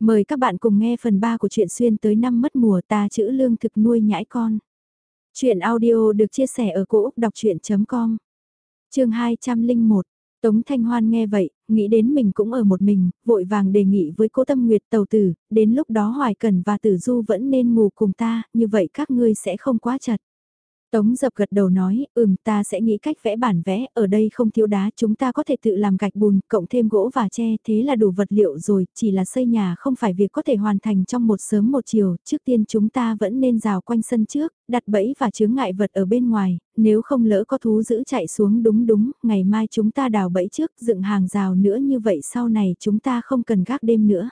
Mời các bạn cùng nghe phần 3 của truyện xuyên tới năm mất mùa ta chữ lương thực nuôi nhãi con. Chuyện audio được chia sẻ ở cỗ đọc chuyện.com Trường 201 Tống Thanh Hoan nghe vậy, nghĩ đến mình cũng ở một mình, vội vàng đề nghị với cố tâm nguyệt tàu tử, đến lúc đó Hoài Cần và Tử Du vẫn nên ngủ cùng ta, như vậy các ngươi sẽ không quá chật. Tống dập gật đầu nói, ừm ta sẽ nghĩ cách vẽ bản vẽ, ở đây không thiếu đá chúng ta có thể tự làm gạch bùn, cộng thêm gỗ và tre, thế là đủ vật liệu rồi, chỉ là xây nhà không phải việc có thể hoàn thành trong một sớm một chiều, trước tiên chúng ta vẫn nên rào quanh sân trước, đặt bẫy và chướng ngại vật ở bên ngoài, nếu không lỡ có thú giữ chạy xuống đúng đúng, ngày mai chúng ta đào bẫy trước, dựng hàng rào nữa như vậy sau này chúng ta không cần gác đêm nữa.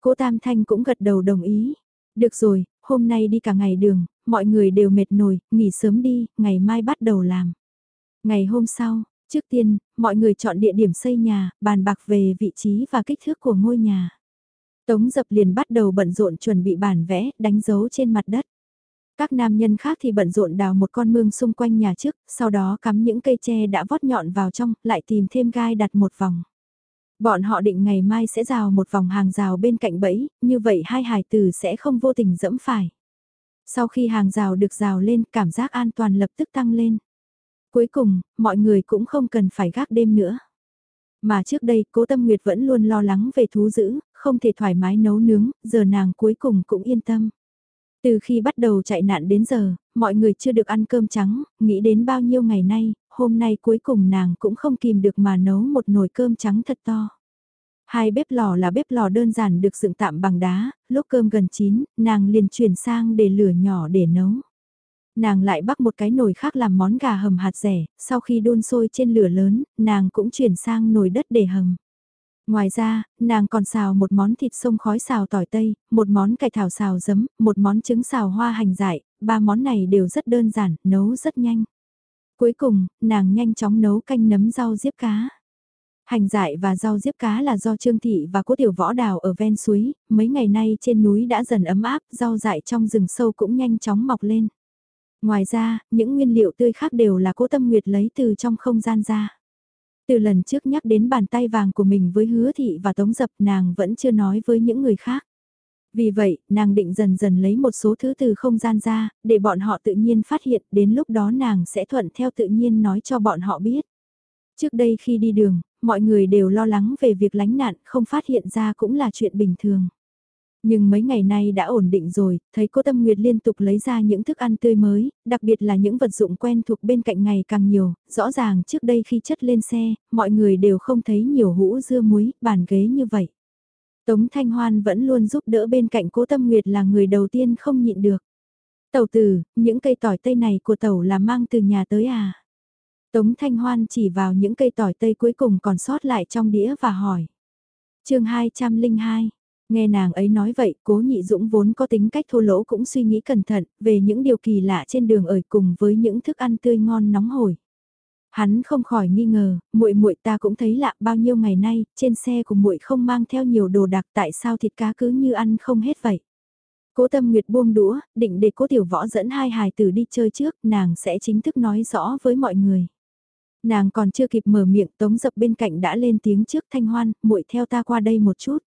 Cô Tam Thanh cũng gật đầu đồng ý. Được rồi, hôm nay đi cả ngày đường, mọi người đều mệt nổi, nghỉ sớm đi, ngày mai bắt đầu làm. Ngày hôm sau, trước tiên, mọi người chọn địa điểm xây nhà, bàn bạc về vị trí và kích thước của ngôi nhà. Tống dập liền bắt đầu bận rộn chuẩn bị bản vẽ, đánh dấu trên mặt đất. Các nam nhân khác thì bận rộn đào một con mương xung quanh nhà trước, sau đó cắm những cây tre đã vót nhọn vào trong, lại tìm thêm gai đặt một vòng. Bọn họ định ngày mai sẽ rào một vòng hàng rào bên cạnh bẫy, như vậy hai hài tử sẽ không vô tình dẫm phải. Sau khi hàng rào được rào lên, cảm giác an toàn lập tức tăng lên. Cuối cùng, mọi người cũng không cần phải gác đêm nữa. Mà trước đây, cố tâm nguyệt vẫn luôn lo lắng về thú dữ, không thể thoải mái nấu nướng, giờ nàng cuối cùng cũng yên tâm. Từ khi bắt đầu chạy nạn đến giờ, mọi người chưa được ăn cơm trắng, nghĩ đến bao nhiêu ngày nay, hôm nay cuối cùng nàng cũng không kìm được mà nấu một nồi cơm trắng thật to. Hai bếp lò là bếp lò đơn giản được dựng tạm bằng đá, lúc cơm gần chín, nàng liền chuyển sang để lửa nhỏ để nấu. Nàng lại bắt một cái nồi khác làm món gà hầm hạt rẻ, sau khi đun sôi trên lửa lớn, nàng cũng chuyển sang nồi đất để hầm. Ngoài ra, nàng còn xào một món thịt sông khói xào tỏi tây, một món cải thảo xào giấm, một món trứng xào hoa hành dại, ba món này đều rất đơn giản, nấu rất nhanh. Cuối cùng, nàng nhanh chóng nấu canh nấm rau diếp cá. Hành dại và rau diếp cá là do Trương Thị và Cố Tiểu Võ đào ở ven suối, mấy ngày nay trên núi đã dần ấm áp, rau dại trong rừng sâu cũng nhanh chóng mọc lên. Ngoài ra, những nguyên liệu tươi khác đều là Cố Tâm Nguyệt lấy từ trong không gian ra. Từ lần trước nhắc đến bàn tay vàng của mình với hứa thị và tống dập nàng vẫn chưa nói với những người khác. Vì vậy, nàng định dần dần lấy một số thứ từ không gian ra, để bọn họ tự nhiên phát hiện, đến lúc đó nàng sẽ thuận theo tự nhiên nói cho bọn họ biết. Trước đây khi đi đường, mọi người đều lo lắng về việc lánh nạn, không phát hiện ra cũng là chuyện bình thường. Nhưng mấy ngày nay đã ổn định rồi, thấy cô Tâm Nguyệt liên tục lấy ra những thức ăn tươi mới, đặc biệt là những vật dụng quen thuộc bên cạnh ngày càng nhiều, rõ ràng trước đây khi chất lên xe, mọi người đều không thấy nhiều hũ dưa muối, bàn ghế như vậy. Tống Thanh Hoan vẫn luôn giúp đỡ bên cạnh cố Tâm Nguyệt là người đầu tiên không nhịn được. Tàu tử, những cây tỏi tây này của tàu là mang từ nhà tới à? Tống Thanh Hoan chỉ vào những cây tỏi tây cuối cùng còn sót lại trong đĩa và hỏi. chương 202, nghe nàng ấy nói vậy, cố nhị dũng vốn có tính cách thô lỗ cũng suy nghĩ cẩn thận về những điều kỳ lạ trên đường ở cùng với những thức ăn tươi ngon nóng hổi. Hắn không khỏi nghi ngờ, muội muội ta cũng thấy lạ bao nhiêu ngày nay, trên xe của muội không mang theo nhiều đồ đặc tại sao thịt cá cứ như ăn không hết vậy. Cố Tâm Nguyệt buông đũa, định để Cố Tiểu Võ dẫn hai hài tử đi chơi trước, nàng sẽ chính thức nói rõ với mọi người. Nàng còn chưa kịp mở miệng tống dập bên cạnh đã lên tiếng trước thanh hoan, muội theo ta qua đây một chút.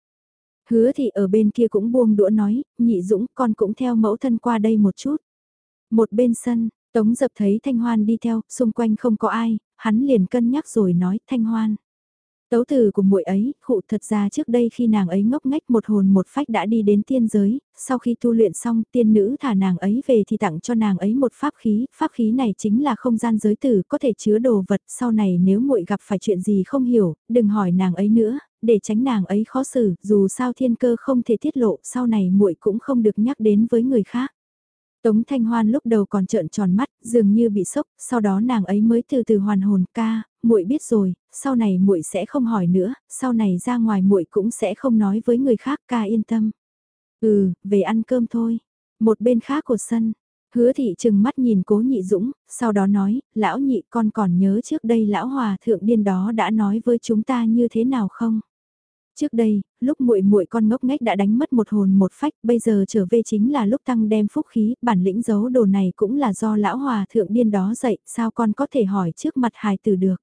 Hứa thì ở bên kia cũng buông đũa nói, nhị dũng con cũng theo mẫu thân qua đây một chút. Một bên sân, tống dập thấy thanh hoan đi theo, xung quanh không có ai, hắn liền cân nhắc rồi nói thanh hoan. Tấu từ của muội ấy, khụ thật ra trước đây khi nàng ấy ngốc ngách một hồn một phách đã đi đến tiên giới, sau khi tu luyện xong tiên nữ thả nàng ấy về thì tặng cho nàng ấy một pháp khí, pháp khí này chính là không gian giới tử có thể chứa đồ vật sau này nếu muội gặp phải chuyện gì không hiểu, đừng hỏi nàng ấy nữa, để tránh nàng ấy khó xử, dù sao thiên cơ không thể tiết lộ, sau này muội cũng không được nhắc đến với người khác. Tống Thanh Hoan lúc đầu còn trợn tròn mắt, dường như bị sốc, sau đó nàng ấy mới từ từ hoàn hồn ca, muội biết rồi, sau này muội sẽ không hỏi nữa, sau này ra ngoài muội cũng sẽ không nói với người khác ca yên tâm. Ừ, về ăn cơm thôi. Một bên khác của sân, hứa thị chừng mắt nhìn cố nhị dũng, sau đó nói, lão nhị con còn nhớ trước đây lão hòa thượng điên đó đã nói với chúng ta như thế nào không? Trước đây, lúc muội muội con ngốc nghếch đã đánh mất một hồn một phách, bây giờ trở về chính là lúc tăng đem phúc khí, bản lĩnh giấu đồ này cũng là do lão hòa thượng điên đó dạy, sao con có thể hỏi trước mặt hài tử được.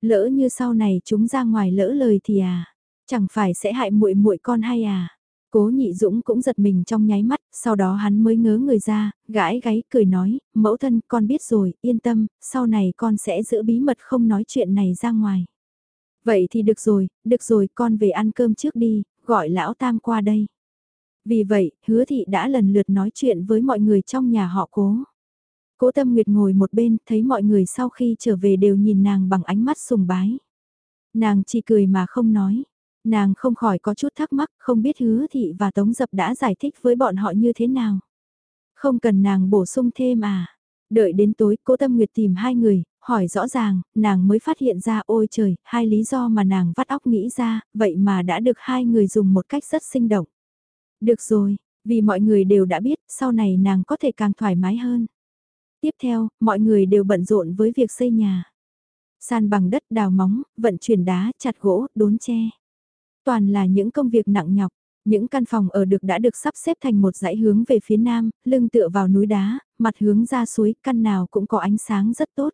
Lỡ như sau này chúng ra ngoài lỡ lời thì à, chẳng phải sẽ hại muội muội con hay à. Cố nhị dũng cũng giật mình trong nháy mắt, sau đó hắn mới ngớ người ra, gãi gáy cười nói, mẫu thân con biết rồi, yên tâm, sau này con sẽ giữ bí mật không nói chuyện này ra ngoài. Vậy thì được rồi, được rồi con về ăn cơm trước đi, gọi lão tam qua đây. Vì vậy, hứa thị đã lần lượt nói chuyện với mọi người trong nhà họ cố. Cố Tâm Nguyệt ngồi một bên, thấy mọi người sau khi trở về đều nhìn nàng bằng ánh mắt sùng bái. Nàng chỉ cười mà không nói. Nàng không khỏi có chút thắc mắc, không biết hứa thị và Tống Dập đã giải thích với bọn họ như thế nào. Không cần nàng bổ sung thêm à. Đợi đến tối, cố Tâm Nguyệt tìm hai người, hỏi rõ ràng, nàng mới phát hiện ra ôi trời, hai lý do mà nàng vắt óc nghĩ ra, vậy mà đã được hai người dùng một cách rất sinh động. Được rồi, vì mọi người đều đã biết, sau này nàng có thể càng thoải mái hơn. Tiếp theo, mọi người đều bận rộn với việc xây nhà. San bằng đất đào móng, vận chuyển đá, chặt gỗ, đốn tre. Toàn là những công việc nặng nhọc. Những căn phòng ở được đã được sắp xếp thành một dãy hướng về phía nam, lưng tựa vào núi đá, mặt hướng ra suối, căn nào cũng có ánh sáng rất tốt.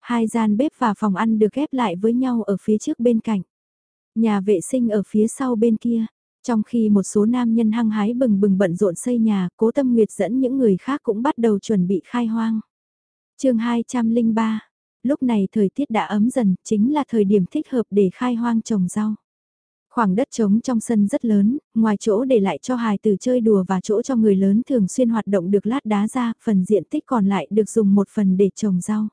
Hai gian bếp và phòng ăn được ghép lại với nhau ở phía trước bên cạnh. Nhà vệ sinh ở phía sau bên kia. Trong khi một số nam nhân hăng hái bừng bừng bận rộn xây nhà, cố tâm nguyệt dẫn những người khác cũng bắt đầu chuẩn bị khai hoang. chương 203, lúc này thời tiết đã ấm dần, chính là thời điểm thích hợp để khai hoang trồng rau. Khoảng đất trống trong sân rất lớn, ngoài chỗ để lại cho hài tử chơi đùa và chỗ cho người lớn thường xuyên hoạt động được lát đá ra, phần diện tích còn lại được dùng một phần để trồng rau.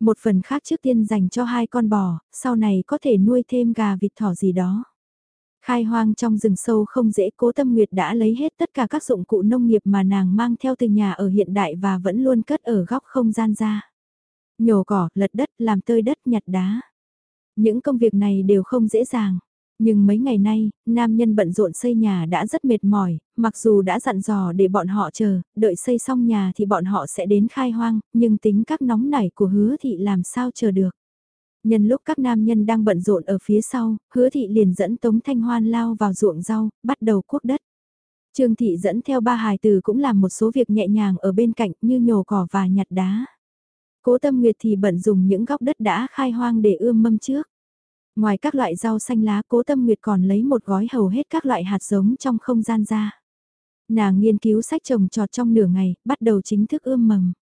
Một phần khác trước tiên dành cho hai con bò, sau này có thể nuôi thêm gà vịt thỏ gì đó. Khai hoang trong rừng sâu không dễ cố tâm nguyệt đã lấy hết tất cả các dụng cụ nông nghiệp mà nàng mang theo từ nhà ở hiện đại và vẫn luôn cất ở góc không gian ra. Nhổ cỏ, lật đất, làm tơi đất, nhặt đá. Những công việc này đều không dễ dàng. Nhưng mấy ngày nay, nam nhân bận rộn xây nhà đã rất mệt mỏi, mặc dù đã dặn dò để bọn họ chờ, đợi xây xong nhà thì bọn họ sẽ đến khai hoang, nhưng tính các nóng nảy của hứa thị làm sao chờ được. Nhân lúc các nam nhân đang bận rộn ở phía sau, hứa thị liền dẫn Tống Thanh Hoan lao vào ruộng rau, bắt đầu cuốc đất. Trương thị dẫn theo ba hài từ cũng làm một số việc nhẹ nhàng ở bên cạnh như nhổ cỏ và nhặt đá. Cố Tâm Nguyệt thì bận dùng những góc đất đã khai hoang để ươm mâm trước. Ngoài các loại rau xanh lá Cố Tâm Nguyệt còn lấy một gói hầu hết các loại hạt giống trong không gian ra. Nàng nghiên cứu sách trồng trọt trong nửa ngày, bắt đầu chính thức ươm mầm.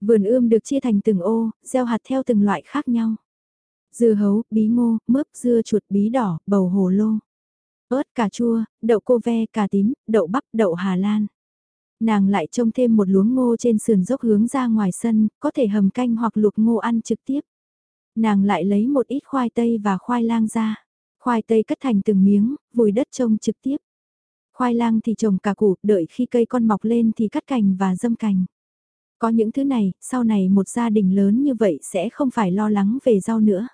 Vườn ươm được chia thành từng ô, gieo hạt theo từng loại khác nhau dưa hấu, bí ngô, mướp, dưa chuột, bí đỏ, bầu hồ lô. ớt, cà chua, đậu cô ve, cà tím, đậu bắp, đậu Hà Lan. Nàng lại trông thêm một luống ngô trên sườn dốc hướng ra ngoài sân, có thể hầm canh hoặc luộc ngô ăn trực tiếp. Nàng lại lấy một ít khoai tây và khoai lang ra. Khoai tây cắt thành từng miếng, vùi đất trông trực tiếp. Khoai lang thì trồng cả củ, đợi khi cây con mọc lên thì cắt cành và dâm cành. Có những thứ này, sau này một gia đình lớn như vậy sẽ không phải lo lắng về rau nữa.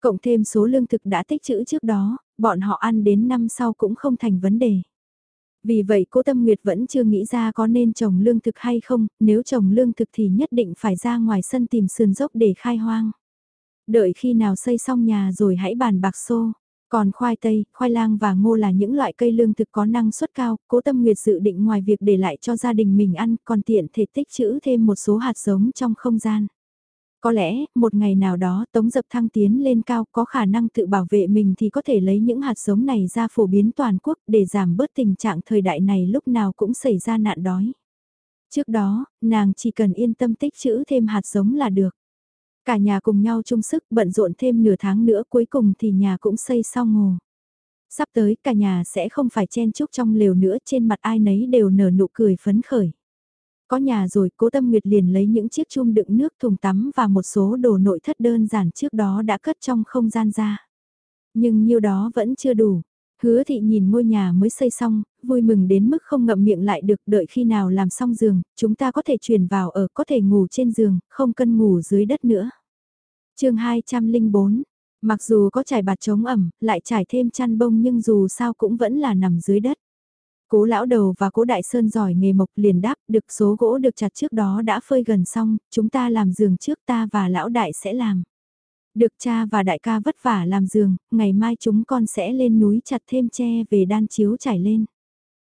Cộng thêm số lương thực đã tích trữ trước đó, bọn họ ăn đến năm sau cũng không thành vấn đề. Vì vậy cô Tâm Nguyệt vẫn chưa nghĩ ra có nên trồng lương thực hay không, nếu trồng lương thực thì nhất định phải ra ngoài sân tìm sườn dốc để khai hoang. Đợi khi nào xây xong nhà rồi hãy bàn bạc xô. Còn khoai tây, khoai lang và ngô là những loại cây lương thực có năng suất cao, cố tâm nguyệt dự định ngoài việc để lại cho gia đình mình ăn còn tiện thể tích trữ thêm một số hạt giống trong không gian. Có lẽ, một ngày nào đó tống dập thăng tiến lên cao có khả năng tự bảo vệ mình thì có thể lấy những hạt giống này ra phổ biến toàn quốc để giảm bớt tình trạng thời đại này lúc nào cũng xảy ra nạn đói. Trước đó, nàng chỉ cần yên tâm tích trữ thêm hạt giống là được. Cả nhà cùng nhau chung sức bận rộn thêm nửa tháng nữa cuối cùng thì nhà cũng xây xong hồ. Sắp tới cả nhà sẽ không phải chen chúc trong lều nữa trên mặt ai nấy đều nở nụ cười phấn khởi. Có nhà rồi, cố tâm nguyệt liền lấy những chiếc chum đựng nước thùng tắm và một số đồ nội thất đơn giản trước đó đã cất trong không gian ra. Nhưng nhiêu đó vẫn chưa đủ. Hứa thị nhìn ngôi nhà mới xây xong, vui mừng đến mức không ngậm miệng lại được đợi khi nào làm xong giường, chúng ta có thể chuyển vào ở, có thể ngủ trên giường, không cần ngủ dưới đất nữa. chương 204, mặc dù có trải bạt chống ẩm, lại trải thêm chăn bông nhưng dù sao cũng vẫn là nằm dưới đất. Cố lão đầu và cố đại sơn giỏi nghề mộc liền đáp được số gỗ được chặt trước đó đã phơi gần xong, chúng ta làm giường trước ta và lão đại sẽ làm. Được cha và đại ca vất vả làm giường, ngày mai chúng con sẽ lên núi chặt thêm tre về đan chiếu trải lên.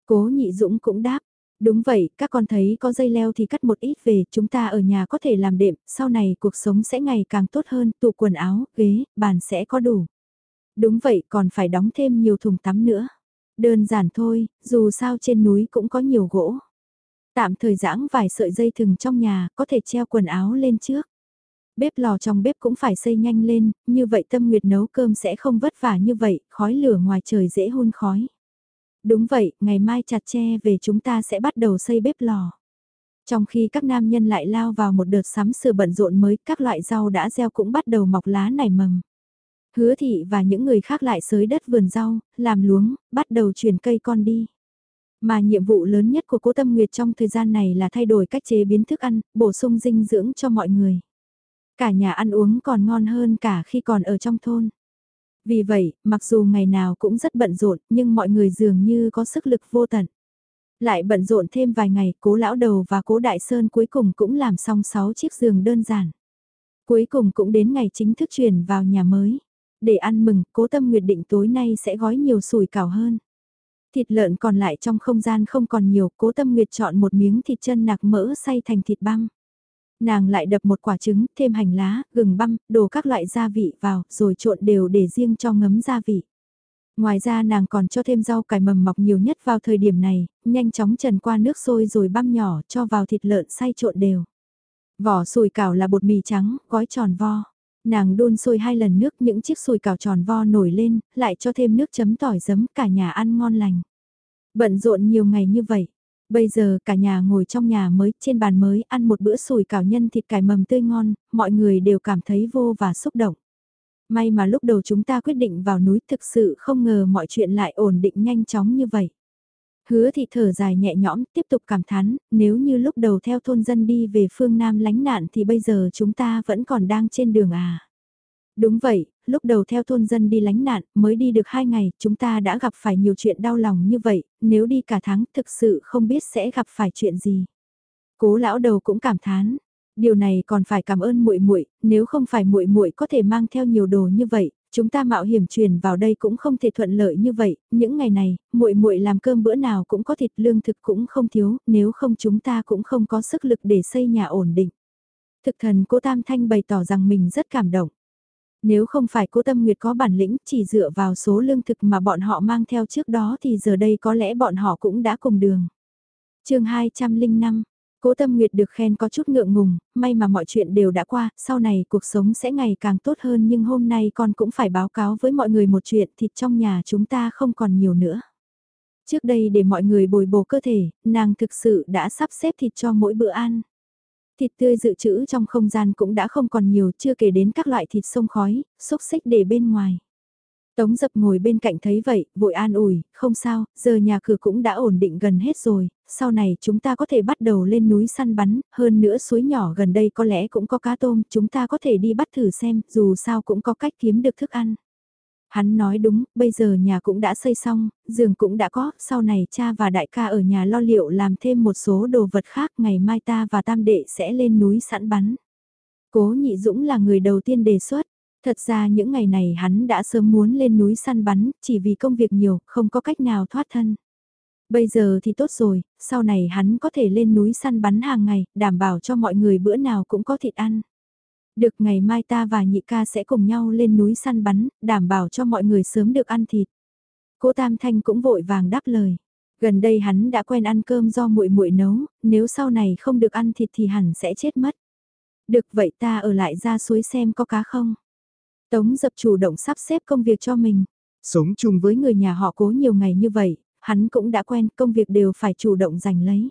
Cố nhị dũng cũng đáp, đúng vậy, các con thấy có dây leo thì cắt một ít về, chúng ta ở nhà có thể làm đệm, sau này cuộc sống sẽ ngày càng tốt hơn, tủ quần áo, ghế, bàn sẽ có đủ. Đúng vậy, còn phải đóng thêm nhiều thùng tắm nữa. Đơn giản thôi, dù sao trên núi cũng có nhiều gỗ. Tạm thời giãng vài sợi dây thừng trong nhà, có thể treo quần áo lên trước. Bếp lò trong bếp cũng phải xây nhanh lên, như vậy tâm nguyệt nấu cơm sẽ không vất vả như vậy, khói lửa ngoài trời dễ hôn khói. Đúng vậy, ngày mai chặt tre về chúng ta sẽ bắt đầu xây bếp lò. Trong khi các nam nhân lại lao vào một đợt sắm sửa bận rộn mới, các loại rau đã gieo cũng bắt đầu mọc lá nảy mầm. Hứa thị và những người khác lại sới đất vườn rau, làm luống, bắt đầu chuyển cây con đi. Mà nhiệm vụ lớn nhất của cố tâm nguyệt trong thời gian này là thay đổi cách chế biến thức ăn, bổ sung dinh dưỡng cho mọi người. Cả nhà ăn uống còn ngon hơn cả khi còn ở trong thôn. Vì vậy, mặc dù ngày nào cũng rất bận rộn, nhưng mọi người dường như có sức lực vô tận. Lại bận rộn thêm vài ngày, cố lão đầu và cố đại sơn cuối cùng cũng làm xong 6 chiếc giường đơn giản. Cuối cùng cũng đến ngày chính thức chuyển vào nhà mới. Để ăn mừng, cố tâm nguyệt định tối nay sẽ gói nhiều sủi cảo hơn. Thịt lợn còn lại trong không gian không còn nhiều, cố tâm nguyệt chọn một miếng thịt chân nạc mỡ xay thành thịt băm. Nàng lại đập một quả trứng, thêm hành lá, gừng băm, đổ các loại gia vị vào, rồi trộn đều để riêng cho ngấm gia vị. Ngoài ra nàng còn cho thêm rau cải mầm mọc nhiều nhất vào thời điểm này, nhanh chóng trần qua nước sôi rồi băm nhỏ cho vào thịt lợn xay trộn đều. Vỏ sùi cảo là bột mì trắng, gói tròn vo. Nàng đun sôi hai lần nước những chiếc sùi cảo tròn vo nổi lên, lại cho thêm nước chấm tỏi giấm cả nhà ăn ngon lành. Bận rộn nhiều ngày như vậy, Bây giờ cả nhà ngồi trong nhà mới, trên bàn mới, ăn một bữa sùi cảo nhân thịt cải mầm tươi ngon, mọi người đều cảm thấy vô và xúc động. May mà lúc đầu chúng ta quyết định vào núi thực sự không ngờ mọi chuyện lại ổn định nhanh chóng như vậy. Hứa thị thở dài nhẹ nhõm, tiếp tục cảm thán, nếu như lúc đầu theo thôn dân đi về phương Nam lánh nạn thì bây giờ chúng ta vẫn còn đang trên đường à. Đúng vậy, lúc đầu theo thôn dân đi lánh nạn, mới đi được hai ngày, chúng ta đã gặp phải nhiều chuyện đau lòng như vậy, nếu đi cả tháng thực sự không biết sẽ gặp phải chuyện gì. Cố lão đầu cũng cảm thán, điều này còn phải cảm ơn muội muội, nếu không phải muội muội có thể mang theo nhiều đồ như vậy, chúng ta mạo hiểm truyền vào đây cũng không thể thuận lợi như vậy, những ngày này, muội muội làm cơm bữa nào cũng có thịt lương thực cũng không thiếu, nếu không chúng ta cũng không có sức lực để xây nhà ổn định. Thực thần cô Tam Thanh bày tỏ rằng mình rất cảm động. Nếu không phải cô tâm nguyệt có bản lĩnh chỉ dựa vào số lương thực mà bọn họ mang theo trước đó thì giờ đây có lẽ bọn họ cũng đã cùng đường. chương 205 Cố Tâm Nguyệt được khen có chút ngượng ngùng, may mà mọi chuyện đều đã qua, sau này cuộc sống sẽ ngày càng tốt hơn nhưng hôm nay con cũng phải báo cáo với mọi người một chuyện thịt trong nhà chúng ta không còn nhiều nữa. Trước đây để mọi người bồi bổ cơ thể, nàng thực sự đã sắp xếp thịt cho mỗi bữa ăn. Thịt tươi dự trữ trong không gian cũng đã không còn nhiều chưa kể đến các loại thịt sông khói, xúc xích để bên ngoài. Tống dập ngồi bên cạnh thấy vậy, vội an ủi, không sao, giờ nhà cửa cũng đã ổn định gần hết rồi, sau này chúng ta có thể bắt đầu lên núi săn bắn, hơn nữa suối nhỏ gần đây có lẽ cũng có cá tôm, chúng ta có thể đi bắt thử xem, dù sao cũng có cách kiếm được thức ăn. Hắn nói đúng, bây giờ nhà cũng đã xây xong, giường cũng đã có, sau này cha và đại ca ở nhà lo liệu làm thêm một số đồ vật khác, ngày mai ta và tam đệ sẽ lên núi sẵn bắn. Cố nhị dũng là người đầu tiên đề xuất, thật ra những ngày này hắn đã sớm muốn lên núi săn bắn, chỉ vì công việc nhiều, không có cách nào thoát thân. Bây giờ thì tốt rồi, sau này hắn có thể lên núi săn bắn hàng ngày, đảm bảo cho mọi người bữa nào cũng có thịt ăn. Được ngày mai ta và nhị ca sẽ cùng nhau lên núi săn bắn, đảm bảo cho mọi người sớm được ăn thịt. Cố Tam Thanh cũng vội vàng đáp lời. Gần đây hắn đã quen ăn cơm do muội muội nấu, nếu sau này không được ăn thịt thì hẳn sẽ chết mất. Được vậy ta ở lại ra suối xem có cá không. Tống dập chủ động sắp xếp công việc cho mình. Sống chung với người nhà họ cố nhiều ngày như vậy, hắn cũng đã quen công việc đều phải chủ động giành lấy.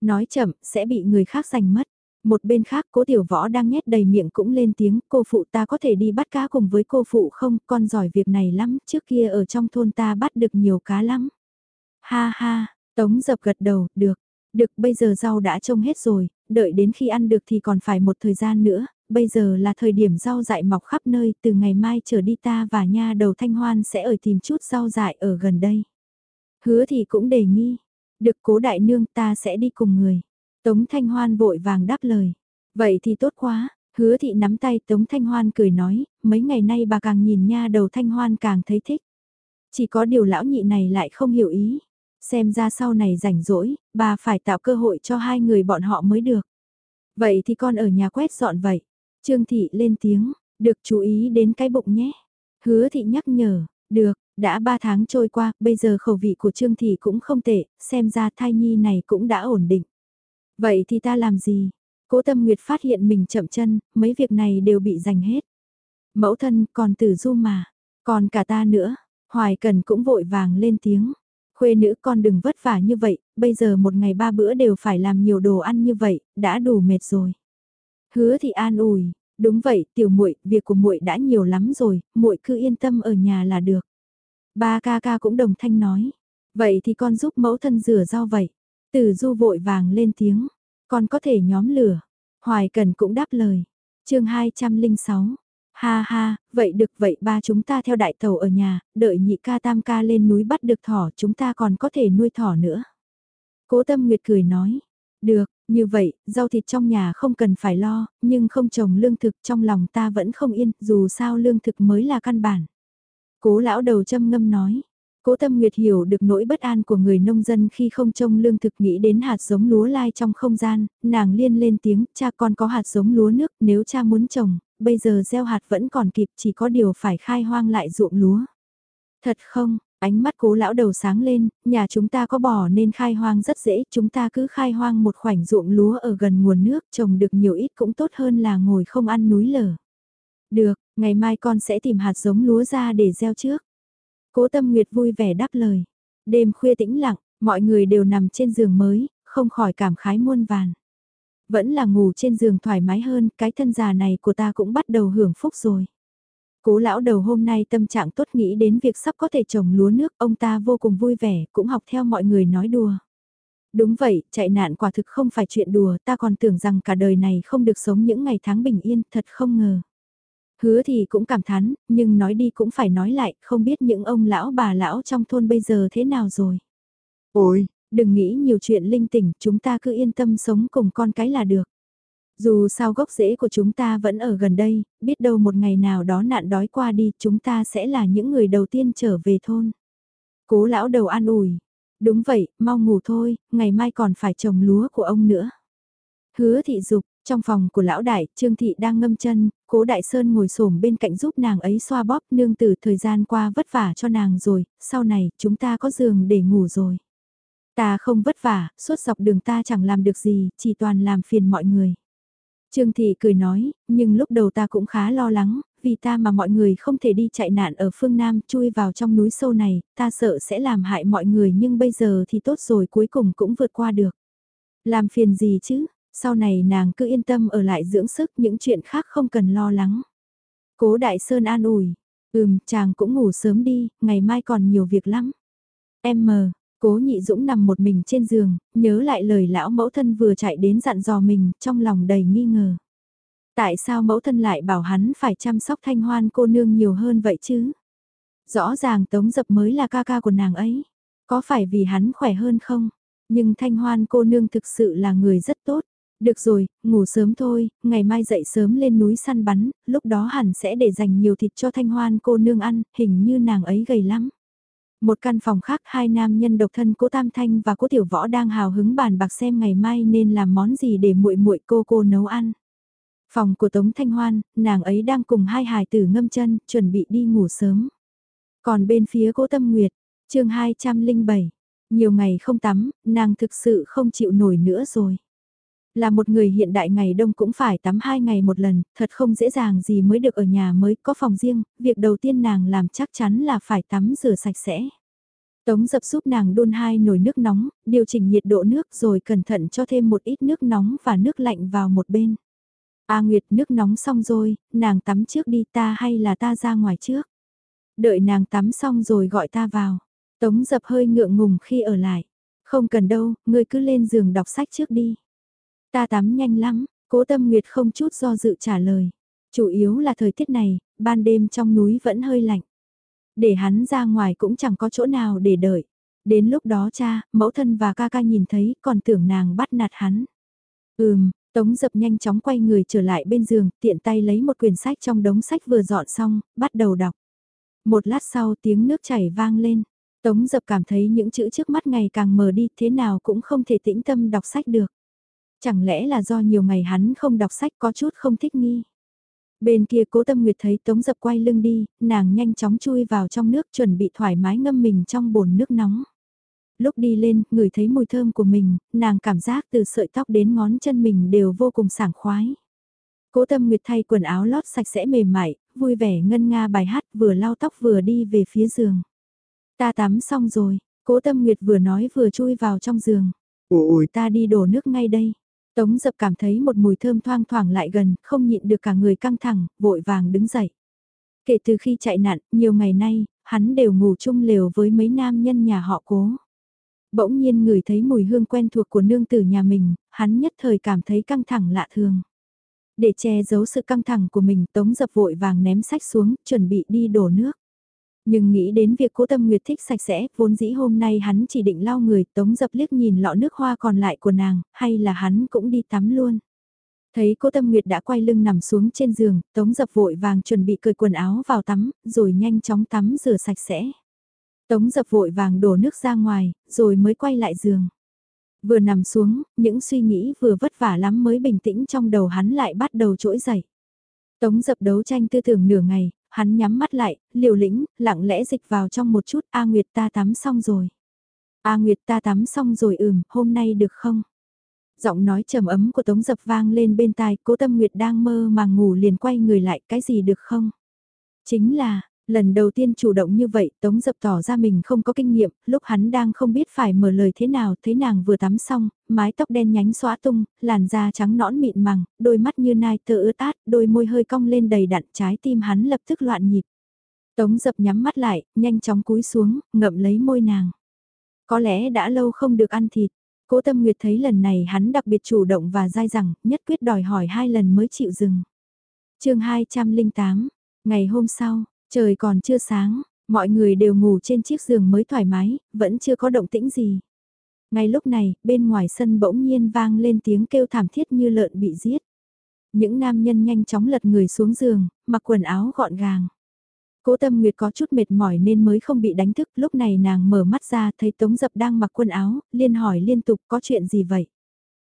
Nói chậm sẽ bị người khác giành mất. Một bên khác cố tiểu võ đang nhét đầy miệng cũng lên tiếng cô phụ ta có thể đi bắt cá cùng với cô phụ không con giỏi việc này lắm trước kia ở trong thôn ta bắt được nhiều cá lắm. Ha ha, tống dập gật đầu, được, được bây giờ rau đã trông hết rồi, đợi đến khi ăn được thì còn phải một thời gian nữa, bây giờ là thời điểm rau dại mọc khắp nơi từ ngày mai trở đi ta và nha đầu thanh hoan sẽ ở tìm chút rau dại ở gần đây. Hứa thì cũng đề nghi, được cố đại nương ta sẽ đi cùng người. Tống Thanh Hoan vội vàng đáp lời. Vậy thì tốt quá, hứa thị nắm tay Tống Thanh Hoan cười nói, mấy ngày nay bà càng nhìn nha đầu Thanh Hoan càng thấy thích. Chỉ có điều lão nhị này lại không hiểu ý. Xem ra sau này rảnh rỗi, bà phải tạo cơ hội cho hai người bọn họ mới được. Vậy thì con ở nhà quét dọn vậy. Trương Thị lên tiếng, được chú ý đến cái bụng nhé. Hứa Thị nhắc nhở, được, đã 3 tháng trôi qua, bây giờ khẩu vị của Trương Thị cũng không tệ, xem ra thai nhi này cũng đã ổn định. Vậy thì ta làm gì? Cố Tâm Nguyệt phát hiện mình chậm chân, mấy việc này đều bị giành hết. Mẫu thân còn tử du mà, còn cả ta nữa. Hoài Cần cũng vội vàng lên tiếng. Khuê nữ con đừng vất vả như vậy, bây giờ một ngày ba bữa đều phải làm nhiều đồ ăn như vậy, đã đủ mệt rồi. Hứa thì an ủi, đúng vậy, tiểu muội, việc của muội đã nhiều lắm rồi, muội cứ yên tâm ở nhà là được. Ba ca ca cũng đồng thanh nói, vậy thì con giúp mẫu thân rửa rau vậy. Từ du vội vàng lên tiếng, con có thể nhóm lửa. Hoài Cần cũng đáp lời. chương 206, Ha ha, vậy được vậy ba chúng ta theo đại tàu ở nhà, đợi nhị ca tam ca lên núi bắt được thỏ chúng ta còn có thể nuôi thỏ nữa. Cố tâm nguyệt cười nói, được, như vậy, rau thịt trong nhà không cần phải lo, nhưng không trồng lương thực trong lòng ta vẫn không yên, dù sao lương thực mới là căn bản. Cố lão đầu châm ngâm nói, Cố Tâm Nguyệt hiểu được nỗi bất an của người nông dân khi không trông lương thực nghĩ đến hạt giống lúa lai trong không gian, nàng liên lên tiếng, cha con có hạt giống lúa nước, nếu cha muốn trồng, bây giờ gieo hạt vẫn còn kịp chỉ có điều phải khai hoang lại ruộng lúa. Thật không, ánh mắt cố lão đầu sáng lên, nhà chúng ta có bò nên khai hoang rất dễ, chúng ta cứ khai hoang một khoảnh ruộng lúa ở gần nguồn nước trồng được nhiều ít cũng tốt hơn là ngồi không ăn núi lở. Được, ngày mai con sẽ tìm hạt giống lúa ra để gieo trước. Cố tâm nguyệt vui vẻ đáp lời. Đêm khuya tĩnh lặng, mọi người đều nằm trên giường mới, không khỏi cảm khái muôn vàn. Vẫn là ngủ trên giường thoải mái hơn, cái thân già này của ta cũng bắt đầu hưởng phúc rồi. Cố lão đầu hôm nay tâm trạng tốt nghĩ đến việc sắp có thể trồng lúa nước, ông ta vô cùng vui vẻ, cũng học theo mọi người nói đùa. Đúng vậy, chạy nạn quả thực không phải chuyện đùa, ta còn tưởng rằng cả đời này không được sống những ngày tháng bình yên, thật không ngờ. Hứa thì cũng cảm thán, nhưng nói đi cũng phải nói lại, không biết những ông lão bà lão trong thôn bây giờ thế nào rồi. Ôi, đừng nghĩ nhiều chuyện linh tỉnh, chúng ta cứ yên tâm sống cùng con cái là được. Dù sao gốc rễ của chúng ta vẫn ở gần đây, biết đâu một ngày nào đó nạn đói qua đi, chúng ta sẽ là những người đầu tiên trở về thôn. Cố lão đầu an ủi. Đúng vậy, mau ngủ thôi, ngày mai còn phải trồng lúa của ông nữa. Hứa thị dục, trong phòng của lão đại, Trương Thị đang ngâm chân, cố đại sơn ngồi xổm bên cạnh giúp nàng ấy xoa bóp nương từ thời gian qua vất vả cho nàng rồi, sau này chúng ta có giường để ngủ rồi. Ta không vất vả, suốt dọc đường ta chẳng làm được gì, chỉ toàn làm phiền mọi người. Trương Thị cười nói, nhưng lúc đầu ta cũng khá lo lắng, vì ta mà mọi người không thể đi chạy nạn ở phương Nam chui vào trong núi sâu này, ta sợ sẽ làm hại mọi người nhưng bây giờ thì tốt rồi cuối cùng cũng vượt qua được. Làm phiền gì chứ, sau này nàng cứ yên tâm ở lại dưỡng sức những chuyện khác không cần lo lắng. Cố Đại Sơn an ủi, ừm chàng cũng ngủ sớm đi, ngày mai còn nhiều việc lắm. Em mờ, cố nhị dũng nằm một mình trên giường, nhớ lại lời lão mẫu thân vừa chạy đến dặn dò mình, trong lòng đầy nghi ngờ. Tại sao mẫu thân lại bảo hắn phải chăm sóc thanh hoan cô nương nhiều hơn vậy chứ? Rõ ràng tống dập mới là ca ca của nàng ấy. Có phải vì hắn khỏe hơn không? Nhưng thanh hoan cô nương thực sự là người rất tốt. Được rồi, ngủ sớm thôi, ngày mai dậy sớm lên núi săn bắn, lúc đó hẳn sẽ để dành nhiều thịt cho thanh hoan cô nương ăn, hình như nàng ấy gầy lắm. Một căn phòng khác hai nam nhân độc thân cố Tam Thanh và cố Tiểu Võ đang hào hứng bàn bạc xem ngày mai nên làm món gì để muội muội cô cô nấu ăn. Phòng của Tống Thanh Hoan, nàng ấy đang cùng hai hài tử ngâm chân, chuẩn bị đi ngủ sớm. Còn bên phía cố Tâm Nguyệt, chương 207, nhiều ngày không tắm, nàng thực sự không chịu nổi nữa rồi. Là một người hiện đại ngày đông cũng phải tắm hai ngày một lần, thật không dễ dàng gì mới được ở nhà mới có phòng riêng, việc đầu tiên nàng làm chắc chắn là phải tắm rửa sạch sẽ. Tống dập giúp nàng đun hai nồi nước nóng, điều chỉnh nhiệt độ nước rồi cẩn thận cho thêm một ít nước nóng và nước lạnh vào một bên. A Nguyệt nước nóng xong rồi, nàng tắm trước đi ta hay là ta ra ngoài trước. Đợi nàng tắm xong rồi gọi ta vào. Tống dập hơi ngượng ngùng khi ở lại. Không cần đâu, ngươi cứ lên giường đọc sách trước đi. Ta tắm nhanh lắm, cố tâm nguyệt không chút do dự trả lời. Chủ yếu là thời tiết này, ban đêm trong núi vẫn hơi lạnh. Để hắn ra ngoài cũng chẳng có chỗ nào để đợi. Đến lúc đó cha, mẫu thân và ca ca nhìn thấy còn tưởng nàng bắt nạt hắn. Ừm, Tống dập nhanh chóng quay người trở lại bên giường, tiện tay lấy một quyển sách trong đống sách vừa dọn xong, bắt đầu đọc. Một lát sau tiếng nước chảy vang lên. Tống dập cảm thấy những chữ trước mắt ngày càng mờ đi thế nào cũng không thể tĩnh tâm đọc sách được. Chẳng lẽ là do nhiều ngày hắn không đọc sách có chút không thích nghi. Bên kia cố tâm nguyệt thấy Tống Dập quay lưng đi, nàng nhanh chóng chui vào trong nước chuẩn bị thoải mái ngâm mình trong bồn nước nóng. Lúc đi lên, ngửi thấy mùi thơm của mình, nàng cảm giác từ sợi tóc đến ngón chân mình đều vô cùng sảng khoái. Cố tâm nguyệt thay quần áo lót sạch sẽ mềm mại, vui vẻ ngân nga bài hát vừa lau tóc vừa đi về phía giường. Ta tắm xong rồi, cố tâm nguyệt vừa nói vừa chui vào trong giường. Ủi ta đi đổ nước ngay đây. Tống dập cảm thấy một mùi thơm thoang thoảng lại gần, không nhịn được cả người căng thẳng, vội vàng đứng dậy. Kể từ khi chạy nạn, nhiều ngày nay, hắn đều ngủ chung lều với mấy nam nhân nhà họ cố. Bỗng nhiên ngửi thấy mùi hương quen thuộc của nương tử nhà mình, hắn nhất thời cảm thấy căng thẳng lạ thường. Để che giấu sự căng thẳng của mình Tống dập vội vàng ném sách xuống, chuẩn bị đi đổ nước. Nhưng nghĩ đến việc cố tâm nguyệt thích sạch sẽ, vốn dĩ hôm nay hắn chỉ định lau người, tống dập liếc nhìn lọ nước hoa còn lại của nàng, hay là hắn cũng đi tắm luôn. Thấy cố tâm nguyệt đã quay lưng nằm xuống trên giường, tống dập vội vàng chuẩn bị cởi quần áo vào tắm, rồi nhanh chóng tắm rửa sạch sẽ. Tống dập vội vàng đổ nước ra ngoài, rồi mới quay lại giường. Vừa nằm xuống, những suy nghĩ vừa vất vả lắm mới bình tĩnh trong đầu hắn lại bắt đầu trỗi dậy. Tống dập đấu tranh tư tưởng nửa ngày, hắn nhắm mắt lại, liều lĩnh, lặng lẽ dịch vào trong một chút, A Nguyệt ta tắm xong rồi. A Nguyệt ta tắm xong rồi ừm, hôm nay được không? Giọng nói trầm ấm của Tống Dập vang lên bên tai, cố tâm Nguyệt đang mơ màng ngủ liền quay người lại, cái gì được không? Chính là, Lần đầu tiên chủ động như vậy, Tống Dập tỏ ra mình không có kinh nghiệm, lúc hắn đang không biết phải mở lời thế nào, thấy nàng vừa tắm xong, mái tóc đen nhánh xóa tung, làn da trắng nõn mịn màng, đôi mắt như nai tơ ướt át, đôi môi hơi cong lên đầy đặn, trái tim hắn lập tức loạn nhịp. Tống Dập nhắm mắt lại, nhanh chóng cúi xuống, ngậm lấy môi nàng. Có lẽ đã lâu không được ăn thịt. Cố Tâm Nguyệt thấy lần này hắn đặc biệt chủ động và dai dẳng, nhất quyết đòi hỏi hai lần mới chịu dừng. chương 208, ngày hôm sau, Trời còn chưa sáng, mọi người đều ngủ trên chiếc giường mới thoải mái, vẫn chưa có động tĩnh gì. Ngay lúc này, bên ngoài sân bỗng nhiên vang lên tiếng kêu thảm thiết như lợn bị giết. Những nam nhân nhanh chóng lật người xuống giường, mặc quần áo gọn gàng. Cố Tâm Nguyệt có chút mệt mỏi nên mới không bị đánh thức, lúc này nàng mở mắt ra thấy Tống Dập đang mặc quần áo, liên hỏi liên tục có chuyện gì vậy.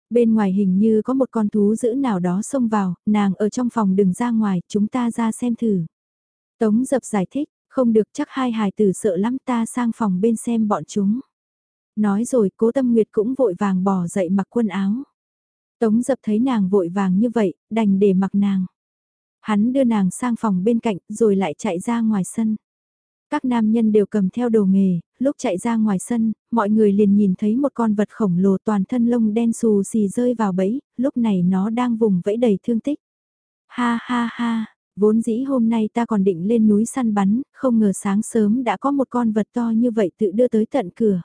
Bên ngoài hình như có một con thú dữ nào đó xông vào, nàng ở trong phòng đừng ra ngoài, chúng ta ra xem thử. Tống dập giải thích, không được chắc hai hài tử sợ lắm ta sang phòng bên xem bọn chúng. Nói rồi cố tâm nguyệt cũng vội vàng bỏ dậy mặc quần áo. Tống dập thấy nàng vội vàng như vậy, đành để mặc nàng. Hắn đưa nàng sang phòng bên cạnh rồi lại chạy ra ngoài sân. Các nam nhân đều cầm theo đồ nghề, lúc chạy ra ngoài sân, mọi người liền nhìn thấy một con vật khổng lồ toàn thân lông đen xù xì rơi vào bẫy, lúc này nó đang vùng vẫy đầy thương tích. Ha ha ha, Vốn dĩ hôm nay ta còn định lên núi săn bắn, không ngờ sáng sớm đã có một con vật to như vậy tự đưa tới tận cửa.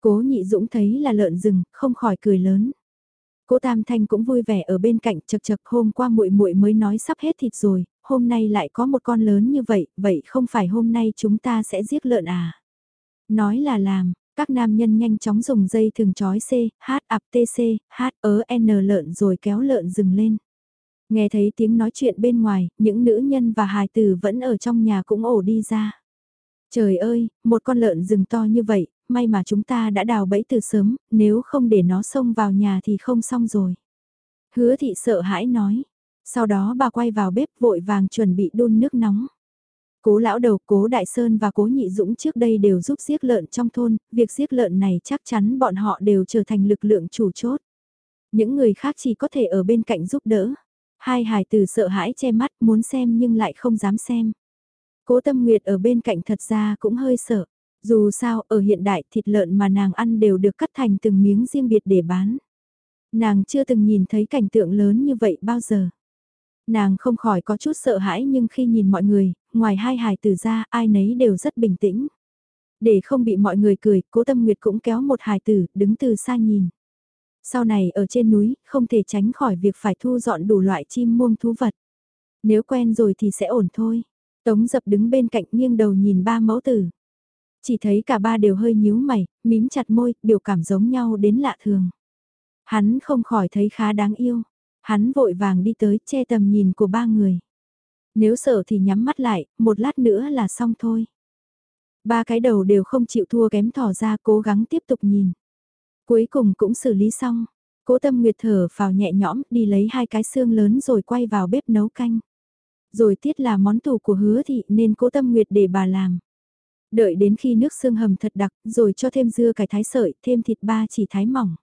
Cố nhị dũng thấy là lợn rừng, không khỏi cười lớn. Cố Tam Thanh cũng vui vẻ ở bên cạnh chật chật hôm qua muội muội mới nói sắp hết thịt rồi, hôm nay lại có một con lớn như vậy, vậy không phải hôm nay chúng ta sẽ giết lợn à? Nói là làm, các nam nhân nhanh chóng dùng dây thường trói C, H, ạp TC, H, ớ N lợn rồi kéo lợn rừng lên. Nghe thấy tiếng nói chuyện bên ngoài, những nữ nhân và hài tử vẫn ở trong nhà cũng ổ đi ra. Trời ơi, một con lợn rừng to như vậy, may mà chúng ta đã đào bẫy từ sớm, nếu không để nó xông vào nhà thì không xong rồi. Hứa thị sợ hãi nói. Sau đó bà quay vào bếp vội vàng chuẩn bị đun nước nóng. Cố lão đầu, cố đại sơn và cố nhị dũng trước đây đều giúp giết lợn trong thôn, việc giết lợn này chắc chắn bọn họ đều trở thành lực lượng chủ chốt. Những người khác chỉ có thể ở bên cạnh giúp đỡ. Hai hài tử sợ hãi che mắt muốn xem nhưng lại không dám xem. Cố tâm nguyệt ở bên cạnh thật ra cũng hơi sợ. Dù sao, ở hiện đại thịt lợn mà nàng ăn đều được cắt thành từng miếng riêng biệt để bán. Nàng chưa từng nhìn thấy cảnh tượng lớn như vậy bao giờ. Nàng không khỏi có chút sợ hãi nhưng khi nhìn mọi người, ngoài hai hài tử ra ai nấy đều rất bình tĩnh. Để không bị mọi người cười, cố tâm nguyệt cũng kéo một hài tử, đứng từ xa nhìn. Sau này ở trên núi, không thể tránh khỏi việc phải thu dọn đủ loại chim muông thú vật. Nếu quen rồi thì sẽ ổn thôi. Tống dập đứng bên cạnh nghiêng đầu nhìn ba mẫu tử. Chỉ thấy cả ba đều hơi nhíu mày, mím chặt môi, biểu cảm giống nhau đến lạ thường. Hắn không khỏi thấy khá đáng yêu. Hắn vội vàng đi tới che tầm nhìn của ba người. Nếu sợ thì nhắm mắt lại, một lát nữa là xong thôi. Ba cái đầu đều không chịu thua kém thỏ ra cố gắng tiếp tục nhìn. Cuối cùng cũng xử lý xong. Cố tâm nguyệt thở vào nhẹ nhõm đi lấy hai cái xương lớn rồi quay vào bếp nấu canh. Rồi tiết là món tủ của hứa thị nên cố tâm nguyệt để bà làm. Đợi đến khi nước xương hầm thật đặc rồi cho thêm dưa cải thái sợi, thêm thịt ba chỉ thái mỏng.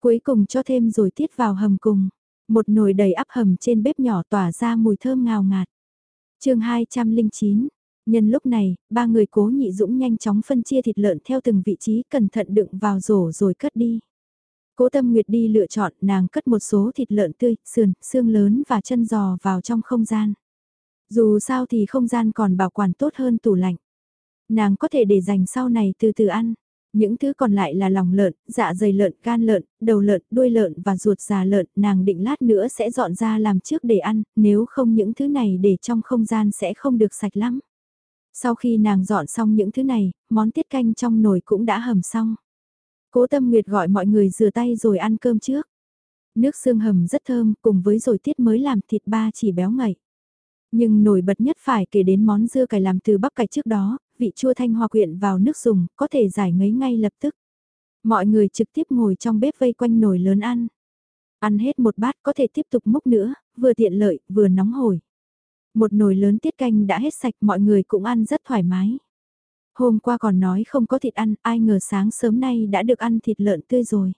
Cuối cùng cho thêm rồi tiết vào hầm cùng. Một nồi đầy áp hầm trên bếp nhỏ tỏa ra mùi thơm ngào ngạt. chương 209, Nhân lúc này, ba người cố nhị dũng nhanh chóng phân chia thịt lợn theo từng vị trí cẩn thận đựng vào rổ rồi cất đi. Cố tâm nguyệt đi lựa chọn nàng cất một số thịt lợn tươi, sườn, xương lớn và chân giò vào trong không gian. Dù sao thì không gian còn bảo quản tốt hơn tủ lạnh. Nàng có thể để dành sau này từ từ ăn. Những thứ còn lại là lòng lợn, dạ dày lợn, gan lợn, đầu lợn, đuôi lợn và ruột già lợn, nàng định lát nữa sẽ dọn ra làm trước để ăn, nếu không những thứ này để trong không gian sẽ không được sạch lắm. Sau khi nàng dọn xong những thứ này, món tiết canh trong nồi cũng đã hầm xong. Cố Tâm Nguyệt gọi mọi người rửa tay rồi ăn cơm trước. Nước xương hầm rất thơm cùng với rồi tiết mới làm thịt ba chỉ béo ngậy. Nhưng nổi bật nhất phải kể đến món dưa cải làm từ bắp cải trước đó, vị chua thanh hòa quyện vào nước dùng, có thể giải ngấy ngay lập tức. Mọi người trực tiếp ngồi trong bếp vây quanh nồi lớn ăn. Ăn hết một bát có thể tiếp tục múc nữa, vừa tiện lợi, vừa nóng hổi. Một nồi lớn tiết canh đã hết sạch mọi người cũng ăn rất thoải mái. Hôm qua còn nói không có thịt ăn, ai ngờ sáng sớm nay đã được ăn thịt lợn tươi rồi.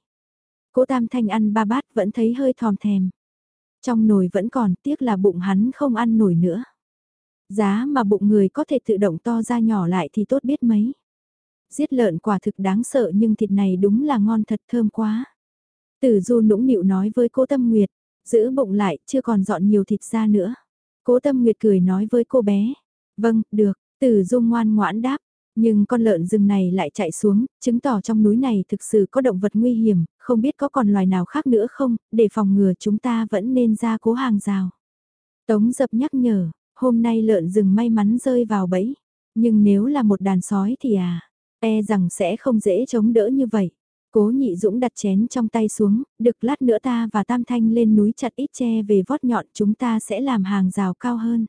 Cố Tam Thanh ăn ba bát vẫn thấy hơi thòm thèm. Trong nồi vẫn còn, tiếc là bụng hắn không ăn nổi nữa. Giá mà bụng người có thể tự động to ra nhỏ lại thì tốt biết mấy. Giết lợn quả thực đáng sợ nhưng thịt này đúng là ngon thật thơm quá. Tử Du nũng nịu nói với cô Tâm Nguyệt, giữ bụng lại chưa còn dọn nhiều thịt ra nữa. Cố Tâm Nguyệt cười nói với cô bé, vâng, được, Tử dung ngoan ngoãn đáp, nhưng con lợn rừng này lại chạy xuống, chứng tỏ trong núi này thực sự có động vật nguy hiểm, không biết có còn loài nào khác nữa không, để phòng ngừa chúng ta vẫn nên ra cố hàng rào. Tống dập nhắc nhở, hôm nay lợn rừng may mắn rơi vào bẫy, nhưng nếu là một đàn sói thì à, e rằng sẽ không dễ chống đỡ như vậy. Cố nhị dũng đặt chén trong tay xuống, được lát nữa ta và Tam Thanh lên núi chặt ít tre về vót nhọn chúng ta sẽ làm hàng rào cao hơn.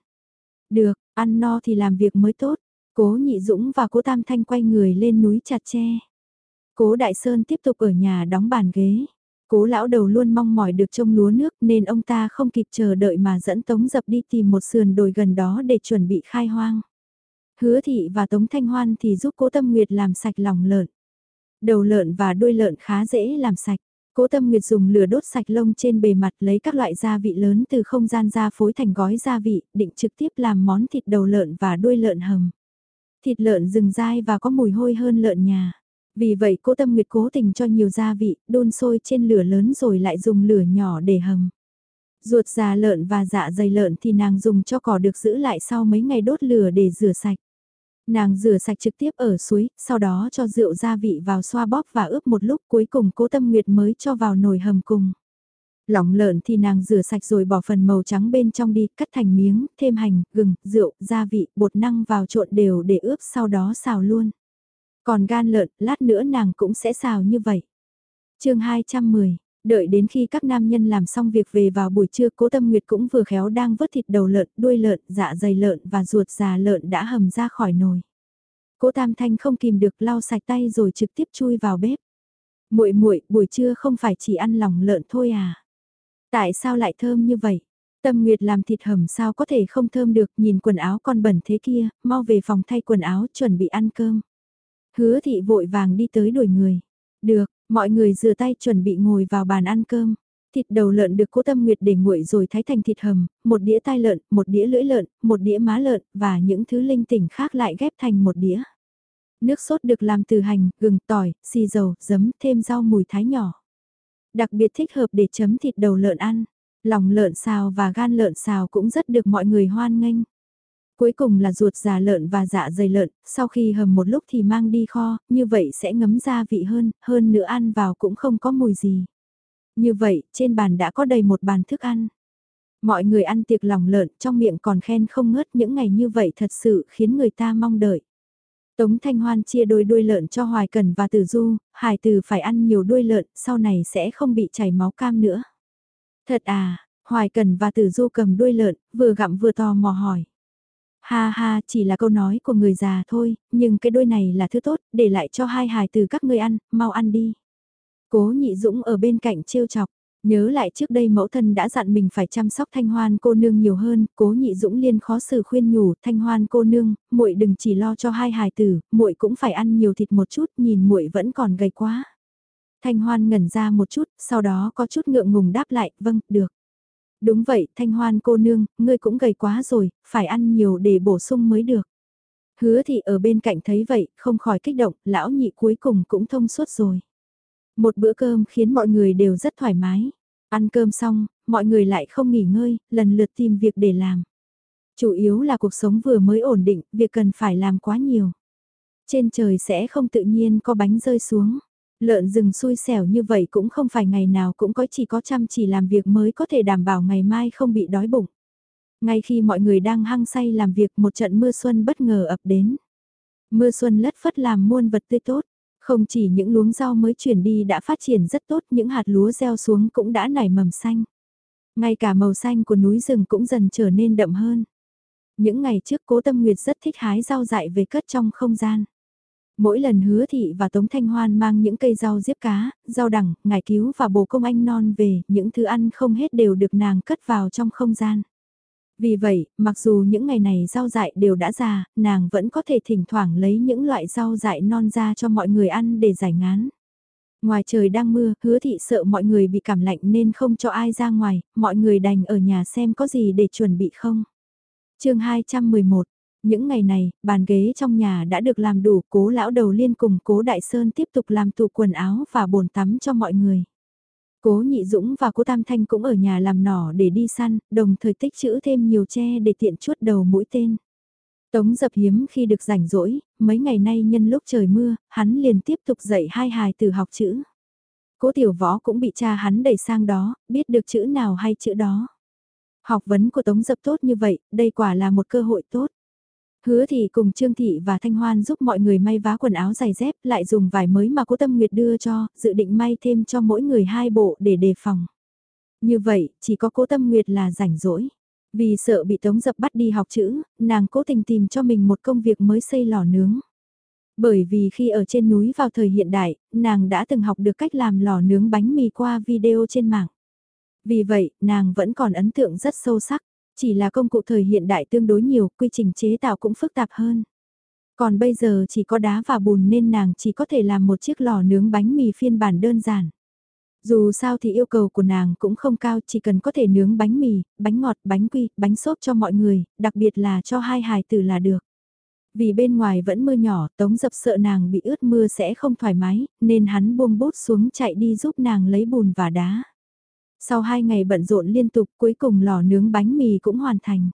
Được, ăn no thì làm việc mới tốt. Cố nhị dũng và cố Tam Thanh quay người lên núi chặt tre. Cố Đại Sơn tiếp tục ở nhà đóng bàn ghế. Cố lão đầu luôn mong mỏi được trông lúa nước nên ông ta không kịp chờ đợi mà dẫn Tống Dập đi tìm một sườn đồi gần đó để chuẩn bị khai hoang. Hứa thị và Tống Thanh Hoan thì giúp cố Tâm Nguyệt làm sạch lòng lợn. Đầu lợn và đuôi lợn khá dễ làm sạch. Cố Tâm Nguyệt dùng lửa đốt sạch lông trên bề mặt lấy các loại gia vị lớn từ không gian ra phối thành gói gia vị, định trực tiếp làm món thịt đầu lợn và đuôi lợn hầm. Thịt lợn rừng dai và có mùi hôi hơn lợn nhà. Vì vậy cố Tâm Nguyệt cố tình cho nhiều gia vị, đun sôi trên lửa lớn rồi lại dùng lửa nhỏ để hầm. Ruột già lợn và dạ dày lợn thì nàng dùng cho cỏ được giữ lại sau mấy ngày đốt lửa để rửa sạch. Nàng rửa sạch trực tiếp ở suối, sau đó cho rượu gia vị vào xoa bóp và ướp một lúc cuối cùng cố tâm nguyệt mới cho vào nồi hầm cùng. lỏng lợn thì nàng rửa sạch rồi bỏ phần màu trắng bên trong đi, cắt thành miếng, thêm hành, gừng, rượu, gia vị, bột năng vào trộn đều để ướp sau đó xào luôn. Còn gan lợn, lát nữa nàng cũng sẽ xào như vậy. chương 210, đợi đến khi các nam nhân làm xong việc về vào buổi trưa cố tâm nguyệt cũng vừa khéo đang vớt thịt đầu lợn, đuôi lợn, dạ dày lợn và ruột già lợn đã hầm ra khỏi nồi. Cố tam thanh không kìm được lau sạch tay rồi trực tiếp chui vào bếp. muội muội buổi trưa không phải chỉ ăn lòng lợn thôi à? Tại sao lại thơm như vậy? Tâm Nguyệt làm thịt hầm sao có thể không thơm được nhìn quần áo con bẩn thế kia, mau về phòng thay quần áo chuẩn bị ăn cơm. Hứa thị vội vàng đi tới đuổi người. Được, mọi người rửa tay chuẩn bị ngồi vào bàn ăn cơm. Thịt đầu lợn được cố tâm nguyệt để nguội rồi thái thành thịt hầm, một đĩa tai lợn, một đĩa lưỡi lợn, một đĩa má lợn và những thứ linh tỉnh khác lại ghép thành một đĩa. Nước sốt được làm từ hành, gừng, tỏi, xì dầu, giấm, thêm rau mùi thái nhỏ. Đặc biệt thích hợp để chấm thịt đầu lợn ăn. Lòng lợn xào và gan lợn xào cũng rất được mọi người hoan nghênh. Cuối cùng là ruột già lợn và dạ dày lợn, sau khi hầm một lúc thì mang đi kho, như vậy sẽ ngấm gia vị hơn, hơn nữa ăn vào cũng không có mùi gì. Như vậy, trên bàn đã có đầy một bàn thức ăn. Mọi người ăn tiệc lòng lợn trong miệng còn khen không ngớt những ngày như vậy thật sự khiến người ta mong đợi. Tống Thanh Hoan chia đôi đuôi lợn cho Hoài Cần và Tử Du, Hải Tử phải ăn nhiều đuôi lợn, sau này sẽ không bị chảy máu cam nữa. Thật à, Hoài Cần và Tử Du cầm đuôi lợn, vừa gặm vừa tò mò hỏi. Ha ha, chỉ là câu nói của người già thôi, nhưng cái đôi này là thứ tốt, để lại cho hai hài từ các ngươi ăn, mau ăn đi. Cố nhị dũng ở bên cạnh trêu chọc, Nhớ lại trước đây mẫu thân đã dặn mình phải chăm sóc thanh hoan cô nương nhiều hơn, cố nhị dũng liên khó xử khuyên nhủ thanh hoan cô nương, muội đừng chỉ lo cho hai hài tử, muội cũng phải ăn nhiều thịt một chút, nhìn muội vẫn còn gầy quá. Thanh hoan ngẩn ra một chút, sau đó có chút ngượng ngùng đáp lại, vâng, được. Đúng vậy, thanh hoan cô nương, ngươi cũng gầy quá rồi, phải ăn nhiều để bổ sung mới được. Hứa thị ở bên cạnh thấy vậy, không khỏi kích động, lão nhị cuối cùng cũng thông suốt rồi. Một bữa cơm khiến mọi người đều rất thoải mái. Ăn cơm xong, mọi người lại không nghỉ ngơi, lần lượt tìm việc để làm. Chủ yếu là cuộc sống vừa mới ổn định, việc cần phải làm quá nhiều. Trên trời sẽ không tự nhiên có bánh rơi xuống. Lợn rừng xui xẻo như vậy cũng không phải ngày nào cũng có chỉ có chăm chỉ làm việc mới có thể đảm bảo ngày mai không bị đói bụng. Ngay khi mọi người đang hăng say làm việc một trận mưa xuân bất ngờ ập đến. Mưa xuân lất phất làm muôn vật tươi tốt. Không chỉ những luống rau mới chuyển đi đã phát triển rất tốt, những hạt lúa gieo xuống cũng đã nảy mầm xanh. Ngay cả màu xanh của núi rừng cũng dần trở nên đậm hơn. Những ngày trước cố tâm nguyệt rất thích hái rau dại về cất trong không gian. Mỗi lần hứa thị và Tống Thanh Hoan mang những cây rau diếp cá, rau đằng, ngải cứu và bồ công anh non về, những thứ ăn không hết đều được nàng cất vào trong không gian. Vì vậy, mặc dù những ngày này rau dại đều đã già, nàng vẫn có thể thỉnh thoảng lấy những loại rau dại non ra cho mọi người ăn để giải ngán. Ngoài trời đang mưa, hứa thị sợ mọi người bị cảm lạnh nên không cho ai ra ngoài, mọi người đành ở nhà xem có gì để chuẩn bị không. chương 211 những ngày này, bàn ghế trong nhà đã được làm đủ, cố lão đầu liên cùng cố đại sơn tiếp tục làm tủ quần áo và bồn tắm cho mọi người. Cố Nhị Dũng và cố Tam Thanh cũng ở nhà làm nỏ để đi săn, đồng thời tích trữ thêm nhiều tre để tiện chuốt đầu mũi tên. Tống dập hiếm khi được rảnh rỗi, mấy ngày nay nhân lúc trời mưa, hắn liền tiếp tục dạy hai hài từ học chữ. Cố tiểu võ cũng bị cha hắn đẩy sang đó, biết được chữ nào hay chữ đó. Học vấn của Tống dập tốt như vậy, đây quả là một cơ hội tốt. Hứa thì cùng Trương Thị và Thanh Hoan giúp mọi người may vá quần áo giày dép lại dùng vải mới mà cố tâm nguyệt đưa cho, dự định may thêm cho mỗi người hai bộ để đề phòng. Như vậy, chỉ có cố tâm nguyệt là rảnh rỗi. Vì sợ bị tống dập bắt đi học chữ, nàng cố tình tìm cho mình một công việc mới xây lò nướng. Bởi vì khi ở trên núi vào thời hiện đại, nàng đã từng học được cách làm lò nướng bánh mì qua video trên mạng. Vì vậy, nàng vẫn còn ấn tượng rất sâu sắc. Chỉ là công cụ thời hiện đại tương đối nhiều, quy trình chế tạo cũng phức tạp hơn. Còn bây giờ chỉ có đá và bùn nên nàng chỉ có thể làm một chiếc lò nướng bánh mì phiên bản đơn giản. Dù sao thì yêu cầu của nàng cũng không cao, chỉ cần có thể nướng bánh mì, bánh ngọt, bánh quy, bánh xốp cho mọi người, đặc biệt là cho hai hài tử là được. Vì bên ngoài vẫn mưa nhỏ, Tống Dập sợ nàng bị ướt mưa sẽ không thoải mái, nên hắn buông bút xuống chạy đi giúp nàng lấy bùn và đá. Sau hai ngày bận rộn liên tục cuối cùng lò nướng bánh mì cũng hoàn thành.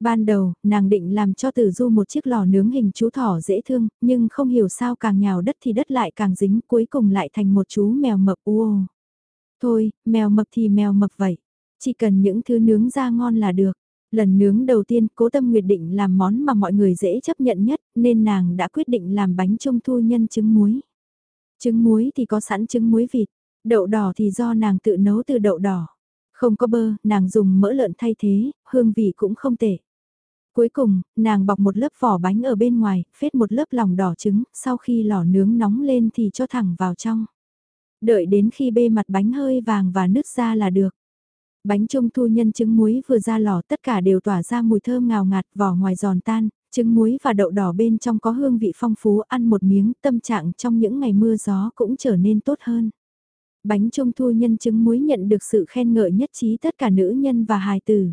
Ban đầu, nàng định làm cho tử du một chiếc lò nướng hình chú thỏ dễ thương, nhưng không hiểu sao càng nhào đất thì đất lại càng dính cuối cùng lại thành một chú mèo mập uô. Thôi, mèo mập thì mèo mập vậy. Chỉ cần những thứ nướng ra ngon là được. Lần nướng đầu tiên cố tâm nguyệt định làm món mà mọi người dễ chấp nhận nhất nên nàng đã quyết định làm bánh trung thu nhân trứng muối. Trứng muối thì có sẵn trứng muối vịt, Đậu đỏ thì do nàng tự nấu từ đậu đỏ. Không có bơ, nàng dùng mỡ lợn thay thế, hương vị cũng không tệ. Cuối cùng, nàng bọc một lớp vỏ bánh ở bên ngoài, phết một lớp lòng đỏ trứng, sau khi lò nướng nóng lên thì cho thẳng vào trong. Đợi đến khi bê mặt bánh hơi vàng và nứt ra là được. Bánh trung thu nhân trứng muối vừa ra lò tất cả đều tỏa ra mùi thơm ngào ngạt vỏ ngoài giòn tan, trứng muối và đậu đỏ bên trong có hương vị phong phú ăn một miếng tâm trạng trong những ngày mưa gió cũng trở nên tốt hơn. Bánh trung thu nhân trứng muối nhận được sự khen ngợi nhất trí tất cả nữ nhân và hài tử.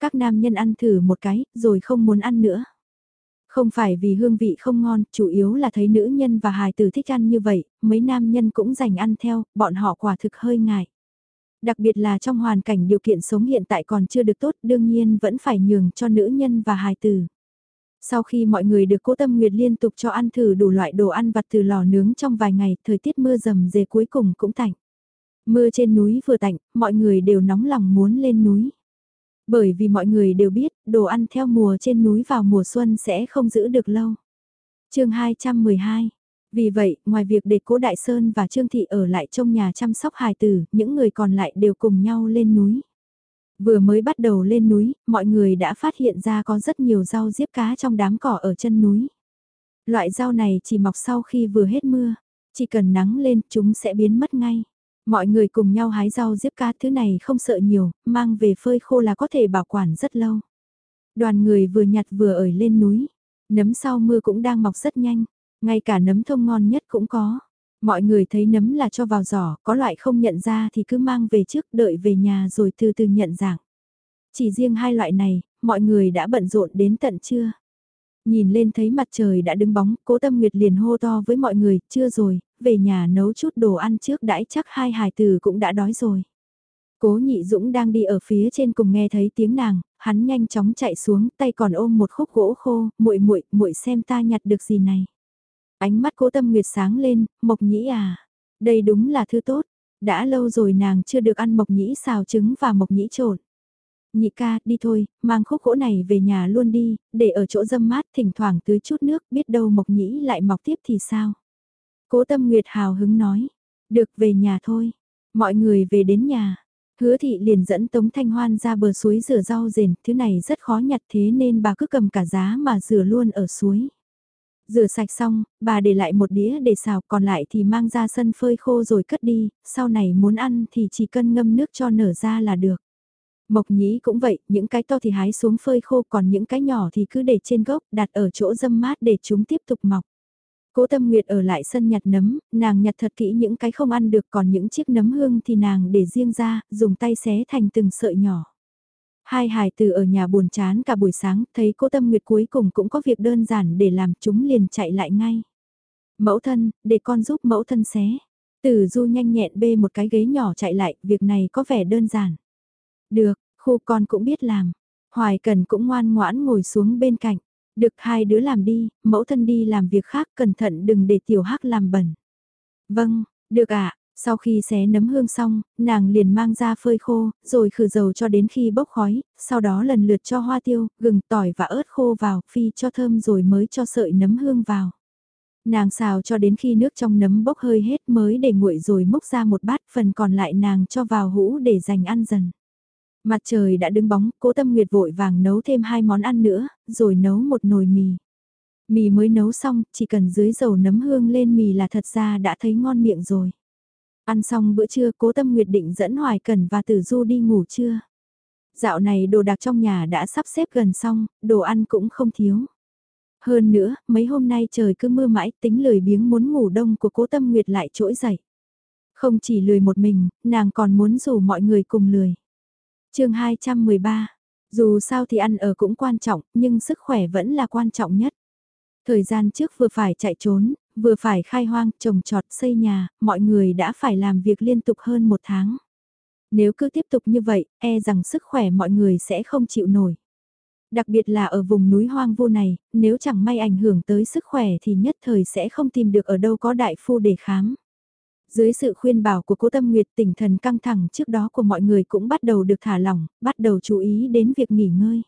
Các nam nhân ăn thử một cái, rồi không muốn ăn nữa. Không phải vì hương vị không ngon, chủ yếu là thấy nữ nhân và hài tử thích ăn như vậy, mấy nam nhân cũng dành ăn theo, bọn họ quả thực hơi ngại. Đặc biệt là trong hoàn cảnh điều kiện sống hiện tại còn chưa được tốt, đương nhiên vẫn phải nhường cho nữ nhân và hài tử. Sau khi mọi người được cố tâm nguyệt liên tục cho ăn thử đủ loại đồ ăn vặt từ lò nướng trong vài ngày, thời tiết mưa rầm rề cuối cùng cũng tạnh. Mưa trên núi vừa tạnh, mọi người đều nóng lòng muốn lên núi. Bởi vì mọi người đều biết, đồ ăn theo mùa trên núi vào mùa xuân sẽ không giữ được lâu. chương 212 Vì vậy, ngoài việc để cố Đại Sơn và Trương Thị ở lại trong nhà chăm sóc hài tử, những người còn lại đều cùng nhau lên núi. Vừa mới bắt đầu lên núi, mọi người đã phát hiện ra có rất nhiều rau diếp cá trong đám cỏ ở chân núi. Loại rau này chỉ mọc sau khi vừa hết mưa, chỉ cần nắng lên chúng sẽ biến mất ngay. Mọi người cùng nhau hái rau diếp cá thứ này không sợ nhiều, mang về phơi khô là có thể bảo quản rất lâu. Đoàn người vừa nhặt vừa ở lên núi, nấm sau mưa cũng đang mọc rất nhanh, ngay cả nấm thông ngon nhất cũng có. Mọi người thấy nấm là cho vào giỏ, có loại không nhận ra thì cứ mang về trước đợi về nhà rồi từ từ nhận dạng. Chỉ riêng hai loại này, mọi người đã bận rộn đến tận trưa. Nhìn lên thấy mặt trời đã đứng bóng, cố tâm nguyệt liền hô to với mọi người, chưa rồi, về nhà nấu chút đồ ăn trước đãi chắc hai hài tử cũng đã đói rồi. Cố nhị dũng đang đi ở phía trên cùng nghe thấy tiếng nàng, hắn nhanh chóng chạy xuống, tay còn ôm một khúc gỗ khô, muội muội, muội xem ta nhặt được gì này. Ánh mắt cố tâm nguyệt sáng lên, mộc nhĩ à, đây đúng là thứ tốt, đã lâu rồi nàng chưa được ăn mộc nhĩ xào trứng và mộc nhĩ trộn. Nhị ca, đi thôi, mang khúc gỗ này về nhà luôn đi, để ở chỗ dâm mát thỉnh thoảng tưới chút nước, biết đâu mộc nhĩ lại mọc tiếp thì sao. Cố tâm nguyệt hào hứng nói, được về nhà thôi, mọi người về đến nhà. Hứa thị liền dẫn Tống Thanh Hoan ra bờ suối rửa rau rền, thứ này rất khó nhặt thế nên bà cứ cầm cả giá mà rửa luôn ở suối. Rửa sạch xong, bà để lại một đĩa để xào còn lại thì mang ra sân phơi khô rồi cất đi, sau này muốn ăn thì chỉ cần ngâm nước cho nở ra là được. Mộc nhĩ cũng vậy, những cái to thì hái xuống phơi khô còn những cái nhỏ thì cứ để trên gốc đặt ở chỗ dâm mát để chúng tiếp tục mọc. Cố Tâm Nguyệt ở lại sân nhặt nấm, nàng nhặt thật kỹ những cái không ăn được còn những chiếc nấm hương thì nàng để riêng ra, dùng tay xé thành từng sợi nhỏ. Hai hài từ ở nhà buồn chán cả buổi sáng, thấy cô Tâm Nguyệt cuối cùng cũng có việc đơn giản để làm chúng liền chạy lại ngay. Mẫu thân, để con giúp mẫu thân xé. Tử Du nhanh nhẹn bê một cái ghế nhỏ chạy lại, việc này có vẻ đơn giản. Được, khu con cũng biết làm. Hoài Cần cũng ngoan ngoãn ngồi xuống bên cạnh. Được hai đứa làm đi, mẫu thân đi làm việc khác cẩn thận đừng để tiểu hắc làm bẩn. Vâng, được ạ, sau khi xé nấm hương xong, nàng liền mang ra phơi khô, rồi khử dầu cho đến khi bốc khói, sau đó lần lượt cho hoa tiêu, gừng, tỏi và ớt khô vào, phi cho thơm rồi mới cho sợi nấm hương vào. Nàng xào cho đến khi nước trong nấm bốc hơi hết mới để nguội rồi múc ra một bát, phần còn lại nàng cho vào hũ để dành ăn dần. Mặt trời đã đứng bóng, cố tâm nguyệt vội vàng nấu thêm hai món ăn nữa, rồi nấu một nồi mì. Mì mới nấu xong, chỉ cần dưới dầu nấm hương lên mì là thật ra đã thấy ngon miệng rồi. Ăn xong bữa trưa cố tâm nguyệt định dẫn Hoài Cần và Tử Du đi ngủ trưa. Dạo này đồ đạc trong nhà đã sắp xếp gần xong, đồ ăn cũng không thiếu. Hơn nữa, mấy hôm nay trời cứ mưa mãi tính lười biếng muốn ngủ đông của cố tâm nguyệt lại trỗi dậy. Không chỉ lười một mình, nàng còn muốn rủ mọi người cùng lười chương 213, dù sao thì ăn ở cũng quan trọng, nhưng sức khỏe vẫn là quan trọng nhất. Thời gian trước vừa phải chạy trốn, vừa phải khai hoang, trồng trọt, xây nhà, mọi người đã phải làm việc liên tục hơn một tháng. Nếu cứ tiếp tục như vậy, e rằng sức khỏe mọi người sẽ không chịu nổi. Đặc biệt là ở vùng núi hoang vu này, nếu chẳng may ảnh hưởng tới sức khỏe thì nhất thời sẽ không tìm được ở đâu có đại phu để khám. Dưới sự khuyên bảo của cố tâm nguyệt tinh thần căng thẳng trước đó của mọi người cũng bắt đầu được thả lỏng, bắt đầu chú ý đến việc nghỉ ngơi.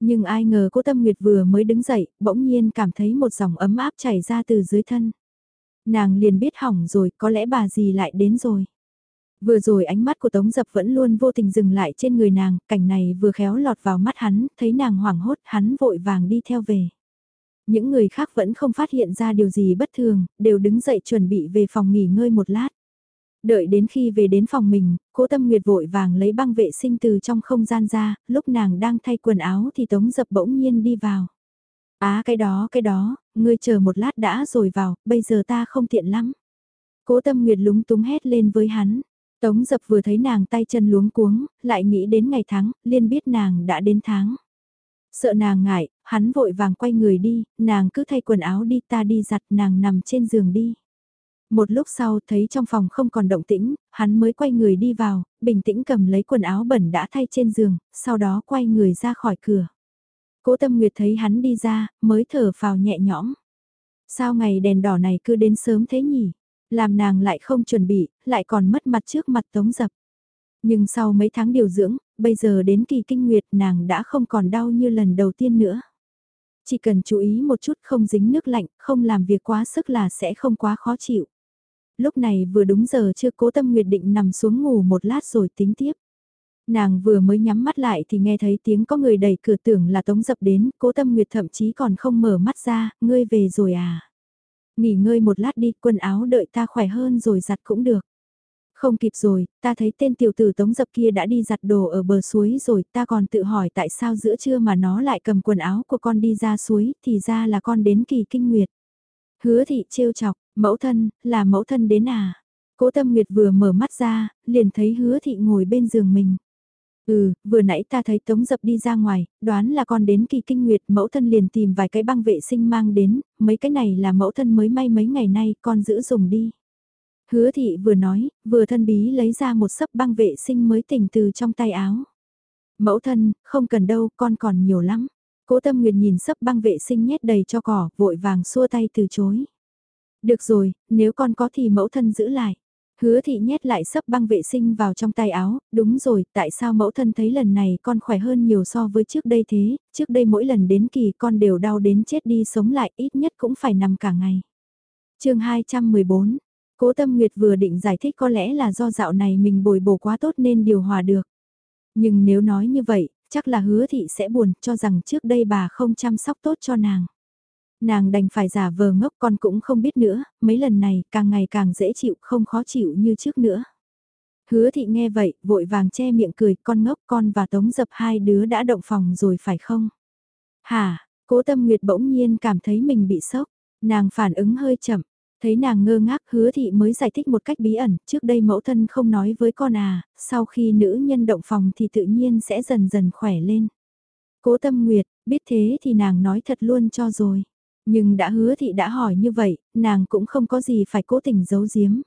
Nhưng ai ngờ cô tâm nguyệt vừa mới đứng dậy, bỗng nhiên cảm thấy một dòng ấm áp chảy ra từ dưới thân. Nàng liền biết hỏng rồi, có lẽ bà gì lại đến rồi. Vừa rồi ánh mắt của Tống Dập vẫn luôn vô tình dừng lại trên người nàng, cảnh này vừa khéo lọt vào mắt hắn, thấy nàng hoảng hốt, hắn vội vàng đi theo về. Những người khác vẫn không phát hiện ra điều gì bất thường, đều đứng dậy chuẩn bị về phòng nghỉ ngơi một lát. Đợi đến khi về đến phòng mình, cố tâm nguyệt vội vàng lấy băng vệ sinh từ trong không gian ra, lúc nàng đang thay quần áo thì tống dập bỗng nhiên đi vào. Á cái đó cái đó, ngươi chờ một lát đã rồi vào, bây giờ ta không tiện lắm. Cố tâm nguyệt lúng túng hét lên với hắn. Tống dập vừa thấy nàng tay chân luống cuống, lại nghĩ đến ngày tháng, liên biết nàng đã đến tháng. Sợ nàng ngại, hắn vội vàng quay người đi, nàng cứ thay quần áo đi ta đi giặt nàng nằm trên giường đi. Một lúc sau thấy trong phòng không còn động tĩnh, hắn mới quay người đi vào, bình tĩnh cầm lấy quần áo bẩn đã thay trên giường, sau đó quay người ra khỏi cửa. Cố tâm nguyệt thấy hắn đi ra, mới thở phào nhẹ nhõm. Sao ngày đèn đỏ này cứ đến sớm thế nhỉ? Làm nàng lại không chuẩn bị, lại còn mất mặt trước mặt tống dập. Nhưng sau mấy tháng điều dưỡng, bây giờ đến kỳ kinh nguyệt nàng đã không còn đau như lần đầu tiên nữa. Chỉ cần chú ý một chút không dính nước lạnh, không làm việc quá sức là sẽ không quá khó chịu. Lúc này vừa đúng giờ chưa cố tâm nguyệt định nằm xuống ngủ một lát rồi tính tiếp. Nàng vừa mới nhắm mắt lại thì nghe thấy tiếng có người đẩy cửa tưởng là tống dập đến, cố tâm nguyệt thậm chí còn không mở mắt ra, ngươi về rồi à. Nghỉ ngơi một lát đi, quần áo đợi ta khỏe hơn rồi giặt cũng được. Không kịp rồi, ta thấy tên tiểu tử tống dập kia đã đi giặt đồ ở bờ suối rồi, ta còn tự hỏi tại sao giữa trưa mà nó lại cầm quần áo của con đi ra suối, thì ra là con đến kỳ kinh nguyệt. Hứa thị trêu chọc, mẫu thân, là mẫu thân đến à? Cố tâm nguyệt vừa mở mắt ra, liền thấy hứa thị ngồi bên giường mình. Ừ, vừa nãy ta thấy Tống Dập đi ra ngoài, đoán là con đến kỳ kinh nguyệt, mẫu thân liền tìm vài cái băng vệ sinh mang đến, mấy cái này là mẫu thân mới may mấy ngày nay, con giữ dùng đi. Hứa thị vừa nói, vừa thân bí lấy ra một sấp băng vệ sinh mới tỉnh từ trong tay áo. Mẫu thân, không cần đâu, con còn nhiều lắm. Cố tâm nguyệt nhìn sấp băng vệ sinh nhét đầy cho cỏ, vội vàng xua tay từ chối. Được rồi, nếu con có thì mẫu thân giữ lại. Hứa thị nhét lại sấp băng vệ sinh vào trong tay áo, đúng rồi, tại sao mẫu thân thấy lần này con khỏe hơn nhiều so với trước đây thế, trước đây mỗi lần đến kỳ con đều đau đến chết đi sống lại ít nhất cũng phải nằm cả ngày. chương 214, Cố Tâm Nguyệt vừa định giải thích có lẽ là do dạo này mình bồi bổ quá tốt nên điều hòa được. Nhưng nếu nói như vậy, chắc là hứa thị sẽ buồn cho rằng trước đây bà không chăm sóc tốt cho nàng. Nàng đành phải giả vờ ngốc con cũng không biết nữa, mấy lần này càng ngày càng dễ chịu không khó chịu như trước nữa. Hứa thị nghe vậy, vội vàng che miệng cười, con ngốc con và tống dập hai đứa đã động phòng rồi phải không? Hả, cố tâm nguyệt bỗng nhiên cảm thấy mình bị sốc, nàng phản ứng hơi chậm, thấy nàng ngơ ngác hứa thị mới giải thích một cách bí ẩn, trước đây mẫu thân không nói với con à, sau khi nữ nhân động phòng thì tự nhiên sẽ dần dần khỏe lên. Cố tâm nguyệt, biết thế thì nàng nói thật luôn cho rồi. Nhưng đã hứa thị đã hỏi như vậy, nàng cũng không có gì phải cố tình giấu giếm.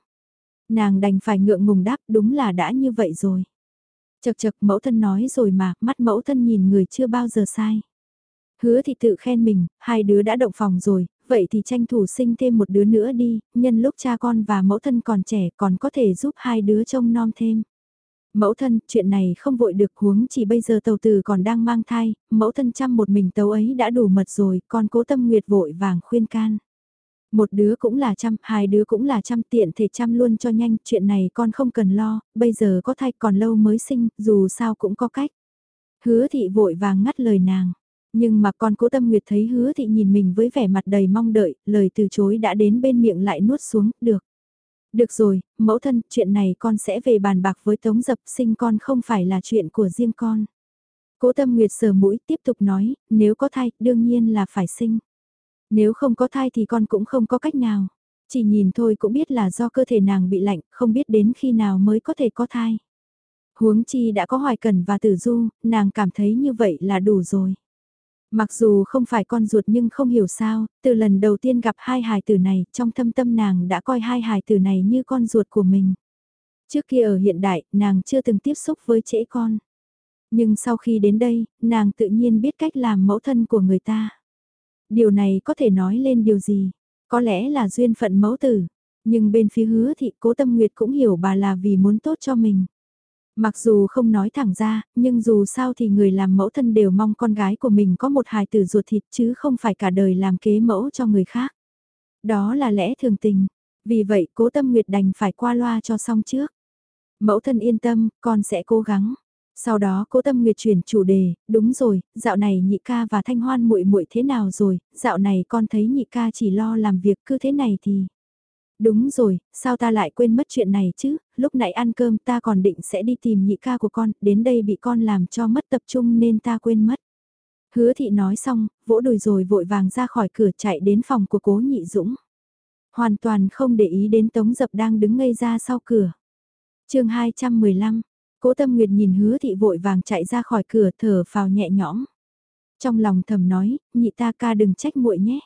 Nàng đành phải ngượng ngùng đáp đúng là đã như vậy rồi. Chật chật mẫu thân nói rồi mà, mắt mẫu thân nhìn người chưa bao giờ sai. Hứa thị tự khen mình, hai đứa đã động phòng rồi, vậy thì tranh thủ sinh thêm một đứa nữa đi, nhân lúc cha con và mẫu thân còn trẻ còn có thể giúp hai đứa trông non thêm. Mẫu thân, chuyện này không vội được huống chỉ bây giờ tàu tử còn đang mang thai, mẫu thân chăm một mình tàu ấy đã đủ mật rồi, con cố tâm nguyệt vội vàng khuyên can. Một đứa cũng là chăm, hai đứa cũng là chăm tiện thể chăm luôn cho nhanh, chuyện này con không cần lo, bây giờ có thai còn lâu mới sinh, dù sao cũng có cách. Hứa thị vội vàng ngắt lời nàng. Nhưng mà con cố tâm nguyệt thấy hứa thị nhìn mình với vẻ mặt đầy mong đợi, lời từ chối đã đến bên miệng lại nuốt xuống, được. Được rồi, mẫu thân, chuyện này con sẽ về bàn bạc với Tống Dập sinh con không phải là chuyện của riêng con. Cố Tâm Nguyệt sờ mũi tiếp tục nói, nếu có thai, đương nhiên là phải sinh. Nếu không có thai thì con cũng không có cách nào. Chỉ nhìn thôi cũng biết là do cơ thể nàng bị lạnh, không biết đến khi nào mới có thể có thai. Huống chi đã có hoài cần và tử du, nàng cảm thấy như vậy là đủ rồi. Mặc dù không phải con ruột nhưng không hiểu sao, từ lần đầu tiên gặp hai hài tử này, trong thâm tâm nàng đã coi hai hài tử này như con ruột của mình. Trước kia ở hiện đại, nàng chưa từng tiếp xúc với trẻ con. Nhưng sau khi đến đây, nàng tự nhiên biết cách làm mẫu thân của người ta. Điều này có thể nói lên điều gì? Có lẽ là duyên phận mẫu tử. Nhưng bên phía hứa thì cố tâm nguyệt cũng hiểu bà là vì muốn tốt cho mình. Mặc dù không nói thẳng ra, nhưng dù sao thì người làm mẫu thân đều mong con gái của mình có một hài tử ruột thịt chứ không phải cả đời làm kế mẫu cho người khác. Đó là lẽ thường tình. Vì vậy cố tâm nguyệt đành phải qua loa cho xong trước. Mẫu thân yên tâm, con sẽ cố gắng. Sau đó cố tâm nguyệt chuyển chủ đề, đúng rồi, dạo này nhị ca và thanh hoan muội muội thế nào rồi, dạo này con thấy nhị ca chỉ lo làm việc cứ thế này thì... Đúng rồi, sao ta lại quên mất chuyện này chứ, lúc nãy ăn cơm ta còn định sẽ đi tìm nhị ca của con, đến đây bị con làm cho mất tập trung nên ta quên mất. Hứa thị nói xong, vỗ đùi rồi vội vàng ra khỏi cửa chạy đến phòng của cố nhị dũng. Hoàn toàn không để ý đến tống dập đang đứng ngây ra sau cửa. chương 215, cố tâm nguyệt nhìn hứa thị vội vàng chạy ra khỏi cửa thở phào nhẹ nhõm. Trong lòng thầm nói, nhị ta ca đừng trách muội nhé.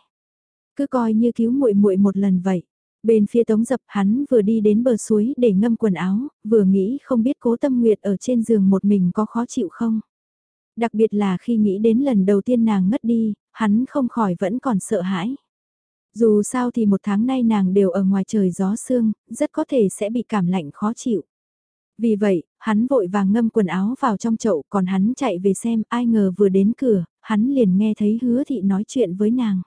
Cứ coi như cứu muội muội một lần vậy. Bên phía tống dập hắn vừa đi đến bờ suối để ngâm quần áo, vừa nghĩ không biết cố tâm nguyệt ở trên giường một mình có khó chịu không. Đặc biệt là khi nghĩ đến lần đầu tiên nàng ngất đi, hắn không khỏi vẫn còn sợ hãi. Dù sao thì một tháng nay nàng đều ở ngoài trời gió sương, rất có thể sẽ bị cảm lạnh khó chịu. Vì vậy, hắn vội vàng ngâm quần áo vào trong chậu còn hắn chạy về xem ai ngờ vừa đến cửa, hắn liền nghe thấy hứa thị nói chuyện với nàng.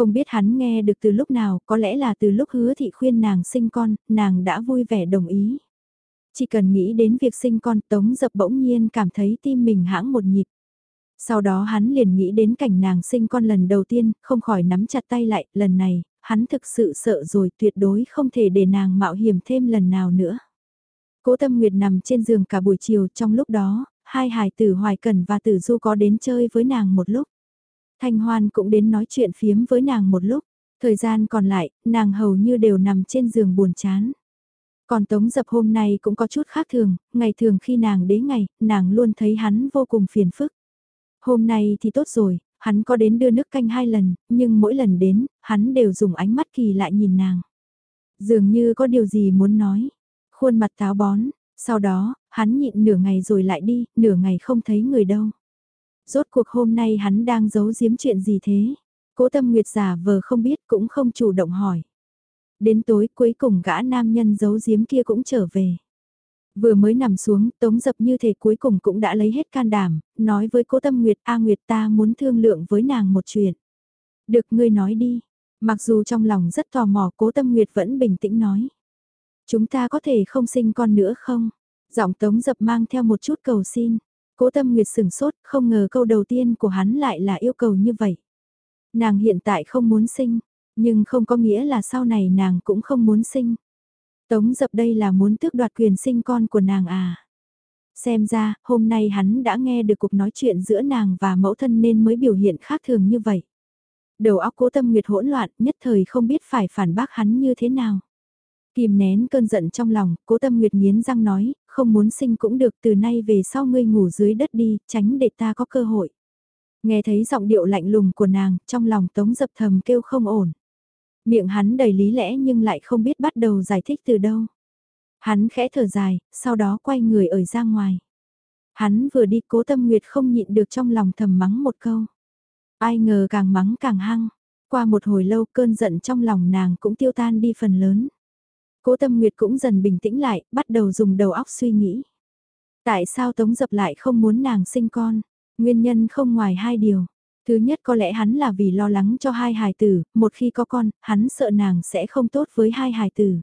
Không biết hắn nghe được từ lúc nào, có lẽ là từ lúc hứa thị khuyên nàng sinh con, nàng đã vui vẻ đồng ý. Chỉ cần nghĩ đến việc sinh con tống dập bỗng nhiên cảm thấy tim mình hãng một nhịp. Sau đó hắn liền nghĩ đến cảnh nàng sinh con lần đầu tiên, không khỏi nắm chặt tay lại, lần này, hắn thực sự sợ rồi tuyệt đối không thể để nàng mạo hiểm thêm lần nào nữa. Cố Tâm Nguyệt nằm trên giường cả buổi chiều trong lúc đó, hai hài tử Hoài Cần và Tử Du có đến chơi với nàng một lúc. Thanh Hoan cũng đến nói chuyện phiếm với nàng một lúc. Thời gian còn lại, nàng hầu như đều nằm trên giường buồn chán. Còn Tống Dập hôm nay cũng có chút khác thường, ngày thường khi nàng đến ngày, nàng luôn thấy hắn vô cùng phiền phức. Hôm nay thì tốt rồi, hắn có đến đưa nước canh hai lần, nhưng mỗi lần đến, hắn đều dùng ánh mắt kỳ lại nhìn nàng. Dường như có điều gì muốn nói. Khuôn mặt táo bón, sau đó, hắn nhịn nửa ngày rồi lại đi, nửa ngày không thấy người đâu. Rốt cuộc hôm nay hắn đang giấu giếm chuyện gì thế? Cố tâm nguyệt giả vờ không biết cũng không chủ động hỏi. Đến tối cuối cùng gã nam nhân giấu giếm kia cũng trở về. Vừa mới nằm xuống, tống dập như thể cuối cùng cũng đã lấy hết can đảm, nói với cố tâm nguyệt A Nguyệt ta muốn thương lượng với nàng một chuyện. Được ngươi nói đi. Mặc dù trong lòng rất tò mò cố tâm nguyệt vẫn bình tĩnh nói. Chúng ta có thể không sinh con nữa không? Giọng tống dập mang theo một chút cầu xin. Cố tâm nguyệt sừng sốt, không ngờ câu đầu tiên của hắn lại là yêu cầu như vậy. Nàng hiện tại không muốn sinh, nhưng không có nghĩa là sau này nàng cũng không muốn sinh. Tống dập đây là muốn tước đoạt quyền sinh con của nàng à. Xem ra, hôm nay hắn đã nghe được cuộc nói chuyện giữa nàng và mẫu thân nên mới biểu hiện khác thường như vậy. Đầu óc cố tâm nguyệt hỗn loạn, nhất thời không biết phải phản bác hắn như thế nào. Kìm nén cơn giận trong lòng, cố tâm nguyệt nghiến răng nói, không muốn sinh cũng được từ nay về sau ngươi ngủ dưới đất đi, tránh để ta có cơ hội. Nghe thấy giọng điệu lạnh lùng của nàng, trong lòng tống dập thầm kêu không ổn. Miệng hắn đầy lý lẽ nhưng lại không biết bắt đầu giải thích từ đâu. Hắn khẽ thở dài, sau đó quay người ở ra ngoài. Hắn vừa đi cố tâm nguyệt không nhịn được trong lòng thầm mắng một câu. Ai ngờ càng mắng càng hăng. Qua một hồi lâu cơn giận trong lòng nàng cũng tiêu tan đi phần lớn. Cố tâm nguyệt cũng dần bình tĩnh lại, bắt đầu dùng đầu óc suy nghĩ. Tại sao Tống Dập lại không muốn nàng sinh con? Nguyên nhân không ngoài hai điều. Thứ nhất có lẽ hắn là vì lo lắng cho hai hài tử, một khi có con, hắn sợ nàng sẽ không tốt với hai hài tử.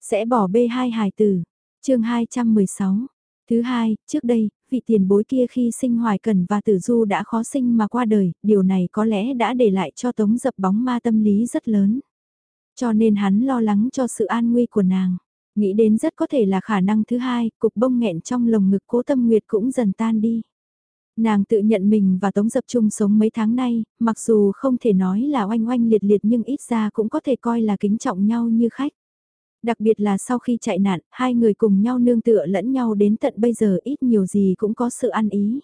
Sẽ bỏ bê hai hài tử. chương 216. Thứ hai, trước đây, vị tiền bối kia khi sinh hoài cần và tử du đã khó sinh mà qua đời, điều này có lẽ đã để lại cho tống dập bóng ma tâm lý rất lớn. Cho nên hắn lo lắng cho sự an nguy của nàng. Nghĩ đến rất có thể là khả năng thứ hai, cục bông nghẹn trong lồng ngực cố tâm nguyệt cũng dần tan đi. Nàng tự nhận mình và Tống Dập chung sống mấy tháng nay, mặc dù không thể nói là oanh oanh liệt liệt nhưng ít ra cũng có thể coi là kính trọng nhau như khách. Đặc biệt là sau khi chạy nạn, hai người cùng nhau nương tựa lẫn nhau đến tận bây giờ ít nhiều gì cũng có sự ăn ý.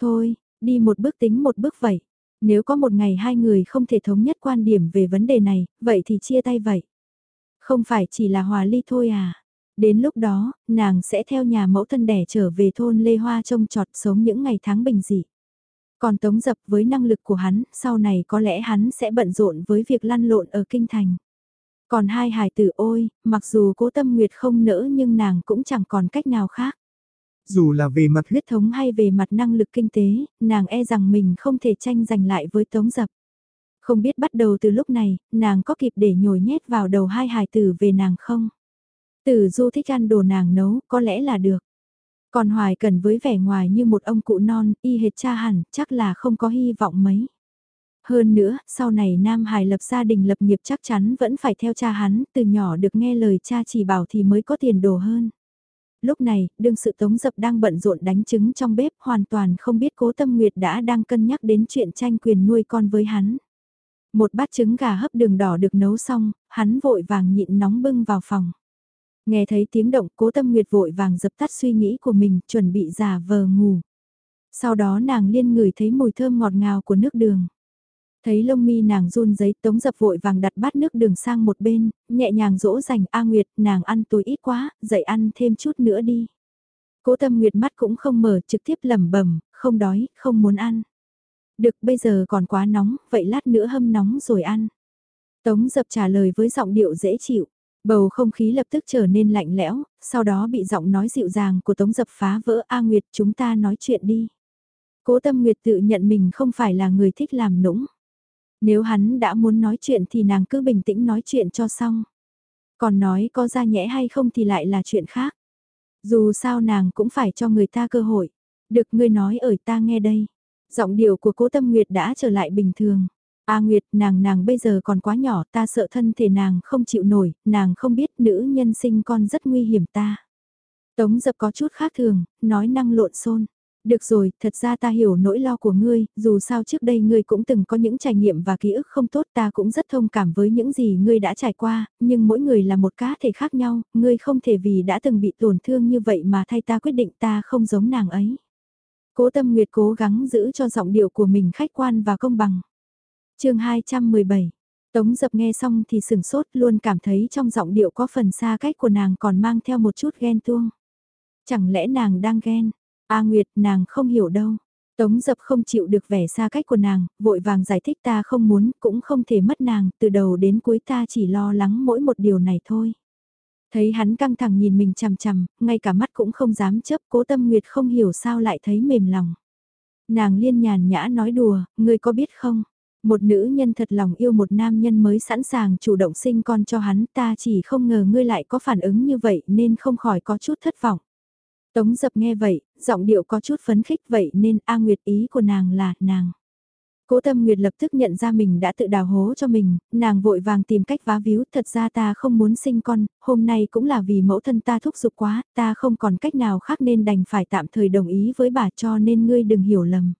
Thôi, đi một bước tính một bước vậy. Nếu có một ngày hai người không thể thống nhất quan điểm về vấn đề này, vậy thì chia tay vậy. Không phải chỉ là hòa ly thôi à. Đến lúc đó, nàng sẽ theo nhà mẫu thân đẻ trở về thôn Lê Hoa trông trọt sống những ngày tháng bình dị. Còn Tống Dập với năng lực của hắn, sau này có lẽ hắn sẽ bận rộn với việc lăn lộn ở kinh thành. Còn hai hài tử ôi, mặc dù cố tâm nguyệt không nỡ nhưng nàng cũng chẳng còn cách nào khác. Dù là về mặt huyết thống hay về mặt năng lực kinh tế, nàng e rằng mình không thể tranh giành lại với Tống Dập. Không biết bắt đầu từ lúc này, nàng có kịp để nhồi nhét vào đầu hai hài tử về nàng không? Tử du thích ăn đồ nàng nấu, có lẽ là được. Còn Hoài cần với vẻ ngoài như một ông cụ non, y hệt cha hẳn, chắc là không có hy vọng mấy. Hơn nữa, sau này Nam Hải lập gia đình lập nghiệp chắc chắn vẫn phải theo cha hắn, từ nhỏ được nghe lời cha chỉ bảo thì mới có tiền đồ hơn. Lúc này, đương sự tống dập đang bận rộn đánh trứng trong bếp hoàn toàn không biết cố tâm nguyệt đã đang cân nhắc đến chuyện tranh quyền nuôi con với hắn. Một bát trứng gà hấp đường đỏ được nấu xong, hắn vội vàng nhịn nóng bưng vào phòng. Nghe thấy tiếng động cố tâm nguyệt vội vàng dập tắt suy nghĩ của mình chuẩn bị giả vờ ngủ. Sau đó nàng liên ngửi thấy mùi thơm ngọt ngào của nước đường. Thấy lông mi nàng run giấy tống dập vội vàng đặt bát nước đường sang một bên, nhẹ nhàng dỗ dành A Nguyệt nàng ăn tối ít quá, dậy ăn thêm chút nữa đi. Cố tâm Nguyệt mắt cũng không mở trực tiếp lẩm bẩm không đói, không muốn ăn. Được bây giờ còn quá nóng, vậy lát nữa hâm nóng rồi ăn. Tống dập trả lời với giọng điệu dễ chịu. Bầu không khí lập tức trở nên lạnh lẽo, sau đó bị giọng nói dịu dàng của Tống Dập phá vỡ A Nguyệt chúng ta nói chuyện đi. Cố Tâm Nguyệt tự nhận mình không phải là người thích làm nũng. Nếu hắn đã muốn nói chuyện thì nàng cứ bình tĩnh nói chuyện cho xong. Còn nói có ra nhẽ hay không thì lại là chuyện khác. Dù sao nàng cũng phải cho người ta cơ hội. Được ngươi nói ở ta nghe đây. Giọng điệu của cố tâm nguyệt đã trở lại bình thường. A Nguyệt, nàng nàng bây giờ còn quá nhỏ, ta sợ thân thể nàng không chịu nổi, nàng không biết nữ nhân sinh con rất nguy hiểm ta. Tống dập có chút khác thường, nói năng lộn xôn. Được rồi, thật ra ta hiểu nỗi lo của ngươi, dù sao trước đây ngươi cũng từng có những trải nghiệm và ký ức không tốt ta cũng rất thông cảm với những gì ngươi đã trải qua, nhưng mỗi người là một cá thể khác nhau, ngươi không thể vì đã từng bị tổn thương như vậy mà thay ta quyết định ta không giống nàng ấy. Cố tâm nguyệt cố gắng giữ cho giọng điệu của mình khách quan và công bằng. chương 217 Tống dập nghe xong thì sừng sốt luôn cảm thấy trong giọng điệu có phần xa cách của nàng còn mang theo một chút ghen tuông. Chẳng lẽ nàng đang ghen? A Nguyệt nàng không hiểu đâu. Tống dập không chịu được vẻ xa cách của nàng, vội vàng giải thích ta không muốn, cũng không thể mất nàng, từ đầu đến cuối ta chỉ lo lắng mỗi một điều này thôi. Thấy hắn căng thẳng nhìn mình chằm chằm, ngay cả mắt cũng không dám chấp, cố tâm Nguyệt không hiểu sao lại thấy mềm lòng. Nàng liên nhàn nhã nói đùa, ngươi có biết không? Một nữ nhân thật lòng yêu một nam nhân mới sẵn sàng chủ động sinh con cho hắn ta chỉ không ngờ ngươi lại có phản ứng như vậy nên không khỏi có chút thất vọng. Tống dập nghe vậy, giọng điệu có chút phấn khích vậy nên A Nguyệt ý của nàng là nàng. Cố tâm Nguyệt lập tức nhận ra mình đã tự đào hố cho mình, nàng vội vàng tìm cách vá víu, thật ra ta không muốn sinh con, hôm nay cũng là vì mẫu thân ta thúc giục quá, ta không còn cách nào khác nên đành phải tạm thời đồng ý với bà cho nên ngươi đừng hiểu lầm.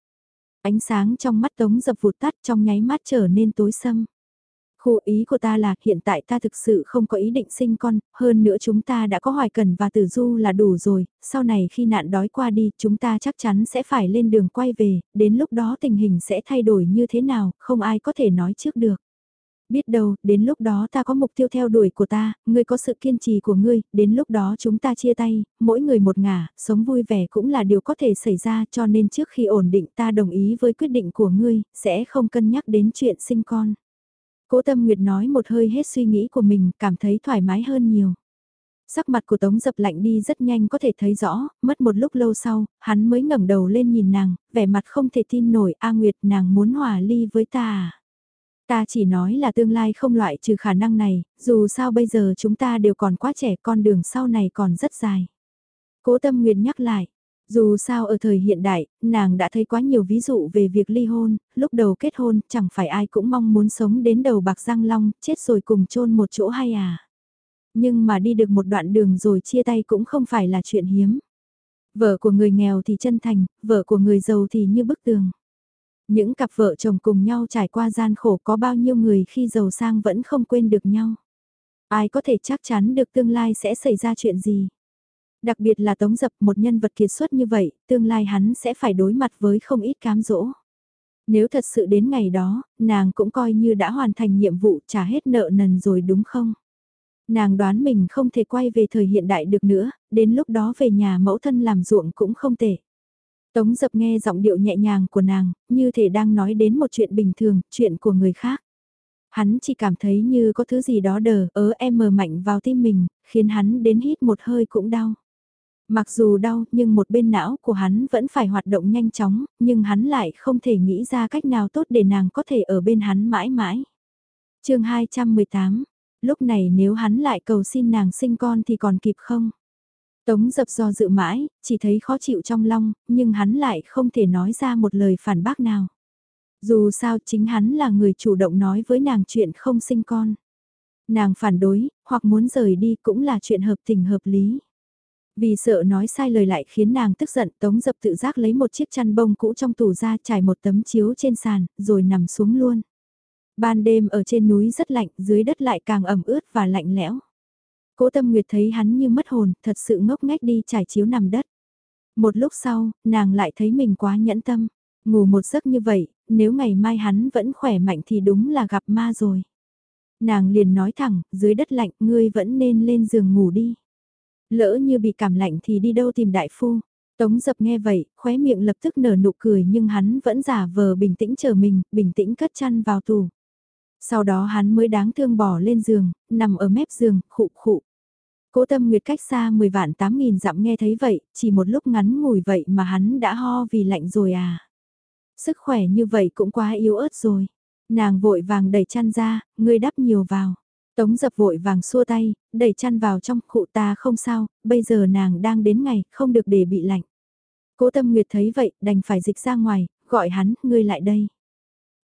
Ánh sáng trong mắt tống dập vụt tắt trong nháy mắt trở nên tối sâm. Khu ý của ta là hiện tại ta thực sự không có ý định sinh con, hơn nữa chúng ta đã có hoài cần và tử du là đủ rồi, sau này khi nạn đói qua đi chúng ta chắc chắn sẽ phải lên đường quay về, đến lúc đó tình hình sẽ thay đổi như thế nào, không ai có thể nói trước được biết đâu, đến lúc đó ta có mục tiêu theo đuổi của ta, ngươi có sự kiên trì của ngươi, đến lúc đó chúng ta chia tay, mỗi người một ngả, sống vui vẻ cũng là điều có thể xảy ra cho nên trước khi ổn định ta đồng ý với quyết định của ngươi, sẽ không cân nhắc đến chuyện sinh con. Cố Tâm Nguyệt nói một hơi hết suy nghĩ của mình, cảm thấy thoải mái hơn nhiều. Sắc mặt của Tống Dập lạnh đi rất nhanh có thể thấy rõ, mất một lúc lâu sau, hắn mới ngẩng đầu lên nhìn nàng, vẻ mặt không thể tin nổi, A Nguyệt nàng muốn hòa ly với ta? À? Ta chỉ nói là tương lai không loại trừ khả năng này, dù sao bây giờ chúng ta đều còn quá trẻ con đường sau này còn rất dài. Cố Tâm Nguyệt nhắc lại, dù sao ở thời hiện đại, nàng đã thấy quá nhiều ví dụ về việc ly hôn, lúc đầu kết hôn chẳng phải ai cũng mong muốn sống đến đầu bạc răng long, chết rồi cùng chôn một chỗ hay à. Nhưng mà đi được một đoạn đường rồi chia tay cũng không phải là chuyện hiếm. Vợ của người nghèo thì chân thành, vợ của người giàu thì như bức tường. Những cặp vợ chồng cùng nhau trải qua gian khổ có bao nhiêu người khi giàu sang vẫn không quên được nhau. Ai có thể chắc chắn được tương lai sẽ xảy ra chuyện gì. Đặc biệt là Tống Dập một nhân vật kiệt xuất như vậy, tương lai hắn sẽ phải đối mặt với không ít cám dỗ. Nếu thật sự đến ngày đó, nàng cũng coi như đã hoàn thành nhiệm vụ trả hết nợ nần rồi đúng không? Nàng đoán mình không thể quay về thời hiện đại được nữa, đến lúc đó về nhà mẫu thân làm ruộng cũng không thể Tống dập nghe giọng điệu nhẹ nhàng của nàng, như thể đang nói đến một chuyện bình thường, chuyện của người khác. Hắn chỉ cảm thấy như có thứ gì đó đờ, ớ em mờ mạnh vào tim mình, khiến hắn đến hít một hơi cũng đau. Mặc dù đau nhưng một bên não của hắn vẫn phải hoạt động nhanh chóng, nhưng hắn lại không thể nghĩ ra cách nào tốt để nàng có thể ở bên hắn mãi mãi. chương 218, lúc này nếu hắn lại cầu xin nàng sinh con thì còn kịp không? Tống dập do dự mãi, chỉ thấy khó chịu trong lòng, nhưng hắn lại không thể nói ra một lời phản bác nào. Dù sao chính hắn là người chủ động nói với nàng chuyện không sinh con. Nàng phản đối, hoặc muốn rời đi cũng là chuyện hợp tình hợp lý. Vì sợ nói sai lời lại khiến nàng tức giận tống dập tự giác lấy một chiếc chăn bông cũ trong tủ ra trải một tấm chiếu trên sàn, rồi nằm xuống luôn. Ban đêm ở trên núi rất lạnh, dưới đất lại càng ẩm ướt và lạnh lẽo. Cố tâm nguyệt thấy hắn như mất hồn, thật sự ngốc nghếch đi trải chiếu nằm đất. Một lúc sau, nàng lại thấy mình quá nhẫn tâm. Ngủ một giấc như vậy, nếu ngày mai hắn vẫn khỏe mạnh thì đúng là gặp ma rồi. Nàng liền nói thẳng, dưới đất lạnh, ngươi vẫn nên lên giường ngủ đi. Lỡ như bị cảm lạnh thì đi đâu tìm đại phu. Tống dập nghe vậy, khóe miệng lập tức nở nụ cười nhưng hắn vẫn giả vờ bình tĩnh chờ mình, bình tĩnh cất chăn vào tủ. Sau đó hắn mới đáng thương bỏ lên giường, nằm ở mép giường, khụ khụ. Cố tâm nguyệt cách xa 10 vạn 8 nghìn dặm nghe thấy vậy, chỉ một lúc ngắn ngủi vậy mà hắn đã ho vì lạnh rồi à. Sức khỏe như vậy cũng quá yếu ớt rồi. Nàng vội vàng đẩy chăn ra, ngươi đắp nhiều vào. Tống dập vội vàng xua tay, đẩy chăn vào trong khụ ta không sao, bây giờ nàng đang đến ngày, không được để bị lạnh. Cố tâm nguyệt thấy vậy, đành phải dịch ra ngoài, gọi hắn, ngươi lại đây.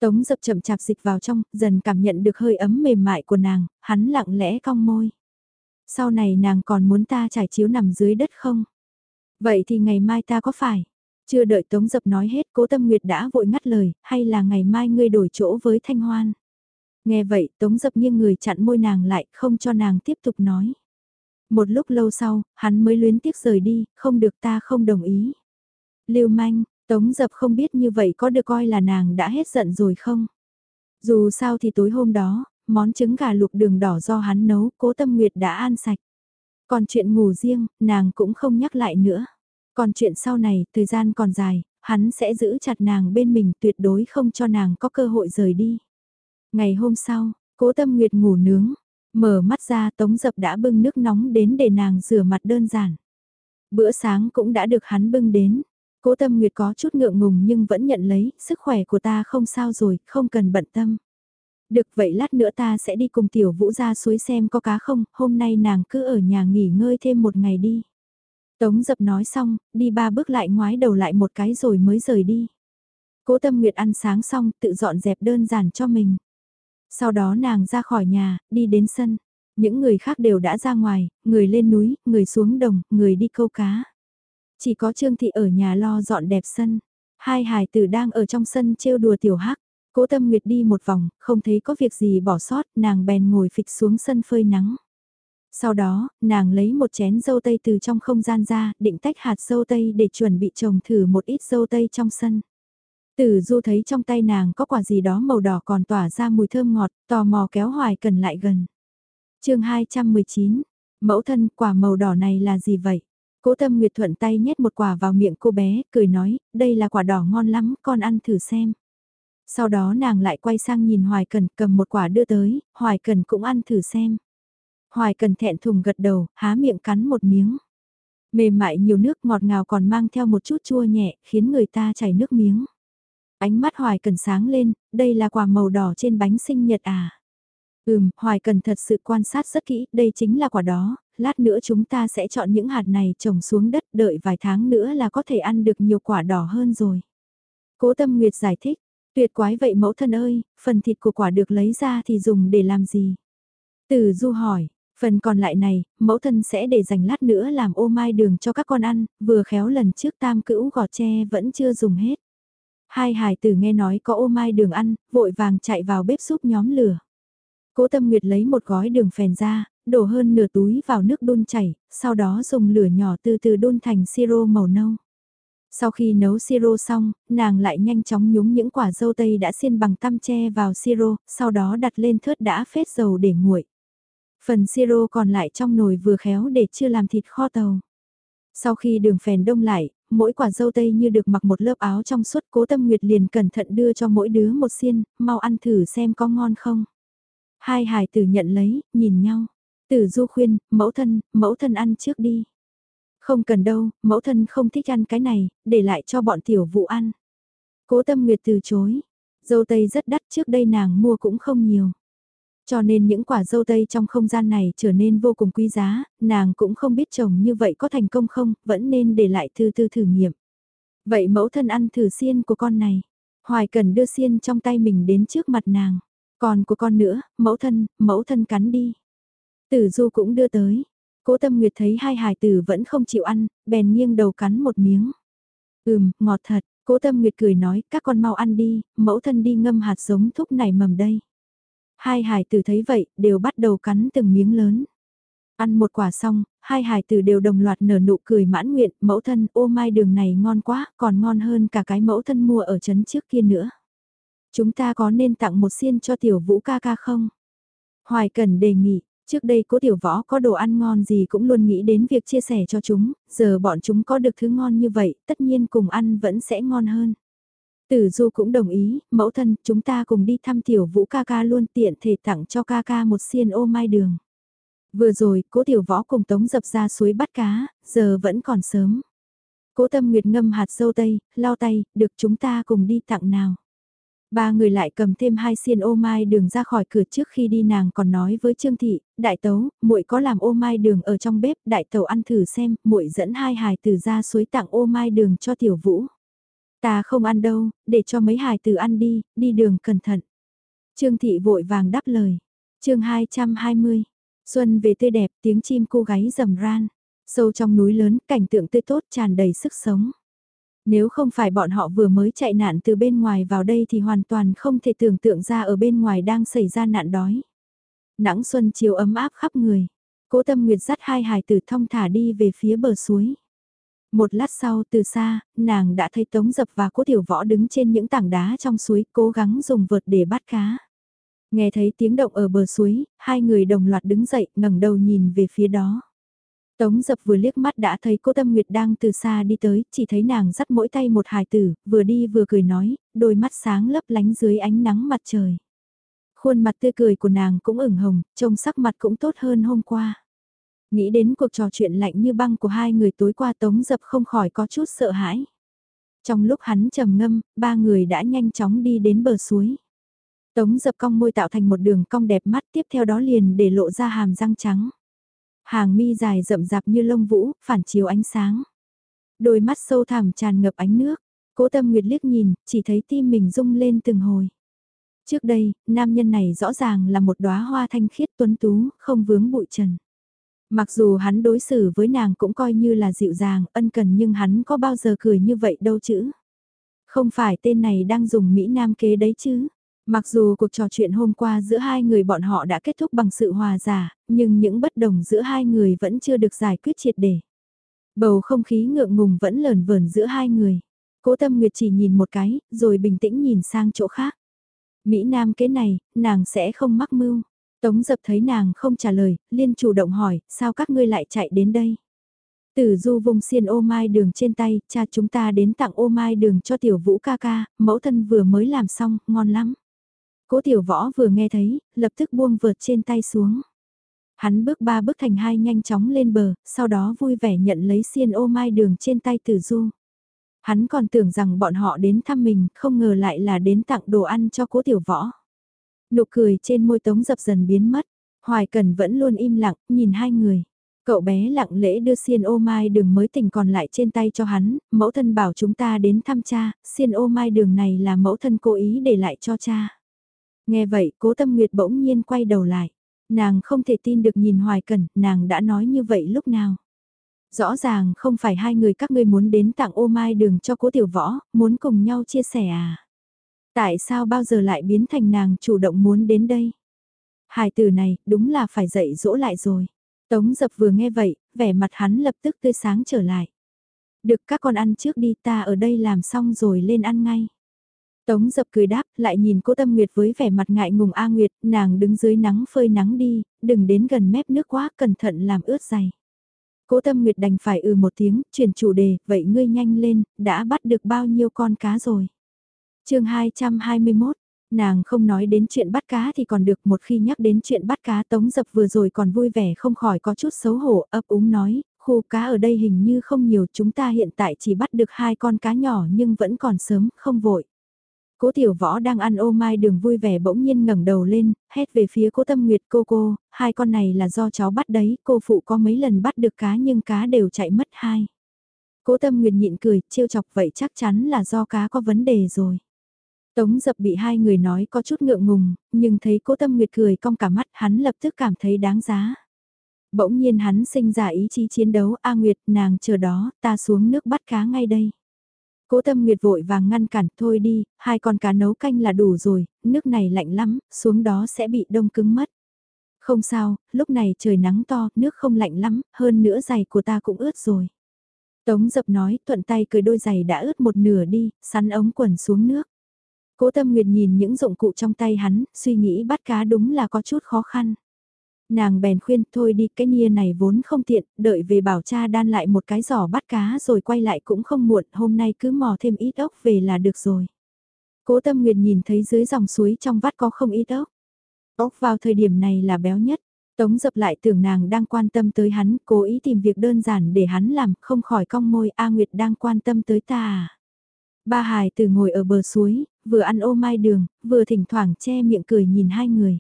Tống dập chậm chạp dịch vào trong, dần cảm nhận được hơi ấm mềm mại của nàng, hắn lặng lẽ cong môi. Sau này nàng còn muốn ta trải chiếu nằm dưới đất không? Vậy thì ngày mai ta có phải? Chưa đợi Tống Dập nói hết cố tâm nguyệt đã vội ngắt lời, hay là ngày mai ngươi đổi chỗ với Thanh Hoan? Nghe vậy Tống Dập nghiêng người chặn môi nàng lại, không cho nàng tiếp tục nói. Một lúc lâu sau, hắn mới luyến tiếc rời đi, không được ta không đồng ý. Lưu manh, Tống Dập không biết như vậy có được coi là nàng đã hết giận rồi không? Dù sao thì tối hôm đó, món trứng gà luộc đường đỏ do hắn nấu, cố tâm nguyệt đã an sạch. Còn chuyện ngủ riêng, nàng cũng không nhắc lại nữa. Còn chuyện sau này, thời gian còn dài, hắn sẽ giữ chặt nàng bên mình tuyệt đối không cho nàng có cơ hội rời đi. Ngày hôm sau, cố tâm nguyệt ngủ nướng, mở mắt ra tống dập đã bưng nước nóng đến để nàng rửa mặt đơn giản. Bữa sáng cũng đã được hắn bưng đến. Cố tâm nguyệt có chút ngượng ngùng nhưng vẫn nhận lấy, sức khỏe của ta không sao rồi, không cần bận tâm. Được vậy lát nữa ta sẽ đi cùng tiểu vũ ra suối xem có cá không, hôm nay nàng cứ ở nhà nghỉ ngơi thêm một ngày đi. Tống dập nói xong, đi ba bước lại ngoái đầu lại một cái rồi mới rời đi. Cố tâm nguyệt ăn sáng xong tự dọn dẹp đơn giản cho mình. Sau đó nàng ra khỏi nhà, đi đến sân. Những người khác đều đã ra ngoài, người lên núi, người xuống đồng, người đi câu cá. Chỉ có Trương Thị ở nhà lo dọn đẹp sân. Hai hài tử đang ở trong sân trêu đùa tiểu hắc. Cố tâm nguyệt đi một vòng, không thấy có việc gì bỏ sót, nàng bèn ngồi phịch xuống sân phơi nắng. Sau đó, nàng lấy một chén dâu tây từ trong không gian ra, định tách hạt dâu tây để chuẩn bị trồng thử một ít dâu tây trong sân. Tử du thấy trong tay nàng có quả gì đó màu đỏ còn tỏa ra mùi thơm ngọt, tò mò kéo hoài cần lại gần. chương 219, mẫu thân quả màu đỏ này là gì vậy? Cố tâm Nguyệt thuận tay nhét một quả vào miệng cô bé, cười nói, đây là quả đỏ ngon lắm, con ăn thử xem. Sau đó nàng lại quay sang nhìn Hoài Cần cầm một quả đưa tới, Hoài Cần cũng ăn thử xem. Hoài Cần thẹn thùng gật đầu, há miệng cắn một miếng. Mềm mại nhiều nước ngọt ngào còn mang theo một chút chua nhẹ, khiến người ta chảy nước miếng. Ánh mắt Hoài Cần sáng lên, đây là quả màu đỏ trên bánh sinh nhật à. Ừm, Hoài Cần thật sự quan sát rất kỹ, đây chính là quả đó, lát nữa chúng ta sẽ chọn những hạt này trồng xuống đất, đợi vài tháng nữa là có thể ăn được nhiều quả đỏ hơn rồi. Cố Tâm Nguyệt giải thích, tuyệt quái vậy mẫu thân ơi, phần thịt của quả được lấy ra thì dùng để làm gì? Từ Du hỏi, phần còn lại này, mẫu thân sẽ để dành lát nữa làm ô mai đường cho các con ăn, vừa khéo lần trước tam cữu gọt tre vẫn chưa dùng hết. Hai hài tử nghe nói có ô mai đường ăn, vội vàng chạy vào bếp súp nhóm lửa. Cố Tâm Nguyệt lấy một gói đường phèn ra, đổ hơn nửa túi vào nước đun chảy, sau đó dùng lửa nhỏ từ từ đun thành siro màu nâu. Sau khi nấu siro xong, nàng lại nhanh chóng nhúng những quả dâu tây đã xiên bằng tăm tre vào siro, sau đó đặt lên thớt đã phết dầu để nguội. Phần siro còn lại trong nồi vừa khéo để chưa làm thịt kho tàu. Sau khi đường phèn đông lại, mỗi quả dâu tây như được mặc một lớp áo trong suốt cố tâm nguyệt liền cẩn thận đưa cho mỗi đứa một xiên, mau ăn thử xem có ngon không. Hai hài tử nhận lấy, nhìn nhau. Tử du khuyên, mẫu thân, mẫu thân ăn trước đi. Không cần đâu, mẫu thân không thích ăn cái này, để lại cho bọn tiểu vụ ăn. Cố tâm nguyệt từ chối. Dâu tây rất đắt trước đây nàng mua cũng không nhiều. Cho nên những quả dâu tây trong không gian này trở nên vô cùng quý giá, nàng cũng không biết trồng như vậy có thành công không, vẫn nên để lại thư tư thử nghiệm. Vậy mẫu thân ăn thử xiên của con này. Hoài cần đưa xiên trong tay mình đến trước mặt nàng. Còn của con nữa, mẫu thân, mẫu thân cắn đi. Tử du cũng đưa tới. Cố tâm nguyệt thấy hai hài tử vẫn không chịu ăn, bèn nghiêng đầu cắn một miếng. Ừm, ngọt thật, cố tâm nguyệt cười nói, các con mau ăn đi, mẫu thân đi ngâm hạt giống thúc nảy mầm đây. Hai hải tử thấy vậy, đều bắt đầu cắn từng miếng lớn. Ăn một quả xong, hai hải tử đều đồng loạt nở nụ cười mãn nguyện, mẫu thân, ô mai đường này ngon quá, còn ngon hơn cả cái mẫu thân mua ở trấn trước kia nữa. Chúng ta có nên tặng một xiên cho tiểu vũ ca ca không? Hoài Cần đề nghị, trước đây cố tiểu võ có đồ ăn ngon gì cũng luôn nghĩ đến việc chia sẻ cho chúng, giờ bọn chúng có được thứ ngon như vậy, tất nhiên cùng ăn vẫn sẽ ngon hơn. Tử Du cũng đồng ý, mẫu thân, chúng ta cùng đi thăm tiểu vũ ca ca luôn tiện thể tặng cho ca ca một xiên ô mai đường. Vừa rồi, cố tiểu võ cùng tống dập ra suối bắt cá, giờ vẫn còn sớm. Cố tâm nguyệt ngâm hạt dâu tây, lau tay, được chúng ta cùng đi tặng nào. Ba người lại cầm thêm hai xiên ô mai đường ra khỏi cửa trước khi đi nàng còn nói với Trương Thị, đại tấu, muội có làm ô mai đường ở trong bếp, đại tẩu ăn thử xem, muội dẫn hai hài từ ra suối tặng ô mai đường cho tiểu vũ. Ta không ăn đâu, để cho mấy hài tử ăn đi, đi đường cẩn thận. Trương Thị vội vàng đáp lời. chương 220, Xuân về tươi đẹp, tiếng chim cô gáy rầm ran. Sâu trong núi lớn, cảnh tượng tươi tốt tràn đầy sức sống. Nếu không phải bọn họ vừa mới chạy nạn từ bên ngoài vào đây thì hoàn toàn không thể tưởng tượng ra ở bên ngoài đang xảy ra nạn đói. Nắng xuân chiều ấm áp khắp người. Cố tâm nguyệt dắt hai hài tử thong thả đi về phía bờ suối. Một lát sau từ xa, nàng đã thấy Tống Dập và Cố Tiểu Võ đứng trên những tảng đá trong suối cố gắng dùng vợt để bắt cá. Nghe thấy tiếng động ở bờ suối, hai người đồng loạt đứng dậy ngẩng đầu nhìn về phía đó. Tống dập vừa liếc mắt đã thấy cô Tâm Nguyệt đang từ xa đi tới, chỉ thấy nàng dắt mỗi tay một hài tử, vừa đi vừa cười nói, đôi mắt sáng lấp lánh dưới ánh nắng mặt trời. Khuôn mặt tươi cười của nàng cũng ửng hồng, trông sắc mặt cũng tốt hơn hôm qua. Nghĩ đến cuộc trò chuyện lạnh như băng của hai người tối qua Tống dập không khỏi có chút sợ hãi. Trong lúc hắn trầm ngâm, ba người đã nhanh chóng đi đến bờ suối. Tống dập cong môi tạo thành một đường cong đẹp mắt tiếp theo đó liền để lộ ra hàm răng trắng. Hàng mi dài rậm rạp như lông vũ, phản chiếu ánh sáng. Đôi mắt sâu thẳm tràn ngập ánh nước. Cố tâm nguyệt liếc nhìn, chỉ thấy tim mình rung lên từng hồi. Trước đây, nam nhân này rõ ràng là một đóa hoa thanh khiết tuấn tú, không vướng bụi trần. Mặc dù hắn đối xử với nàng cũng coi như là dịu dàng, ân cần nhưng hắn có bao giờ cười như vậy đâu chứ. Không phải tên này đang dùng Mỹ Nam kế đấy chứ. Mặc dù cuộc trò chuyện hôm qua giữa hai người bọn họ đã kết thúc bằng sự hòa giả nhưng những bất đồng giữa hai người vẫn chưa được giải quyết triệt để. Bầu không khí ngượng ngùng vẫn lờn vờn giữa hai người. Cố Tâm Nguyệt chỉ nhìn một cái, rồi bình tĩnh nhìn sang chỗ khác. Mỹ Nam kế này, nàng sẽ không mắc mưu. Tống dập thấy nàng không trả lời, liên chủ động hỏi, sao các ngươi lại chạy đến đây? Tử du vùng xiên ô mai đường trên tay, cha chúng ta đến tặng ô mai đường cho tiểu vũ ca ca, mẫu thân vừa mới làm xong, ngon lắm. Cố tiểu võ vừa nghe thấy, lập tức buông vượt trên tay xuống. Hắn bước ba bước thành hai nhanh chóng lên bờ, sau đó vui vẻ nhận lấy xiên ô mai đường trên tay tử du. Hắn còn tưởng rằng bọn họ đến thăm mình, không ngờ lại là đến tặng đồ ăn cho cố tiểu võ. Nụ cười trên môi tống dập dần biến mất, Hoài Cần vẫn luôn im lặng, nhìn hai người. Cậu bé lặng lẽ đưa xiên ô mai đường mới tỉnh còn lại trên tay cho hắn, mẫu thân bảo chúng ta đến thăm cha, xiên ô mai đường này là mẫu thân cố ý để lại cho cha. Nghe vậy, cố tâm nguyệt bỗng nhiên quay đầu lại. Nàng không thể tin được nhìn hoài cẩn, nàng đã nói như vậy lúc nào. Rõ ràng không phải hai người các ngươi muốn đến tặng ô mai đường cho cố tiểu võ, muốn cùng nhau chia sẻ à. Tại sao bao giờ lại biến thành nàng chủ động muốn đến đây? Hài tử này, đúng là phải dạy dỗ lại rồi. Tống dập vừa nghe vậy, vẻ mặt hắn lập tức tươi sáng trở lại. Được các con ăn trước đi ta ở đây làm xong rồi lên ăn ngay. Tống dập cười đáp, lại nhìn cô Tâm Nguyệt với vẻ mặt ngại ngùng A Nguyệt, nàng đứng dưới nắng phơi nắng đi, đừng đến gần mép nước quá, cẩn thận làm ướt giày. Cố Tâm Nguyệt đành phải ừ một tiếng, chuyển chủ đề, vậy ngươi nhanh lên, đã bắt được bao nhiêu con cá rồi chương 221, nàng không nói đến chuyện bắt cá thì còn được một khi nhắc đến chuyện bắt cá tống dập vừa rồi còn vui vẻ không khỏi có chút xấu hổ ấp úng nói, khu cá ở đây hình như không nhiều chúng ta hiện tại chỉ bắt được hai con cá nhỏ nhưng vẫn còn sớm, không vội. Cố tiểu võ đang ăn ô mai đường vui vẻ bỗng nhiên ngẩng đầu lên, hét về phía cố tâm nguyệt cô cô, hai con này là do cháu bắt đấy, cô phụ có mấy lần bắt được cá nhưng cá đều chạy mất hai. Cố tâm nguyệt nhịn cười, trêu chọc vậy chắc chắn là do cá có vấn đề rồi. Tống dập bị hai người nói có chút ngượng ngùng, nhưng thấy cố tâm nguyệt cười cong cả mắt hắn lập tức cảm thấy đáng giá. Bỗng nhiên hắn sinh ra ý chí chiến đấu, A Nguyệt nàng chờ đó, ta xuống nước bắt cá ngay đây. Cố tâm nguyệt vội vàng ngăn cản, thôi đi, hai con cá nấu canh là đủ rồi, nước này lạnh lắm, xuống đó sẽ bị đông cứng mất. Không sao, lúc này trời nắng to, nước không lạnh lắm, hơn nữa giày của ta cũng ướt rồi. Tống dập nói, thuận tay cười đôi giày đã ướt một nửa đi, sắn ống quần xuống nước. Cố tâm nguyệt nhìn những dụng cụ trong tay hắn, suy nghĩ bắt cá đúng là có chút khó khăn. Nàng bèn khuyên thôi đi cái nia này vốn không tiện, đợi về bảo cha đan lại một cái giỏ bắt cá rồi quay lại cũng không muộn, hôm nay cứ mò thêm ít ốc về là được rồi. Cố tâm nguyệt nhìn thấy dưới dòng suối trong vắt có không ít ốc. Ốc vào thời điểm này là béo nhất. Tống dập lại tưởng nàng đang quan tâm tới hắn, cố ý tìm việc đơn giản để hắn làm, không khỏi cong môi A Nguyệt đang quan tâm tới ta à. Ba hài từ ngồi ở bờ suối, vừa ăn ô mai đường, vừa thỉnh thoảng che miệng cười nhìn hai người.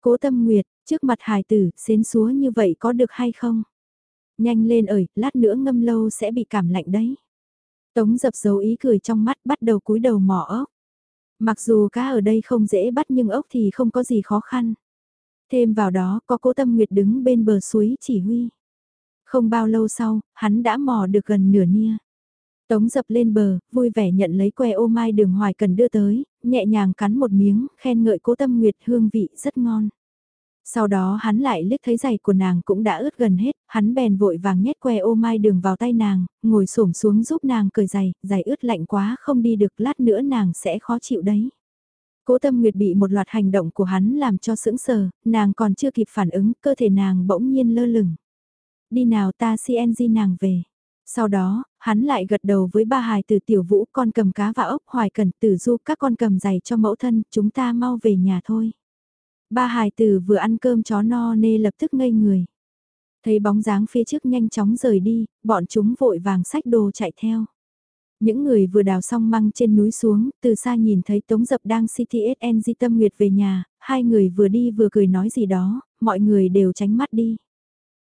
Cố tâm Nguyệt, Trước mặt hài tử, xến xúa như vậy có được hay không? Nhanh lên ơi, lát nữa ngâm lâu sẽ bị cảm lạnh đấy. Tống dập dấu ý cười trong mắt bắt đầu cúi đầu mỏ ốc. Mặc dù cá ở đây không dễ bắt nhưng ốc thì không có gì khó khăn. Thêm vào đó có cố tâm nguyệt đứng bên bờ suối chỉ huy. Không bao lâu sau, hắn đã mò được gần nửa nia. Tống dập lên bờ, vui vẻ nhận lấy que ô mai đường hoài cần đưa tới, nhẹ nhàng cắn một miếng, khen ngợi cố tâm nguyệt hương vị rất ngon. Sau đó hắn lại liếc thấy giày của nàng cũng đã ướt gần hết, hắn bèn vội vàng nhét que ô mai đường vào tay nàng, ngồi xổm xuống giúp nàng cởi giày, giày ướt lạnh quá không đi được lát nữa nàng sẽ khó chịu đấy. Cố tâm nguyệt bị một loạt hành động của hắn làm cho sững sờ, nàng còn chưa kịp phản ứng, cơ thể nàng bỗng nhiên lơ lửng. Đi nào ta CNG nàng về. Sau đó, hắn lại gật đầu với ba hài từ tiểu vũ con cầm cá và ốc hoài cần tử du các con cầm giày cho mẫu thân, chúng ta mau về nhà thôi. Ba hài tử vừa ăn cơm chó no nê lập tức ngây người. Thấy bóng dáng phía trước nhanh chóng rời đi, bọn chúng vội vàng sách đồ chạy theo. Những người vừa đào xong măng trên núi xuống, từ xa nhìn thấy Tống Dập đang CTSN Tâm Nguyệt về nhà, hai người vừa đi vừa cười nói gì đó, mọi người đều tránh mắt đi.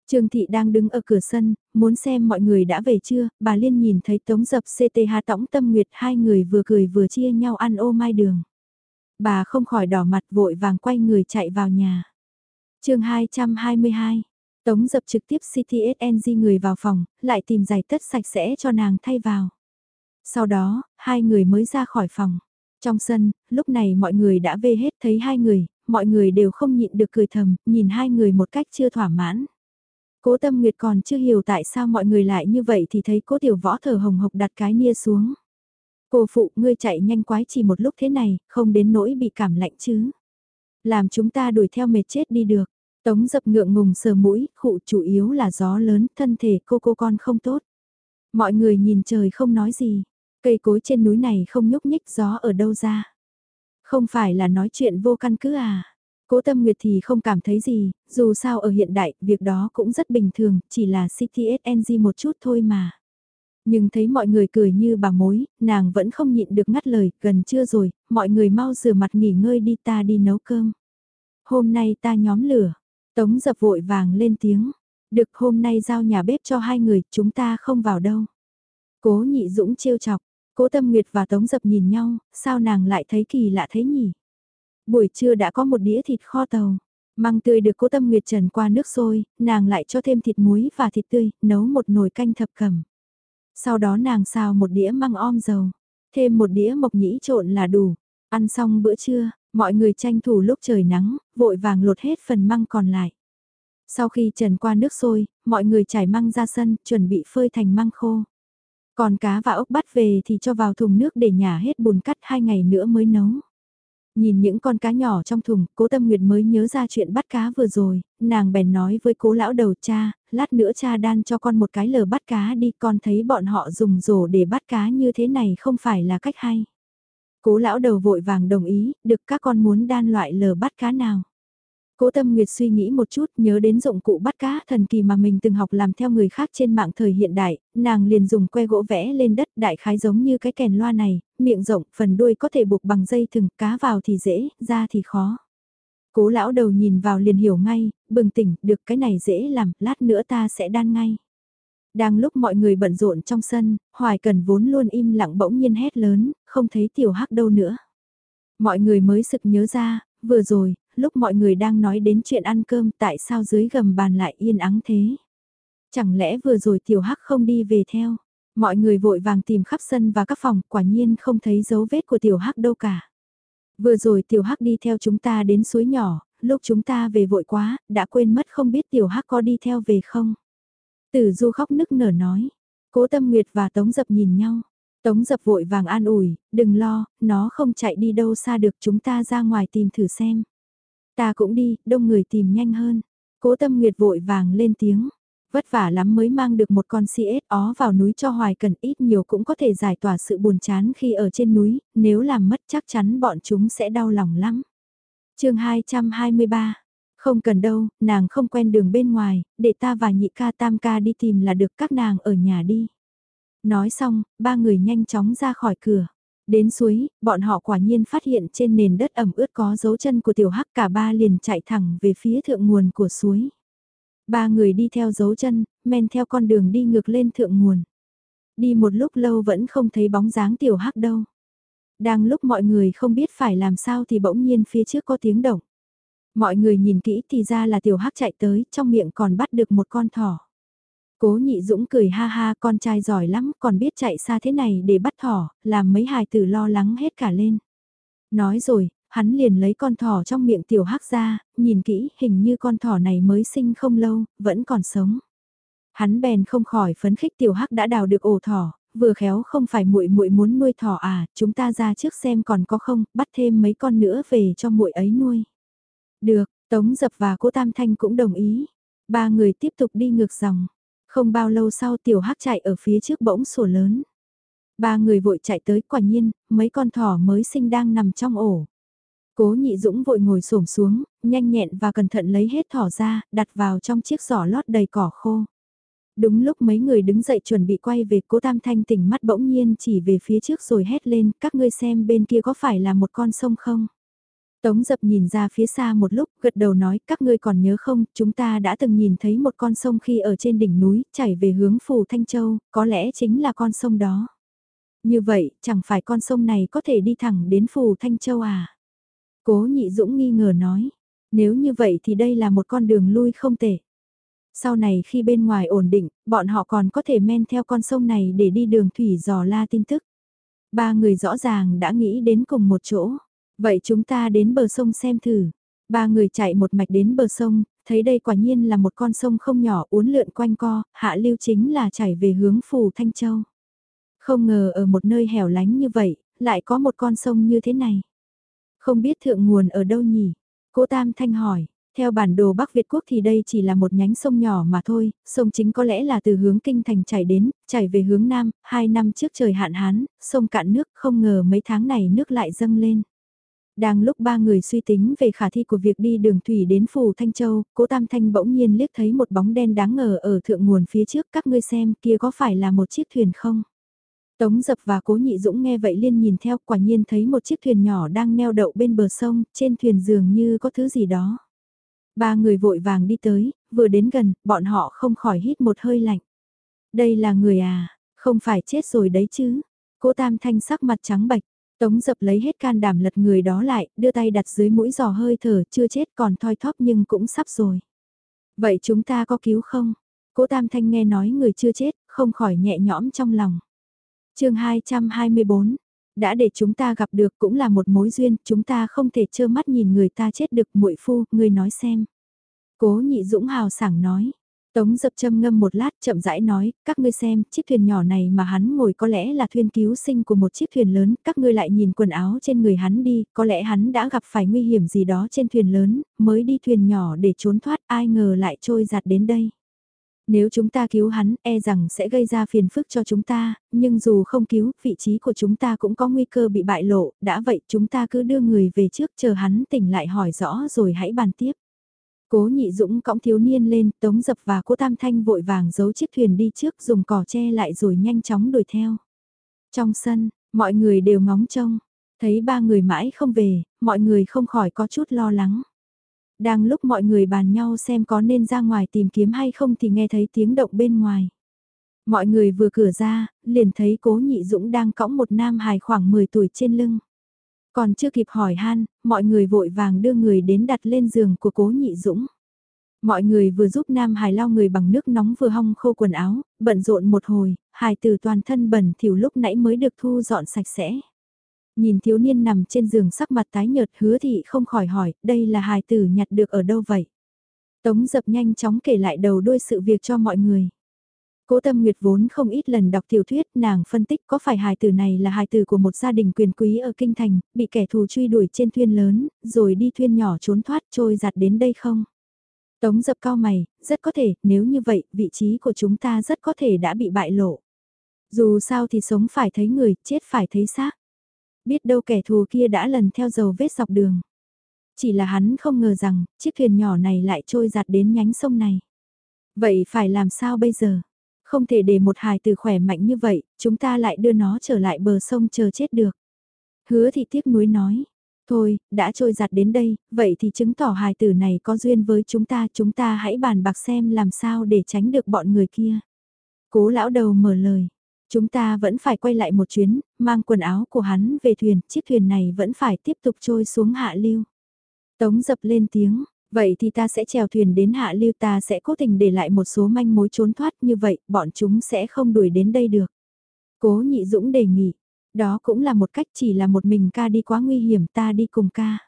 Trương Thị đang đứng ở cửa sân, muốn xem mọi người đã về chưa, bà Liên nhìn thấy Tống Dập CTH Tống Tâm Nguyệt hai người vừa cười vừa chia nhau ăn ô mai đường. Bà không khỏi đỏ mặt vội vàng quay người chạy vào nhà. chương 222, Tống Dập trực tiếp CTSNG người vào phòng, lại tìm giày tất sạch sẽ cho nàng thay vào. Sau đó, hai người mới ra khỏi phòng. Trong sân, lúc này mọi người đã về hết thấy hai người, mọi người đều không nhịn được cười thầm, nhìn hai người một cách chưa thỏa mãn. Cố Tâm Nguyệt còn chưa hiểu tại sao mọi người lại như vậy thì thấy cố tiểu võ thở hồng hộc đặt cái nia xuống. Cô phụ ngươi chạy nhanh quái chỉ một lúc thế này, không đến nỗi bị cảm lạnh chứ. Làm chúng ta đuổi theo mệt chết đi được. Tống dập ngượng ngùng sờ mũi, khụ chủ yếu là gió lớn, thân thể cô cô con không tốt. Mọi người nhìn trời không nói gì. Cây cối trên núi này không nhúc nhích gió ở đâu ra. Không phải là nói chuyện vô căn cứ à. Cố Tâm Nguyệt thì không cảm thấy gì, dù sao ở hiện đại, việc đó cũng rất bình thường, chỉ là CTSNG một chút thôi mà. Nhưng thấy mọi người cười như bà mối, nàng vẫn không nhịn được ngắt lời, gần trưa rồi, mọi người mau rửa mặt nghỉ ngơi đi ta đi nấu cơm. Hôm nay ta nhóm lửa, Tống dập vội vàng lên tiếng, được hôm nay giao nhà bếp cho hai người, chúng ta không vào đâu. Cố nhị dũng trêu chọc, cố tâm nguyệt và tống dập nhìn nhau, sao nàng lại thấy kỳ lạ thế nhỉ? Buổi trưa đã có một đĩa thịt kho tàu. Măng tươi được cố tâm nguyệt trần qua nước sôi, nàng lại cho thêm thịt muối và thịt tươi, nấu một nồi canh thập cẩm. Sau đó nàng xào một đĩa măng om dầu, thêm một đĩa mộc nhĩ trộn là đủ. Ăn xong bữa trưa, mọi người tranh thủ lúc trời nắng, vội vàng lột hết phần măng còn lại. Sau khi trần qua nước sôi, mọi người trải măng ra sân, chuẩn bị phơi thành măng khô. Còn cá và ốc bắt về thì cho vào thùng nước để nhả hết bùn cắt hai ngày nữa mới nấu. Nhìn những con cá nhỏ trong thùng, cố tâm nguyệt mới nhớ ra chuyện bắt cá vừa rồi, nàng bèn nói với cố lão đầu cha, lát nữa cha đan cho con một cái lờ bắt cá đi, con thấy bọn họ dùng rổ để bắt cá như thế này không phải là cách hay. Cố lão đầu vội vàng đồng ý, được các con muốn đan loại lờ bắt cá nào. Cố Tâm Nguyệt suy nghĩ một chút nhớ đến dụng cụ bắt cá thần kỳ mà mình từng học làm theo người khác trên mạng thời hiện đại, nàng liền dùng que gỗ vẽ lên đất đại khái giống như cái kèn loa này, miệng rộng, phần đuôi có thể buộc bằng dây thừng, cá vào thì dễ, ra thì khó. Cố lão đầu nhìn vào liền hiểu ngay, bừng tỉnh, được cái này dễ làm, lát nữa ta sẽ đan ngay. Đang lúc mọi người bận rộn trong sân, Hoài Cần vốn luôn im lặng bỗng nhiên hét lớn, không thấy tiểu hắc đâu nữa. Mọi người mới sực nhớ ra, vừa rồi, lúc mọi người đang nói đến chuyện ăn cơm tại sao dưới gầm bàn lại yên ắng thế. Chẳng lẽ vừa rồi tiểu hắc không đi về theo, mọi người vội vàng tìm khắp sân và các phòng quả nhiên không thấy dấu vết của tiểu hắc đâu cả. Vừa rồi tiểu hắc đi theo chúng ta đến suối nhỏ, lúc chúng ta về vội quá, đã quên mất không biết tiểu hắc có đi theo về không. Tử du khóc nức nở nói, cố tâm nguyệt và tống dập nhìn nhau. Tống dập vội vàng an ủi, đừng lo, nó không chạy đi đâu xa được chúng ta ra ngoài tìm thử xem. Ta cũng đi, đông người tìm nhanh hơn. Cố tâm nguyệt vội vàng lên tiếng. Vất vả lắm mới mang được một con CS ó vào núi cho hoài cần ít nhiều cũng có thể giải tỏa sự buồn chán khi ở trên núi, nếu làm mất chắc chắn bọn chúng sẽ đau lòng lắm. chương 223 Không cần đâu, nàng không quen đường bên ngoài, để ta và nhị ca tam ca đi tìm là được các nàng ở nhà đi. Nói xong, ba người nhanh chóng ra khỏi cửa. Đến suối, bọn họ quả nhiên phát hiện trên nền đất ẩm ướt có dấu chân của tiểu hắc cả ba liền chạy thẳng về phía thượng nguồn của suối. Ba người đi theo dấu chân, men theo con đường đi ngược lên thượng nguồn. Đi một lúc lâu vẫn không thấy bóng dáng tiểu hắc đâu. Đang lúc mọi người không biết phải làm sao thì bỗng nhiên phía trước có tiếng động. Mọi người nhìn kỹ thì ra là tiểu hắc chạy tới, trong miệng còn bắt được một con thỏ. Cố nhị dũng cười ha ha con trai giỏi lắm còn biết chạy xa thế này để bắt thỏ, làm mấy hài tử lo lắng hết cả lên. Nói rồi, hắn liền lấy con thỏ trong miệng tiểu hắc ra, nhìn kỹ hình như con thỏ này mới sinh không lâu, vẫn còn sống. Hắn bèn không khỏi phấn khích tiểu hắc đã đào được ổ thỏ, vừa khéo không phải muội muội muốn nuôi thỏ à, chúng ta ra trước xem còn có không, bắt thêm mấy con nữa về cho muội ấy nuôi. Được, Tống Dập và cô Tam Thanh cũng đồng ý. Ba người tiếp tục đi ngược dòng. Không bao lâu sau tiểu hắc chạy ở phía trước bỗng sổ lớn. Ba người vội chạy tới quả nhiên, mấy con thỏ mới sinh đang nằm trong ổ. Cố nhị dũng vội ngồi xổm xuống, nhanh nhẹn và cẩn thận lấy hết thỏ ra, đặt vào trong chiếc giỏ lót đầy cỏ khô. Đúng lúc mấy người đứng dậy chuẩn bị quay về cố tam thanh tỉnh mắt bỗng nhiên chỉ về phía trước rồi hét lên các ngươi xem bên kia có phải là một con sông không? Tống dập nhìn ra phía xa một lúc, gật đầu nói, các ngươi còn nhớ không, chúng ta đã từng nhìn thấy một con sông khi ở trên đỉnh núi, chảy về hướng Phù Thanh Châu, có lẽ chính là con sông đó. Như vậy, chẳng phải con sông này có thể đi thẳng đến Phù Thanh Châu à? Cố nhị dũng nghi ngờ nói, nếu như vậy thì đây là một con đường lui không tệ. Sau này khi bên ngoài ổn định, bọn họ còn có thể men theo con sông này để đi đường thủy dò la tin tức. Ba người rõ ràng đã nghĩ đến cùng một chỗ. Vậy chúng ta đến bờ sông xem thử. Ba người chạy một mạch đến bờ sông, thấy đây quả nhiên là một con sông không nhỏ uốn lượn quanh co, hạ lưu chính là chảy về hướng phù Thanh Châu. Không ngờ ở một nơi hẻo lánh như vậy, lại có một con sông như thế này. Không biết thượng nguồn ở đâu nhỉ? Cô Tam Thanh hỏi, theo bản đồ Bắc Việt Quốc thì đây chỉ là một nhánh sông nhỏ mà thôi, sông chính có lẽ là từ hướng kinh thành chảy đến, chảy về hướng nam, hai năm trước trời hạn hán, sông cạn nước, không ngờ mấy tháng này nước lại dâng lên. Đang lúc ba người suy tính về khả thi của việc đi đường thủy đến phủ Thanh Châu, cố Tam Thanh bỗng nhiên liếc thấy một bóng đen đáng ngờ ở thượng nguồn phía trước các ngươi xem kia có phải là một chiếc thuyền không? Tống Dập và Cố Nhị Dũng nghe vậy liên nhìn theo quả nhiên thấy một chiếc thuyền nhỏ đang neo đậu bên bờ sông, trên thuyền dường như có thứ gì đó. Ba người vội vàng đi tới, vừa đến gần, bọn họ không khỏi hít một hơi lạnh. Đây là người à, không phải chết rồi đấy chứ. Cố Tam Thanh sắc mặt trắng bạch, Tống dập lấy hết can đảm lật người đó lại, đưa tay đặt dưới mũi giò hơi thở, chưa chết còn thoi thóp nhưng cũng sắp rồi. Vậy chúng ta có cứu không? Cố Tam Thanh nghe nói người chưa chết, không khỏi nhẹ nhõm trong lòng. chương 224, đã để chúng ta gặp được cũng là một mối duyên, chúng ta không thể trơ mắt nhìn người ta chết được muội phu, người nói xem. Cố nhị dũng hào sảng nói, Tống dập châm ngâm một lát chậm rãi nói, các ngươi xem, chiếc thuyền nhỏ này mà hắn ngồi có lẽ là thuyền cứu sinh của một chiếc thuyền lớn, các ngươi lại nhìn quần áo trên người hắn đi, có lẽ hắn đã gặp phải nguy hiểm gì đó trên thuyền lớn, mới đi thuyền nhỏ để trốn thoát, ai ngờ lại trôi giạt đến đây. Nếu chúng ta cứu hắn, e rằng sẽ gây ra phiền phức cho chúng ta, nhưng dù không cứu, vị trí của chúng ta cũng có nguy cơ bị bại lộ, đã vậy chúng ta cứ đưa người về trước chờ hắn tỉnh lại hỏi rõ rồi hãy bàn tiếp. Cố nhị dũng cõng thiếu niên lên, tống dập và cố tam thanh vội vàng giấu chiếc thuyền đi trước dùng cỏ che lại rồi nhanh chóng đuổi theo. Trong sân, mọi người đều ngóng trông, thấy ba người mãi không về, mọi người không khỏi có chút lo lắng. Đang lúc mọi người bàn nhau xem có nên ra ngoài tìm kiếm hay không thì nghe thấy tiếng động bên ngoài. Mọi người vừa cửa ra, liền thấy cố nhị dũng đang cõng một nam hài khoảng 10 tuổi trên lưng. Còn chưa kịp hỏi han, mọi người vội vàng đưa người đến đặt lên giường của cố nhị dũng. Mọi người vừa giúp Nam Hải lau người bằng nước nóng vừa hong khô quần áo, bận rộn một hồi, Hải từ toàn thân bẩn thỉu lúc nãy mới được thu dọn sạch sẽ. Nhìn thiếu niên nằm trên giường sắc mặt tái nhợt hứa thị không khỏi hỏi, đây là Hải tử nhặt được ở đâu vậy? Tống dập nhanh chóng kể lại đầu đôi sự việc cho mọi người. Cố Tâm Nguyệt vốn không ít lần đọc tiểu thuyết, nàng phân tích có phải hài tử này là hài tử của một gia đình quyền quý ở Kinh Thành, bị kẻ thù truy đuổi trên thuyền lớn, rồi đi thuyền nhỏ trốn thoát trôi giặt đến đây không? Tống dập cao mày, rất có thể, nếu như vậy, vị trí của chúng ta rất có thể đã bị bại lộ. Dù sao thì sống phải thấy người, chết phải thấy xác. Biết đâu kẻ thù kia đã lần theo dầu vết dọc đường. Chỉ là hắn không ngờ rằng, chiếc thuyền nhỏ này lại trôi giặt đến nhánh sông này. Vậy phải làm sao bây giờ? Không thể để một hài từ khỏe mạnh như vậy, chúng ta lại đưa nó trở lại bờ sông chờ chết được. Hứa thì tiếc nuối nói. Thôi, đã trôi giặt đến đây, vậy thì chứng tỏ hài tử này có duyên với chúng ta, chúng ta hãy bàn bạc xem làm sao để tránh được bọn người kia. Cố lão đầu mở lời, chúng ta vẫn phải quay lại một chuyến, mang quần áo của hắn về thuyền, chiếc thuyền này vẫn phải tiếp tục trôi xuống hạ lưu. Tống dập lên tiếng, vậy thì ta sẽ chèo thuyền đến hạ lưu ta sẽ cố tình để lại một số manh mối trốn thoát như vậy, bọn chúng sẽ không đuổi đến đây được. Cố nhị dũng đề nghị, đó cũng là một cách chỉ là một mình ca đi quá nguy hiểm ta đi cùng ca.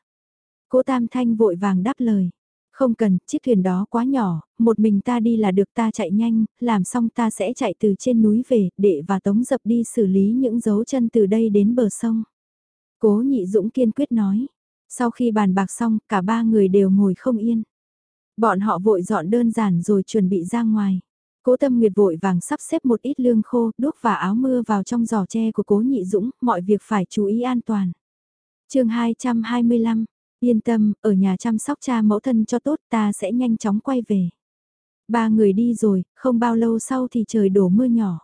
Cố tam thanh vội vàng đáp lời. Không cần, chiếc thuyền đó quá nhỏ, một mình ta đi là được ta chạy nhanh, làm xong ta sẽ chạy từ trên núi về, để và tống dập đi xử lý những dấu chân từ đây đến bờ sông. Cố nhị dũng kiên quyết nói. Sau khi bàn bạc xong, cả ba người đều ngồi không yên. Bọn họ vội dọn đơn giản rồi chuẩn bị ra ngoài. Cố tâm nguyệt vội vàng sắp xếp một ít lương khô, đuốc và áo mưa vào trong giỏ tre của cố nhị dũng, mọi việc phải chú ý an toàn. chương 225, yên tâm, ở nhà chăm sóc cha mẫu thân cho tốt ta sẽ nhanh chóng quay về. Ba người đi rồi, không bao lâu sau thì trời đổ mưa nhỏ.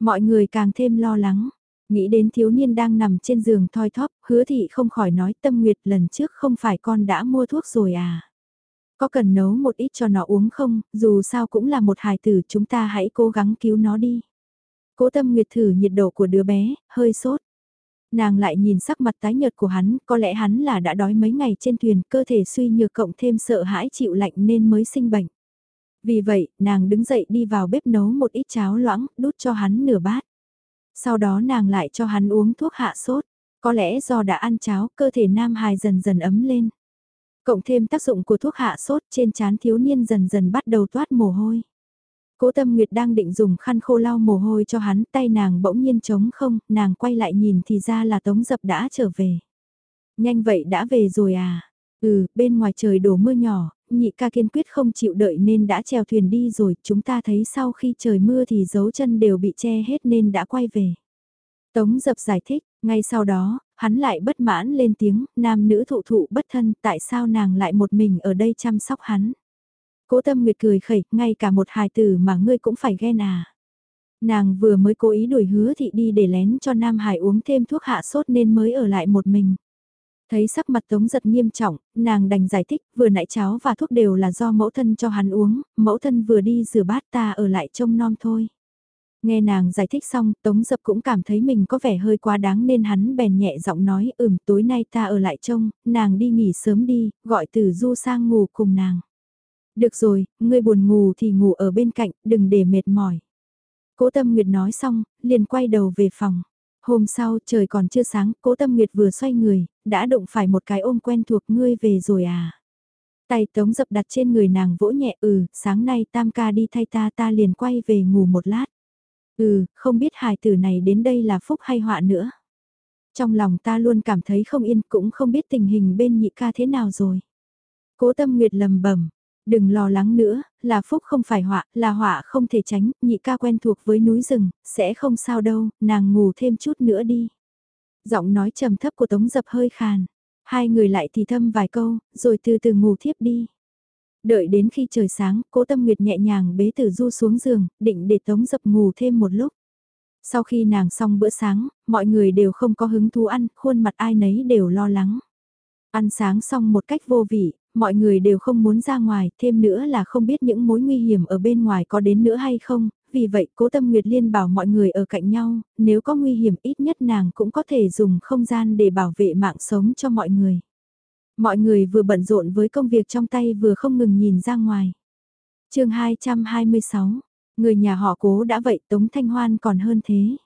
Mọi người càng thêm lo lắng, nghĩ đến thiếu niên đang nằm trên giường thoi thóp, hứa thị không khỏi nói tâm nguyệt lần trước không phải con đã mua thuốc rồi à. Có cần nấu một ít cho nó uống không, dù sao cũng là một hài tử chúng ta hãy cố gắng cứu nó đi. Cố tâm nguyệt thử nhiệt độ của đứa bé, hơi sốt. Nàng lại nhìn sắc mặt tái nhợt của hắn, có lẽ hắn là đã đói mấy ngày trên thuyền, cơ thể suy nhược cộng thêm sợ hãi chịu lạnh nên mới sinh bệnh. Vì vậy, nàng đứng dậy đi vào bếp nấu một ít cháo loãng, đút cho hắn nửa bát. Sau đó nàng lại cho hắn uống thuốc hạ sốt. Có lẽ do đã ăn cháo, cơ thể nam hài dần dần ấm lên. Cộng thêm tác dụng của thuốc hạ sốt trên chán thiếu niên dần dần bắt đầu toát mồ hôi. Cố Tâm Nguyệt đang định dùng khăn khô lau mồ hôi cho hắn, tay nàng bỗng nhiên trống không, nàng quay lại nhìn thì ra là Tống Dập đã trở về. Nhanh vậy đã về rồi à? Ừ, bên ngoài trời đổ mưa nhỏ, nhị ca kiên quyết không chịu đợi nên đã treo thuyền đi rồi, chúng ta thấy sau khi trời mưa thì dấu chân đều bị che hết nên đã quay về. Tống Dập giải thích, ngay sau đó, hắn lại bất mãn lên tiếng, nam nữ thụ thụ bất thân, tại sao nàng lại một mình ở đây chăm sóc hắn. Cố tâm nguyệt cười khẩy, ngay cả một hài tử mà ngươi cũng phải ghen à. Nàng vừa mới cố ý đuổi hứa thị đi để lén cho Nam Hải uống thêm thuốc hạ sốt nên mới ở lại một mình. Thấy sắc mặt Tống giật nghiêm trọng, nàng đành giải thích, vừa nãy cháo và thuốc đều là do mẫu thân cho hắn uống, mẫu thân vừa đi rửa bát ta ở lại trông non thôi. Nghe nàng giải thích xong, Tống Dập cũng cảm thấy mình có vẻ hơi quá đáng nên hắn bèn nhẹ giọng nói ừm tối nay ta ở lại trông, nàng đi nghỉ sớm đi, gọi từ du sang ngủ cùng nàng. Được rồi, ngươi buồn ngủ thì ngủ ở bên cạnh, đừng để mệt mỏi. Cố Tâm Nguyệt nói xong, liền quay đầu về phòng. Hôm sau trời còn chưa sáng, Cố Tâm Nguyệt vừa xoay người, đã đụng phải một cái ôm quen thuộc ngươi về rồi à. Tay Tống Dập đặt trên người nàng vỗ nhẹ ừ, sáng nay Tam ca đi thay ta ta liền quay về ngủ một lát. Ừ, không biết hài tử này đến đây là phúc hay họa nữa. Trong lòng ta luôn cảm thấy không yên cũng không biết tình hình bên nhị ca thế nào rồi. Cố tâm nguyệt lầm bẩm đừng lo lắng nữa, là phúc không phải họa, là họa không thể tránh, nhị ca quen thuộc với núi rừng, sẽ không sao đâu, nàng ngủ thêm chút nữa đi. Giọng nói trầm thấp của Tống Dập hơi khàn, hai người lại thì thâm vài câu, rồi từ từ ngủ thiếp đi. Đợi đến khi trời sáng, cố tâm nguyệt nhẹ nhàng bế tử du xuống giường, định để tống dập ngủ thêm một lúc. Sau khi nàng xong bữa sáng, mọi người đều không có hứng thú ăn, khuôn mặt ai nấy đều lo lắng. Ăn sáng xong một cách vô vị, mọi người đều không muốn ra ngoài, thêm nữa là không biết những mối nguy hiểm ở bên ngoài có đến nữa hay không, vì vậy cố tâm Nguyệt Liên bảo mọi người ở cạnh nhau, nếu có nguy hiểm ít nhất nàng cũng có thể dùng không gian để bảo vệ mạng sống cho mọi người. Mọi người vừa bận rộn với công việc trong tay vừa không ngừng nhìn ra ngoài. chương 226, người nhà họ cố đã vậy Tống Thanh Hoan còn hơn thế.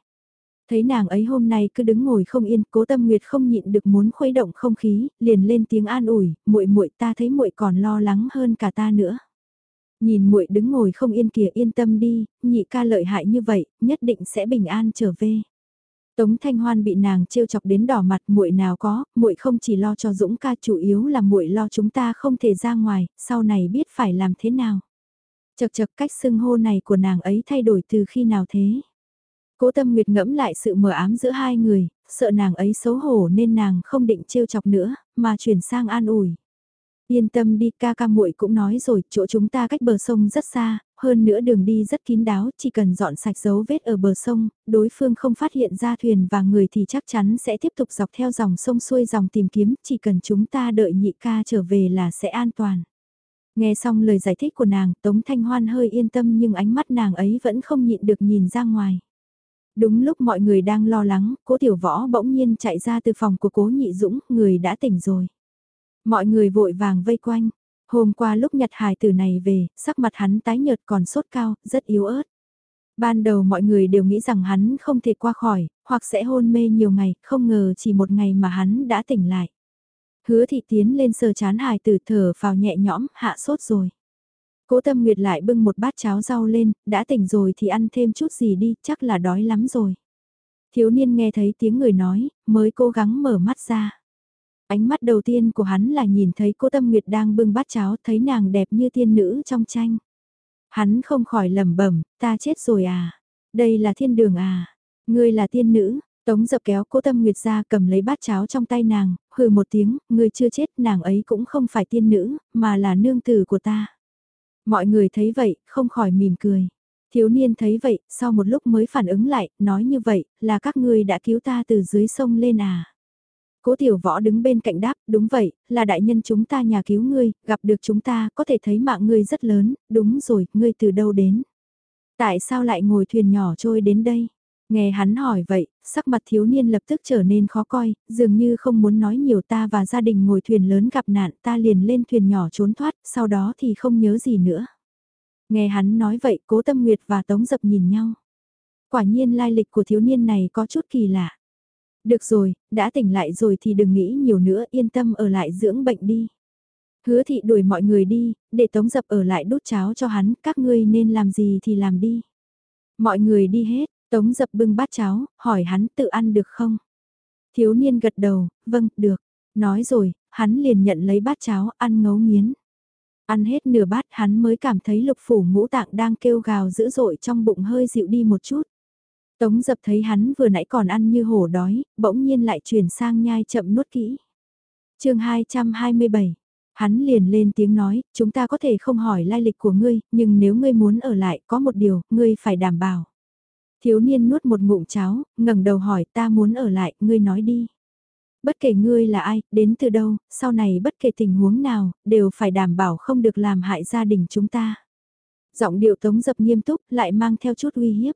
Thấy nàng ấy hôm nay cứ đứng ngồi không yên, Cố Tâm Nguyệt không nhịn được muốn khuấy động không khí, liền lên tiếng an ủi, "Muội muội, ta thấy muội còn lo lắng hơn cả ta nữa." Nhìn muội đứng ngồi không yên kìa, yên tâm đi, nhị ca lợi hại như vậy, nhất định sẽ bình an trở về. Tống Thanh Hoan bị nàng trêu chọc đến đỏ mặt, muội nào có, muội không chỉ lo cho Dũng ca, chủ yếu là muội lo chúng ta không thể ra ngoài, sau này biết phải làm thế nào. Chậc chậc cách xưng hô này của nàng ấy thay đổi từ khi nào thế? Cố Tâm Nguyệt ngẫm lại sự mờ ám giữa hai người, sợ nàng ấy xấu hổ nên nàng không định trêu chọc nữa, mà chuyển sang an ủi. Yên tâm đi, ca ca muội cũng nói rồi, chỗ chúng ta cách bờ sông rất xa, hơn nữa đường đi rất kín đáo, chỉ cần dọn sạch dấu vết ở bờ sông, đối phương không phát hiện ra thuyền và người thì chắc chắn sẽ tiếp tục dọc theo dòng sông xuôi dòng tìm kiếm, chỉ cần chúng ta đợi nhị ca trở về là sẽ an toàn. Nghe xong lời giải thích của nàng, Tống Thanh Hoan hơi yên tâm nhưng ánh mắt nàng ấy vẫn không nhịn được nhìn ra ngoài. Đúng lúc mọi người đang lo lắng, cố tiểu võ bỗng nhiên chạy ra từ phòng của cố nhị dũng, người đã tỉnh rồi. Mọi người vội vàng vây quanh. Hôm qua lúc nhặt hài tử này về, sắc mặt hắn tái nhợt còn sốt cao, rất yếu ớt. Ban đầu mọi người đều nghĩ rằng hắn không thể qua khỏi, hoặc sẽ hôn mê nhiều ngày, không ngờ chỉ một ngày mà hắn đã tỉnh lại. Hứa thị tiến lên sờ chán hài tử thở vào nhẹ nhõm, hạ sốt rồi. Cố tâm nguyệt lại bưng một bát cháo rau lên, đã tỉnh rồi thì ăn thêm chút gì đi, chắc là đói lắm rồi. Thiếu niên nghe thấy tiếng người nói, mới cố gắng mở mắt ra. Ánh mắt đầu tiên của hắn là nhìn thấy cô Tâm Nguyệt đang bưng bát cháo, thấy nàng đẹp như tiên nữ trong tranh. Hắn không khỏi lẩm bẩm, ta chết rồi à? Đây là thiên đường à? Ngươi là tiên nữ, Tống dập kéo cố tâm nguyệt ra cầm lấy bát cháo trong tay nàng, hừ một tiếng, ngươi chưa chết, nàng ấy cũng không phải tiên nữ, mà là nương tử của ta. Mọi người thấy vậy, không khỏi mỉm cười. Thiếu niên thấy vậy, sau một lúc mới phản ứng lại, nói như vậy, là các ngươi đã cứu ta từ dưới sông lên à. Cố tiểu võ đứng bên cạnh đáp, đúng vậy, là đại nhân chúng ta nhà cứu ngươi, gặp được chúng ta, có thể thấy mạng ngươi rất lớn, đúng rồi, ngươi từ đâu đến. Tại sao lại ngồi thuyền nhỏ trôi đến đây? Nghe hắn hỏi vậy, sắc mặt thiếu niên lập tức trở nên khó coi, dường như không muốn nói nhiều ta và gia đình ngồi thuyền lớn gặp nạn ta liền lên thuyền nhỏ trốn thoát, sau đó thì không nhớ gì nữa. Nghe hắn nói vậy cố tâm nguyệt và tống dập nhìn nhau. Quả nhiên lai lịch của thiếu niên này có chút kỳ lạ. Được rồi, đã tỉnh lại rồi thì đừng nghĩ nhiều nữa yên tâm ở lại dưỡng bệnh đi. Hứa thị đuổi mọi người đi, để tống dập ở lại đút cháo cho hắn, các ngươi nên làm gì thì làm đi. Mọi người đi hết, Tống dập bưng bát cháo, hỏi hắn tự ăn được không? Thiếu niên gật đầu, vâng, được. Nói rồi, hắn liền nhận lấy bát cháo, ăn ngấu nghiến. Ăn hết nửa bát hắn mới cảm thấy lục phủ ngũ tạng đang kêu gào dữ dội trong bụng hơi dịu đi một chút. Tống dập thấy hắn vừa nãy còn ăn như hổ đói, bỗng nhiên lại chuyển sang nhai chậm nuốt kỹ. chương 227, hắn liền lên tiếng nói, chúng ta có thể không hỏi lai lịch của ngươi, nhưng nếu ngươi muốn ở lại có một điều, ngươi phải đảm bảo. Thiếu niên nuốt một ngụm cháo, ngẩng đầu hỏi ta muốn ở lại, ngươi nói đi. Bất kể ngươi là ai, đến từ đâu, sau này bất kể tình huống nào, đều phải đảm bảo không được làm hại gia đình chúng ta. Giọng điệu tống dập nghiêm túc lại mang theo chút uy hiếp.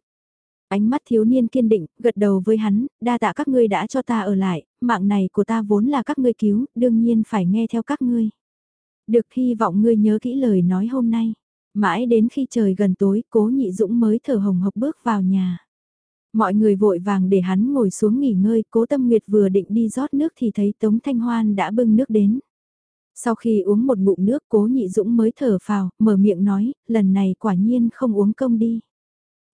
Ánh mắt thiếu niên kiên định, gật đầu với hắn, đa tạ các ngươi đã cho ta ở lại, mạng này của ta vốn là các ngươi cứu, đương nhiên phải nghe theo các ngươi. Được hy vọng ngươi nhớ kỹ lời nói hôm nay. Mãi đến khi trời gần tối, cố nhị dũng mới thở hồng hộc bước vào nhà. Mọi người vội vàng để hắn ngồi xuống nghỉ ngơi, cố tâm nguyệt vừa định đi rót nước thì thấy Tống Thanh Hoan đã bưng nước đến. Sau khi uống một ngụm nước cố nhị dũng mới thở phào, mở miệng nói, lần này quả nhiên không uống công đi.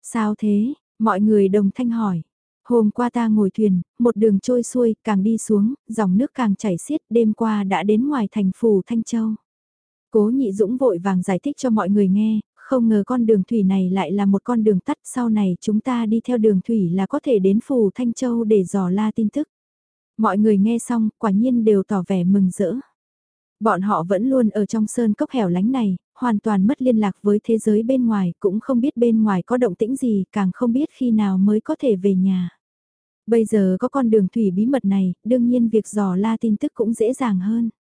Sao thế, mọi người đồng thanh hỏi. Hôm qua ta ngồi thuyền, một đường trôi xuôi, càng đi xuống, dòng nước càng chảy xiết, đêm qua đã đến ngoài thành phủ Thanh Châu. Cố nhị dũng vội vàng giải thích cho mọi người nghe, không ngờ con đường thủy này lại là một con đường tắt sau này chúng ta đi theo đường thủy là có thể đến phủ Thanh Châu để dò la tin tức. Mọi người nghe xong quả nhiên đều tỏ vẻ mừng rỡ. Bọn họ vẫn luôn ở trong sơn cốc hẻo lánh này, hoàn toàn mất liên lạc với thế giới bên ngoài, cũng không biết bên ngoài có động tĩnh gì, càng không biết khi nào mới có thể về nhà. Bây giờ có con đường thủy bí mật này, đương nhiên việc dò la tin tức cũng dễ dàng hơn.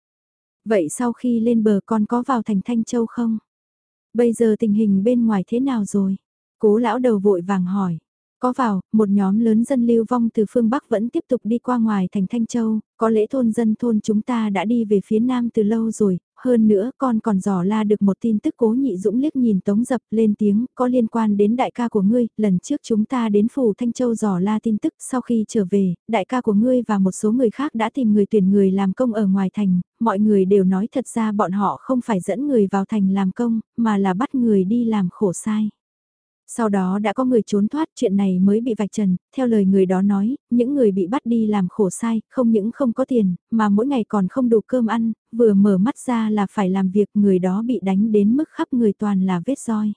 Vậy sau khi lên bờ con có vào thành Thanh Châu không? Bây giờ tình hình bên ngoài thế nào rồi? Cố lão đầu vội vàng hỏi. Có vào, một nhóm lớn dân lưu vong từ phương Bắc vẫn tiếp tục đi qua ngoài thành Thanh Châu, có lẽ thôn dân thôn chúng ta đã đi về phía Nam từ lâu rồi, hơn nữa con còn dò la được một tin tức cố nhị dũng liếc nhìn tống dập lên tiếng, có liên quan đến đại ca của ngươi, lần trước chúng ta đến phủ Thanh Châu dò la tin tức, sau khi trở về, đại ca của ngươi và một số người khác đã tìm người tuyển người làm công ở ngoài thành, mọi người đều nói thật ra bọn họ không phải dẫn người vào thành làm công, mà là bắt người đi làm khổ sai. Sau đó đã có người trốn thoát chuyện này mới bị vạch trần, theo lời người đó nói, những người bị bắt đi làm khổ sai, không những không có tiền, mà mỗi ngày còn không đủ cơm ăn, vừa mở mắt ra là phải làm việc người đó bị đánh đến mức khắp người toàn là vết roi.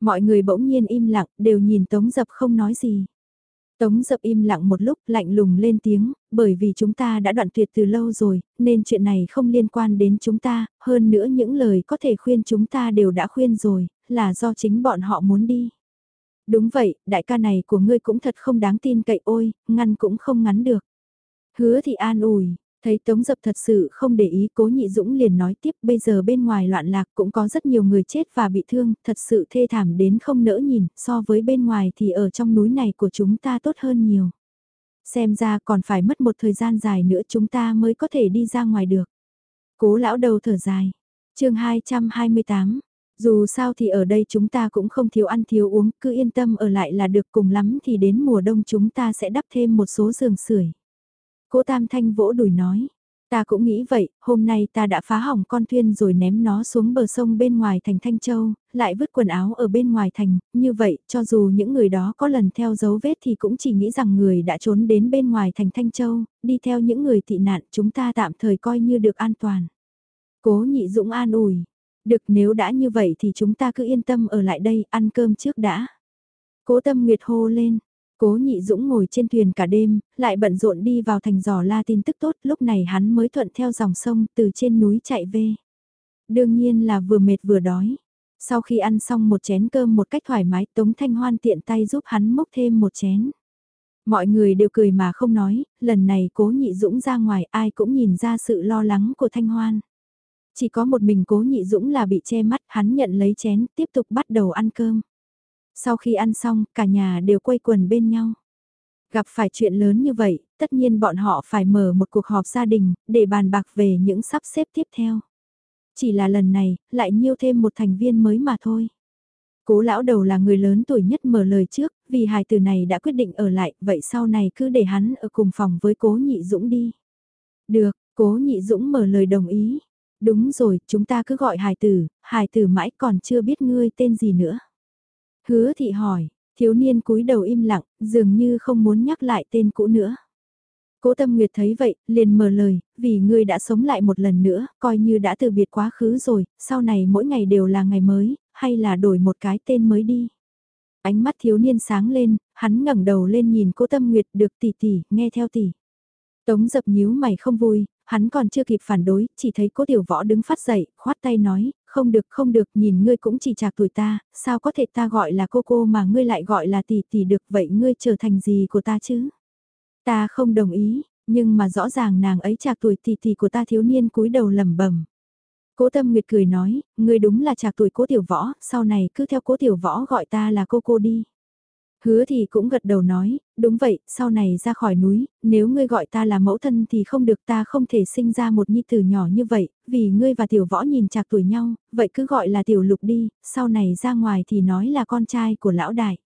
Mọi người bỗng nhiên im lặng, đều nhìn Tống Dập không nói gì. Tống dập im lặng một lúc lạnh lùng lên tiếng, bởi vì chúng ta đã đoạn tuyệt từ lâu rồi, nên chuyện này không liên quan đến chúng ta, hơn nữa những lời có thể khuyên chúng ta đều đã khuyên rồi, là do chính bọn họ muốn đi. Đúng vậy, đại ca này của ngươi cũng thật không đáng tin cậy ôi, ngăn cũng không ngắn được. Hứa thì an ủi, thấy Tống Dập thật sự không để ý cố nhị dũng liền nói tiếp bây giờ bên ngoài loạn lạc cũng có rất nhiều người chết và bị thương, thật sự thê thảm đến không nỡ nhìn, so với bên ngoài thì ở trong núi này của chúng ta tốt hơn nhiều. Xem ra còn phải mất một thời gian dài nữa chúng ta mới có thể đi ra ngoài được. Cố lão đầu thở dài. chương 228. Dù sao thì ở đây chúng ta cũng không thiếu ăn thiếu uống, cứ yên tâm ở lại là được cùng lắm thì đến mùa đông chúng ta sẽ đắp thêm một số giường sưởi. Cố Tam Thanh vỗ đùi nói, ta cũng nghĩ vậy, hôm nay ta đã phá hỏng con thuyền rồi ném nó xuống bờ sông bên ngoài thành Thanh Châu, lại vứt quần áo ở bên ngoài thành, như vậy, cho dù những người đó có lần theo dấu vết thì cũng chỉ nghĩ rằng người đã trốn đến bên ngoài thành Thanh Châu, đi theo những người tị nạn chúng ta tạm thời coi như được an toàn. Cố nhị dũng an ủi, được nếu đã như vậy thì chúng ta cứ yên tâm ở lại đây ăn cơm trước đã. Cố tâm nguyệt hô lên, Cố nhị dũng ngồi trên thuyền cả đêm, lại bận rộn đi vào thành giò la tin tức tốt, lúc này hắn mới thuận theo dòng sông từ trên núi chạy về. Đương nhiên là vừa mệt vừa đói. Sau khi ăn xong một chén cơm một cách thoải mái, Tống Thanh Hoan tiện tay giúp hắn múc thêm một chén. Mọi người đều cười mà không nói, lần này cố nhị dũng ra ngoài ai cũng nhìn ra sự lo lắng của Thanh Hoan. Chỉ có một mình cố nhị dũng là bị che mắt, hắn nhận lấy chén, tiếp tục bắt đầu ăn cơm. Sau khi ăn xong, cả nhà đều quây quần bên nhau. Gặp phải chuyện lớn như vậy, tất nhiên bọn họ phải mở một cuộc họp gia đình, để bàn bạc về những sắp xếp tiếp theo. Chỉ là lần này, lại nhiêu thêm một thành viên mới mà thôi. Cố lão đầu là người lớn tuổi nhất mở lời trước, vì hài tử này đã quyết định ở lại, vậy sau này cứ để hắn ở cùng phòng với cố nhị dũng đi. Được, cố nhị dũng mở lời đồng ý. Đúng rồi, chúng ta cứ gọi hài tử, hài tử mãi còn chưa biết ngươi tên gì nữa. Hứa thị hỏi, thiếu niên cúi đầu im lặng, dường như không muốn nhắc lại tên cũ nữa. Cố Tâm Nguyệt thấy vậy, liền mở lời, vì ngươi đã sống lại một lần nữa, coi như đã từ biệt quá khứ rồi, sau này mỗi ngày đều là ngày mới, hay là đổi một cái tên mới đi. Ánh mắt thiếu niên sáng lên, hắn ngẩng đầu lên nhìn Cố Tâm Nguyệt được tỷ tỷ, nghe theo tỷ. Tống dập nhíu mày không vui, hắn còn chưa kịp phản đối, chỉ thấy Cố Tiểu Võ đứng phát dậy, khoát tay nói, không được không được, nhìn ngươi cũng chỉ chạc tuổi ta, sao có thể ta gọi là cô cô mà ngươi lại gọi là tỷ tỷ được vậy ngươi trở thành gì của ta chứ? Ta không đồng ý, nhưng mà rõ ràng nàng ấy chạc tuổi tỷ tỷ của ta thiếu niên cúi đầu lẩm bẩm. Cố Tâm Nguyệt cười nói, ngươi đúng là chạc tuổi cố tiểu võ, sau này cứ theo cố tiểu võ gọi ta là cô cô đi. Hứa thì cũng gật đầu nói, đúng vậy, sau này ra khỏi núi, nếu ngươi gọi ta là mẫu thân thì không được ta không thể sinh ra một nhi tử nhỏ như vậy, vì ngươi và tiểu võ nhìn chạc tuổi nhau, vậy cứ gọi là tiểu lục đi, sau này ra ngoài thì nói là con trai của lão đại.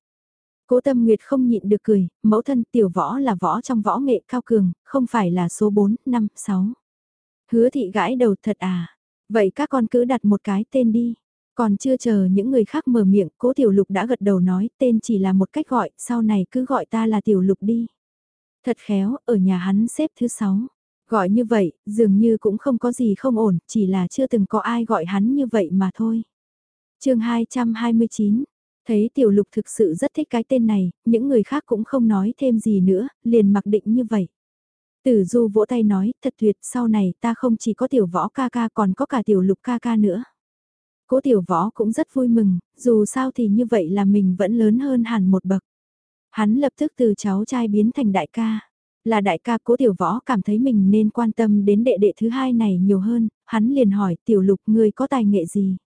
Cố tâm nguyệt không nhịn được cười, mẫu thân tiểu võ là võ trong võ nghệ cao cường, không phải là số 4, 5, 6. Hứa thị gãi đầu thật à, vậy các con cứ đặt một cái tên đi. Còn chưa chờ những người khác mở miệng, cố tiểu lục đã gật đầu nói tên chỉ là một cách gọi, sau này cứ gọi ta là tiểu lục đi. Thật khéo, ở nhà hắn xếp thứ sáu. Gọi như vậy, dường như cũng không có gì không ổn, chỉ là chưa từng có ai gọi hắn như vậy mà thôi. chương 229, thấy tiểu lục thực sự rất thích cái tên này, những người khác cũng không nói thêm gì nữa, liền mặc định như vậy. Tử du vỗ tay nói, thật tuyệt, sau này ta không chỉ có tiểu võ ca ca còn có cả tiểu lục ca ca nữa. Cố tiểu võ cũng rất vui mừng, dù sao thì như vậy là mình vẫn lớn hơn hẳn một bậc. Hắn lập tức từ cháu trai biến thành đại ca. Là đại ca cố tiểu võ cảm thấy mình nên quan tâm đến đệ đệ thứ hai này nhiều hơn, hắn liền hỏi tiểu lục người có tài nghệ gì?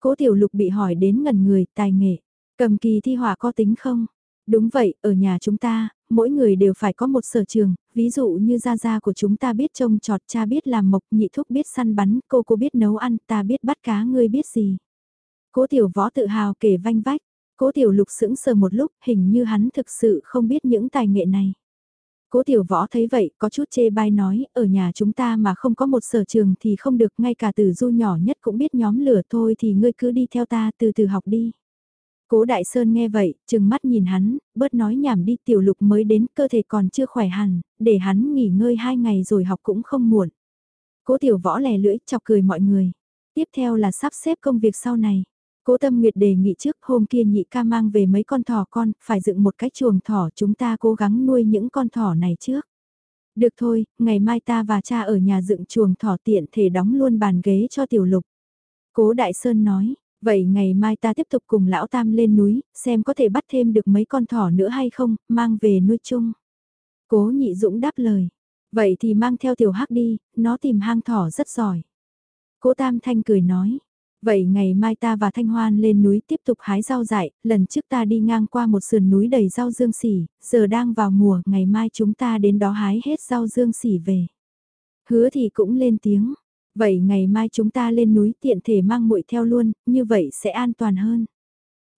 Cố tiểu lục bị hỏi đến ngần người, tài nghệ, cầm kỳ thi họa có tính không? Đúng vậy, ở nhà chúng ta, mỗi người đều phải có một sở trường, ví dụ như gia gia của chúng ta biết trông trọt, cha biết làm mộc, nhị thúc biết săn bắn, cô cô biết nấu ăn, ta biết bắt cá, ngươi biết gì. Cố tiểu võ tự hào kể vanh vách, cố tiểu lục sững sờ một lúc, hình như hắn thực sự không biết những tài nghệ này. Cố tiểu võ thấy vậy, có chút chê bai nói, ở nhà chúng ta mà không có một sở trường thì không được, ngay cả từ du nhỏ nhất cũng biết nhóm lửa thôi thì ngươi cứ đi theo ta từ từ học đi. Cố Đại Sơn nghe vậy, chừng mắt nhìn hắn, bớt nói nhảm đi tiểu lục mới đến cơ thể còn chưa khỏe hẳn, để hắn nghỉ ngơi hai ngày rồi học cũng không muộn. Cố tiểu võ lè lưỡi chọc cười mọi người. Tiếp theo là sắp xếp công việc sau này. Cố Tâm Nguyệt đề nghị trước hôm kia nhị ca mang về mấy con thỏ con, phải dựng một cái chuồng thỏ chúng ta cố gắng nuôi những con thỏ này trước. Được thôi, ngày mai ta và cha ở nhà dựng chuồng thỏ tiện thể đóng luôn bàn ghế cho tiểu lục. Cố Đại Sơn nói, Vậy ngày mai ta tiếp tục cùng lão tam lên núi, xem có thể bắt thêm được mấy con thỏ nữa hay không, mang về nuôi chung. Cố nhị dũng đáp lời. Vậy thì mang theo tiểu hắc đi, nó tìm hang thỏ rất giỏi. Cố tam thanh cười nói. Vậy ngày mai ta và Thanh Hoan lên núi tiếp tục hái rau dại, lần trước ta đi ngang qua một sườn núi đầy rau dương xỉ, giờ đang vào mùa, ngày mai chúng ta đến đó hái hết rau dương xỉ về. Hứa thì cũng lên tiếng, Vậy ngày mai chúng ta lên núi tiện thể mang muội theo luôn, như vậy sẽ an toàn hơn.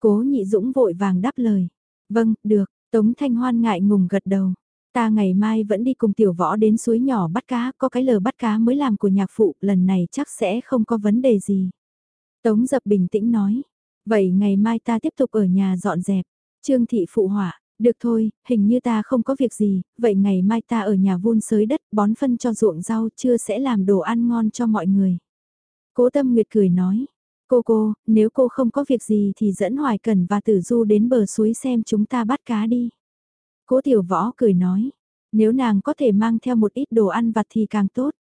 Cố nhị dũng vội vàng đáp lời. Vâng, được, Tống Thanh Hoan ngại ngùng gật đầu. Ta ngày mai vẫn đi cùng tiểu võ đến suối nhỏ bắt cá, có cái lờ bắt cá mới làm của nhạc phụ, lần này chắc sẽ không có vấn đề gì. Tống dập bình tĩnh nói. Vậy ngày mai ta tiếp tục ở nhà dọn dẹp. Trương thị phụ họa, được thôi, hình như ta không có việc gì, vậy ngày mai ta ở nhà vun sới đất, bón phân cho ruộng rau, chưa sẽ làm đồ ăn ngon cho mọi người. Cố Tâm Nguyệt cười nói, cô cô, nếu cô không có việc gì thì dẫn Hoài Cần và Tử Du đến bờ suối xem chúng ta bắt cá đi. Cố Tiểu Võ cười nói, nếu nàng có thể mang theo một ít đồ ăn vặt thì càng tốt.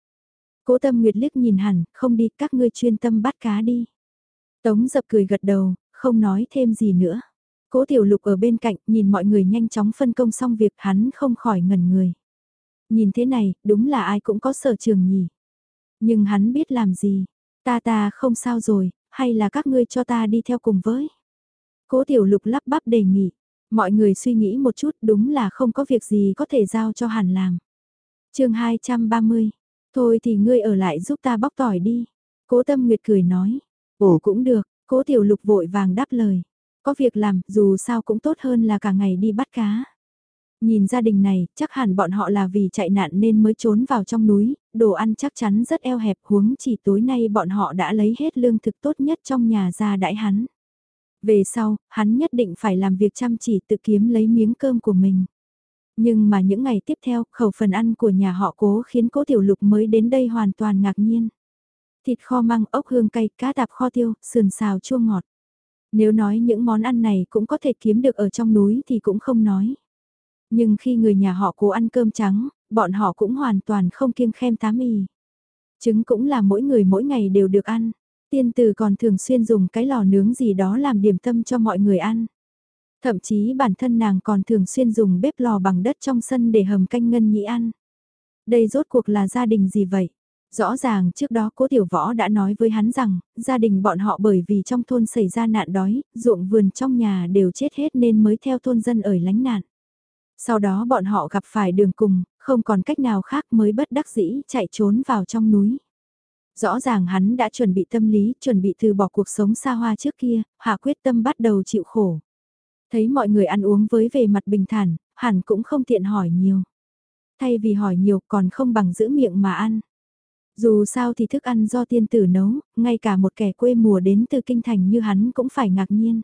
Cố Tâm Nguyệt liếc nhìn hẳn, không đi, các ngươi chuyên tâm bắt cá đi. Tống dập cười gật đầu, không nói thêm gì nữa. Cố Tiểu Lục ở bên cạnh nhìn mọi người nhanh chóng phân công xong việc hắn không khỏi ngẩn người. Nhìn thế này, đúng là ai cũng có sở trường nhỉ. Nhưng hắn biết làm gì. Ta ta không sao rồi, hay là các ngươi cho ta đi theo cùng với. Cố Tiểu Lục lắp bắp đề nghị. Mọi người suy nghĩ một chút đúng là không có việc gì có thể giao cho hẳn làm. chương 230. Thôi thì ngươi ở lại giúp ta bóc tỏi đi. Cố Tâm Nguyệt cười nói. Ồ cũng được, Cố Tiểu Lục vội vàng đáp lời. Có việc làm, dù sao cũng tốt hơn là cả ngày đi bắt cá. Nhìn gia đình này, chắc hẳn bọn họ là vì chạy nạn nên mới trốn vào trong núi, đồ ăn chắc chắn rất eo hẹp huống chỉ tối nay bọn họ đã lấy hết lương thực tốt nhất trong nhà ra đãi hắn. Về sau, hắn nhất định phải làm việc chăm chỉ tự kiếm lấy miếng cơm của mình. Nhưng mà những ngày tiếp theo, khẩu phần ăn của nhà họ cố khiến cố tiểu lục mới đến đây hoàn toàn ngạc nhiên. Thịt kho măng ốc hương cay, cá tạp kho tiêu, sườn xào chua ngọt. Nếu nói những món ăn này cũng có thể kiếm được ở trong núi thì cũng không nói. Nhưng khi người nhà họ cố ăn cơm trắng, bọn họ cũng hoàn toàn không kiêng khem tám mì. Trứng cũng là mỗi người mỗi ngày đều được ăn. Tiên tử còn thường xuyên dùng cái lò nướng gì đó làm điểm tâm cho mọi người ăn. Thậm chí bản thân nàng còn thường xuyên dùng bếp lò bằng đất trong sân để hầm canh ngân nhĩ ăn. Đây rốt cuộc là gia đình gì vậy? Rõ ràng trước đó cố tiểu võ đã nói với hắn rằng, gia đình bọn họ bởi vì trong thôn xảy ra nạn đói, ruộng vườn trong nhà đều chết hết nên mới theo thôn dân ở lánh nạn. Sau đó bọn họ gặp phải đường cùng, không còn cách nào khác mới bất đắc dĩ chạy trốn vào trong núi. Rõ ràng hắn đã chuẩn bị tâm lý, chuẩn bị từ bỏ cuộc sống xa hoa trước kia, hạ quyết tâm bắt đầu chịu khổ. Thấy mọi người ăn uống với về mặt bình thản, hẳn cũng không tiện hỏi nhiều. Thay vì hỏi nhiều còn không bằng giữ miệng mà ăn. Dù sao thì thức ăn do tiên tử nấu, ngay cả một kẻ quê mùa đến từ kinh thành như hắn cũng phải ngạc nhiên.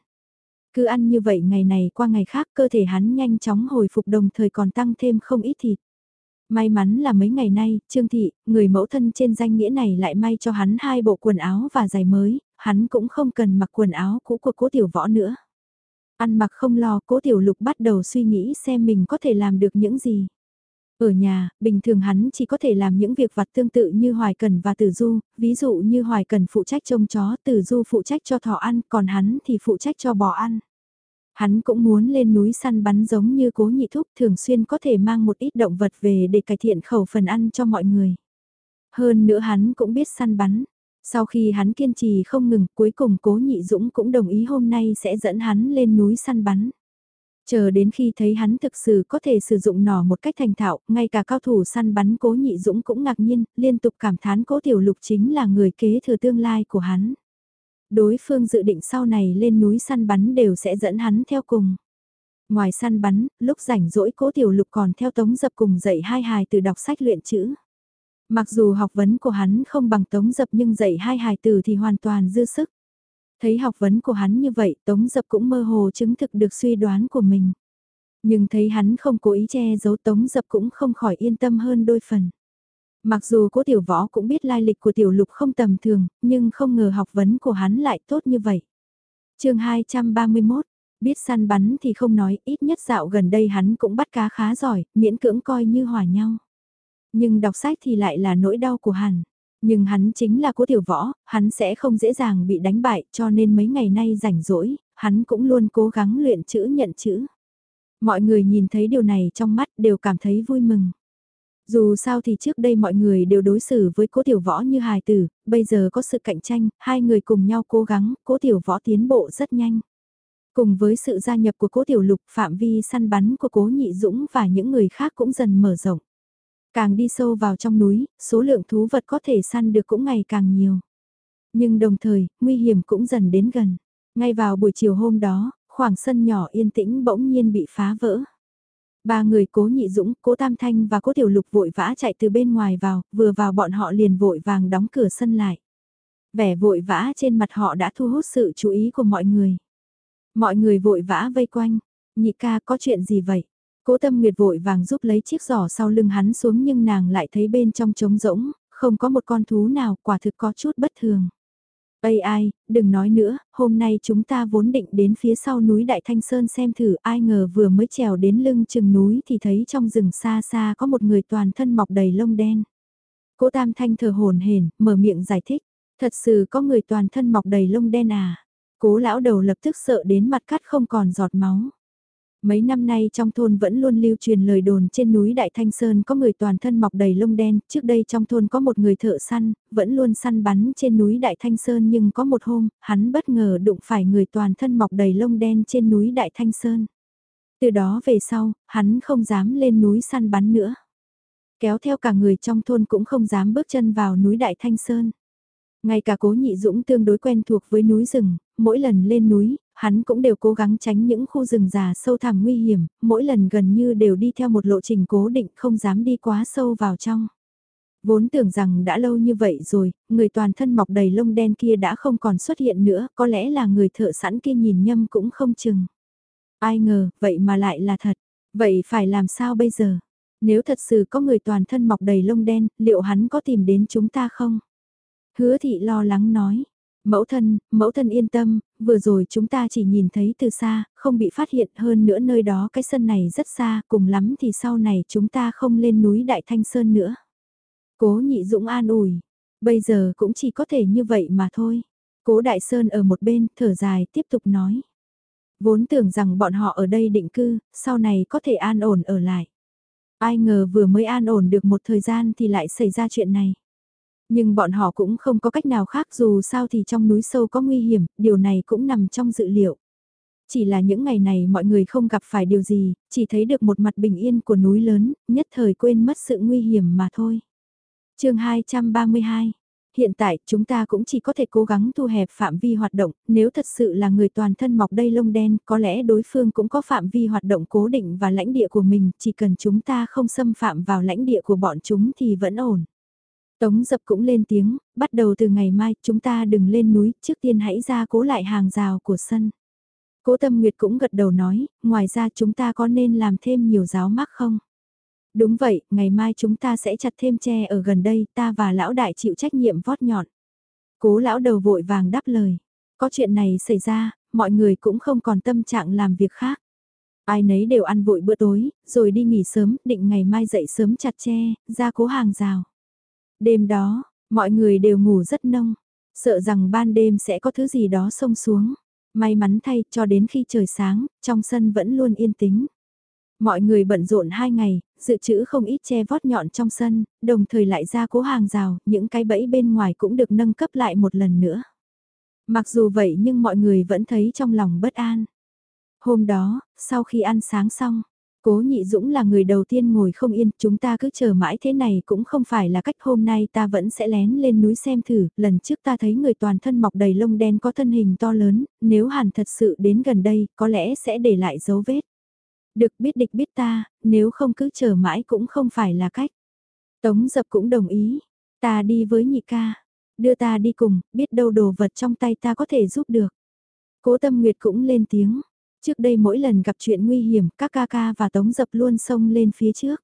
Cứ ăn như vậy ngày này qua ngày khác cơ thể hắn nhanh chóng hồi phục đồng thời còn tăng thêm không ít thịt. May mắn là mấy ngày nay, Trương Thị, người mẫu thân trên danh nghĩa này lại may cho hắn hai bộ quần áo và giày mới, hắn cũng không cần mặc quần áo cũ của cố tiểu võ nữa. Ăn mặc không lo, cố tiểu lục bắt đầu suy nghĩ xem mình có thể làm được những gì. Ở nhà, bình thường hắn chỉ có thể làm những việc vặt tương tự như Hoài Cần và Tử Du, ví dụ như Hoài Cần phụ trách trông chó, Tử Du phụ trách cho thỏ ăn, còn hắn thì phụ trách cho bò ăn. Hắn cũng muốn lên núi săn bắn giống như cố nhị thúc thường xuyên có thể mang một ít động vật về để cải thiện khẩu phần ăn cho mọi người. Hơn nữa hắn cũng biết săn bắn. Sau khi hắn kiên trì không ngừng, cuối cùng cố nhị dũng cũng đồng ý hôm nay sẽ dẫn hắn lên núi săn bắn. Chờ đến khi thấy hắn thực sự có thể sử dụng nỏ một cách thành thạo, ngay cả cao thủ săn bắn cố nhị dũng cũng ngạc nhiên, liên tục cảm thán cố tiểu lục chính là người kế thừa tương lai của hắn. Đối phương dự định sau này lên núi săn bắn đều sẽ dẫn hắn theo cùng. Ngoài săn bắn, lúc rảnh rỗi cố tiểu lục còn theo tống dập cùng dạy hai hài từ đọc sách luyện chữ. Mặc dù học vấn của hắn không bằng tống dập nhưng dạy hai hài từ thì hoàn toàn dư sức. Thấy học vấn của hắn như vậy, Tống Dập cũng mơ hồ chứng thực được suy đoán của mình. Nhưng thấy hắn không cố ý che giấu Tống Dập cũng không khỏi yên tâm hơn đôi phần. Mặc dù cố tiểu võ cũng biết lai lịch của tiểu lục không tầm thường, nhưng không ngờ học vấn của hắn lại tốt như vậy. chương 231, biết săn bắn thì không nói, ít nhất dạo gần đây hắn cũng bắt cá khá giỏi, miễn cưỡng coi như hòa nhau. Nhưng đọc sách thì lại là nỗi đau của hắn. Nhưng hắn chính là cố tiểu võ, hắn sẽ không dễ dàng bị đánh bại cho nên mấy ngày nay rảnh rỗi, hắn cũng luôn cố gắng luyện chữ nhận chữ. Mọi người nhìn thấy điều này trong mắt đều cảm thấy vui mừng. Dù sao thì trước đây mọi người đều đối xử với cố tiểu võ như hài tử, bây giờ có sự cạnh tranh, hai người cùng nhau cố gắng, cố tiểu võ tiến bộ rất nhanh. Cùng với sự gia nhập của cố tiểu lục phạm vi săn bắn của cố nhị dũng và những người khác cũng dần mở rộng. Càng đi sâu vào trong núi, số lượng thú vật có thể săn được cũng ngày càng nhiều. Nhưng đồng thời, nguy hiểm cũng dần đến gần. Ngay vào buổi chiều hôm đó, khoảng sân nhỏ yên tĩnh bỗng nhiên bị phá vỡ. Ba người cố nhị dũng, cố tam thanh và cố tiểu lục vội vã chạy từ bên ngoài vào, vừa vào bọn họ liền vội vàng đóng cửa sân lại. Vẻ vội vã trên mặt họ đã thu hút sự chú ý của mọi người. Mọi người vội vã vây quanh, nhị ca có chuyện gì vậy? Cố tâm nguyệt vội vàng giúp lấy chiếc giỏ sau lưng hắn xuống nhưng nàng lại thấy bên trong trống rỗng, không có một con thú nào quả thực có chút bất thường. Ây ai, đừng nói nữa, hôm nay chúng ta vốn định đến phía sau núi Đại Thanh Sơn xem thử ai ngờ vừa mới trèo đến lưng chừng núi thì thấy trong rừng xa xa có một người toàn thân mọc đầy lông đen. Cố Tam Thanh thở hồn hển, mở miệng giải thích, thật sự có người toàn thân mọc đầy lông đen à. Cố lão đầu lập tức sợ đến mặt cắt không còn giọt máu. Mấy năm nay trong thôn vẫn luôn lưu truyền lời đồn trên núi Đại Thanh Sơn có người toàn thân mọc đầy lông đen, trước đây trong thôn có một người thợ săn, vẫn luôn săn bắn trên núi Đại Thanh Sơn nhưng có một hôm, hắn bất ngờ đụng phải người toàn thân mọc đầy lông đen trên núi Đại Thanh Sơn. Từ đó về sau, hắn không dám lên núi săn bắn nữa. Kéo theo cả người trong thôn cũng không dám bước chân vào núi Đại Thanh Sơn. Ngay cả cố nhị dũng tương đối quen thuộc với núi rừng, mỗi lần lên núi, hắn cũng đều cố gắng tránh những khu rừng già sâu thẳm nguy hiểm, mỗi lần gần như đều đi theo một lộ trình cố định không dám đi quá sâu vào trong. Vốn tưởng rằng đã lâu như vậy rồi, người toàn thân mọc đầy lông đen kia đã không còn xuất hiện nữa, có lẽ là người thợ sẵn kia nhìn nhâm cũng không chừng. Ai ngờ, vậy mà lại là thật. Vậy phải làm sao bây giờ? Nếu thật sự có người toàn thân mọc đầy lông đen, liệu hắn có tìm đến chúng ta không? Hứa thị lo lắng nói. Mẫu thân, mẫu thân yên tâm, vừa rồi chúng ta chỉ nhìn thấy từ xa, không bị phát hiện hơn nữa nơi đó cái sân này rất xa, cùng lắm thì sau này chúng ta không lên núi Đại Thanh Sơn nữa. Cố nhị dũng an ủi, bây giờ cũng chỉ có thể như vậy mà thôi. Cố Đại Sơn ở một bên, thở dài, tiếp tục nói. Vốn tưởng rằng bọn họ ở đây định cư, sau này có thể an ổn ở lại. Ai ngờ vừa mới an ổn được một thời gian thì lại xảy ra chuyện này. Nhưng bọn họ cũng không có cách nào khác dù sao thì trong núi sâu có nguy hiểm, điều này cũng nằm trong dự liệu. Chỉ là những ngày này mọi người không gặp phải điều gì, chỉ thấy được một mặt bình yên của núi lớn, nhất thời quên mất sự nguy hiểm mà thôi. chương 232 Hiện tại, chúng ta cũng chỉ có thể cố gắng thu hẹp phạm vi hoạt động, nếu thật sự là người toàn thân mọc đầy lông đen, có lẽ đối phương cũng có phạm vi hoạt động cố định và lãnh địa của mình, chỉ cần chúng ta không xâm phạm vào lãnh địa của bọn chúng thì vẫn ổn. Tống dập cũng lên tiếng, bắt đầu từ ngày mai chúng ta đừng lên núi, trước tiên hãy ra cố lại hàng rào của sân. Cố Tâm Nguyệt cũng gật đầu nói, ngoài ra chúng ta có nên làm thêm nhiều giáo mắc không? Đúng vậy, ngày mai chúng ta sẽ chặt thêm tre ở gần đây, ta và lão đại chịu trách nhiệm vót nhọn. Cố lão đầu vội vàng đáp lời. Có chuyện này xảy ra, mọi người cũng không còn tâm trạng làm việc khác. Ai nấy đều ăn vội bữa tối, rồi đi nghỉ sớm, định ngày mai dậy sớm chặt tre, ra cố hàng rào. Đêm đó, mọi người đều ngủ rất nông, sợ rằng ban đêm sẽ có thứ gì đó xông xuống. May mắn thay cho đến khi trời sáng, trong sân vẫn luôn yên tĩnh. Mọi người bận rộn hai ngày, dự trữ không ít che vót nhọn trong sân, đồng thời lại ra cố hàng rào, những cái bẫy bên ngoài cũng được nâng cấp lại một lần nữa. Mặc dù vậy nhưng mọi người vẫn thấy trong lòng bất an. Hôm đó, sau khi ăn sáng xong, Cố nhị dũng là người đầu tiên ngồi không yên, chúng ta cứ chờ mãi thế này cũng không phải là cách hôm nay ta vẫn sẽ lén lên núi xem thử, lần trước ta thấy người toàn thân mọc đầy lông đen có thân hình to lớn, nếu hàn thật sự đến gần đây, có lẽ sẽ để lại dấu vết. Được biết địch biết ta, nếu không cứ chờ mãi cũng không phải là cách. Tống dập cũng đồng ý, ta đi với nhị ca, đưa ta đi cùng, biết đâu đồ vật trong tay ta có thể giúp được. Cố tâm nguyệt cũng lên tiếng, Trước đây mỗi lần gặp chuyện nguy hiểm, các ca ca và tống dập luôn xông lên phía trước.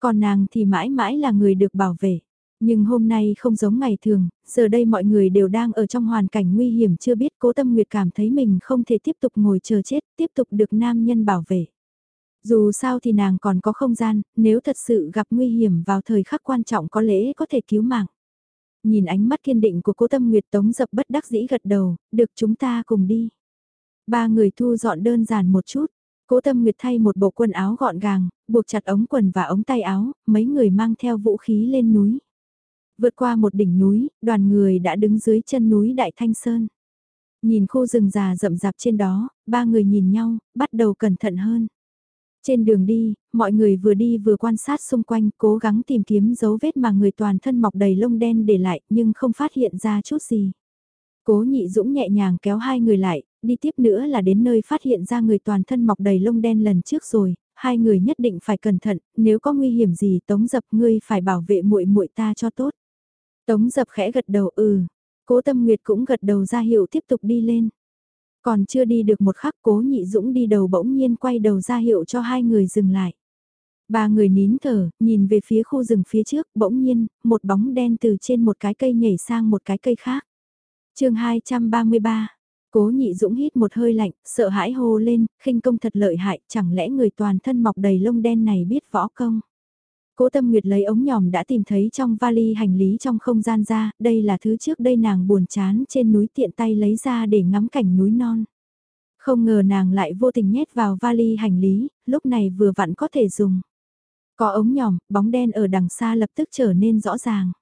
Còn nàng thì mãi mãi là người được bảo vệ. Nhưng hôm nay không giống ngày thường, giờ đây mọi người đều đang ở trong hoàn cảnh nguy hiểm chưa biết cố tâm nguyệt cảm thấy mình không thể tiếp tục ngồi chờ chết, tiếp tục được nam nhân bảo vệ. Dù sao thì nàng còn có không gian, nếu thật sự gặp nguy hiểm vào thời khắc quan trọng có lẽ có thể cứu mạng. Nhìn ánh mắt kiên định của cố tâm nguyệt tống dập bất đắc dĩ gật đầu, được chúng ta cùng đi. Ba người thu dọn đơn giản một chút. Cố Tâm Nguyệt thay một bộ quần áo gọn gàng, buộc chặt ống quần và ống tay áo, mấy người mang theo vũ khí lên núi. Vượt qua một đỉnh núi, đoàn người đã đứng dưới chân núi Đại Thanh Sơn. Nhìn khu rừng già rậm rạp trên đó, ba người nhìn nhau, bắt đầu cẩn thận hơn. Trên đường đi, mọi người vừa đi vừa quan sát xung quanh, cố gắng tìm kiếm dấu vết mà người toàn thân mọc đầy lông đen để lại, nhưng không phát hiện ra chút gì. Cố nhị dũng nhẹ nhàng kéo hai người lại, đi tiếp nữa là đến nơi phát hiện ra người toàn thân mọc đầy lông đen lần trước rồi, hai người nhất định phải cẩn thận, nếu có nguy hiểm gì tống dập ngươi phải bảo vệ muội muội ta cho tốt. Tống dập khẽ gật đầu ừ, cố tâm nguyệt cũng gật đầu ra hiệu tiếp tục đi lên. Còn chưa đi được một khắc cố nhị dũng đi đầu bỗng nhiên quay đầu ra hiệu cho hai người dừng lại. Ba người nín thở, nhìn về phía khu rừng phía trước, bỗng nhiên, một bóng đen từ trên một cái cây nhảy sang một cái cây khác. chương 233, cố nhị dũng hít một hơi lạnh, sợ hãi hô lên, khinh công thật lợi hại, chẳng lẽ người toàn thân mọc đầy lông đen này biết võ công. Cố Tâm Nguyệt lấy ống nhòm đã tìm thấy trong vali hành lý trong không gian ra, đây là thứ trước đây nàng buồn chán trên núi tiện tay lấy ra để ngắm cảnh núi non. Không ngờ nàng lại vô tình nhét vào vali hành lý, lúc này vừa vặn có thể dùng. Có ống nhòm, bóng đen ở đằng xa lập tức trở nên rõ ràng.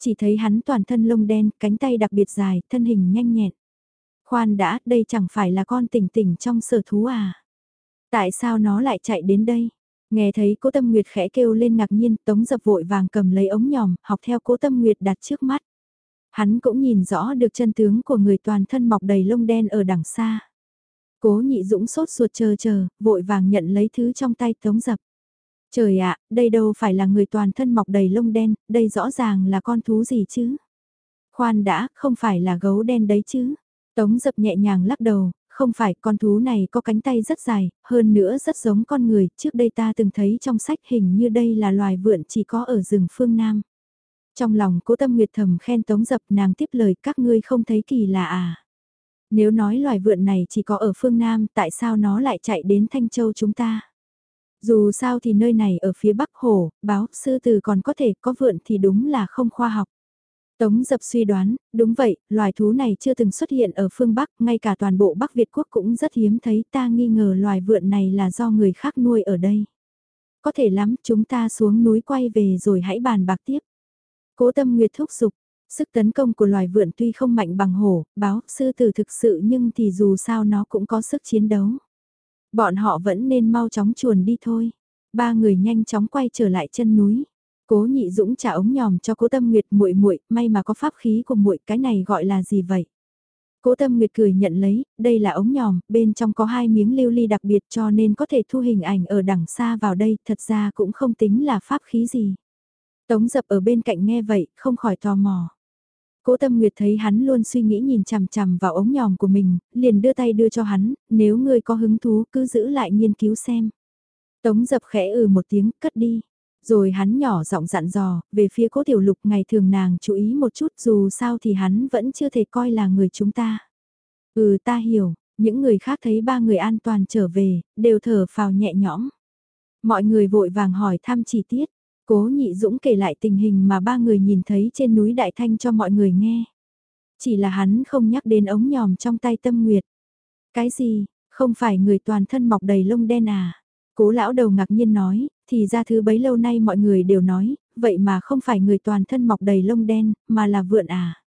Chỉ thấy hắn toàn thân lông đen, cánh tay đặc biệt dài, thân hình nhanh nhẹn. Khoan đã, đây chẳng phải là con tỉnh tỉnh trong sở thú à? Tại sao nó lại chạy đến đây? Nghe thấy cố tâm nguyệt khẽ kêu lên ngạc nhiên, tống dập vội vàng cầm lấy ống nhòm, học theo cố tâm nguyệt đặt trước mắt. Hắn cũng nhìn rõ được chân tướng của người toàn thân mọc đầy lông đen ở đằng xa. Cố nhị dũng sốt ruột chờ chờ, vội vàng nhận lấy thứ trong tay tống dập. Trời ạ, đây đâu phải là người toàn thân mọc đầy lông đen, đây rõ ràng là con thú gì chứ? Khoan đã, không phải là gấu đen đấy chứ? Tống dập nhẹ nhàng lắc đầu, không phải con thú này có cánh tay rất dài, hơn nữa rất giống con người, trước đây ta từng thấy trong sách hình như đây là loài vượn chỉ có ở rừng phương Nam. Trong lòng cố tâm nguyệt thầm khen tống dập nàng tiếp lời các ngươi không thấy kỳ lạ à. Nếu nói loài vượn này chỉ có ở phương Nam tại sao nó lại chạy đến Thanh Châu chúng ta? Dù sao thì nơi này ở phía Bắc Hồ, báo sư từ còn có thể có vượn thì đúng là không khoa học. Tống dập suy đoán, đúng vậy, loài thú này chưa từng xuất hiện ở phương Bắc, ngay cả toàn bộ Bắc Việt quốc cũng rất hiếm thấy ta nghi ngờ loài vượn này là do người khác nuôi ở đây. Có thể lắm, chúng ta xuống núi quay về rồi hãy bàn bạc tiếp. Cố tâm nguyệt thúc giục, sức tấn công của loài vượn tuy không mạnh bằng hổ, báo, sư tử thực sự nhưng thì dù sao nó cũng có sức chiến đấu. Bọn họ vẫn nên mau chóng chuồn đi thôi. Ba người nhanh chóng quay trở lại chân núi. Cố Nhị Dũng trả ống nhòm cho Cố Tâm Nguyệt muội muội, may mà có pháp khí của muội, cái này gọi là gì vậy? Cố Tâm Nguyệt cười nhận lấy, đây là ống nhòm, bên trong có hai miếng lưu ly đặc biệt cho nên có thể thu hình ảnh ở đằng xa vào đây, thật ra cũng không tính là pháp khí gì. Tống dập ở bên cạnh nghe vậy, không khỏi tò mò. Cố Tâm Nguyệt thấy hắn luôn suy nghĩ nhìn chằm chằm vào ống nhòm của mình, liền đưa tay đưa cho hắn, nếu ngươi có hứng thú cứ giữ lại nghiên cứu xem. Tống dập khẽ ừ một tiếng, cất đi. Rồi hắn nhỏ giọng dặn dò, về phía cố tiểu lục ngày thường nàng chú ý một chút dù sao thì hắn vẫn chưa thể coi là người chúng ta. Ừ ta hiểu, những người khác thấy ba người an toàn trở về, đều thở phào nhẹ nhõm. Mọi người vội vàng hỏi thăm chi tiết, cố nhị dũng kể lại tình hình mà ba người nhìn thấy trên núi Đại Thanh cho mọi người nghe. Chỉ là hắn không nhắc đến ống nhòm trong tay tâm nguyệt. Cái gì, không phải người toàn thân mọc đầy lông đen à? Cố lão đầu ngạc nhiên nói, thì ra thứ bấy lâu nay mọi người đều nói, vậy mà không phải người toàn thân mọc đầy lông đen, mà là vượn à.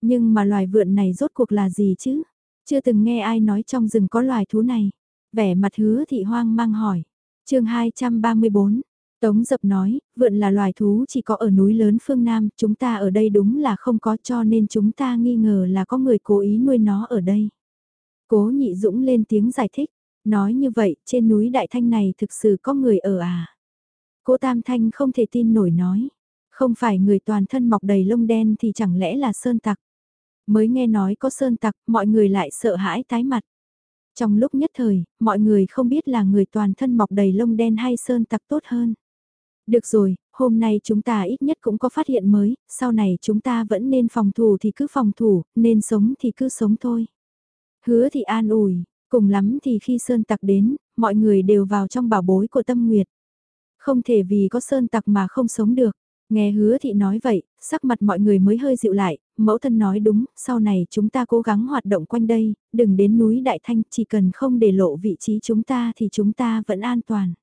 Nhưng mà loài vượn này rốt cuộc là gì chứ? Chưa từng nghe ai nói trong rừng có loài thú này. Vẻ mặt hứa thị hoang mang hỏi. chương 234, Tống Dập nói, vượn là loài thú chỉ có ở núi lớn phương Nam, chúng ta ở đây đúng là không có cho nên chúng ta nghi ngờ là có người cố ý nuôi nó ở đây. Cố nhị dũng lên tiếng giải thích, Nói như vậy, trên núi Đại Thanh này thực sự có người ở à? Cố Tam Thanh không thể tin nổi nói. Không phải người toàn thân mọc đầy lông đen thì chẳng lẽ là sơn tặc. Mới nghe nói có sơn tặc, mọi người lại sợ hãi tái mặt. Trong lúc nhất thời, mọi người không biết là người toàn thân mọc đầy lông đen hay sơn tặc tốt hơn. Được rồi, hôm nay chúng ta ít nhất cũng có phát hiện mới, sau này chúng ta vẫn nên phòng thủ thì cứ phòng thủ, nên sống thì cứ sống thôi. Hứa thì an ủi, Cùng lắm thì khi sơn tặc đến, mọi người đều vào trong bảo bối của tâm nguyệt. Không thể vì có sơn tặc mà không sống được. Nghe hứa thị nói vậy, sắc mặt mọi người mới hơi dịu lại, mẫu thân nói đúng, sau này chúng ta cố gắng hoạt động quanh đây, đừng đến núi Đại Thanh, chỉ cần không để lộ vị trí chúng ta thì chúng ta vẫn an toàn.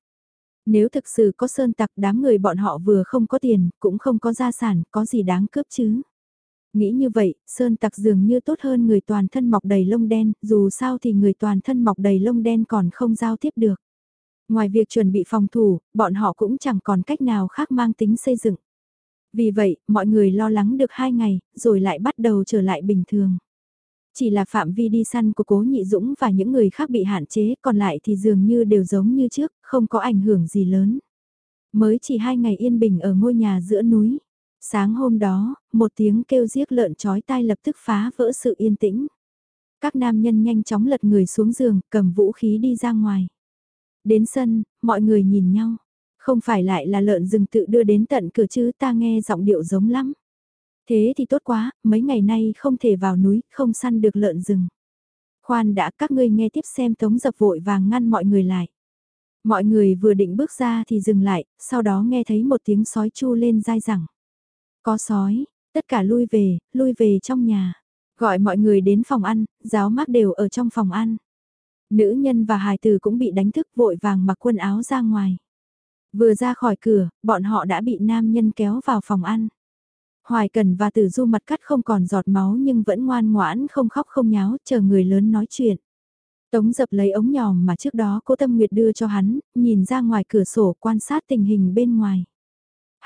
Nếu thực sự có sơn tặc đám người bọn họ vừa không có tiền, cũng không có gia sản, có gì đáng cướp chứ. Nghĩ như vậy, sơn tặc dường như tốt hơn người toàn thân mọc đầy lông đen, dù sao thì người toàn thân mọc đầy lông đen còn không giao tiếp được. Ngoài việc chuẩn bị phòng thủ, bọn họ cũng chẳng còn cách nào khác mang tính xây dựng. Vì vậy, mọi người lo lắng được hai ngày, rồi lại bắt đầu trở lại bình thường. Chỉ là phạm vi đi săn của cố nhị dũng và những người khác bị hạn chế, còn lại thì dường như đều giống như trước, không có ảnh hưởng gì lớn. Mới chỉ hai ngày yên bình ở ngôi nhà giữa núi. Sáng hôm đó, một tiếng kêu giết lợn chói tai lập tức phá vỡ sự yên tĩnh. Các nam nhân nhanh chóng lật người xuống giường, cầm vũ khí đi ra ngoài. Đến sân, mọi người nhìn nhau. Không phải lại là lợn rừng tự đưa đến tận cửa chứ ta nghe giọng điệu giống lắm. Thế thì tốt quá, mấy ngày nay không thể vào núi, không săn được lợn rừng. Khoan đã các ngươi nghe tiếp xem tống dập vội vàng ngăn mọi người lại. Mọi người vừa định bước ra thì dừng lại, sau đó nghe thấy một tiếng sói chu lên dai rằng. Có sói, tất cả lui về, lui về trong nhà. Gọi mọi người đến phòng ăn, giáo mác đều ở trong phòng ăn. Nữ nhân và hài tử cũng bị đánh thức vội vàng mặc quần áo ra ngoài. Vừa ra khỏi cửa, bọn họ đã bị nam nhân kéo vào phòng ăn. Hoài Cần và Tử Du mặt cắt không còn giọt máu nhưng vẫn ngoan ngoãn không khóc không nháo, chờ người lớn nói chuyện. Tống dập lấy ống nhòm mà trước đó cố tâm nguyệt đưa cho hắn, nhìn ra ngoài cửa sổ quan sát tình hình bên ngoài.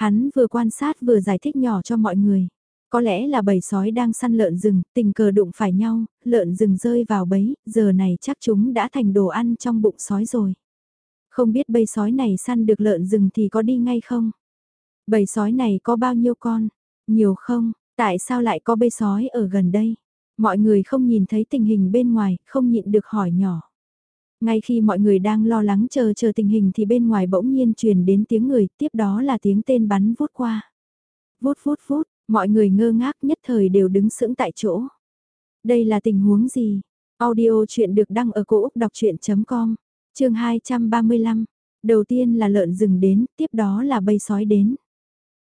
Hắn vừa quan sát vừa giải thích nhỏ cho mọi người. Có lẽ là bầy sói đang săn lợn rừng, tình cờ đụng phải nhau, lợn rừng rơi vào bấy, giờ này chắc chúng đã thành đồ ăn trong bụng sói rồi. Không biết bầy sói này săn được lợn rừng thì có đi ngay không? Bầy sói này có bao nhiêu con? Nhiều không? Tại sao lại có bầy sói ở gần đây? Mọi người không nhìn thấy tình hình bên ngoài, không nhịn được hỏi nhỏ. Ngay khi mọi người đang lo lắng chờ chờ tình hình thì bên ngoài bỗng nhiên truyền đến tiếng người, tiếp đó là tiếng tên bắn vút qua. Vút vút vút, mọi người ngơ ngác nhất thời đều đứng sững tại chỗ. Đây là tình huống gì? Audio chuyện được đăng ở cổ Úc đọc chuyện.com, chương 235. Đầu tiên là lợn rừng đến, tiếp đó là bầy sói đến.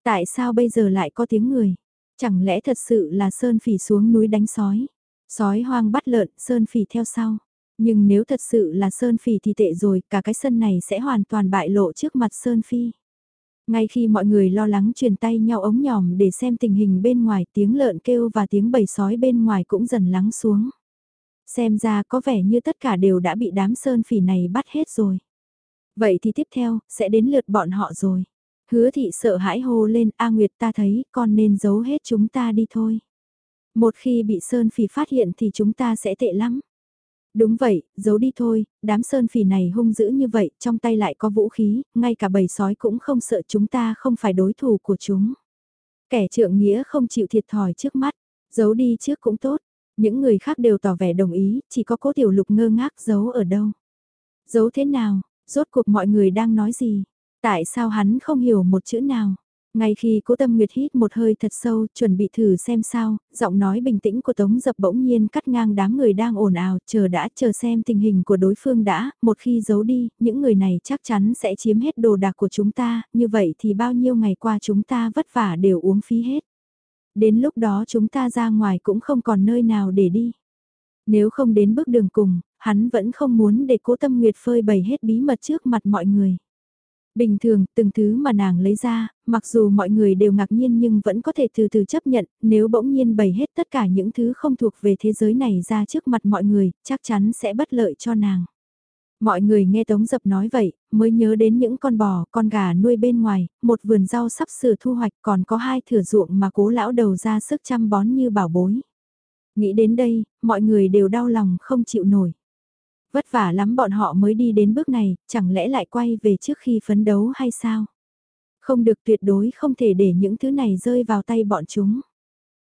Tại sao bây giờ lại có tiếng người? Chẳng lẽ thật sự là Sơn Phỉ xuống núi đánh sói? Sói hoang bắt lợn, Sơn Phỉ theo sau. Nhưng nếu thật sự là Sơn Phỉ thì tệ rồi, cả cái sân này sẽ hoàn toàn bại lộ trước mặt Sơn Phi. Ngay khi mọi người lo lắng truyền tay nhau ống nhòm để xem tình hình bên ngoài tiếng lợn kêu và tiếng bầy sói bên ngoài cũng dần lắng xuống. Xem ra có vẻ như tất cả đều đã bị đám Sơn Phỉ này bắt hết rồi. Vậy thì tiếp theo, sẽ đến lượt bọn họ rồi. Hứa thị sợ hãi hô lên, A Nguyệt ta thấy, con nên giấu hết chúng ta đi thôi. Một khi bị Sơn Phỉ phát hiện thì chúng ta sẽ tệ lắm. Đúng vậy, giấu đi thôi, đám Sơn Phỉ này hung dữ như vậy, trong tay lại có vũ khí, ngay cả bầy sói cũng không sợ chúng ta không phải đối thủ của chúng. Kẻ trượng nghĩa không chịu thiệt thòi trước mắt, giấu đi trước cũng tốt. Những người khác đều tỏ vẻ đồng ý, chỉ có cố tiểu lục ngơ ngác giấu ở đâu. Giấu thế nào, rốt cuộc mọi người đang nói gì? Tại sao hắn không hiểu một chữ nào? Ngay khi cố tâm nguyệt hít một hơi thật sâu, chuẩn bị thử xem sao, giọng nói bình tĩnh của Tống Dập bỗng nhiên cắt ngang đám người đang ồn ào, chờ đã, chờ xem tình hình của đối phương đã, một khi giấu đi, những người này chắc chắn sẽ chiếm hết đồ đạc của chúng ta, như vậy thì bao nhiêu ngày qua chúng ta vất vả đều uống phí hết. Đến lúc đó chúng ta ra ngoài cũng không còn nơi nào để đi. Nếu không đến bước đường cùng, hắn vẫn không muốn để cố tâm nguyệt phơi bày hết bí mật trước mặt mọi người. Bình thường, từng thứ mà nàng lấy ra, mặc dù mọi người đều ngạc nhiên nhưng vẫn có thể từ từ chấp nhận, nếu bỗng nhiên bày hết tất cả những thứ không thuộc về thế giới này ra trước mặt mọi người, chắc chắn sẽ bất lợi cho nàng. Mọi người nghe Tống Dập nói vậy, mới nhớ đến những con bò, con gà nuôi bên ngoài, một vườn rau sắp sửa thu hoạch còn có hai thửa ruộng mà cố lão đầu ra sức chăm bón như bảo bối. Nghĩ đến đây, mọi người đều đau lòng không chịu nổi. Vất vả lắm bọn họ mới đi đến bước này, chẳng lẽ lại quay về trước khi phấn đấu hay sao? Không được tuyệt đối không thể để những thứ này rơi vào tay bọn chúng.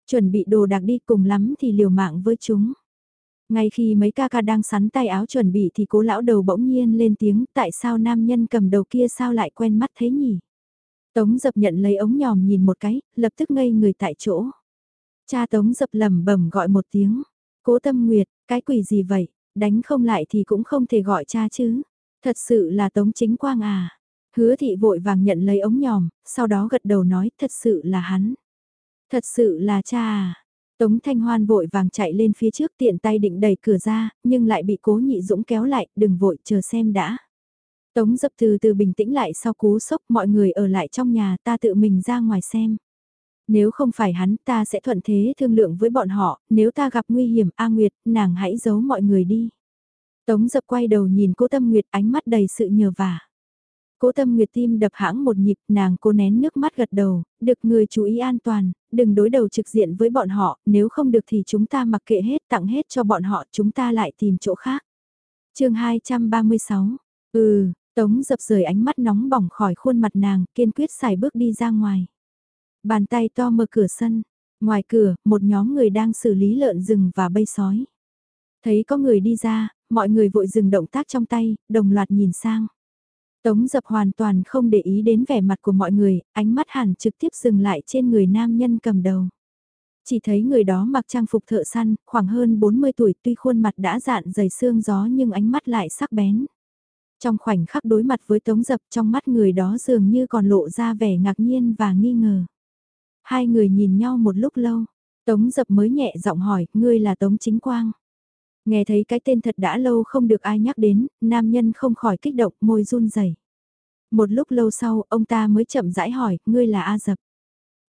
Chuẩn bị đồ đạc đi cùng lắm thì liều mạng với chúng. Ngay khi mấy ca ca đang sắn tay áo chuẩn bị thì cố lão đầu bỗng nhiên lên tiếng tại sao nam nhân cầm đầu kia sao lại quen mắt thế nhỉ? Tống dập nhận lấy ống nhòm nhìn một cái, lập tức ngây người tại chỗ. Cha tống dập lầm bẩm gọi một tiếng. Cố tâm nguyệt, cái quỷ gì vậy? Đánh không lại thì cũng không thể gọi cha chứ. Thật sự là Tống Chính Quang à. Hứa thị vội vàng nhận lấy ống nhòm, sau đó gật đầu nói thật sự là hắn. Thật sự là cha à. Tống Thanh Hoan vội vàng chạy lên phía trước tiện tay định đẩy cửa ra, nhưng lại bị cố nhị dũng kéo lại, đừng vội chờ xem đã. Tống dập từ từ bình tĩnh lại sau cú sốc mọi người ở lại trong nhà ta tự mình ra ngoài xem. Nếu không phải hắn ta sẽ thuận thế thương lượng với bọn họ, nếu ta gặp nguy hiểm A Nguyệt, nàng hãy giấu mọi người đi. Tống dập quay đầu nhìn cố tâm nguyệt ánh mắt đầy sự nhờ vả. Cố tâm nguyệt tim đập hãng một nhịp, nàng cố nén nước mắt gật đầu, được người chú ý an toàn, đừng đối đầu trực diện với bọn họ, nếu không được thì chúng ta mặc kệ hết, tặng hết cho bọn họ, chúng ta lại tìm chỗ khác. chương 236, ừ, Tống dập rời ánh mắt nóng bỏng khỏi khuôn mặt nàng, kiên quyết xài bước đi ra ngoài. Bàn tay to mở cửa sân, ngoài cửa, một nhóm người đang xử lý lợn rừng và bây sói. Thấy có người đi ra, mọi người vội dừng động tác trong tay, đồng loạt nhìn sang. Tống dập hoàn toàn không để ý đến vẻ mặt của mọi người, ánh mắt hẳn trực tiếp dừng lại trên người nam nhân cầm đầu. Chỉ thấy người đó mặc trang phục thợ săn, khoảng hơn 40 tuổi tuy khuôn mặt đã dạn dày xương gió nhưng ánh mắt lại sắc bén. Trong khoảnh khắc đối mặt với tống dập trong mắt người đó dường như còn lộ ra vẻ ngạc nhiên và nghi ngờ. Hai người nhìn nhau một lúc lâu, tống dập mới nhẹ giọng hỏi, ngươi là tống chính quang. Nghe thấy cái tên thật đã lâu không được ai nhắc đến, nam nhân không khỏi kích động môi run rẩy. Một lúc lâu sau, ông ta mới chậm rãi hỏi, ngươi là A Dập.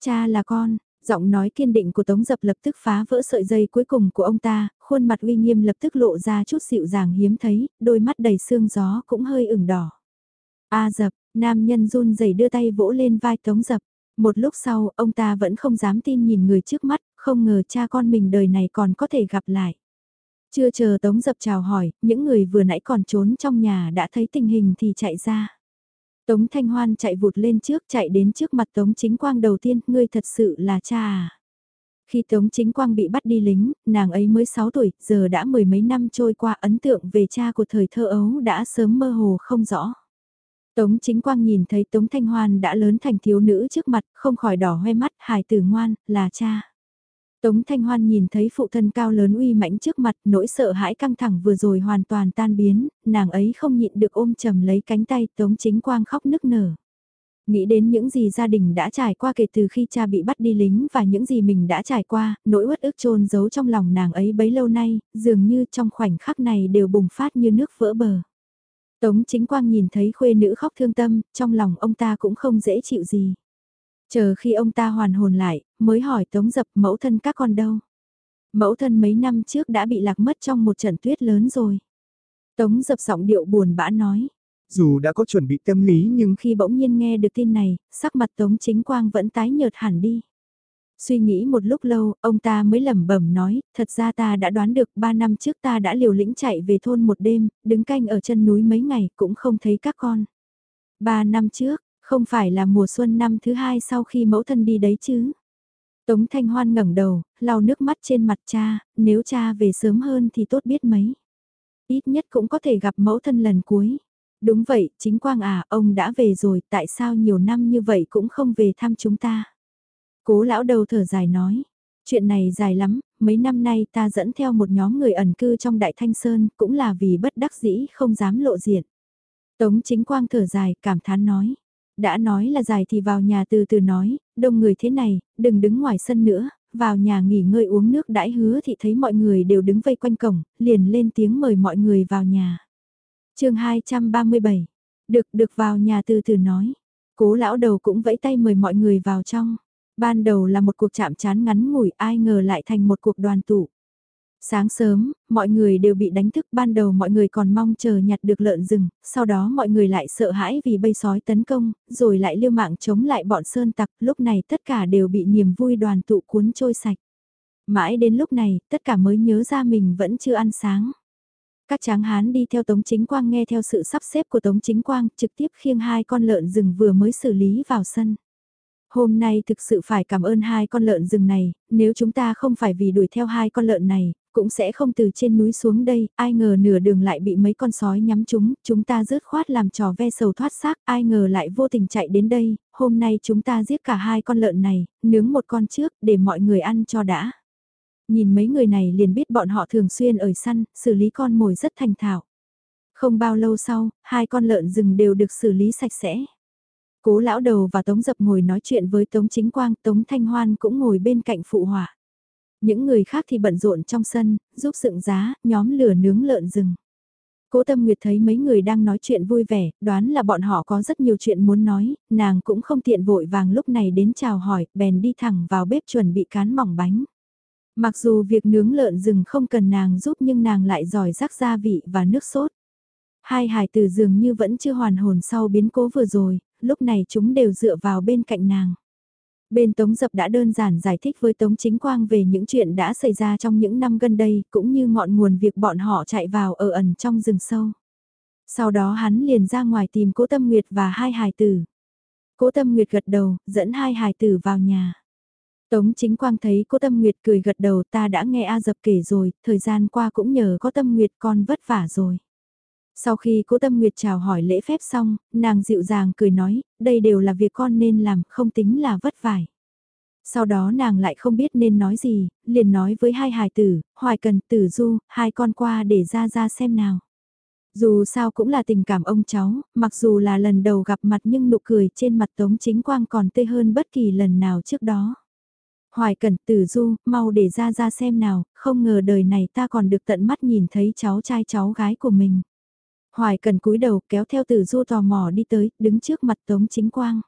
Cha là con, giọng nói kiên định của Tống Dập lập tức phá vỡ sợi dây cuối cùng của ông ta, khuôn mặt uy nghiêm lập tức lộ ra chút dịu dàng hiếm thấy, đôi mắt đầy sương gió cũng hơi ửng đỏ. A Dập, nam nhân run rẩy đưa tay vỗ lên vai Tống Dập. Một lúc sau, ông ta vẫn không dám tin nhìn người trước mắt, không ngờ cha con mình đời này còn có thể gặp lại. Chưa chờ Tống Dập chào hỏi, những người vừa nãy còn trốn trong nhà đã thấy tình hình thì chạy ra. Tống Thanh Hoan chạy vụt lên trước, chạy đến trước mặt Tống Chính Quang đầu tiên, ngươi thật sự là cha à. Khi Tống Chính Quang bị bắt đi lính, nàng ấy mới 6 tuổi, giờ đã mười mấy năm trôi qua ấn tượng về cha của thời thơ ấu đã sớm mơ hồ không rõ. Tống Chính Quang nhìn thấy Tống Thanh Hoan đã lớn thành thiếu nữ trước mặt, không khỏi đỏ hoe mắt, hài tử ngoan, là cha. Tống Thanh Hoan nhìn thấy phụ thân cao lớn uy mãnh trước mặt, nỗi sợ hãi căng thẳng vừa rồi hoàn toàn tan biến, nàng ấy không nhịn được ôm chầm lấy cánh tay Tống Chính Quang khóc nức nở. Nghĩ đến những gì gia đình đã trải qua kể từ khi cha bị bắt đi lính và những gì mình đã trải qua, nỗi uất ức trôn giấu trong lòng nàng ấy bấy lâu nay, dường như trong khoảnh khắc này đều bùng phát như nước vỡ bờ. Tống Chính Quang nhìn thấy khuê nữ khóc thương tâm, trong lòng ông ta cũng không dễ chịu gì. Chờ khi ông ta hoàn hồn lại, mới hỏi Tống Dập mẫu thân các con đâu. Mẫu thân mấy năm trước đã bị lạc mất trong một trận tuyết lớn rồi. Tống Dập giọng điệu buồn bã nói. Dù đã có chuẩn bị tâm lý nhưng khi bỗng nhiên nghe được tin này, sắc mặt Tống Chính Quang vẫn tái nhợt hẳn đi. Suy nghĩ một lúc lâu, ông ta mới lẩm bẩm nói, thật ra ta đã đoán được ba năm trước ta đã liều lĩnh chạy về thôn một đêm, đứng canh ở chân núi mấy ngày cũng không thấy các con. Ba năm trước, không phải là mùa xuân năm thứ hai sau khi mẫu thân đi đấy chứ. Tống Thanh Hoan ngẩng đầu, lau nước mắt trên mặt cha, nếu cha về sớm hơn thì tốt biết mấy. Ít nhất cũng có thể gặp mẫu thân lần cuối. Đúng vậy, chính Quang à, ông đã về rồi, tại sao nhiều năm như vậy cũng không về thăm chúng ta? Cố lão đầu thở dài nói, chuyện này dài lắm, mấy năm nay ta dẫn theo một nhóm người ẩn cư trong Đại Thanh Sơn, cũng là vì bất đắc dĩ không dám lộ diện. Tống chính Quang thở dài, cảm thán nói, đã nói là dài thì vào nhà từ từ nói, đông người thế này, đừng đứng ngoài sân nữa, vào nhà nghỉ ngơi uống nước đãi hứa thì thấy mọi người đều đứng vây quanh cổng, liền lên tiếng mời mọi người vào nhà. chương 237, được được vào nhà từ từ nói, cố lão đầu cũng vẫy tay mời mọi người vào trong. Ban đầu là một cuộc chạm chán ngắn ngủi ai ngờ lại thành một cuộc đoàn tụ. Sáng sớm, mọi người đều bị đánh thức ban đầu mọi người còn mong chờ nhặt được lợn rừng, sau đó mọi người lại sợ hãi vì bầy sói tấn công, rồi lại liêu mạng chống lại bọn sơn tặc, lúc này tất cả đều bị niềm vui đoàn tụ cuốn trôi sạch. Mãi đến lúc này, tất cả mới nhớ ra mình vẫn chưa ăn sáng. Các tráng hán đi theo Tống Chính Quang nghe theo sự sắp xếp của Tống Chính Quang trực tiếp khiêng hai con lợn rừng vừa mới xử lý vào sân. Hôm nay thực sự phải cảm ơn hai con lợn rừng này, nếu chúng ta không phải vì đuổi theo hai con lợn này, cũng sẽ không từ trên núi xuống đây, ai ngờ nửa đường lại bị mấy con sói nhắm chúng, chúng ta rớt khoát làm trò ve sầu thoát xác, ai ngờ lại vô tình chạy đến đây, hôm nay chúng ta giết cả hai con lợn này, nướng một con trước, để mọi người ăn cho đã. Nhìn mấy người này liền biết bọn họ thường xuyên ở săn, xử lý con mồi rất thành thạo. Không bao lâu sau, hai con lợn rừng đều được xử lý sạch sẽ. Cố lão đầu và Tống Dập ngồi nói chuyện với Tống Chính Quang, Tống Thanh Hoan cũng ngồi bên cạnh phụ hỏa. Những người khác thì bận rộn trong sân, giúp dựng giá, nhóm lửa nướng lợn rừng. Cố Tâm Nguyệt thấy mấy người đang nói chuyện vui vẻ, đoán là bọn họ có rất nhiều chuyện muốn nói, nàng cũng không tiện vội vàng lúc này đến chào hỏi, bèn đi thẳng vào bếp chuẩn bị cán mỏng bánh. Mặc dù việc nướng lợn rừng không cần nàng giúp nhưng nàng lại giỏi rắc gia vị và nước sốt. Hai hài từ dường như vẫn chưa hoàn hồn sau biến cố vừa rồi, lúc này chúng đều dựa vào bên cạnh nàng. Bên Tống Dập đã đơn giản giải thích với Tống Chính Quang về những chuyện đã xảy ra trong những năm gần đây, cũng như ngọn nguồn việc bọn họ chạy vào ở ẩn trong rừng sâu. Sau đó hắn liền ra ngoài tìm Cố Tâm Nguyệt và hai hài tử. Cố Tâm Nguyệt gật đầu, dẫn hai hài tử vào nhà. Tống Chính Quang thấy Cố Tâm Nguyệt cười gật đầu ta đã nghe A Dập kể rồi, thời gian qua cũng nhờ có Tâm Nguyệt con vất vả rồi. Sau khi cố tâm nguyệt chào hỏi lễ phép xong, nàng dịu dàng cười nói, đây đều là việc con nên làm, không tính là vất vả. Sau đó nàng lại không biết nên nói gì, liền nói với hai hài tử, hoài cần, tử du, hai con qua để ra ra xem nào. Dù sao cũng là tình cảm ông cháu, mặc dù là lần đầu gặp mặt nhưng nụ cười trên mặt Tống Chính Quang còn tươi hơn bất kỳ lần nào trước đó. Hoài Cẩn Tử Du, mau để ra ra xem nào, không ngờ đời này ta còn được tận mắt nhìn thấy cháu trai cháu gái của mình. Hoài cần cúi đầu kéo theo tử du tò mò đi tới, đứng trước mặt Tống Chính Quang.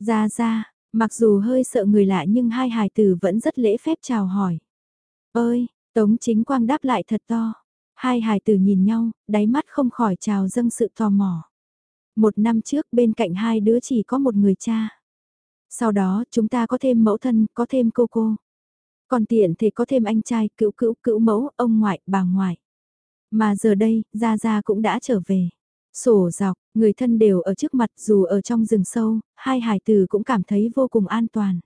Ra ra, mặc dù hơi sợ người lạ nhưng hai hài tử vẫn rất lễ phép chào hỏi. Ơi, Tống Chính Quang đáp lại thật to. Hai hài tử nhìn nhau, đáy mắt không khỏi trào dâng sự tò mò. Một năm trước bên cạnh hai đứa chỉ có một người cha. Sau đó chúng ta có thêm mẫu thân, có thêm cô cô. Còn tiện thì có thêm anh trai, cữu cữu, cữu mẫu, ông ngoại, bà ngoại. Mà giờ đây, Gia Gia cũng đã trở về. Sổ dọc, người thân đều ở trước mặt dù ở trong rừng sâu, hai hải tử cũng cảm thấy vô cùng an toàn.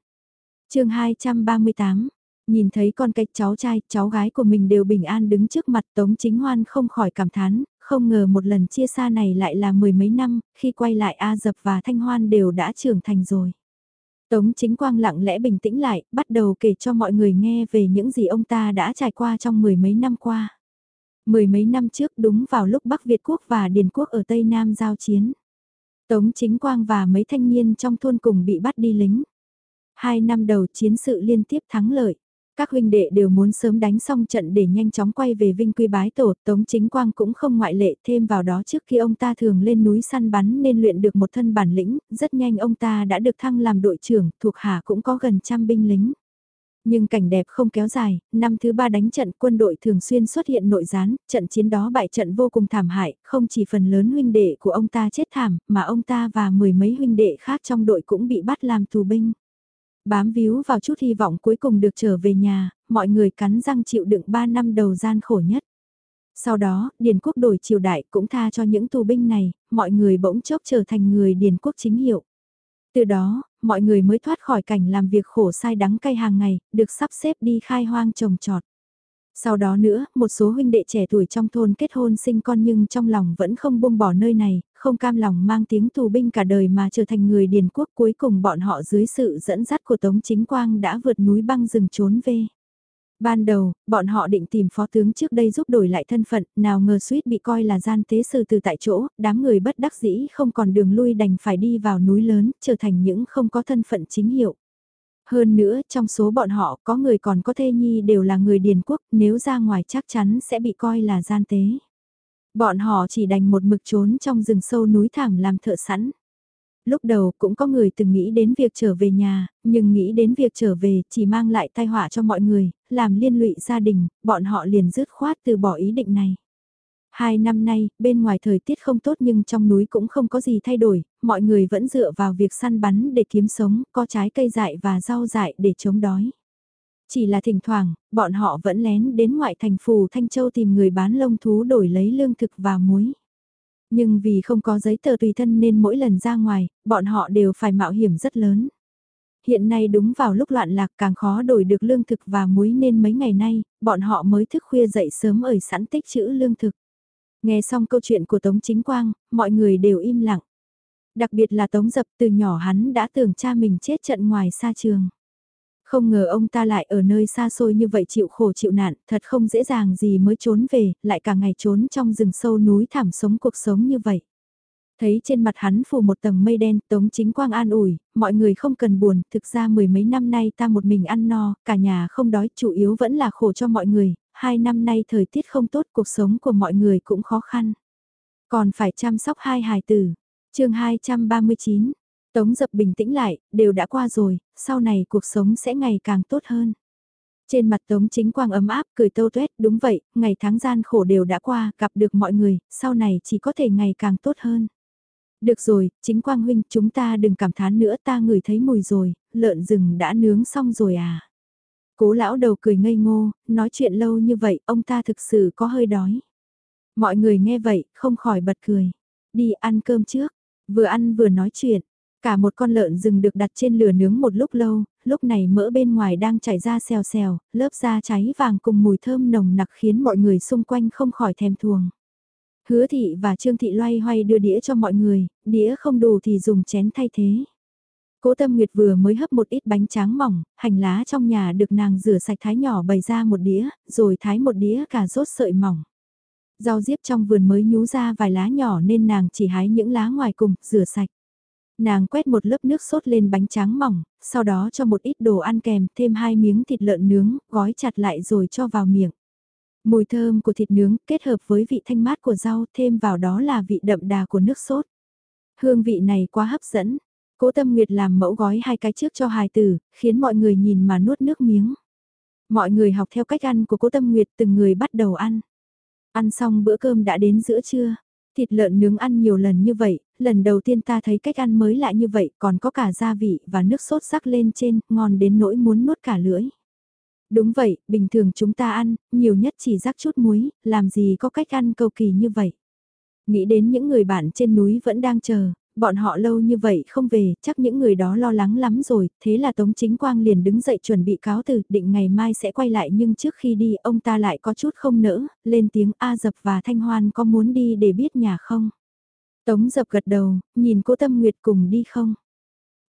chương 238, nhìn thấy con cách cháu trai, cháu gái của mình đều bình an đứng trước mặt Tống Chính Hoan không khỏi cảm thán, không ngờ một lần chia xa này lại là mười mấy năm, khi quay lại A Dập và Thanh Hoan đều đã trưởng thành rồi. Tống Chính Quang lặng lẽ bình tĩnh lại, bắt đầu kể cho mọi người nghe về những gì ông ta đã trải qua trong mười mấy năm qua. Mười mấy năm trước đúng vào lúc Bắc Việt Quốc và Điền Quốc ở Tây Nam giao chiến. Tống Chính Quang và mấy thanh niên trong thôn cùng bị bắt đi lính. Hai năm đầu chiến sự liên tiếp thắng lợi. Các huynh đệ đều muốn sớm đánh xong trận để nhanh chóng quay về Vinh Quy Bái Tổ, Tống Chính Quang cũng không ngoại lệ, thêm vào đó trước khi ông ta thường lên núi săn bắn nên luyện được một thân bản lĩnh, rất nhanh ông ta đã được thăng làm đội trưởng, thuộc hạ cũng có gần trăm binh lính. Nhưng cảnh đẹp không kéo dài, năm thứ ba đánh trận quân đội thường xuyên xuất hiện nội gián, trận chiến đó bại trận vô cùng thảm hại, không chỉ phần lớn huynh đệ của ông ta chết thảm, mà ông ta và mười mấy huynh đệ khác trong đội cũng bị bắt làm tù binh. Bám víu vào chút hy vọng cuối cùng được trở về nhà, mọi người cắn răng chịu đựng 3 năm đầu gian khổ nhất. Sau đó, Điền quốc đổi triều đại cũng tha cho những tù binh này, mọi người bỗng chốc trở thành người Điền quốc chính hiệu. Từ đó, mọi người mới thoát khỏi cảnh làm việc khổ sai đắng cay hàng ngày, được sắp xếp đi khai hoang trồng trọt. Sau đó nữa, một số huynh đệ trẻ tuổi trong thôn kết hôn sinh con nhưng trong lòng vẫn không buông bỏ nơi này, không cam lòng mang tiếng tù binh cả đời mà trở thành người điền quốc cuối cùng bọn họ dưới sự dẫn dắt của Tống Chính Quang đã vượt núi băng rừng trốn về. Ban đầu, bọn họ định tìm phó tướng trước đây giúp đổi lại thân phận, nào ngờ suýt bị coi là gian tế sư từ tại chỗ, đám người bất đắc dĩ không còn đường lui đành phải đi vào núi lớn, trở thành những không có thân phận chính hiệu. Hơn nữa, trong số bọn họ có người còn có thê nhi đều là người điền quốc, nếu ra ngoài chắc chắn sẽ bị coi là gian tế. Bọn họ chỉ đành một mực trốn trong rừng sâu núi thảm làm thợ sẵn. Lúc đầu cũng có người từng nghĩ đến việc trở về nhà, nhưng nghĩ đến việc trở về chỉ mang lại tai họa cho mọi người, làm liên lụy gia đình, bọn họ liền dứt khoát từ bỏ ý định này. Hai năm nay, bên ngoài thời tiết không tốt nhưng trong núi cũng không có gì thay đổi, mọi người vẫn dựa vào việc săn bắn để kiếm sống, có trái cây dại và rau dại để chống đói. Chỉ là thỉnh thoảng, bọn họ vẫn lén đến ngoại thành phù Thanh Châu tìm người bán lông thú đổi lấy lương thực và muối. Nhưng vì không có giấy tờ tùy thân nên mỗi lần ra ngoài, bọn họ đều phải mạo hiểm rất lớn. Hiện nay đúng vào lúc loạn lạc càng khó đổi được lương thực và muối nên mấy ngày nay, bọn họ mới thức khuya dậy sớm ở sẵn tích trữ lương thực. Nghe xong câu chuyện của Tống Chính Quang, mọi người đều im lặng. Đặc biệt là Tống Dập từ nhỏ hắn đã tưởng cha mình chết trận ngoài xa trường. Không ngờ ông ta lại ở nơi xa xôi như vậy chịu khổ chịu nạn, thật không dễ dàng gì mới trốn về, lại cả ngày trốn trong rừng sâu núi thảm sống cuộc sống như vậy. Thấy trên mặt hắn phủ một tầng mây đen, Tống Chính Quang an ủi, mọi người không cần buồn, thực ra mười mấy năm nay ta một mình ăn no, cả nhà không đói, chủ yếu vẫn là khổ cho mọi người, hai năm nay thời tiết không tốt, cuộc sống của mọi người cũng khó khăn. Còn phải chăm sóc hai hài tử. chương 239, Tống dập bình tĩnh lại, đều đã qua rồi, sau này cuộc sống sẽ ngày càng tốt hơn. Trên mặt Tống Chính Quang ấm áp cười tâu tuét, đúng vậy, ngày tháng gian khổ đều đã qua, gặp được mọi người, sau này chỉ có thể ngày càng tốt hơn. Được rồi, Chính Quang huynh, chúng ta đừng cảm thán nữa, ta ngửi thấy mùi rồi, lợn rừng đã nướng xong rồi à. Cố lão đầu cười ngây ngô, nói chuyện lâu như vậy, ông ta thực sự có hơi đói. Mọi người nghe vậy, không khỏi bật cười. Đi ăn cơm trước, vừa ăn vừa nói chuyện. Cả một con lợn rừng được đặt trên lửa nướng một lúc lâu, lúc này mỡ bên ngoài đang chảy ra xèo xèo, lớp da cháy vàng cùng mùi thơm nồng nặc khiến mọi người xung quanh không khỏi thèm thuồng. Hứa thị và Trương thị loay hoay đưa đĩa cho mọi người, đĩa không đủ thì dùng chén thay thế. Cố Tâm Nguyệt vừa mới hấp một ít bánh tráng mỏng, hành lá trong nhà được nàng rửa sạch thái nhỏ bày ra một đĩa, rồi thái một đĩa cà rốt sợi mỏng. Rau diếp trong vườn mới nhú ra vài lá nhỏ nên nàng chỉ hái những lá ngoài cùng, rửa sạch. Nàng quét một lớp nước sốt lên bánh tráng mỏng, sau đó cho một ít đồ ăn kèm, thêm hai miếng thịt lợn nướng, gói chặt lại rồi cho vào miệng. Mùi thơm của thịt nướng kết hợp với vị thanh mát của rau thêm vào đó là vị đậm đà của nước sốt. Hương vị này quá hấp dẫn. Cố Tâm Nguyệt làm mẫu gói hai cái trước cho hài tử, khiến mọi người nhìn mà nuốt nước miếng. Mọi người học theo cách ăn của Cố Tâm Nguyệt từng người bắt đầu ăn. Ăn xong bữa cơm đã đến giữa trưa. Thịt lợn nướng ăn nhiều lần như vậy, lần đầu tiên ta thấy cách ăn mới lạ như vậy còn có cả gia vị và nước sốt sắc lên trên, ngon đến nỗi muốn nuốt cả lưỡi. Đúng vậy, bình thường chúng ta ăn, nhiều nhất chỉ rắc chút muối, làm gì có cách ăn cầu kỳ như vậy. Nghĩ đến những người bạn trên núi vẫn đang chờ, bọn họ lâu như vậy không về, chắc những người đó lo lắng lắm rồi, thế là Tống Chính Quang liền đứng dậy chuẩn bị cáo từ, định ngày mai sẽ quay lại nhưng trước khi đi ông ta lại có chút không nỡ, lên tiếng A Dập và Thanh Hoan có muốn đi để biết nhà không? Tống Dập gật đầu, nhìn cố Tâm Nguyệt cùng đi không?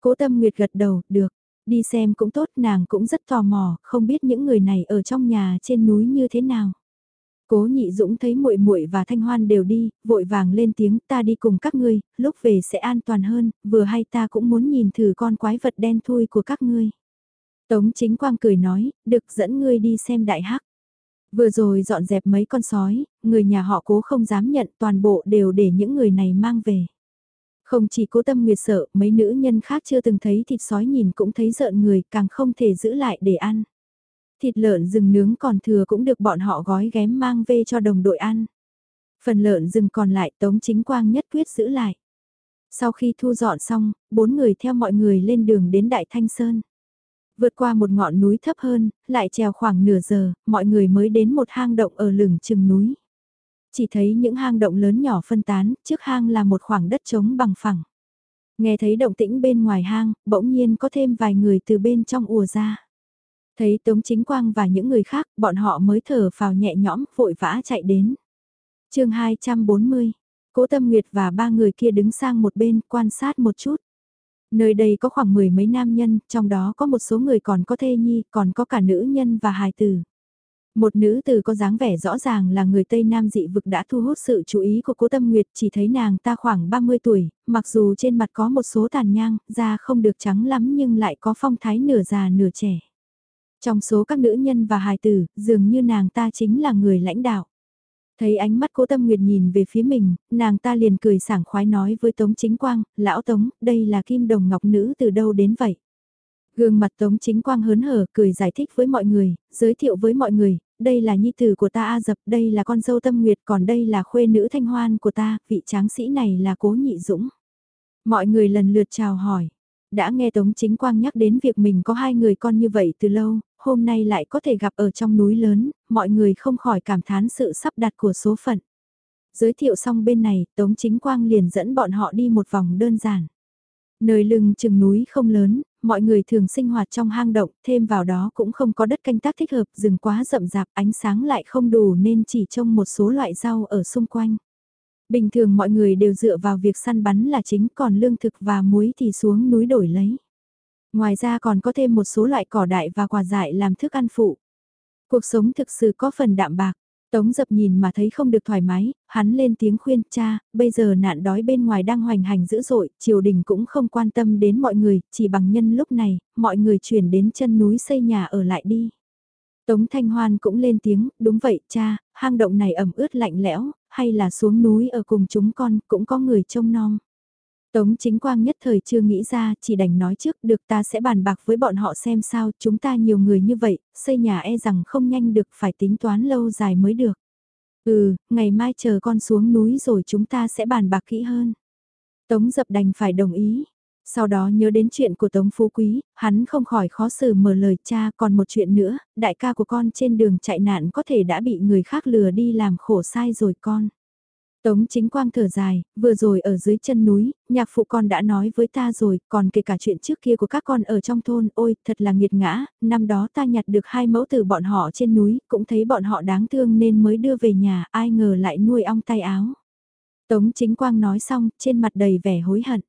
Cố Tâm Nguyệt gật đầu, được, đi xem cũng tốt nàng cũng rất tò mò, không biết những người này ở trong nhà trên núi như thế nào. Cố Nhị Dũng thấy muội muội và Thanh Hoan đều đi, vội vàng lên tiếng, ta đi cùng các ngươi, lúc về sẽ an toàn hơn, vừa hay ta cũng muốn nhìn thử con quái vật đen thui của các ngươi. Tống Chính Quang cười nói, được dẫn ngươi đi xem đại hắc. Vừa rồi dọn dẹp mấy con sói, người nhà họ cố không dám nhận toàn bộ đều để những người này mang về. Không chỉ cố tâm nguyệt sợ, mấy nữ nhân khác chưa từng thấy thịt sói nhìn cũng thấy rợn người, càng không thể giữ lại để ăn. Thịt lợn rừng nướng còn thừa cũng được bọn họ gói ghém mang về cho đồng đội ăn. Phần lợn rừng còn lại Tống Chính Quang nhất quyết giữ lại. Sau khi thu dọn xong, bốn người theo mọi người lên đường đến Đại Thanh Sơn. Vượt qua một ngọn núi thấp hơn, lại trèo khoảng nửa giờ, mọi người mới đến một hang động ở lửng chừng núi. Chỉ thấy những hang động lớn nhỏ phân tán, trước hang là một khoảng đất trống bằng phẳng. Nghe thấy động tĩnh bên ngoài hang, bỗng nhiên có thêm vài người từ bên trong ùa ra. Thấy Tống Chính Quang và những người khác, bọn họ mới thở vào nhẹ nhõm, vội vã chạy đến. chương 240, Cố Tâm Nguyệt và ba người kia đứng sang một bên, quan sát một chút. Nơi đây có khoảng mười mấy nam nhân, trong đó có một số người còn có thê nhi, còn có cả nữ nhân và hài tử. Một nữ tử có dáng vẻ rõ ràng là người Tây Nam dị vực đã thu hút sự chú ý của cố tâm nguyệt chỉ thấy nàng ta khoảng 30 tuổi, mặc dù trên mặt có một số tàn nhang, da không được trắng lắm nhưng lại có phong thái nửa già nửa trẻ. Trong số các nữ nhân và hài tử, dường như nàng ta chính là người lãnh đạo. Thấy ánh mắt cố tâm nguyệt nhìn về phía mình, nàng ta liền cười sảng khoái nói với Tống Chính Quang, lão Tống, đây là kim đồng ngọc nữ từ đâu đến vậy? Gương mặt Tống Chính Quang hớn hở cười giải thích với mọi người, giới thiệu với mọi người, đây là nhi tử của ta A Dập, đây là con dâu tâm nguyệt, còn đây là khuê nữ thanh hoan của ta, vị tráng sĩ này là cố nhị dũng. Mọi người lần lượt chào hỏi. Đã nghe Tống Chính Quang nhắc đến việc mình có hai người con như vậy từ lâu, hôm nay lại có thể gặp ở trong núi lớn, mọi người không khỏi cảm thán sự sắp đặt của số phận. Giới thiệu xong bên này, Tống Chính Quang liền dẫn bọn họ đi một vòng đơn giản. Nơi lưng chừng núi không lớn, mọi người thường sinh hoạt trong hang động, thêm vào đó cũng không có đất canh tác thích hợp, rừng quá rậm rạp, ánh sáng lại không đủ nên chỉ trông một số loại rau ở xung quanh. Bình thường mọi người đều dựa vào việc săn bắn là chính còn lương thực và muối thì xuống núi đổi lấy. Ngoài ra còn có thêm một số loại cỏ đại và quả dại làm thức ăn phụ. Cuộc sống thực sự có phần đạm bạc. Tống dập nhìn mà thấy không được thoải mái, hắn lên tiếng khuyên cha, bây giờ nạn đói bên ngoài đang hoành hành dữ dội, triều đình cũng không quan tâm đến mọi người, chỉ bằng nhân lúc này, mọi người chuyển đến chân núi xây nhà ở lại đi. Tống Thanh Hoan cũng lên tiếng, đúng vậy cha, hang động này ẩm ướt lạnh lẽo, hay là xuống núi ở cùng chúng con cũng có người trông nom. Tống chính quang nhất thời chưa nghĩ ra, chỉ đành nói trước được ta sẽ bàn bạc với bọn họ xem sao, chúng ta nhiều người như vậy, xây nhà e rằng không nhanh được phải tính toán lâu dài mới được. Ừ, ngày mai chờ con xuống núi rồi chúng ta sẽ bàn bạc kỹ hơn. Tống dập đành phải đồng ý. Sau đó nhớ đến chuyện của Tống Phú Quý, hắn không khỏi khó xử mở lời cha còn một chuyện nữa, đại ca của con trên đường chạy nạn có thể đã bị người khác lừa đi làm khổ sai rồi con. Tống chính quang thở dài, vừa rồi ở dưới chân núi, nhạc phụ con đã nói với ta rồi, còn kể cả chuyện trước kia của các con ở trong thôn, ôi, thật là nghiệt ngã, năm đó ta nhặt được hai mẫu từ bọn họ trên núi, cũng thấy bọn họ đáng thương nên mới đưa về nhà, ai ngờ lại nuôi ong tay áo. Tống chính quang nói xong, trên mặt đầy vẻ hối hận.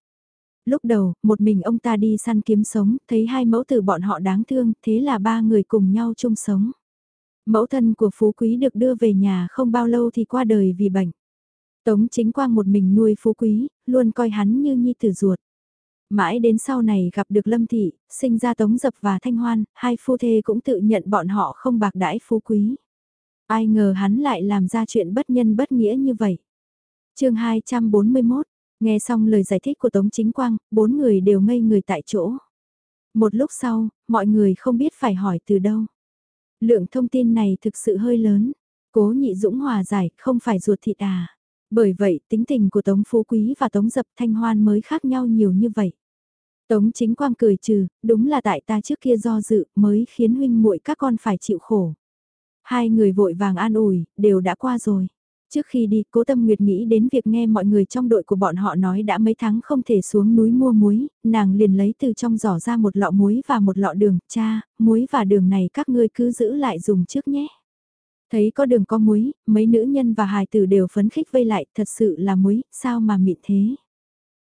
Lúc đầu, một mình ông ta đi săn kiếm sống, thấy hai mẫu từ bọn họ đáng thương, thế là ba người cùng nhau chung sống. Mẫu thân của phú quý được đưa về nhà không bao lâu thì qua đời vì bệnh. Tống chính quang một mình nuôi phú quý, luôn coi hắn như nhi tử ruột. Mãi đến sau này gặp được Lâm Thị, sinh ra Tống Dập và Thanh Hoan, hai phu thê cũng tự nhận bọn họ không bạc đãi phú quý. Ai ngờ hắn lại làm ra chuyện bất nhân bất nghĩa như vậy. chương 241, nghe xong lời giải thích của Tống Chính Quang, bốn người đều ngây người tại chỗ. Một lúc sau, mọi người không biết phải hỏi từ đâu. Lượng thông tin này thực sự hơi lớn. Cố nhị dũng hòa giải, không phải ruột thịt à. Bởi vậy, tính tình của Tống Phú Quý và Tống Dập Thanh Hoan mới khác nhau nhiều như vậy. Tống Chính Quang cười trừ, đúng là tại ta trước kia do dự mới khiến huynh muội các con phải chịu khổ. Hai người vội vàng an ủi, đều đã qua rồi. Trước khi đi, cố tâm nguyệt nghĩ đến việc nghe mọi người trong đội của bọn họ nói đã mấy tháng không thể xuống núi mua muối, nàng liền lấy từ trong giỏ ra một lọ muối và một lọ đường, cha, muối và đường này các ngươi cứ giữ lại dùng trước nhé. Thấy có đường có muối, mấy nữ nhân và hài tử đều phấn khích vây lại, thật sự là muối, sao mà mịn thế.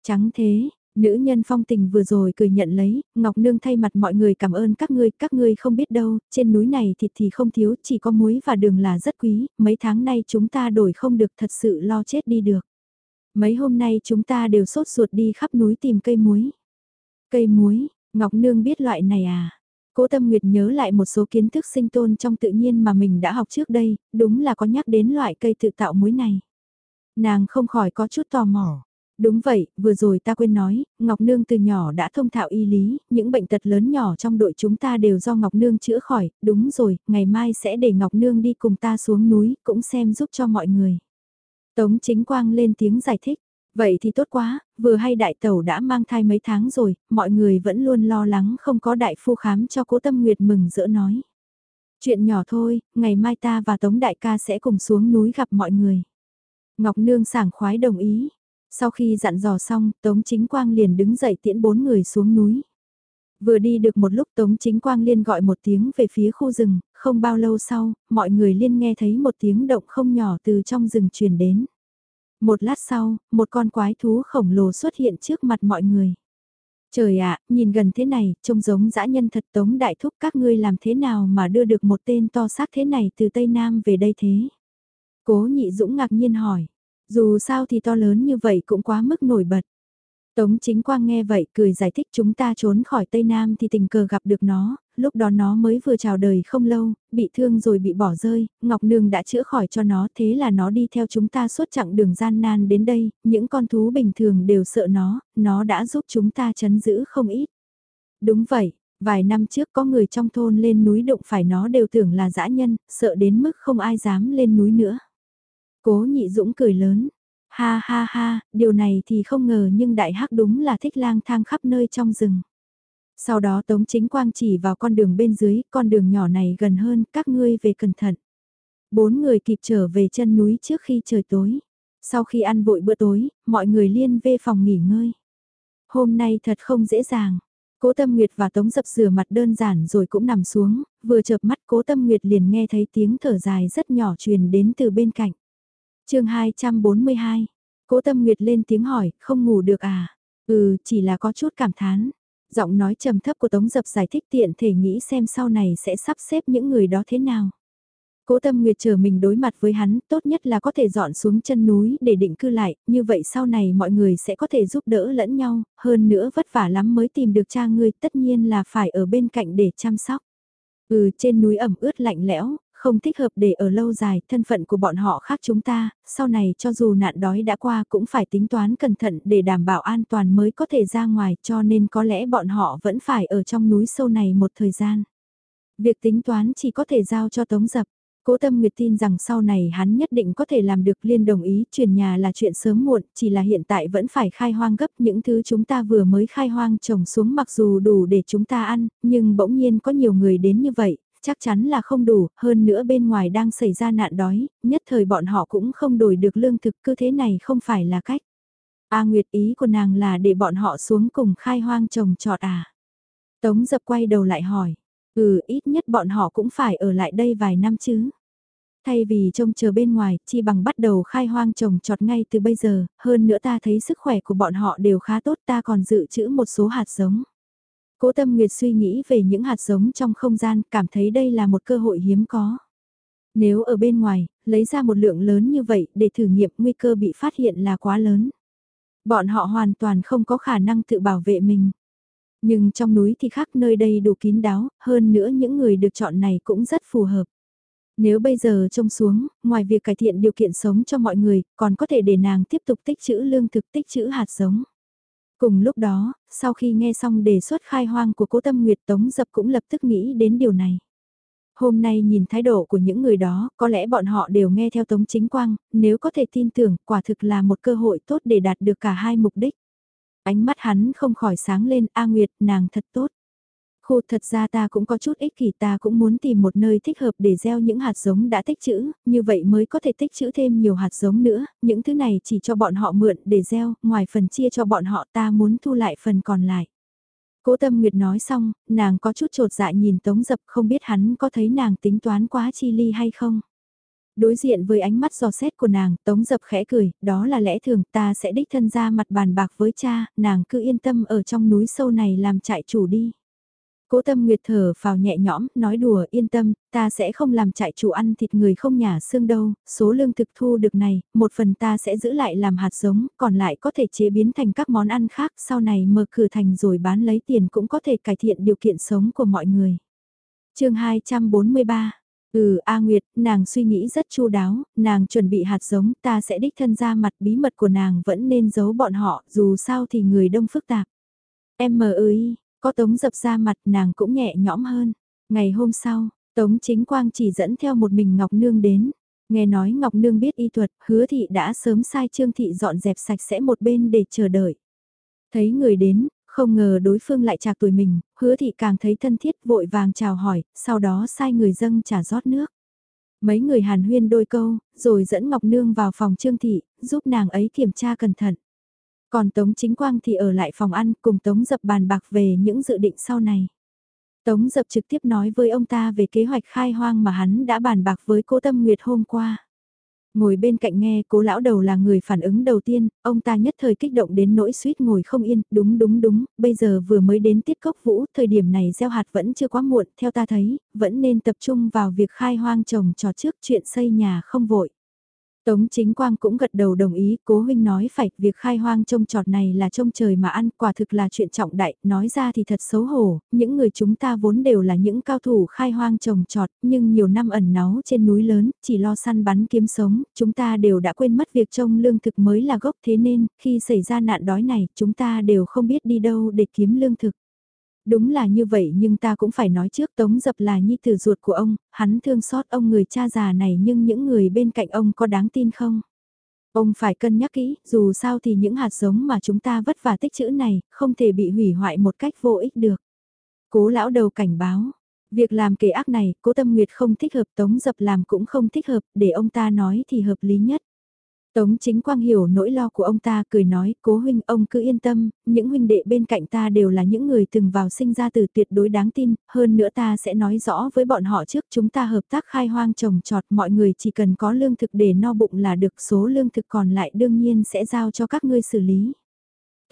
Trắng thế, nữ nhân phong tình vừa rồi cười nhận lấy, Ngọc Nương thay mặt mọi người cảm ơn các ngươi, các ngươi không biết đâu, trên núi này thịt thì không thiếu, chỉ có muối và đường là rất quý, mấy tháng nay chúng ta đổi không được thật sự lo chết đi được. Mấy hôm nay chúng ta đều sốt ruột đi khắp núi tìm cây muối. Cây muối, Ngọc Nương biết loại này à? Cố Tâm Nguyệt nhớ lại một số kiến thức sinh tồn trong tự nhiên mà mình đã học trước đây, đúng là có nhắc đến loại cây tự tạo muối này. Nàng không khỏi có chút tò mò. Đúng vậy, vừa rồi ta quên nói, Ngọc Nương từ nhỏ đã thông thạo y lý, những bệnh tật lớn nhỏ trong đội chúng ta đều do Ngọc Nương chữa khỏi, đúng rồi, ngày mai sẽ để Ngọc Nương đi cùng ta xuống núi, cũng xem giúp cho mọi người. Tống chính quang lên tiếng giải thích, Vậy thì tốt quá, vừa hay đại tẩu đã mang thai mấy tháng rồi, mọi người vẫn luôn lo lắng không có đại phu khám cho cố tâm nguyệt mừng rỡ nói. Chuyện nhỏ thôi, ngày mai ta và Tống đại ca sẽ cùng xuống núi gặp mọi người. Ngọc Nương sảng khoái đồng ý. Sau khi dặn dò xong, Tống Chính Quang liền đứng dậy tiễn bốn người xuống núi. Vừa đi được một lúc Tống Chính Quang liên gọi một tiếng về phía khu rừng, không bao lâu sau, mọi người liên nghe thấy một tiếng động không nhỏ từ trong rừng truyền đến. Một lát sau, một con quái thú khổng lồ xuất hiện trước mặt mọi người. Trời ạ, nhìn gần thế này, trông giống dã nhân thật tống đại thúc các ngươi làm thế nào mà đưa được một tên to xác thế này từ Tây Nam về đây thế? Cố nhị dũng ngạc nhiên hỏi, dù sao thì to lớn như vậy cũng quá mức nổi bật. Tống chính quang nghe vậy cười giải thích chúng ta trốn khỏi Tây Nam thì tình cờ gặp được nó, lúc đó nó mới vừa chào đời không lâu, bị thương rồi bị bỏ rơi, Ngọc Nương đã chữa khỏi cho nó thế là nó đi theo chúng ta suốt chặng đường gian nan đến đây, những con thú bình thường đều sợ nó, nó đã giúp chúng ta chấn giữ không ít. Đúng vậy, vài năm trước có người trong thôn lên núi đụng phải nó đều tưởng là dã nhân, sợ đến mức không ai dám lên núi nữa. Cố nhị dũng cười lớn, Ha ha ha, điều này thì không ngờ nhưng đại hắc đúng là thích lang thang khắp nơi trong rừng. Sau đó Tống Chính Quang chỉ vào con đường bên dưới, con đường nhỏ này gần hơn, các ngươi về cẩn thận. Bốn người kịp trở về chân núi trước khi trời tối. Sau khi ăn vội bữa tối, mọi người liên về phòng nghỉ ngơi. Hôm nay thật không dễ dàng. Cố Tâm Nguyệt và Tống Dập rửa mặt đơn giản rồi cũng nằm xuống, vừa chợp mắt Cố Tâm Nguyệt liền nghe thấy tiếng thở dài rất nhỏ truyền đến từ bên cạnh chương 242, cố tâm nguyệt lên tiếng hỏi, không ngủ được à? Ừ, chỉ là có chút cảm thán. Giọng nói trầm thấp của Tống Dập giải thích tiện thể nghĩ xem sau này sẽ sắp xếp những người đó thế nào. Cố Tâm Nguyệt chờ mình đối mặt với hắn, tốt nhất là có thể dọn xuống chân núi để định cư lại, như vậy sau này mọi người sẽ có thể giúp đỡ lẫn nhau, hơn nữa vất vả lắm mới tìm được cha ngươi, tất nhiên là phải ở bên cạnh để chăm sóc. Ừ, trên núi ẩm ướt lạnh lẽo, không thích hợp để ở lâu dài, thân phận của bọn họ khác chúng ta, sau này cho dù nạn đói đã qua cũng phải tính toán cẩn thận để đảm bảo an toàn mới có thể ra ngoài cho nên có lẽ bọn họ vẫn phải ở trong núi sâu này một thời gian. Việc tính toán chỉ có thể giao cho Tống Dập. Cố Tâm Nguyệt tin rằng sau này hắn nhất định có thể làm được liên đồng ý chuyển nhà là chuyện sớm muộn, chỉ là hiện tại vẫn phải khai hoang gấp những thứ chúng ta vừa mới khai hoang trồng xuống mặc dù đủ để chúng ta ăn, nhưng bỗng nhiên có nhiều người đến như vậy, chắc chắn là không đủ, hơn nữa bên ngoài đang xảy ra nạn đói, nhất thời bọn họ cũng không đổi được lương thực cứ thế này không phải là cách. A Nguyệt ý của nàng là để bọn họ xuống cùng khai hoang trồng trọt à. Tống dập quay đầu lại hỏi, ừ ít nhất bọn họ cũng phải ở lại đây vài năm chứ. Thay vì trông chờ bên ngoài, chi bằng bắt đầu khai hoang trồng trọt ngay từ bây giờ, hơn nữa ta thấy sức khỏe của bọn họ đều khá tốt ta còn dự trữ một số hạt giống. Cố Tâm Nguyệt suy nghĩ về những hạt giống trong không gian, cảm thấy đây là một cơ hội hiếm có. Nếu ở bên ngoài, lấy ra một lượng lớn như vậy để thử nghiệm nguy cơ bị phát hiện là quá lớn. Bọn họ hoàn toàn không có khả năng tự bảo vệ mình. Nhưng trong núi thì khác nơi đây đủ kín đáo, hơn nữa những người được chọn này cũng rất phù hợp. Nếu bây giờ trông xuống, ngoài việc cải thiện điều kiện sống cho mọi người, còn có thể để nàng tiếp tục tích trữ lương thực tích trữ hạt giống. Cùng lúc đó, sau khi nghe xong đề xuất khai hoang của cố tâm Nguyệt Tống Dập cũng lập tức nghĩ đến điều này. Hôm nay nhìn thái độ của những người đó, có lẽ bọn họ đều nghe theo Tống Chính Quang, nếu có thể tin tưởng, quả thực là một cơ hội tốt để đạt được cả hai mục đích. Ánh mắt hắn không khỏi sáng lên, A Nguyệt, nàng thật tốt. Khu thật ra ta cũng có chút ích kỷ ta cũng muốn tìm một nơi thích hợp để gieo những hạt giống đã tích trữ, như vậy mới có thể tích trữ thêm nhiều hạt giống nữa, những thứ này chỉ cho bọn họ mượn để gieo, ngoài phần chia cho bọn họ ta muốn thu lại phần còn lại. Cố Tâm Nguyệt nói xong, nàng có chút trột dạ nhìn Tống Dập không biết hắn có thấy nàng tính toán quá chi ly hay không. Đối diện với ánh mắt giò xét của nàng, Tống Dập khẽ cười, đó là lẽ thường ta sẽ đích thân ra mặt bàn bạc với cha, nàng cứ yên tâm ở trong núi sâu này làm trại chủ đi. Cố tâm nguyệt thở vào nhẹ nhõm, nói đùa yên tâm, ta sẽ không làm trại chủ ăn thịt người không nhả xương đâu, số lương thực thu được này, một phần ta sẽ giữ lại làm hạt giống, còn lại có thể chế biến thành các món ăn khác, sau này mở cửa thành rồi bán lấy tiền cũng có thể cải thiện điều kiện sống của mọi người. chương 243 Ừ A Nguyệt, nàng suy nghĩ rất chu đáo, nàng chuẩn bị hạt giống, ta sẽ đích thân ra mặt bí mật của nàng vẫn nên giấu bọn họ, dù sao thì người đông phức tạp. Em mờ ơi, có Tống dập ra mặt nàng cũng nhẹ nhõm hơn. Ngày hôm sau, Tống chính quang chỉ dẫn theo một mình Ngọc Nương đến. Nghe nói Ngọc Nương biết y thuật, hứa thị đã sớm sai Trương Thị dọn dẹp sạch sẽ một bên để chờ đợi. Thấy người đến, không ngờ đối phương lại chạc tuổi mình, hứa thị càng thấy thân thiết vội vàng chào hỏi, sau đó sai người dâng trả rót nước. Mấy người hàn huyên đôi câu, rồi dẫn Ngọc Nương vào phòng Trương Thị, giúp nàng ấy kiểm tra cẩn thận. Còn Tống Chính Quang thì ở lại phòng ăn cùng Tống Dập bàn bạc về những dự định sau này. Tống Dập trực tiếp nói với ông ta về kế hoạch khai hoang mà hắn đã bàn bạc với cô Tâm Nguyệt hôm qua. Ngồi bên cạnh nghe cố lão đầu là người phản ứng đầu tiên, ông ta nhất thời kích động đến nỗi suýt ngồi không yên, đúng đúng đúng, bây giờ vừa mới đến tiết cốc vũ, thời điểm này gieo hạt vẫn chưa quá muộn, theo ta thấy, vẫn nên tập trung vào việc khai hoang trồng trò trước chuyện xây nhà không vội. Tống chính quang cũng gật đầu đồng ý, cố huynh nói phải, việc khai hoang trông trọt này là trông trời mà ăn, quả thực là chuyện trọng đại, nói ra thì thật xấu hổ, những người chúng ta vốn đều là những cao thủ khai hoang trồng trọt, nhưng nhiều năm ẩn náu trên núi lớn, chỉ lo săn bắn kiếm sống, chúng ta đều đã quên mất việc trông lương thực mới là gốc thế nên, khi xảy ra nạn đói này, chúng ta đều không biết đi đâu để kiếm lương thực. Đúng là như vậy nhưng ta cũng phải nói trước Tống Dập là nhi tử ruột của ông, hắn thương xót ông người cha già này nhưng những người bên cạnh ông có đáng tin không? Ông phải cân nhắc kỹ, dù sao thì những hạt giống mà chúng ta vất vả tích chữ này, không thể bị hủy hoại một cách vô ích được. Cố lão đầu cảnh báo, việc làm kể ác này, cố tâm nguyệt không thích hợp Tống Dập làm cũng không thích hợp, để ông ta nói thì hợp lý nhất. Tống chính quang hiểu nỗi lo của ông ta cười nói, cố huynh ông cứ yên tâm, những huynh đệ bên cạnh ta đều là những người từng vào sinh ra từ tuyệt đối đáng tin, hơn nữa ta sẽ nói rõ với bọn họ trước chúng ta hợp tác khai hoang trồng trọt mọi người chỉ cần có lương thực để no bụng là được số lương thực còn lại đương nhiên sẽ giao cho các ngươi xử lý.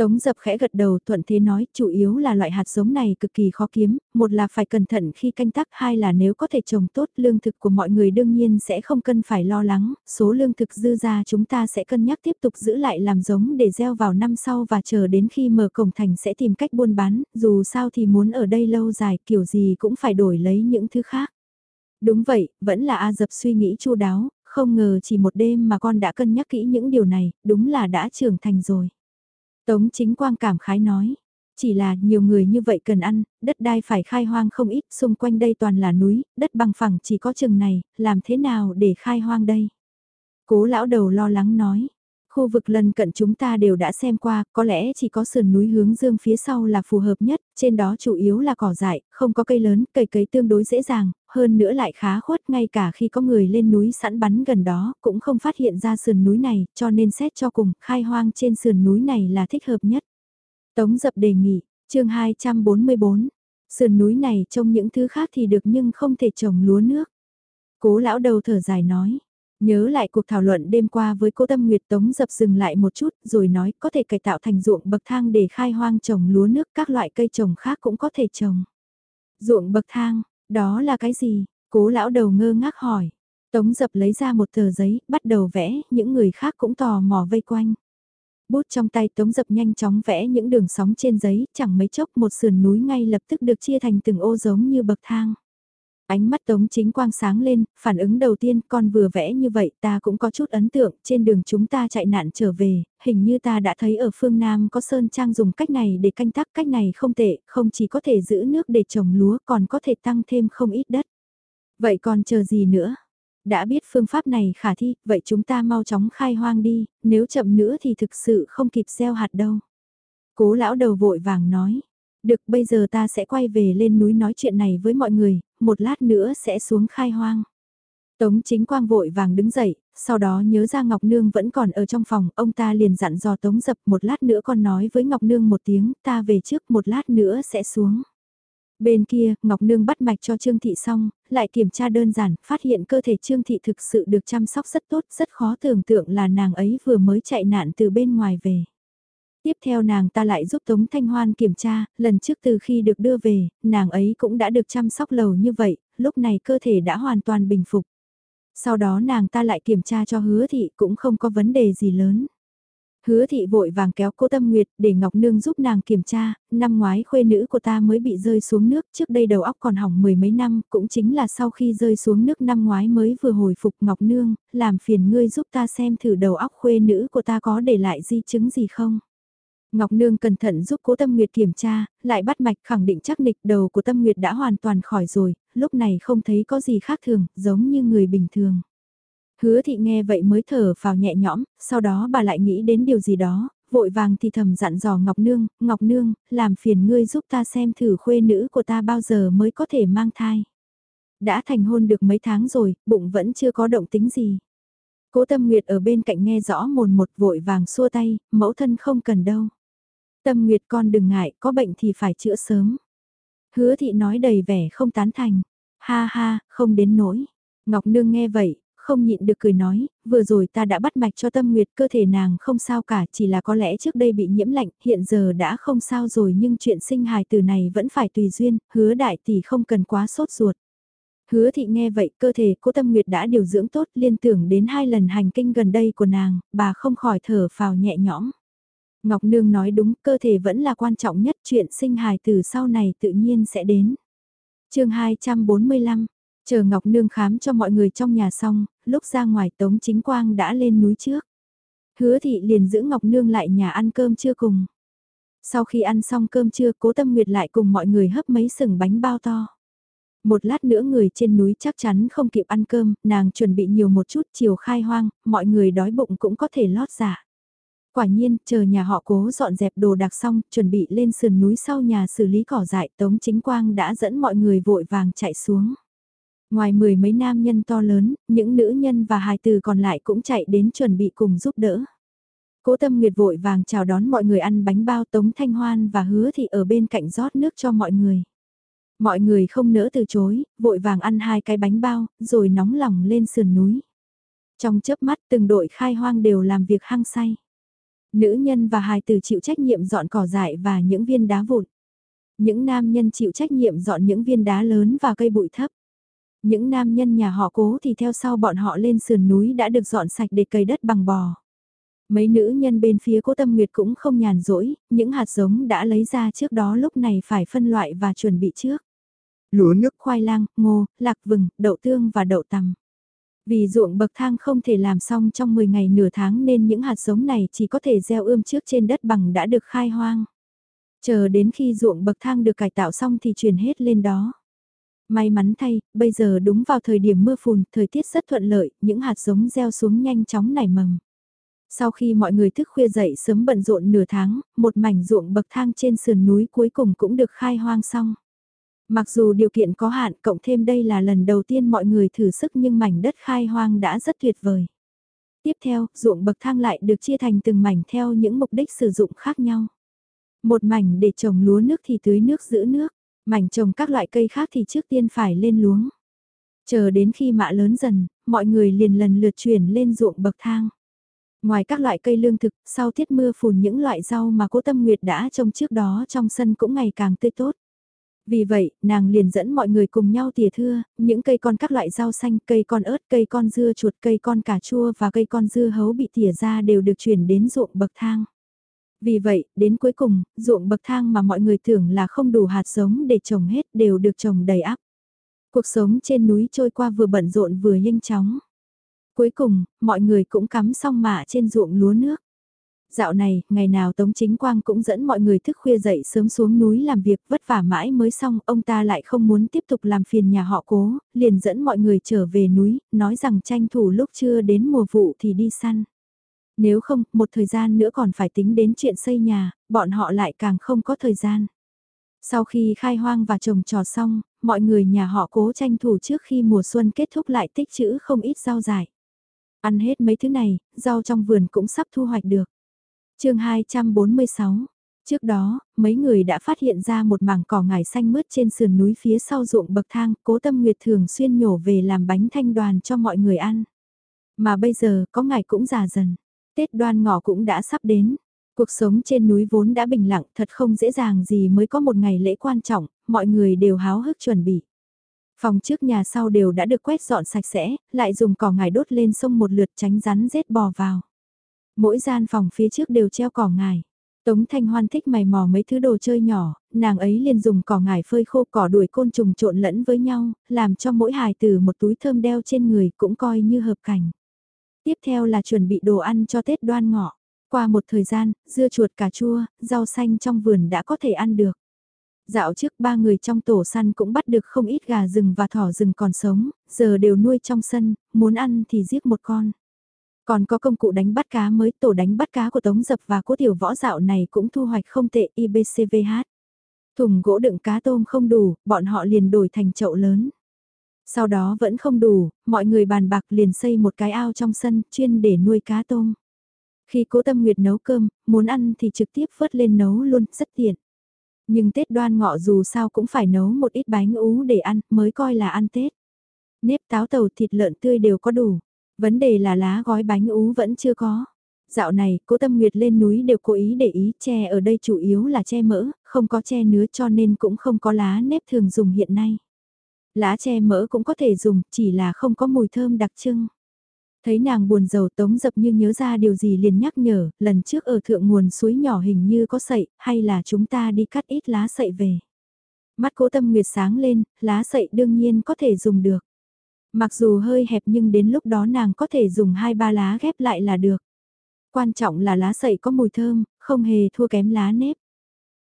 Tống dập khẽ gật đầu thuận thế nói chủ yếu là loại hạt giống này cực kỳ khó kiếm, một là phải cẩn thận khi canh tác, hai là nếu có thể trồng tốt lương thực của mọi người đương nhiên sẽ không cần phải lo lắng, số lương thực dư ra chúng ta sẽ cân nhắc tiếp tục giữ lại làm giống để gieo vào năm sau và chờ đến khi mở cổng thành sẽ tìm cách buôn bán, dù sao thì muốn ở đây lâu dài kiểu gì cũng phải đổi lấy những thứ khác. Đúng vậy, vẫn là A Dập suy nghĩ chu đáo, không ngờ chỉ một đêm mà con đã cân nhắc kỹ những điều này, đúng là đã trưởng thành rồi. Tống chính quang cảm khái nói, chỉ là nhiều người như vậy cần ăn, đất đai phải khai hoang không ít, xung quanh đây toàn là núi, đất bằng phẳng chỉ có chừng này, làm thế nào để khai hoang đây? Cố lão đầu lo lắng nói, Khu vực lần cận chúng ta đều đã xem qua, có lẽ chỉ có sườn núi hướng dương phía sau là phù hợp nhất, trên đó chủ yếu là cỏ dại, không có cây lớn, cây cấy tương đối dễ dàng, hơn nữa lại khá khuất ngay cả khi có người lên núi sẵn bắn gần đó, cũng không phát hiện ra sườn núi này, cho nên xét cho cùng, khai hoang trên sườn núi này là thích hợp nhất. Tống dập đề nghị, chương 244, sườn núi này trông những thứ khác thì được nhưng không thể trồng lúa nước. Cố lão đầu thở dài nói, Nhớ lại cuộc thảo luận đêm qua với cô Tâm Nguyệt Tống dập dừng lại một chút rồi nói có thể cải tạo thành ruộng bậc thang để khai hoang trồng lúa nước các loại cây trồng khác cũng có thể trồng. Ruộng bậc thang, đó là cái gì? Cố lão đầu ngơ ngác hỏi. Tống dập lấy ra một tờ giấy, bắt đầu vẽ, những người khác cũng tò mò vây quanh. Bút trong tay tống dập nhanh chóng vẽ những đường sóng trên giấy, chẳng mấy chốc một sườn núi ngay lập tức được chia thành từng ô giống như bậc thang. Ánh mắt Tống Chính Quang sáng lên, phản ứng đầu tiên con vừa vẽ như vậy ta cũng có chút ấn tượng, trên đường chúng ta chạy nạn trở về, hình như ta đã thấy ở phương Nam có Sơn Trang dùng cách này để canh tác cách này không tệ, không chỉ có thể giữ nước để trồng lúa còn có thể tăng thêm không ít đất. Vậy còn chờ gì nữa? Đã biết phương pháp này khả thi, vậy chúng ta mau chóng khai hoang đi, nếu chậm nữa thì thực sự không kịp gieo hạt đâu. Cố lão đầu vội vàng nói. Được bây giờ ta sẽ quay về lên núi nói chuyện này với mọi người, một lát nữa sẽ xuống khai hoang. Tống chính quang vội vàng đứng dậy, sau đó nhớ ra Ngọc Nương vẫn còn ở trong phòng, ông ta liền dặn dò Tống dập một lát nữa còn nói với Ngọc Nương một tiếng, ta về trước một lát nữa sẽ xuống. Bên kia, Ngọc Nương bắt mạch cho Trương Thị xong, lại kiểm tra đơn giản, phát hiện cơ thể Trương Thị thực sự được chăm sóc rất tốt, rất khó tưởng tượng là nàng ấy vừa mới chạy nạn từ bên ngoài về. Tiếp theo nàng ta lại giúp Tống Thanh Hoan kiểm tra, lần trước từ khi được đưa về, nàng ấy cũng đã được chăm sóc lầu như vậy, lúc này cơ thể đã hoàn toàn bình phục. Sau đó nàng ta lại kiểm tra cho hứa thị cũng không có vấn đề gì lớn. Hứa thị vội vàng kéo cô Tâm Nguyệt để Ngọc Nương giúp nàng kiểm tra, năm ngoái khuê nữ của ta mới bị rơi xuống nước trước đây đầu óc còn hỏng mười mấy năm, cũng chính là sau khi rơi xuống nước năm ngoái mới vừa hồi phục Ngọc Nương, làm phiền ngươi giúp ta xem thử đầu óc khuê nữ của ta có để lại di chứng gì không. Ngọc Nương cẩn thận giúp cố Tâm Nguyệt kiểm tra, lại bắt mạch khẳng định chắc nịch đầu của Tâm Nguyệt đã hoàn toàn khỏi rồi, lúc này không thấy có gì khác thường, giống như người bình thường. Hứa thị nghe vậy mới thở vào nhẹ nhõm, sau đó bà lại nghĩ đến điều gì đó, vội vàng thì thầm dặn dò Ngọc Nương, Ngọc Nương, làm phiền ngươi giúp ta xem thử khuê nữ của ta bao giờ mới có thể mang thai. Đã thành hôn được mấy tháng rồi, bụng vẫn chưa có động tính gì. Cố Tâm Nguyệt ở bên cạnh nghe rõ mồn một vội vàng xua tay, mẫu thân không cần đâu. Tâm Nguyệt con đừng ngại, có bệnh thì phải chữa sớm. Hứa thị nói đầy vẻ không tán thành. Ha ha, không đến nỗi. Ngọc Nương nghe vậy, không nhịn được cười nói, vừa rồi ta đã bắt mạch cho tâm nguyệt cơ thể nàng không sao cả, chỉ là có lẽ trước đây bị nhiễm lạnh, hiện giờ đã không sao rồi nhưng chuyện sinh hài từ này vẫn phải tùy duyên, hứa đại tỷ không cần quá sốt ruột. Hứa thị nghe vậy cơ thể cố tâm nguyệt đã điều dưỡng tốt liên tưởng đến hai lần hành kinh gần đây của nàng, bà không khỏi thở phào nhẹ nhõm. Ngọc Nương nói đúng, cơ thể vẫn là quan trọng nhất, chuyện sinh hài từ sau này tự nhiên sẽ đến. chương 245, chờ Ngọc Nương khám cho mọi người trong nhà xong, lúc ra ngoài Tống Chính Quang đã lên núi trước. Hứa thị liền giữ Ngọc Nương lại nhà ăn cơm trưa cùng. Sau khi ăn xong cơm trưa cố tâm nguyệt lại cùng mọi người hấp mấy sừng bánh bao to. Một lát nữa người trên núi chắc chắn không kịp ăn cơm, nàng chuẩn bị nhiều một chút chiều khai hoang, mọi người đói bụng cũng có thể lót giả. Quả nhiên, chờ nhà họ cố dọn dẹp đồ đạc xong, chuẩn bị lên sườn núi sau nhà xử lý cỏ dại, Tống Chính Quang đã dẫn mọi người vội vàng chạy xuống. Ngoài mười mấy nam nhân to lớn, những nữ nhân và hài từ còn lại cũng chạy đến chuẩn bị cùng giúp đỡ. Cố Tâm Nguyệt vội vàng chào đón mọi người ăn bánh bao Tống Thanh Hoan và hứa thì ở bên cạnh rót nước cho mọi người. Mọi người không nỡ từ chối, vội vàng ăn hai cái bánh bao, rồi nóng lòng lên sườn núi. Trong chớp mắt từng đội khai hoang đều làm việc hăng say. Nữ nhân và hài tử chịu trách nhiệm dọn cỏ dại và những viên đá vụn. Những nam nhân chịu trách nhiệm dọn những viên đá lớn và cây bụi thấp. Những nam nhân nhà họ cố thì theo sau bọn họ lên sườn núi đã được dọn sạch để cày đất bằng bò. Mấy nữ nhân bên phía cố tâm nguyệt cũng không nhàn rỗi, những hạt giống đã lấy ra trước đó lúc này phải phân loại và chuẩn bị trước. lúa nước, khoai lang, ngô, lạc vừng, đậu tương và đậu tằm. Vì ruộng bậc thang không thể làm xong trong 10 ngày nửa tháng nên những hạt giống này chỉ có thể gieo ươm trước trên đất bằng đã được khai hoang. Chờ đến khi ruộng bậc thang được cải tạo xong thì chuyển hết lên đó. May mắn thay, bây giờ đúng vào thời điểm mưa phùn, thời tiết rất thuận lợi, những hạt giống gieo xuống nhanh chóng nảy mầm. Sau khi mọi người thức khuya dậy sớm bận rộn nửa tháng, một mảnh ruộng bậc thang trên sườn núi cuối cùng cũng được khai hoang xong. Mặc dù điều kiện có hạn cộng thêm đây là lần đầu tiên mọi người thử sức nhưng mảnh đất khai hoang đã rất tuyệt vời. Tiếp theo, ruộng bậc thang lại được chia thành từng mảnh theo những mục đích sử dụng khác nhau. Một mảnh để trồng lúa nước thì tưới nước giữ nước, mảnh trồng các loại cây khác thì trước tiên phải lên luống. Chờ đến khi mạ lớn dần, mọi người liền lần lượt chuyển lên ruộng bậc thang. Ngoài các loại cây lương thực, sau tiết mưa phùn những loại rau mà cố tâm nguyệt đã trồng trước đó trong sân cũng ngày càng tươi tốt. Vì vậy, nàng liền dẫn mọi người cùng nhau tỉa thưa, những cây con các loại rau xanh, cây con ớt, cây con dưa chuột, cây con cà chua và cây con dưa hấu bị tỉa ra đều được chuyển đến ruộng bậc thang. Vì vậy, đến cuối cùng, ruộng bậc thang mà mọi người tưởng là không đủ hạt giống để trồng hết đều được trồng đầy ắp. Cuộc sống trên núi trôi qua vừa bận rộn vừa nhanh chóng. Cuối cùng, mọi người cũng cắm xong mạ trên ruộng lúa nước. Dạo này, ngày nào Tống Chính Quang cũng dẫn mọi người thức khuya dậy sớm xuống núi làm việc vất vả mãi mới xong, ông ta lại không muốn tiếp tục làm phiền nhà họ cố, liền dẫn mọi người trở về núi, nói rằng tranh thủ lúc chưa đến mùa vụ thì đi săn. Nếu không, một thời gian nữa còn phải tính đến chuyện xây nhà, bọn họ lại càng không có thời gian. Sau khi khai hoang và trồng trò xong, mọi người nhà họ cố tranh thủ trước khi mùa xuân kết thúc lại tích trữ không ít rau dại. Ăn hết mấy thứ này, rau trong vườn cũng sắp thu hoạch được chương 246 Trước đó, mấy người đã phát hiện ra một mảng cỏ ngải xanh mướt trên sườn núi phía sau ruộng bậc thang, cố tâm nguyệt thường xuyên nhổ về làm bánh thanh đoàn cho mọi người ăn. Mà bây giờ, có ngải cũng già dần. Tết đoan ngọ cũng đã sắp đến. Cuộc sống trên núi vốn đã bình lặng thật không dễ dàng gì mới có một ngày lễ quan trọng, mọi người đều háo hức chuẩn bị. Phòng trước nhà sau đều đã được quét dọn sạch sẽ, lại dùng cỏ ngải đốt lên sông một lượt tránh rắn rết bò vào. Mỗi gian phòng phía trước đều treo cỏ ngải. Tống Thanh Hoan thích mày mò mấy thứ đồ chơi nhỏ, nàng ấy liền dùng cỏ ngải phơi khô cỏ đuổi côn trùng trộn lẫn với nhau, làm cho mỗi hài tử một túi thơm đeo trên người cũng coi như hợp cảnh. Tiếp theo là chuẩn bị đồ ăn cho Tết đoan ngọ. Qua một thời gian, dưa chuột cà chua, rau xanh trong vườn đã có thể ăn được. Dạo trước ba người trong tổ săn cũng bắt được không ít gà rừng và thỏ rừng còn sống, giờ đều nuôi trong sân, muốn ăn thì giết một con. Còn có công cụ đánh bắt cá mới tổ đánh bắt cá của Tống Dập và cố tiểu võ dạo này cũng thu hoạch không tệ IBCVH. Thùng gỗ đựng cá tôm không đủ, bọn họ liền đổi thành chậu lớn. Sau đó vẫn không đủ, mọi người bàn bạc liền xây một cái ao trong sân chuyên để nuôi cá tôm. Khi cố tâm nguyệt nấu cơm, muốn ăn thì trực tiếp vớt lên nấu luôn, rất tiện. Nhưng Tết đoan ngọ dù sao cũng phải nấu một ít bánh ú để ăn, mới coi là ăn Tết. Nếp táo tàu thịt lợn tươi đều có đủ. Vấn đề là lá gói bánh ú vẫn chưa có. Dạo này, cố tâm nguyệt lên núi đều cố ý để ý che ở đây chủ yếu là che mỡ, không có che nứa cho nên cũng không có lá nếp thường dùng hiện nay. Lá che mỡ cũng có thể dùng, chỉ là không có mùi thơm đặc trưng. Thấy nàng buồn rầu tống dập như nhớ ra điều gì liền nhắc nhở, lần trước ở thượng nguồn suối nhỏ hình như có sậy, hay là chúng ta đi cắt ít lá sậy về. Mắt cố tâm nguyệt sáng lên, lá sậy đương nhiên có thể dùng được. Mặc dù hơi hẹp nhưng đến lúc đó nàng có thể dùng hai ba lá ghép lại là được. Quan trọng là lá sậy có mùi thơm, không hề thua kém lá nếp.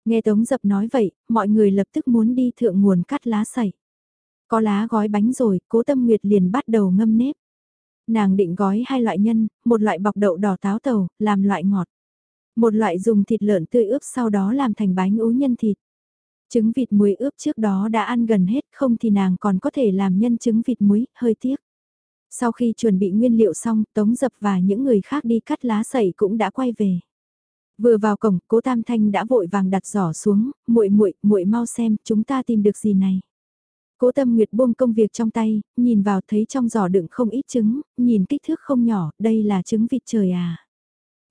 Nghe Tống Dập nói vậy, mọi người lập tức muốn đi thượng nguồn cắt lá sậy. Có lá gói bánh rồi, cố tâm nguyệt liền bắt đầu ngâm nếp. Nàng định gói hai loại nhân, một loại bọc đậu đỏ táo tàu, làm loại ngọt. Một loại dùng thịt lợn tươi ướp sau đó làm thành bánh ú nhân thịt. Trứng vịt muối ướp trước đó đã ăn gần hết không thì nàng còn có thể làm nhân trứng vịt muối, hơi tiếc. Sau khi chuẩn bị nguyên liệu xong, Tống Dập và những người khác đi cắt lá sậy cũng đã quay về. Vừa vào cổng, Cố Tam Thanh đã vội vàng đặt giỏ xuống, "Muội muội, muội mau xem, chúng ta tìm được gì này?" Cố Tâm Nguyệt buông công việc trong tay, nhìn vào thấy trong giỏ đựng không ít trứng, nhìn kích thước không nhỏ, đây là trứng vịt trời à.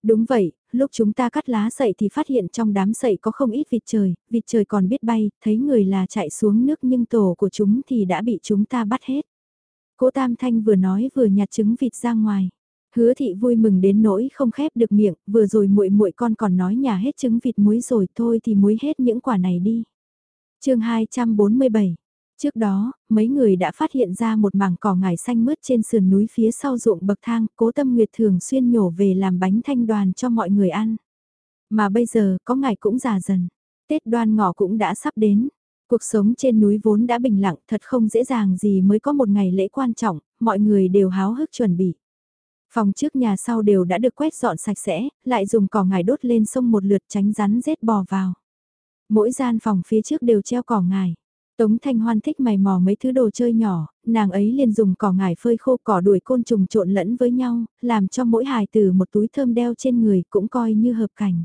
Đúng vậy, lúc chúng ta cắt lá sậy thì phát hiện trong đám sậy có không ít vịt trời, vịt trời còn biết bay, thấy người là chạy xuống nước nhưng tổ của chúng thì đã bị chúng ta bắt hết. Cố Tam Thanh vừa nói vừa nhặt trứng vịt ra ngoài. Hứa thị vui mừng đến nỗi không khép được miệng, vừa rồi muội muội con còn nói nhà hết trứng vịt muối rồi thôi thì muối hết những quả này đi. chương 247 Trước đó, mấy người đã phát hiện ra một mảng cỏ ngải xanh mướt trên sườn núi phía sau ruộng bậc thang, cố tâm nguyệt thường xuyên nhổ về làm bánh thanh đoàn cho mọi người ăn. Mà bây giờ, có ngải cũng già dần. Tết đoan ngọ cũng đã sắp đến. Cuộc sống trên núi vốn đã bình lặng, thật không dễ dàng gì mới có một ngày lễ quan trọng, mọi người đều háo hức chuẩn bị. Phòng trước nhà sau đều đã được quét dọn sạch sẽ, lại dùng cỏ ngải đốt lên sông một lượt tránh rắn rết bò vào. Mỗi gian phòng phía trước đều treo cỏ ngải. Tống Thanh Hoan thích mày mò mấy thứ đồ chơi nhỏ, nàng ấy liền dùng cỏ ngải phơi khô cỏ đuổi côn trùng trộn lẫn với nhau, làm cho mỗi hài từ một túi thơm đeo trên người cũng coi như hợp cảnh.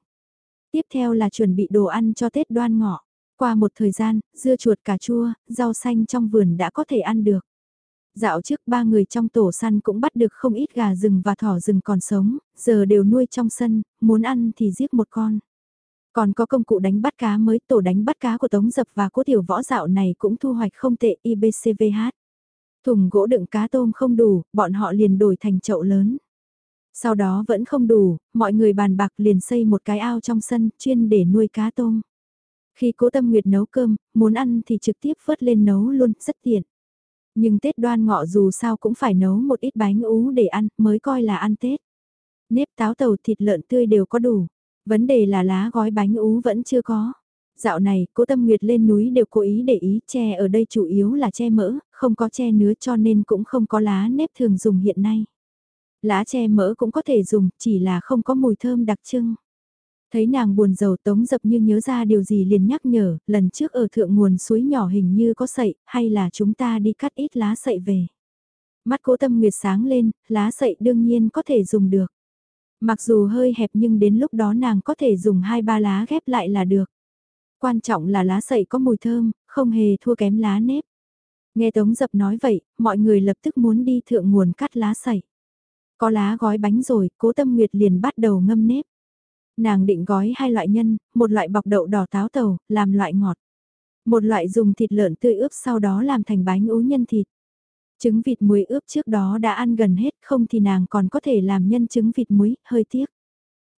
Tiếp theo là chuẩn bị đồ ăn cho Tết đoan ngọ. Qua một thời gian, dưa chuột cà chua, rau xanh trong vườn đã có thể ăn được. Dạo trước ba người trong tổ săn cũng bắt được không ít gà rừng và thỏ rừng còn sống, giờ đều nuôi trong sân, muốn ăn thì giết một con. Còn có công cụ đánh bắt cá mới, tổ đánh bắt cá của Tống Dập và Cố Tiểu Võ dạo này cũng thu hoạch không tệ IBCVH. Thùng gỗ đựng cá tôm không đủ, bọn họ liền đổi thành chậu lớn. Sau đó vẫn không đủ, mọi người bàn bạc liền xây một cái ao trong sân chuyên để nuôi cá tôm. Khi cố tâm nguyệt nấu cơm, muốn ăn thì trực tiếp vớt lên nấu luôn, rất tiện. Nhưng Tết đoan ngọ dù sao cũng phải nấu một ít bánh ú để ăn, mới coi là ăn Tết. Nếp táo tàu thịt lợn tươi đều có đủ. Vấn đề là lá gói bánh ú vẫn chưa có. Dạo này, cố tâm nguyệt lên núi đều cố ý để ý che ở đây chủ yếu là che mỡ, không có che nứa cho nên cũng không có lá nếp thường dùng hiện nay. Lá che mỡ cũng có thể dùng, chỉ là không có mùi thơm đặc trưng. Thấy nàng buồn rầu tống dập như nhớ ra điều gì liền nhắc nhở, lần trước ở thượng nguồn suối nhỏ hình như có sậy, hay là chúng ta đi cắt ít lá sậy về. Mắt cố tâm nguyệt sáng lên, lá sậy đương nhiên có thể dùng được. Mặc dù hơi hẹp nhưng đến lúc đó nàng có thể dùng hai ba lá ghép lại là được. Quan trọng là lá sậy có mùi thơm, không hề thua kém lá nếp. Nghe Tống Dập nói vậy, mọi người lập tức muốn đi thượng nguồn cắt lá sậy. Có lá gói bánh rồi, cố tâm nguyệt liền bắt đầu ngâm nếp. Nàng định gói hai loại nhân, một loại bọc đậu đỏ táo tàu, làm loại ngọt. Một loại dùng thịt lợn tươi ướp sau đó làm thành bánh ú nhân thịt. Trứng vịt muối ướp trước đó đã ăn gần hết không thì nàng còn có thể làm nhân trứng vịt muối, hơi tiếc.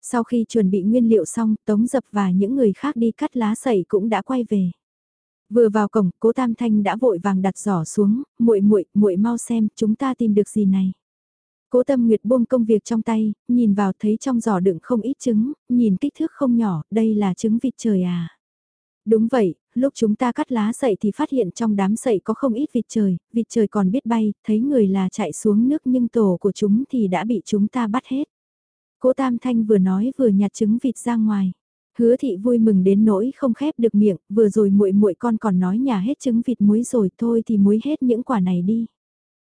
Sau khi chuẩn bị nguyên liệu xong, Tống Dập và những người khác đi cắt lá sậy cũng đã quay về. Vừa vào cổng, Cố Tam Thanh đã vội vàng đặt giỏ xuống, "Muội muội, muội mau xem, chúng ta tìm được gì này?" Cố Tâm Nguyệt buông công việc trong tay, nhìn vào thấy trong giỏ đựng không ít trứng, nhìn kích thước không nhỏ, đây là trứng vịt trời à. Đúng vậy, lúc chúng ta cắt lá sậy thì phát hiện trong đám sậy có không ít vịt trời, vịt trời còn biết bay, thấy người là chạy xuống nước nhưng tổ của chúng thì đã bị chúng ta bắt hết. Cố Tam Thanh vừa nói vừa nhặt trứng vịt ra ngoài. Hứa thị vui mừng đến nỗi không khép được miệng, vừa rồi muội muội con còn nói nhà hết trứng vịt muối rồi, thôi thì muối hết những quả này đi.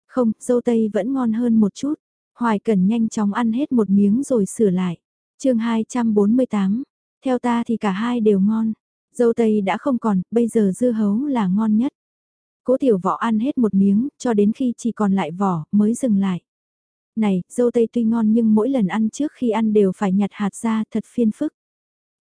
Không, dâu tây vẫn ngon hơn một chút. Hoài Cần nhanh chóng ăn hết một miếng rồi sửa lại. chương 248, theo ta thì cả hai đều ngon. Dâu tây đã không còn, bây giờ dưa hấu là ngon nhất. Cố tiểu võ ăn hết một miếng, cho đến khi chỉ còn lại vỏ, mới dừng lại. Này, dâu tây tuy ngon nhưng mỗi lần ăn trước khi ăn đều phải nhặt hạt ra thật phiên phức.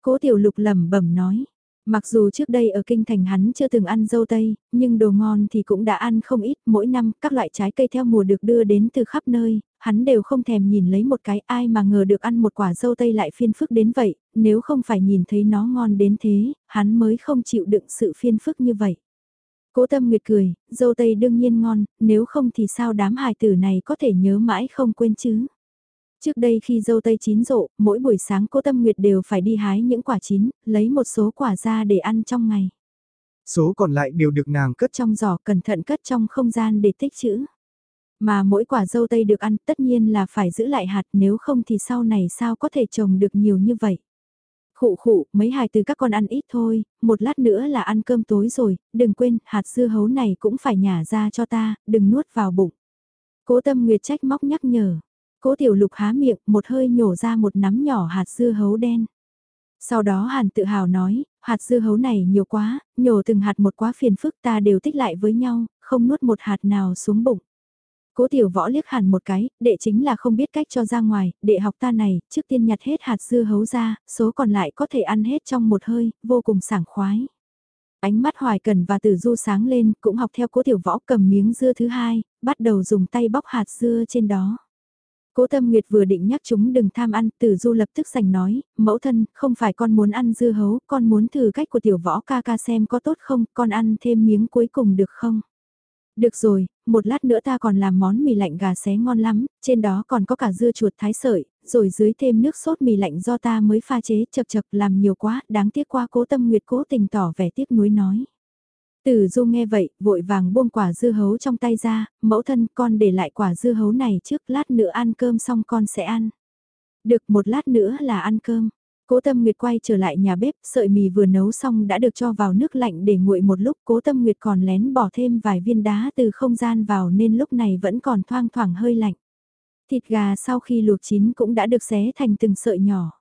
Cố tiểu lục lẩm bẩm nói, Mặc dù trước đây ở kinh thành hắn chưa từng ăn dâu tây, nhưng đồ ngon thì cũng đã ăn không ít, mỗi năm các loại trái cây theo mùa được đưa đến từ khắp nơi, hắn đều không thèm nhìn lấy một cái ai mà ngờ được ăn một quả dâu tây lại phiên phức đến vậy, nếu không phải nhìn thấy nó ngon đến thế, hắn mới không chịu đựng sự phiên phức như vậy. Cố tâm nguyệt cười, dâu tây đương nhiên ngon, nếu không thì sao đám hài tử này có thể nhớ mãi không quên chứ. Trước đây khi dâu tây chín rộ, mỗi buổi sáng cô Tâm Nguyệt đều phải đi hái những quả chín, lấy một số quả ra để ăn trong ngày. Số còn lại đều được nàng cất trong giỏ cẩn thận cất trong không gian để tích trữ. Mà mỗi quả dâu tây được ăn tất nhiên là phải giữ lại hạt nếu không thì sau này sao có thể trồng được nhiều như vậy. Khụ khụ, mấy hài từ các con ăn ít thôi, một lát nữa là ăn cơm tối rồi, đừng quên, hạt dưa hấu này cũng phải nhả ra cho ta, đừng nuốt vào bụng. Cố tâm nguyệt trách móc nhắc nhở, Cố tiểu lục há miệng, một hơi nhổ ra một nắm nhỏ hạt dưa hấu đen. Sau đó Hàn tự hào nói, hạt dưa hấu này nhiều quá, nhổ từng hạt một quá phiền phức ta đều tích lại với nhau, không nuốt một hạt nào xuống bụng. Cố tiểu võ liếc hẳn một cái, đệ chính là không biết cách cho ra ngoài, đệ học ta này, trước tiên nhặt hết hạt dưa hấu ra, số còn lại có thể ăn hết trong một hơi, vô cùng sảng khoái. Ánh mắt hoài cần và tử du sáng lên, cũng học theo cố tiểu võ cầm miếng dưa thứ hai, bắt đầu dùng tay bóc hạt dưa trên đó. Cố Tâm Nguyệt vừa định nhắc chúng đừng tham ăn, Tử Du lập tức giành nói, mẫu thân, không phải con muốn ăn dưa hấu, con muốn thử cách của tiểu võ ca ca xem có tốt không, con ăn thêm miếng cuối cùng được không? Được rồi, một lát nữa ta còn làm món mì lạnh gà xé ngon lắm, trên đó còn có cả dưa chuột thái sợi, rồi dưới thêm nước sốt mì lạnh do ta mới pha chế chật chật làm nhiều quá, đáng tiếc qua cố tâm nguyệt cố tình tỏ vẻ tiếc nuối nói. Tử Du nghe vậy, vội vàng buông quả dưa hấu trong tay ra, mẫu thân con để lại quả dưa hấu này trước lát nữa ăn cơm xong con sẽ ăn. Được một lát nữa là ăn cơm. Cố Tâm Nguyệt quay trở lại nhà bếp, sợi mì vừa nấu xong đã được cho vào nước lạnh để nguội một lúc. Cố Tâm Nguyệt còn lén bỏ thêm vài viên đá từ không gian vào nên lúc này vẫn còn thoang thoảng hơi lạnh. Thịt gà sau khi luộc chín cũng đã được xé thành từng sợi nhỏ.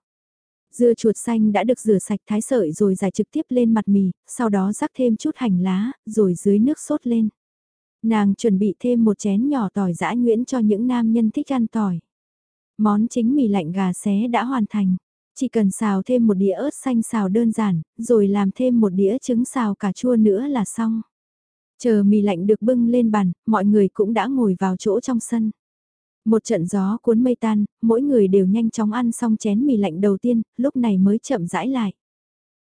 Dưa chuột xanh đã được rửa sạch thái sợi rồi giải trực tiếp lên mặt mì, sau đó rắc thêm chút hành lá, rồi dưới nước sốt lên. Nàng chuẩn bị thêm một chén nhỏ tỏi giã nhuyễn cho những nam nhân thích ăn tỏi. Món chính mì lạnh gà xé đã hoàn thành. Chỉ cần xào thêm một đĩa ớt xanh xào đơn giản, rồi làm thêm một đĩa trứng xào cà chua nữa là xong. Chờ mì lạnh được bưng lên bàn, mọi người cũng đã ngồi vào chỗ trong sân. Một trận gió cuốn mây tan, mỗi người đều nhanh chóng ăn xong chén mì lạnh đầu tiên, lúc này mới chậm rãi lại.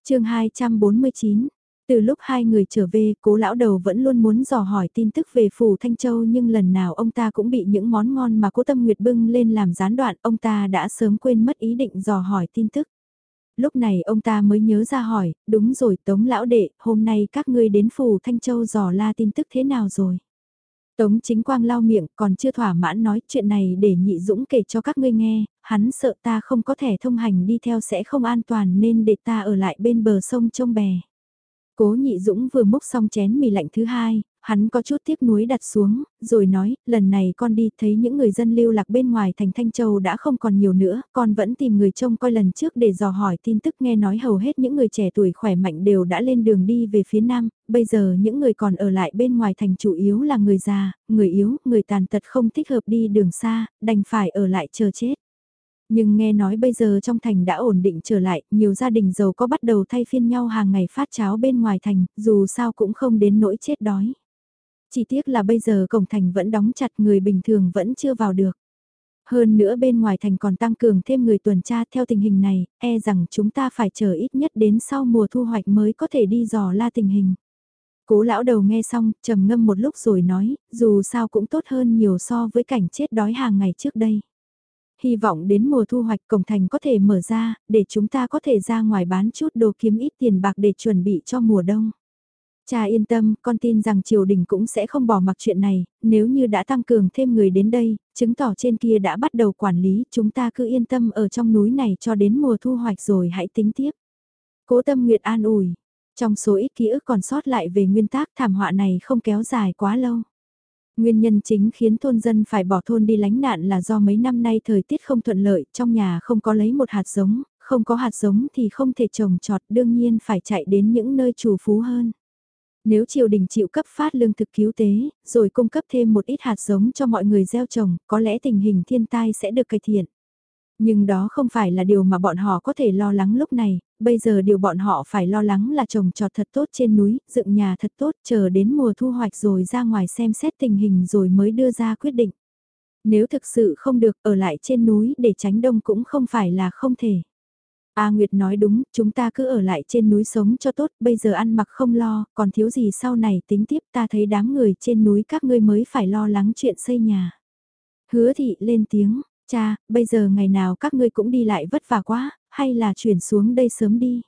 chương 249, từ lúc hai người trở về, cố lão đầu vẫn luôn muốn dò hỏi tin tức về phủ Thanh Châu nhưng lần nào ông ta cũng bị những món ngon mà cố tâm nguyệt bưng lên làm gián đoạn, ông ta đã sớm quên mất ý định dò hỏi tin tức. Lúc này ông ta mới nhớ ra hỏi, đúng rồi tống lão đệ, hôm nay các ngươi đến phủ Thanh Châu dò la tin tức thế nào rồi? Tống chính quang lau miệng còn chưa thỏa mãn nói chuyện này để nhị dũng kể cho các ngươi nghe, hắn sợ ta không có thể thông hành đi theo sẽ không an toàn nên để ta ở lại bên bờ sông trông bè. Cố nhị dũng vừa múc xong chén mì lạnh thứ hai, hắn có chút tiếc nuối đặt xuống, rồi nói, lần này con đi thấy những người dân lưu lạc bên ngoài thành Thanh Châu đã không còn nhiều nữa, con vẫn tìm người trông coi lần trước để dò hỏi tin tức nghe nói hầu hết những người trẻ tuổi khỏe mạnh đều đã lên đường đi về phía Nam, bây giờ những người còn ở lại bên ngoài thành chủ yếu là người già, người yếu, người tàn tật không thích hợp đi đường xa, đành phải ở lại chờ chết. Nhưng nghe nói bây giờ trong thành đã ổn định trở lại, nhiều gia đình giàu có bắt đầu thay phiên nhau hàng ngày phát cháo bên ngoài thành, dù sao cũng không đến nỗi chết đói. Chỉ tiếc là bây giờ cổng thành vẫn đóng chặt người bình thường vẫn chưa vào được. Hơn nữa bên ngoài thành còn tăng cường thêm người tuần tra theo tình hình này, e rằng chúng ta phải chờ ít nhất đến sau mùa thu hoạch mới có thể đi dò la tình hình. Cố lão đầu nghe xong, trầm ngâm một lúc rồi nói, dù sao cũng tốt hơn nhiều so với cảnh chết đói hàng ngày trước đây. Hy vọng đến mùa thu hoạch cổng thành có thể mở ra, để chúng ta có thể ra ngoài bán chút đồ kiếm ít tiền bạc để chuẩn bị cho mùa đông. Cha yên tâm, con tin rằng triều đình cũng sẽ không bỏ mặc chuyện này, nếu như đã tăng cường thêm người đến đây, chứng tỏ trên kia đã bắt đầu quản lý, chúng ta cứ yên tâm ở trong núi này cho đến mùa thu hoạch rồi hãy tính tiếp. Cố tâm Nguyệt an ủi, trong số ít ký ức còn sót lại về nguyên tắc thảm họa này không kéo dài quá lâu. Nguyên nhân chính khiến thôn dân phải bỏ thôn đi lánh nạn là do mấy năm nay thời tiết không thuận lợi, trong nhà không có lấy một hạt giống, không có hạt giống thì không thể trồng trọt đương nhiên phải chạy đến những nơi chủ phú hơn. Nếu triều đình chịu cấp phát lương thực cứu tế, rồi cung cấp thêm một ít hạt giống cho mọi người gieo trồng, có lẽ tình hình thiên tai sẽ được cải thiện. Nhưng đó không phải là điều mà bọn họ có thể lo lắng lúc này, bây giờ điều bọn họ phải lo lắng là trồng trọt thật tốt trên núi, dựng nhà thật tốt, chờ đến mùa thu hoạch rồi ra ngoài xem xét tình hình rồi mới đưa ra quyết định. Nếu thực sự không được ở lại trên núi để tránh đông cũng không phải là không thể. A Nguyệt nói đúng, chúng ta cứ ở lại trên núi sống cho tốt, bây giờ ăn mặc không lo, còn thiếu gì sau này tính tiếp ta thấy đám người trên núi các ngươi mới phải lo lắng chuyện xây nhà. Hứa thị lên tiếng, cha, bây giờ ngày nào các ngươi cũng đi lại vất vả quá, hay là chuyển xuống đây sớm đi.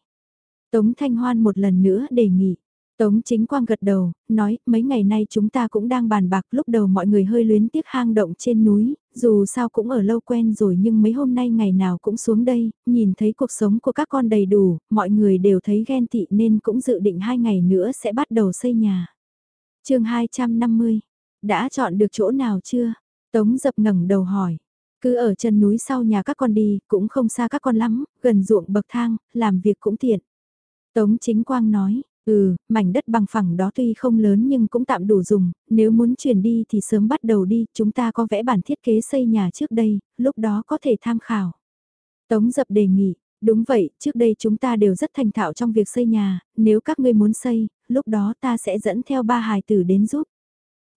Tống Thanh Hoan một lần nữa đề nghị. Tống chính quang gật đầu, nói mấy ngày nay chúng ta cũng đang bàn bạc lúc đầu mọi người hơi luyến tiếc hang động trên núi, dù sao cũng ở lâu quen rồi nhưng mấy hôm nay ngày nào cũng xuống đây, nhìn thấy cuộc sống của các con đầy đủ, mọi người đều thấy ghen tị nên cũng dự định hai ngày nữa sẽ bắt đầu xây nhà. chương 250, đã chọn được chỗ nào chưa? Tống dập ngẩng đầu hỏi. Cứ ở chân núi sau nhà các con đi, cũng không xa các con lắm, gần ruộng bậc thang, làm việc cũng tiện. Tống chính quang nói, Ừ, mảnh đất bằng phẳng đó tuy không lớn nhưng cũng tạm đủ dùng, nếu muốn chuyển đi thì sớm bắt đầu đi, chúng ta có vẽ bản thiết kế xây nhà trước đây, lúc đó có thể tham khảo. Tống dập đề nghị, đúng vậy, trước đây chúng ta đều rất thành thạo trong việc xây nhà, nếu các ngươi muốn xây, lúc đó ta sẽ dẫn theo ba hài tử đến giúp.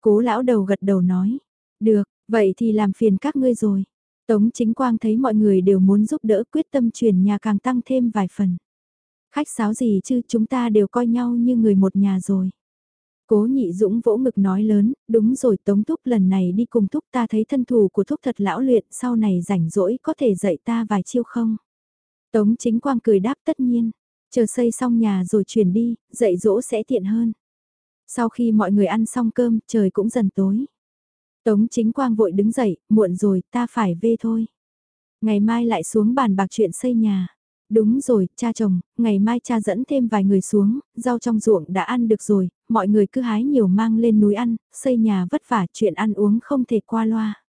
Cố lão đầu gật đầu nói, được, vậy thì làm phiền các ngươi rồi. Tống chính quang thấy mọi người đều muốn giúp đỡ quyết tâm chuyển nhà càng tăng thêm vài phần. Khách sáo gì chứ chúng ta đều coi nhau như người một nhà rồi. Cố nhị dũng vỗ ngực nói lớn, đúng rồi Tống Thúc lần này đi cùng Thúc ta thấy thân thủ của Thúc thật lão luyện, sau này rảnh rỗi có thể dạy ta vài chiêu không? Tống chính quang cười đáp tất nhiên, chờ xây xong nhà rồi chuyển đi, dạy dỗ sẽ tiện hơn. Sau khi mọi người ăn xong cơm, trời cũng dần tối. Tống chính quang vội đứng dậy, muộn rồi, ta phải về thôi. Ngày mai lại xuống bàn bạc chuyện xây nhà. Đúng rồi, cha chồng, ngày mai cha dẫn thêm vài người xuống, rau trong ruộng đã ăn được rồi, mọi người cứ hái nhiều mang lên núi ăn, xây nhà vất vả, chuyện ăn uống không thể qua loa.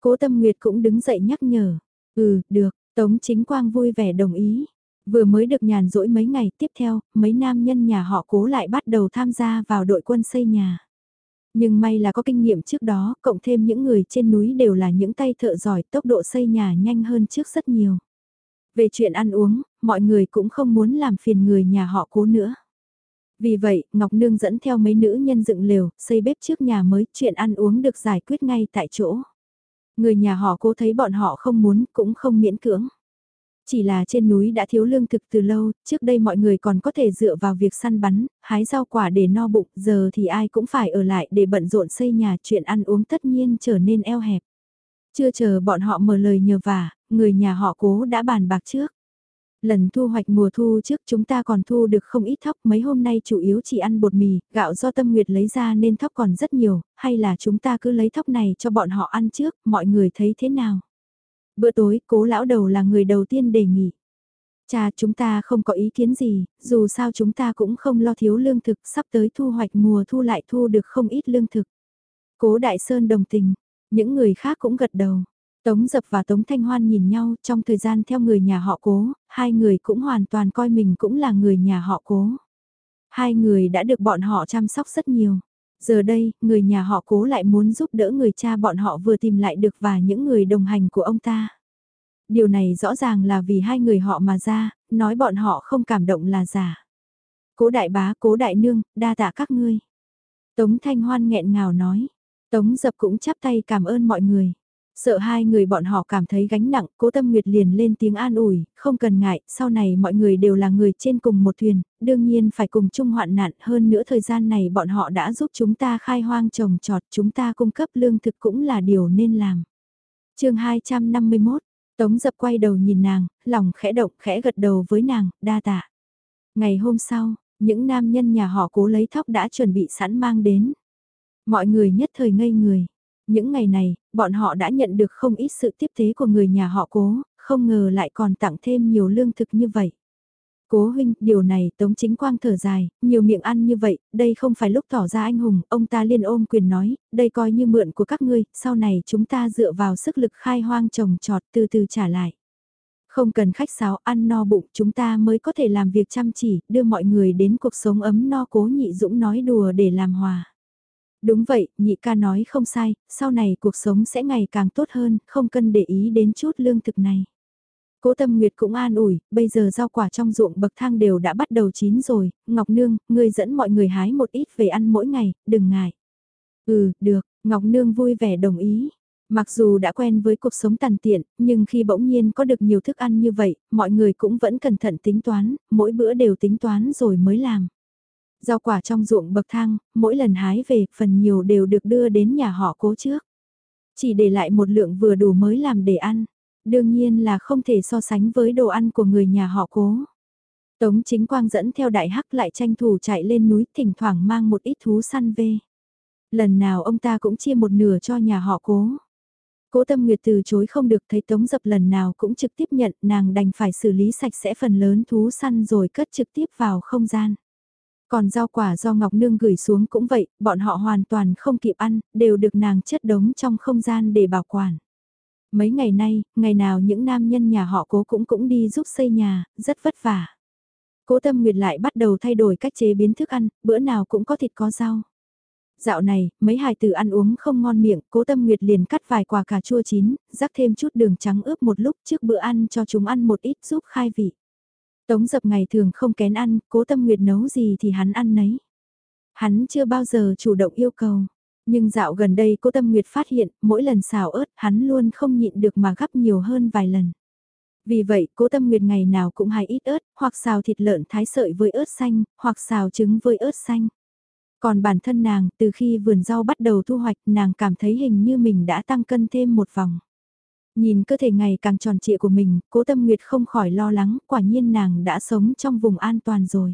Cố Tâm Nguyệt cũng đứng dậy nhắc nhở. Ừ, được, Tống Chính Quang vui vẻ đồng ý. Vừa mới được nhàn rỗi mấy ngày tiếp theo, mấy nam nhân nhà họ cố lại bắt đầu tham gia vào đội quân xây nhà. Nhưng may là có kinh nghiệm trước đó, cộng thêm những người trên núi đều là những tay thợ giỏi, tốc độ xây nhà nhanh hơn trước rất nhiều. Về chuyện ăn uống, mọi người cũng không muốn làm phiền người nhà họ cố nữa. Vì vậy, Ngọc Nương dẫn theo mấy nữ nhân dựng lều, xây bếp trước nhà mới, chuyện ăn uống được giải quyết ngay tại chỗ. Người nhà họ cố thấy bọn họ không muốn, cũng không miễn cưỡng. Chỉ là trên núi đã thiếu lương thực từ lâu, trước đây mọi người còn có thể dựa vào việc săn bắn, hái rau quả để no bụng, giờ thì ai cũng phải ở lại để bận rộn xây nhà chuyện ăn uống tất nhiên trở nên eo hẹp. Chưa chờ bọn họ mở lời nhờ vả, người nhà họ cố đã bàn bạc trước. Lần thu hoạch mùa thu trước chúng ta còn thu được không ít thóc mấy hôm nay chủ yếu chỉ ăn bột mì, gạo do tâm nguyệt lấy ra nên thóc còn rất nhiều, hay là chúng ta cứ lấy thóc này cho bọn họ ăn trước, mọi người thấy thế nào? Bữa tối cố lão đầu là người đầu tiên đề nghị. Cha chúng ta không có ý kiến gì, dù sao chúng ta cũng không lo thiếu lương thực, sắp tới thu hoạch mùa thu lại thu được không ít lương thực. Cố Đại Sơn đồng tình, những người khác cũng gật đầu. Tống Dập và Tống Thanh Hoan nhìn nhau trong thời gian theo người nhà họ cố, hai người cũng hoàn toàn coi mình cũng là người nhà họ cố. Hai người đã được bọn họ chăm sóc rất nhiều. Giờ đây, người nhà họ cố lại muốn giúp đỡ người cha bọn họ vừa tìm lại được và những người đồng hành của ông ta. Điều này rõ ràng là vì hai người họ mà ra, nói bọn họ không cảm động là giả. Cố đại bá, cố đại nương, đa tạ các ngươi. Tống Thanh Hoan nghẹn ngào nói. Tống Dập cũng chắp tay cảm ơn mọi người. Sợ hai người bọn họ cảm thấy gánh nặng, cố tâm nguyệt liền lên tiếng an ủi, không cần ngại, sau này mọi người đều là người trên cùng một thuyền, đương nhiên phải cùng chung hoạn nạn hơn nữa thời gian này bọn họ đã giúp chúng ta khai hoang trồng trọt, chúng ta cung cấp lương thực cũng là điều nên làm. chương 251, Tống dập quay đầu nhìn nàng, lòng khẽ động khẽ gật đầu với nàng, đa tạ. Ngày hôm sau, những nam nhân nhà họ cố lấy thóc đã chuẩn bị sẵn mang đến. Mọi người nhất thời ngây người. Những ngày này, bọn họ đã nhận được không ít sự tiếp tế của người nhà họ cố, không ngờ lại còn tặng thêm nhiều lương thực như vậy. Cố huynh, điều này Tống Chính Quang thở dài, nhiều miệng ăn như vậy, đây không phải lúc tỏ ra anh hùng, ông ta liên ôm quyền nói, đây coi như mượn của các ngươi, sau này chúng ta dựa vào sức lực khai hoang trồng trọt từ từ trả lại. Không cần khách sáo ăn no bụng chúng ta mới có thể làm việc chăm chỉ, đưa mọi người đến cuộc sống ấm no cố nhị dũng nói đùa để làm hòa. Đúng vậy, nhị ca nói không sai, sau này cuộc sống sẽ ngày càng tốt hơn, không cần để ý đến chút lương thực này. Cố Tâm Nguyệt cũng an ủi, bây giờ rau quả trong ruộng bậc thang đều đã bắt đầu chín rồi, Ngọc Nương, ngươi dẫn mọi người hái một ít về ăn mỗi ngày, đừng ngại. Ừ, được, Ngọc Nương vui vẻ đồng ý. Mặc dù đã quen với cuộc sống tàn tiện, nhưng khi bỗng nhiên có được nhiều thức ăn như vậy, mọi người cũng vẫn cẩn thận tính toán, mỗi bữa đều tính toán rồi mới làm. Rau quả trong ruộng bậc thang, mỗi lần hái về, phần nhiều đều được đưa đến nhà họ cố trước. Chỉ để lại một lượng vừa đủ mới làm để ăn. Đương nhiên là không thể so sánh với đồ ăn của người nhà họ cố. Tống chính quang dẫn theo đại hắc lại tranh thủ chạy lên núi thỉnh thoảng mang một ít thú săn về. Lần nào ông ta cũng chia một nửa cho nhà họ cố. Cố tâm nguyệt từ chối không được thấy tống dập lần nào cũng trực tiếp nhận nàng đành phải xử lý sạch sẽ phần lớn thú săn rồi cất trực tiếp vào không gian. Còn rau quả do Ngọc Nương gửi xuống cũng vậy, bọn họ hoàn toàn không kịp ăn, đều được nàng chất đống trong không gian để bảo quản. Mấy ngày nay, ngày nào những nam nhân nhà họ cố cũng cũng đi giúp xây nhà, rất vất vả. Cố Tâm Nguyệt lại bắt đầu thay đổi cách chế biến thức ăn, bữa nào cũng có thịt có rau. Dạo này, mấy hài tử ăn uống không ngon miệng, cố tâm nguyệt liền cắt vài quả cà chua chín, rắc thêm chút đường trắng ướp một lúc trước bữa ăn cho chúng ăn một ít giúp khai vị. Tống dập ngày thường không kén ăn, cố tâm nguyệt nấu gì thì hắn ăn nấy. Hắn chưa bao giờ chủ động yêu cầu. Nhưng dạo gần đây cô Tâm Nguyệt phát hiện, mỗi lần xào ớt, hắn luôn không nhịn được mà gắp nhiều hơn vài lần. Vì vậy, cố Tâm Nguyệt ngày nào cũng hay ít ớt, hoặc xào thịt lợn thái sợi với ớt xanh, hoặc xào trứng với ớt xanh. Còn bản thân nàng, từ khi vườn rau bắt đầu thu hoạch, nàng cảm thấy hình như mình đã tăng cân thêm một vòng. Nhìn cơ thể ngày càng tròn trịa của mình, cố tâm nguyệt không khỏi lo lắng, quả nhiên nàng đã sống trong vùng an toàn rồi.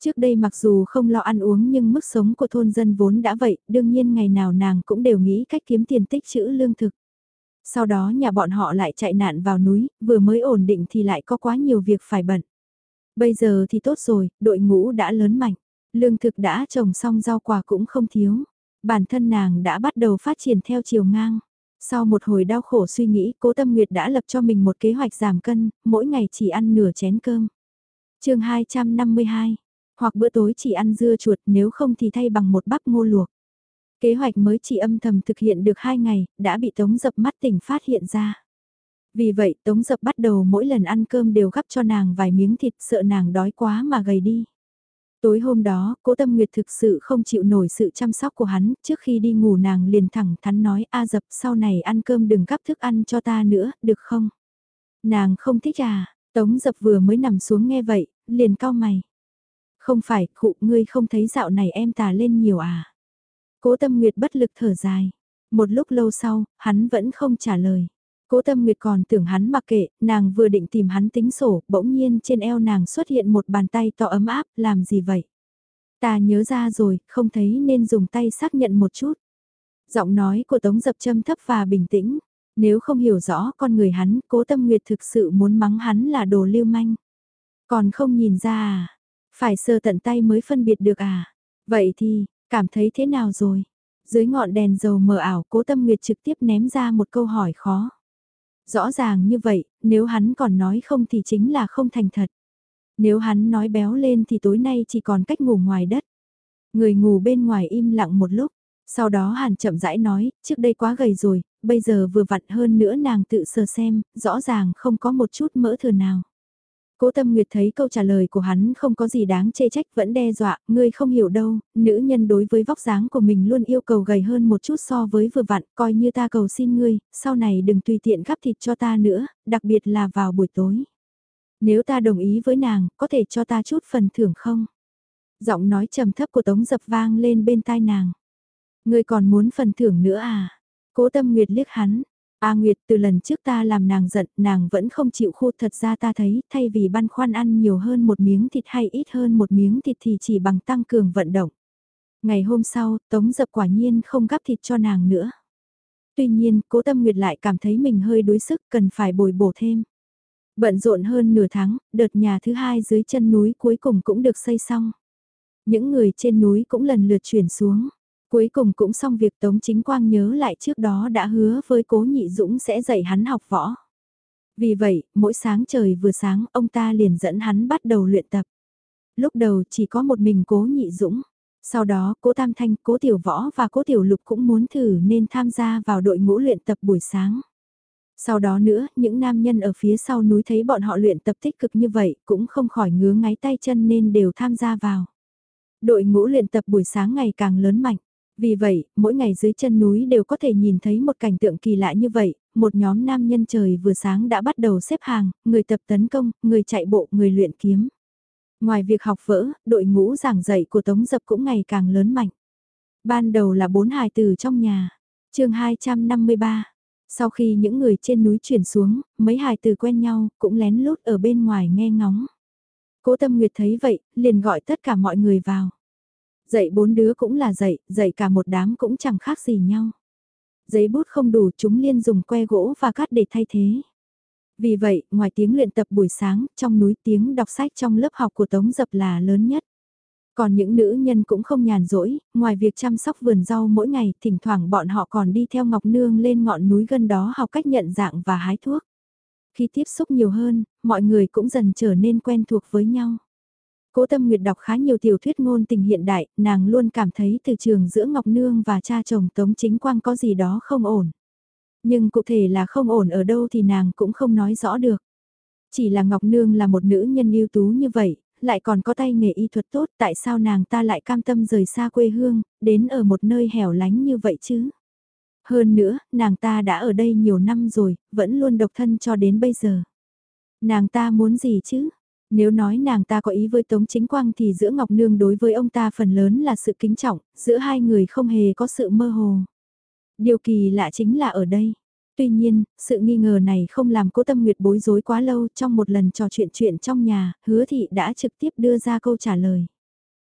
Trước đây mặc dù không lo ăn uống nhưng mức sống của thôn dân vốn đã vậy, đương nhiên ngày nào nàng cũng đều nghĩ cách kiếm tiền tích trữ lương thực. Sau đó nhà bọn họ lại chạy nạn vào núi, vừa mới ổn định thì lại có quá nhiều việc phải bận. Bây giờ thì tốt rồi, đội ngũ đã lớn mạnh, lương thực đã trồng xong rau quả cũng không thiếu. Bản thân nàng đã bắt đầu phát triển theo chiều ngang. Sau một hồi đau khổ suy nghĩ, cố tâm nguyệt đã lập cho mình một kế hoạch giảm cân, mỗi ngày chỉ ăn nửa chén cơm. chương 252, hoặc bữa tối chỉ ăn dưa chuột nếu không thì thay bằng một bắp ngô luộc. Kế hoạch mới chỉ âm thầm thực hiện được 2 ngày, đã bị Tống Dập mắt tỉnh phát hiện ra. Vì vậy Tống Dập bắt đầu mỗi lần ăn cơm đều gắp cho nàng vài miếng thịt sợ nàng đói quá mà gầy đi. Tối hôm đó, cố tâm nguyệt thực sự không chịu nổi sự chăm sóc của hắn, trước khi đi ngủ nàng liền thẳng thắn nói A dập sau này ăn cơm đừng gắp thức ăn cho ta nữa, được không? Nàng không thích à, tống dập vừa mới nằm xuống nghe vậy, liền cau mày. Không phải, cụ ngươi không thấy dạo này em tà lên nhiều à? Cố tâm nguyệt bất lực thở dài. Một lúc lâu sau, hắn vẫn không trả lời. Cố tâm nguyệt còn tưởng hắn mặc kệ, nàng vừa định tìm hắn tính sổ, bỗng nhiên trên eo nàng xuất hiện một bàn tay to ấm áp, làm gì vậy? Ta nhớ ra rồi, không thấy nên dùng tay xác nhận một chút. Giọng nói của Tống Dập châm thấp và bình tĩnh. Nếu không hiểu rõ con người hắn, cố tâm nguyệt thực sự muốn mắng hắn là đồ lưu manh. Còn không nhìn ra à? Phải sờ tận tay mới phân biệt được à? Vậy thì, cảm thấy thế nào rồi? Dưới ngọn đèn dầu mờ ảo, cố tâm nguyệt trực tiếp ném ra một câu hỏi khó. Rõ ràng như vậy, nếu hắn còn nói không thì chính là không thành thật. Nếu hắn nói béo lên thì tối nay chỉ còn cách ngủ ngoài đất. Người ngủ bên ngoài im lặng một lúc, sau đó hàn chậm rãi nói, trước đây quá gầy rồi, bây giờ vừa vặn hơn nữa nàng tự sờ xem, rõ ràng không có một chút mỡ thừa nào. Cố Tâm Nguyệt thấy câu trả lời của hắn không có gì đáng chê trách vẫn đe dọa, ngươi không hiểu đâu, nữ nhân đối với vóc dáng của mình luôn yêu cầu gầy hơn một chút so với vừa vặn, coi như ta cầu xin ngươi, sau này đừng tùy tiện gắp thịt cho ta nữa, đặc biệt là vào buổi tối. Nếu ta đồng ý với nàng, có thể cho ta chút phần thưởng không? Giọng nói trầm thấp của Tống Dập vang lên bên tai nàng. Ngươi còn muốn phần thưởng nữa à? Cố Tâm Nguyệt liếc hắn, A Nguyệt từ lần trước ta làm nàng giận, nàng vẫn không chịu khu thật ra ta thấy, thay vì băn khoăn ăn nhiều hơn một miếng thịt hay ít hơn một miếng thịt thì chỉ bằng tăng cường vận động. Ngày hôm sau, Tống Dập quả nhiên không gắp thịt cho nàng nữa. Tuy nhiên, cố tâm Nguyệt lại cảm thấy mình hơi đuối sức, cần phải bồi bổ thêm. Bận rộn hơn nửa tháng, đợt nhà thứ hai dưới chân núi cuối cùng cũng được xây xong. Những người trên núi cũng lần lượt chuyển xuống. Cuối cùng cũng xong việc Tống Chính Quang nhớ lại trước đó đã hứa với Cố Nhị Dũng sẽ dạy hắn học võ. Vì vậy, mỗi sáng trời vừa sáng ông ta liền dẫn hắn bắt đầu luyện tập. Lúc đầu chỉ có một mình Cố Nhị Dũng. Sau đó, Cố Tam Thanh, Cố Tiểu Võ và Cố Tiểu Lục cũng muốn thử nên tham gia vào đội ngũ luyện tập buổi sáng. Sau đó nữa, những nam nhân ở phía sau núi thấy bọn họ luyện tập tích cực như vậy, cũng không khỏi ngứa ngáy tay chân nên đều tham gia vào. Đội ngũ luyện tập buổi sáng ngày càng lớn mạnh. Vì vậy, mỗi ngày dưới chân núi đều có thể nhìn thấy một cảnh tượng kỳ lạ như vậy, một nhóm nam nhân trời vừa sáng đã bắt đầu xếp hàng, người tập tấn công, người chạy bộ, người luyện kiếm. Ngoài việc học vỡ, đội ngũ giảng dạy của Tống Dập cũng ngày càng lớn mạnh. Ban đầu là bốn hài từ trong nhà. chương 253. Sau khi những người trên núi chuyển xuống, mấy hài từ quen nhau, cũng lén lút ở bên ngoài nghe ngóng. Cố Tâm Nguyệt thấy vậy, liền gọi tất cả mọi người vào. Dạy bốn đứa cũng là dạy, dạy cả một đám cũng chẳng khác gì nhau. Giấy bút không đủ chúng liên dùng que gỗ và cát để thay thế. Vì vậy, ngoài tiếng luyện tập buổi sáng, trong núi tiếng đọc sách trong lớp học của Tống Dập là lớn nhất. Còn những nữ nhân cũng không nhàn rỗi, ngoài việc chăm sóc vườn rau mỗi ngày, thỉnh thoảng bọn họ còn đi theo Ngọc Nương lên ngọn núi gần đó học cách nhận dạng và hái thuốc. Khi tiếp xúc nhiều hơn, mọi người cũng dần trở nên quen thuộc với nhau. Cố Tâm Nguyệt đọc khá nhiều tiểu thuyết ngôn tình hiện đại, nàng luôn cảm thấy từ trường giữa Ngọc Nương và cha chồng Tống Chính Quang có gì đó không ổn. Nhưng cụ thể là không ổn ở đâu thì nàng cũng không nói rõ được. Chỉ là Ngọc Nương là một nữ nhân ưu tú như vậy, lại còn có tay nghề y thuật tốt, tại sao nàng ta lại cam tâm rời xa quê hương, đến ở một nơi hẻo lánh như vậy chứ? Hơn nữa, nàng ta đã ở đây nhiều năm rồi, vẫn luôn độc thân cho đến bây giờ. Nàng ta muốn gì chứ? Nếu nói nàng ta có ý với Tống Chính Quang thì giữa Ngọc Nương đối với ông ta phần lớn là sự kính trọng, giữa hai người không hề có sự mơ hồ. Điều kỳ lạ chính là ở đây. Tuy nhiên, sự nghi ngờ này không làm cố tâm nguyệt bối rối quá lâu trong một lần trò chuyện chuyện trong nhà, hứa thị đã trực tiếp đưa ra câu trả lời.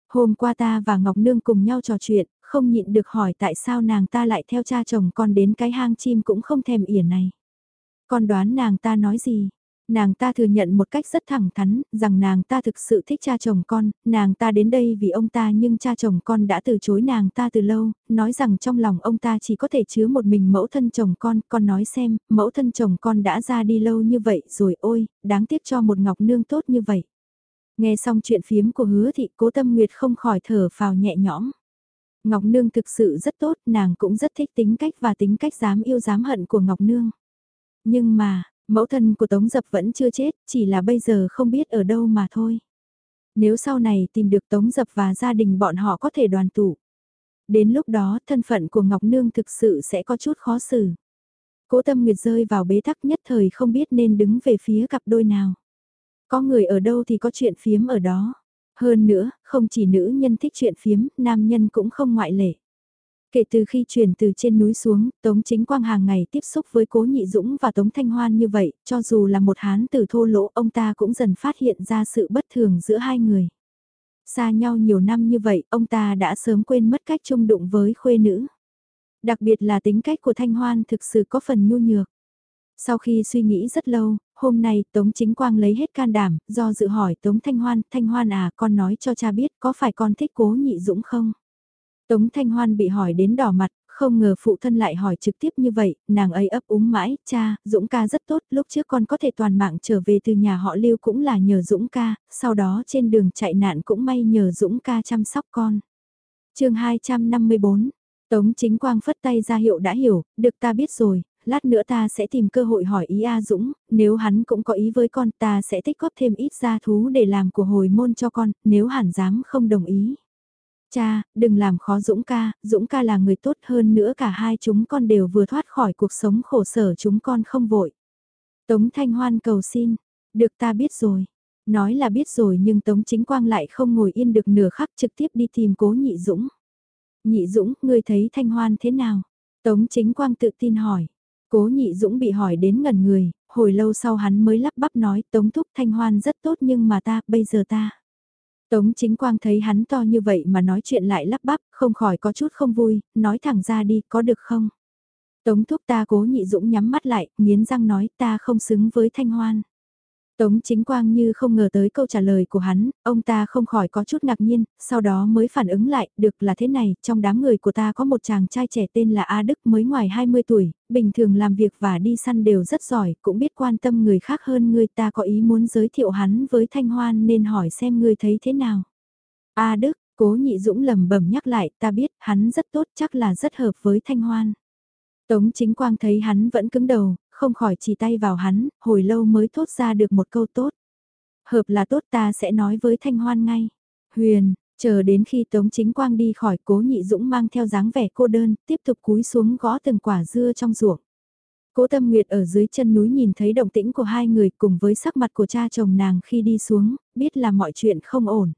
Hôm qua ta và Ngọc Nương cùng nhau trò chuyện, không nhịn được hỏi tại sao nàng ta lại theo cha chồng con đến cái hang chim cũng không thèm ỉa này. Con đoán nàng ta nói gì? Nàng ta thừa nhận một cách rất thẳng thắn, rằng nàng ta thực sự thích cha chồng con, nàng ta đến đây vì ông ta nhưng cha chồng con đã từ chối nàng ta từ lâu, nói rằng trong lòng ông ta chỉ có thể chứa một mình mẫu thân chồng con, con nói xem, mẫu thân chồng con đã ra đi lâu như vậy rồi ôi, đáng tiếc cho một ngọc nương tốt như vậy. Nghe xong chuyện phiếm của hứa thị cố tâm nguyệt không khỏi thở phào nhẹ nhõm. Ngọc Nương thực sự rất tốt, nàng cũng rất thích tính cách và tính cách dám yêu dám hận của Ngọc Nương. Nhưng mà, Mẫu thân của Tống Dập vẫn chưa chết, chỉ là bây giờ không biết ở đâu mà thôi. Nếu sau này tìm được Tống Dập và gia đình bọn họ có thể đoàn tụ. Đến lúc đó thân phận của Ngọc Nương thực sự sẽ có chút khó xử. Cố tâm nguyệt rơi vào bế tắc nhất thời không biết nên đứng về phía cặp đôi nào. Có người ở đâu thì có chuyện phiếm ở đó. Hơn nữa, không chỉ nữ nhân thích chuyện phiếm, nam nhân cũng không ngoại lệ. Kể từ khi chuyển từ trên núi xuống, Tống Chính Quang hàng ngày tiếp xúc với Cố Nhị Dũng và Tống Thanh Hoan như vậy, cho dù là một hán tử thô lỗ, ông ta cũng dần phát hiện ra sự bất thường giữa hai người. Xa nhau nhiều năm như vậy, ông ta đã sớm quên mất cách chung đụng với khuê nữ. Đặc biệt là tính cách của Thanh Hoan thực sự có phần nhu nhược. Sau khi suy nghĩ rất lâu, hôm nay Tống Chính Quang lấy hết can đảm, do dự hỏi Tống Thanh Hoan, Thanh Hoan à, con nói cho cha biết có phải con thích cố nhị dũng không? Tống Thanh Hoan bị hỏi đến đỏ mặt, không ngờ phụ thân lại hỏi trực tiếp như vậy, nàng ấy ấp úng mãi, cha, Dũng ca rất tốt, lúc trước con có thể toàn mạng trở về từ nhà họ Lưu cũng là nhờ Dũng ca, sau đó trên đường chạy nạn cũng may nhờ Dũng ca chăm sóc con. chương 254, Tống Chính Quang phất tay ra hiệu đã hiểu, được ta biết rồi, lát nữa ta sẽ tìm cơ hội hỏi ý A Dũng, nếu hắn cũng có ý với con ta sẽ tích góp thêm ít gia thú để làm của hồi môn cho con, nếu hẳn dám không đồng ý. Cha, đừng làm khó Dũng ca, Dũng ca là người tốt hơn nữa cả hai chúng con đều vừa thoát khỏi cuộc sống khổ sở chúng con không vội. Tống Thanh Hoan cầu xin, được ta biết rồi. Nói là biết rồi nhưng Tống Chính Quang lại không ngồi yên được nửa khắc trực tiếp đi tìm cố nhị Dũng. Nhị Dũng, ngươi thấy Thanh Hoan thế nào? Tống Chính Quang tự tin hỏi. Cố nhị Dũng bị hỏi đến ngẩn người, hồi lâu sau hắn mới lắp bắp nói Tống Thúc Thanh Hoan rất tốt nhưng mà ta, bây giờ ta. Tống chính quang thấy hắn to như vậy mà nói chuyện lại lắp bắp, không khỏi có chút không vui, nói thẳng ra đi, có được không? Tống thúc ta cố nhị dũng nhắm mắt lại, nghiến răng nói ta không xứng với thanh hoan. Tống chính quang như không ngờ tới câu trả lời của hắn, ông ta không khỏi có chút ngạc nhiên, sau đó mới phản ứng lại, được là thế này, trong đám người của ta có một chàng trai trẻ tên là A Đức mới ngoài 20 tuổi, bình thường làm việc và đi săn đều rất giỏi, cũng biết quan tâm người khác hơn người ta có ý muốn giới thiệu hắn với Thanh Hoan nên hỏi xem người thấy thế nào. A Đức, cố nhị dũng lầm bẩm nhắc lại, ta biết, hắn rất tốt chắc là rất hợp với Thanh Hoan. Tống chính quang thấy hắn vẫn cứng đầu, không khỏi chỉ tay vào hắn, hồi lâu mới thốt ra được một câu tốt. Hợp là tốt ta sẽ nói với Thanh Hoan ngay. Huyền, chờ đến khi Tống Chính Quang đi khỏi cố nhị dũng mang theo dáng vẻ cô đơn, tiếp tục cúi xuống gõ từng quả dưa trong ruộng. Cố Tâm Nguyệt ở dưới chân núi nhìn thấy động tĩnh của hai người cùng với sắc mặt của cha chồng nàng khi đi xuống, biết là mọi chuyện không ổn.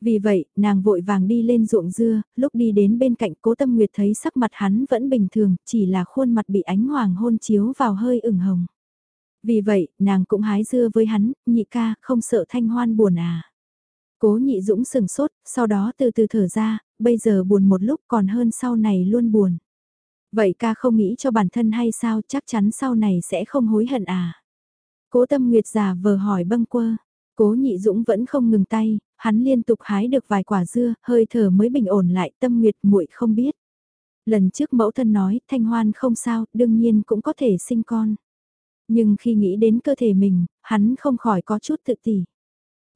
Vì vậy, nàng vội vàng đi lên ruộng dưa, lúc đi đến bên cạnh cố tâm nguyệt thấy sắc mặt hắn vẫn bình thường, chỉ là khuôn mặt bị ánh hoàng hôn chiếu vào hơi ửng hồng. Vì vậy, nàng cũng hái dưa với hắn, nhị ca, không sợ thanh hoan buồn à. Cố nhị dũng sừng sốt, sau đó từ từ thở ra, bây giờ buồn một lúc còn hơn sau này luôn buồn. Vậy ca không nghĩ cho bản thân hay sao chắc chắn sau này sẽ không hối hận à. Cố tâm nguyệt giả vờ hỏi bâng quơ, cố nhị dũng vẫn không ngừng tay, hắn liên tục hái được vài quả dưa, hơi thở mới bình ổn lại, tâm nguyệt muội không biết. Lần trước mẫu thân nói, thanh hoan không sao, đương nhiên cũng có thể sinh con. Nhưng khi nghĩ đến cơ thể mình, hắn không khỏi có chút tự tỉ.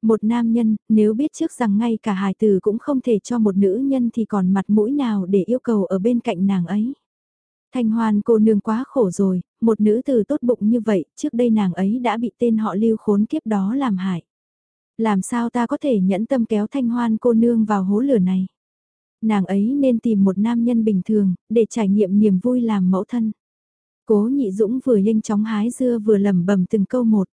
Một nam nhân, nếu biết trước rằng ngay cả hài tử cũng không thể cho một nữ nhân thì còn mặt mũi nào để yêu cầu ở bên cạnh nàng ấy. Thanh hoan cô nương quá khổ rồi, một nữ tử tốt bụng như vậy, trước đây nàng ấy đã bị tên họ lưu khốn kiếp đó làm hại. Làm sao ta có thể nhẫn tâm kéo thanh hoan cô nương vào hố lửa này? Nàng ấy nên tìm một nam nhân bình thường, để trải nghiệm niềm vui làm mẫu thân. Cố nhị dũng vừa nhanh chóng hái dưa vừa lẩm bẩm từng câu một.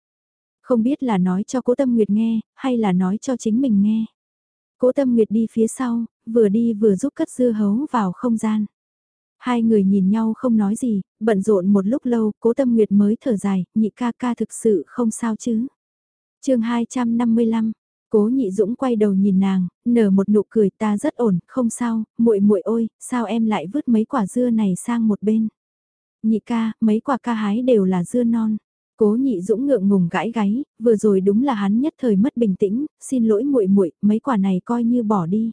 Không biết là nói cho cố tâm nguyệt nghe, hay là nói cho chính mình nghe. Cố tâm nguyệt đi phía sau, vừa đi vừa giúp cất dưa hấu vào không gian. Hai người nhìn nhau không nói gì, bận rộn một lúc lâu, cố tâm nguyệt mới thở dài, nhị ca ca thực sự không sao chứ chương 255, cố nhị dũng quay đầu nhìn nàng, nở một nụ cười ta rất ổn, không sao, muội muội ôi, sao em lại vứt mấy quả dưa này sang một bên. Nhị ca, mấy quả ca hái đều là dưa non. Cố Nhị Dũng ngượng ngùng gãi gáy, vừa rồi đúng là hắn nhất thời mất bình tĩnh, xin lỗi muội muội, mấy quả này coi như bỏ đi.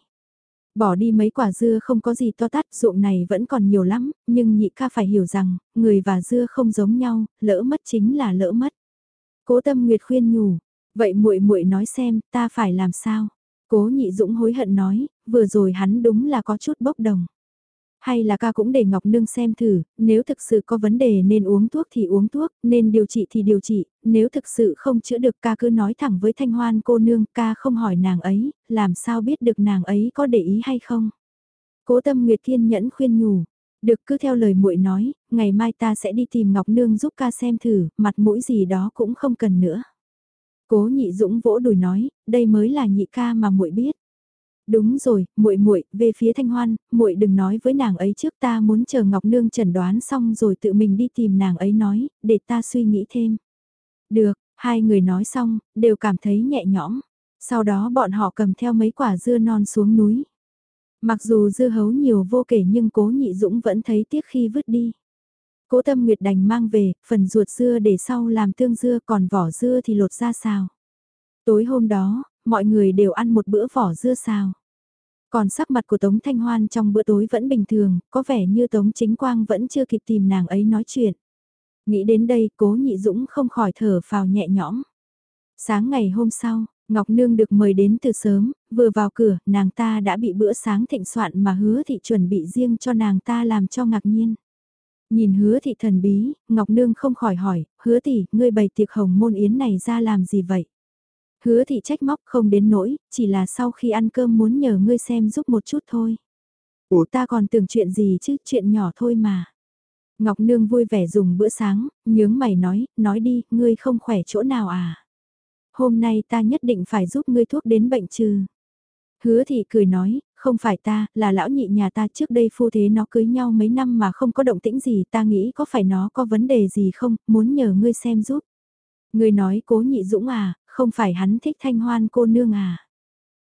Bỏ đi mấy quả dưa không có gì to tát, ruộng này vẫn còn nhiều lắm, nhưng nhị ca phải hiểu rằng, người và dưa không giống nhau, lỡ mất chính là lỡ mất. Cố Tâm Nguyệt khuyên nhủ, vậy muội muội nói xem, ta phải làm sao? Cố Nhị Dũng hối hận nói, vừa rồi hắn đúng là có chút bốc đồng. Hay là ca cũng để Ngọc Nương xem thử, nếu thực sự có vấn đề nên uống thuốc thì uống thuốc, nên điều trị thì điều trị, nếu thực sự không chữa được ca cứ nói thẳng với Thanh Hoan cô nương, ca không hỏi nàng ấy, làm sao biết được nàng ấy có để ý hay không. Cố tâm Nguyệt kiên nhẫn khuyên nhủ, được cứ theo lời muội nói, ngày mai ta sẽ đi tìm Ngọc Nương giúp ca xem thử, mặt mũi gì đó cũng không cần nữa. Cố nhị dũng vỗ đùi nói, đây mới là nhị ca mà muội biết. Đúng rồi, muội muội, về phía Thanh Hoan, muội đừng nói với nàng ấy trước ta muốn chờ Ngọc Nương chẩn đoán xong rồi tự mình đi tìm nàng ấy nói, để ta suy nghĩ thêm. Được, hai người nói xong, đều cảm thấy nhẹ nhõm. Sau đó bọn họ cầm theo mấy quả dưa non xuống núi. Mặc dù dưa hấu nhiều vô kể nhưng cố nhị dũng vẫn thấy tiếc khi vứt đi. Cố tâm nguyệt đành mang về, phần ruột dưa để sau làm tương dưa còn vỏ dưa thì lột ra xào. Tối hôm đó, mọi người đều ăn một bữa vỏ dưa xào. Còn sắc mặt của Tống Thanh Hoan trong bữa tối vẫn bình thường, có vẻ như Tống Chính Quang vẫn chưa kịp tìm nàng ấy nói chuyện. Nghĩ đến đây cố nhị dũng không khỏi thở phào nhẹ nhõm. Sáng ngày hôm sau, Ngọc Nương được mời đến từ sớm, vừa vào cửa, nàng ta đã bị bữa sáng thịnh soạn mà hứa thị chuẩn bị riêng cho nàng ta làm cho ngạc nhiên. Nhìn hứa thị thần bí, Ngọc Nương không khỏi hỏi, hứa tỷ, ngươi bày tiệc hồng môn yến này ra làm gì vậy? Hứa thị trách móc không đến nỗi, chỉ là sau khi ăn cơm muốn nhờ ngươi xem giúp một chút thôi. Ủa ta còn tưởng chuyện gì chứ, chuyện nhỏ thôi mà. Ngọc Nương vui vẻ dùng bữa sáng, nhướng mày nói, nói đi, ngươi không khỏe chỗ nào à? Hôm nay ta nhất định phải giúp ngươi thuốc đến bệnh trừ. Hứa thị cười nói, không phải ta, là lão nhị nhà ta trước đây phu thế nó cưới nhau mấy năm mà không có động tĩnh gì ta nghĩ có phải nó có vấn đề gì không, muốn nhờ ngươi xem giúp. Ngươi nói cố nhị dũng à, không phải hắn thích thanh hoan cô nương à.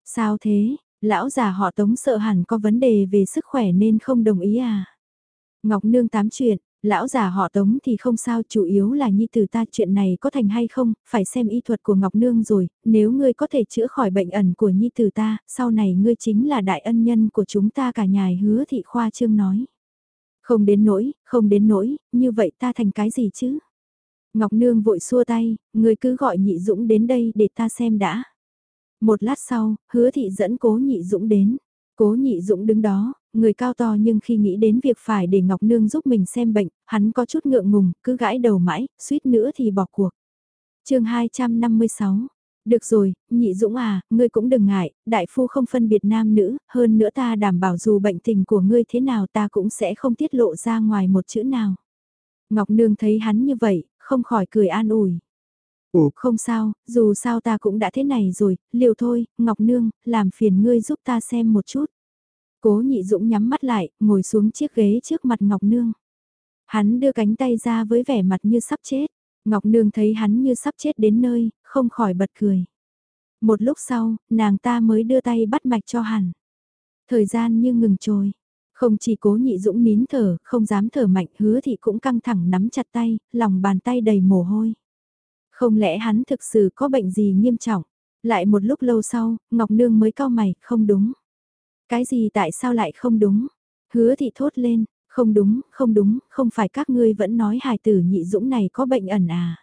Sao thế, lão già họ tống sợ hẳn có vấn đề về sức khỏe nên không đồng ý à. Ngọc nương tám chuyện, lão già họ tống thì không sao chủ yếu là nhi tử ta chuyện này có thành hay không, phải xem y thuật của Ngọc nương rồi, nếu ngươi có thể chữa khỏi bệnh ẩn của nhi tử ta, sau này ngươi chính là đại ân nhân của chúng ta cả nhà hứa thị khoa trương nói. Không đến nỗi, không đến nỗi, như vậy ta thành cái gì chứ? Ngọc Nương vội xua tay, ngươi cứ gọi nhị dũng đến đây để ta xem đã. Một lát sau, hứa thị dẫn cố nhị dũng đến. Cố nhị dũng đứng đó, người cao to nhưng khi nghĩ đến việc phải để Ngọc Nương giúp mình xem bệnh, hắn có chút ngượng ngùng, cứ gãi đầu mãi, suýt nữa thì bỏ cuộc. chương 256 được rồi, nhị dũng à, ngươi cũng đừng ngại, đại phu không phân biệt nam nữ, hơn nữa ta đảm bảo dù bệnh tình của ngươi thế nào ta cũng sẽ không tiết lộ ra ngoài một chữ nào. Ngọc Nương thấy hắn như vậy, không khỏi cười an ủi. Ủa không sao, dù sao ta cũng đã thế này rồi, liều thôi, Ngọc Nương, làm phiền ngươi giúp ta xem một chút. Cố nhị dũng nhắm mắt lại, ngồi xuống chiếc ghế trước mặt Ngọc Nương. Hắn đưa cánh tay ra với vẻ mặt như sắp chết. Ngọc Nương thấy hắn như sắp chết đến nơi, không khỏi bật cười. Một lúc sau, nàng ta mới đưa tay bắt mạch cho hẳn. Thời gian như ngừng trôi. Không chỉ cố nhị dũng nín thở, không dám thở mạnh hứa thì cũng căng thẳng nắm chặt tay, lòng bàn tay đầy mồ hôi. Không lẽ hắn thực sự có bệnh gì nghiêm trọng? Lại một lúc lâu sau, Ngọc Nương mới cau mày, không đúng. Cái gì tại sao lại không đúng? Hứa thị thốt lên, không đúng, không đúng, không phải các ngươi vẫn nói hài tử nhị dũng này có bệnh ẩn à?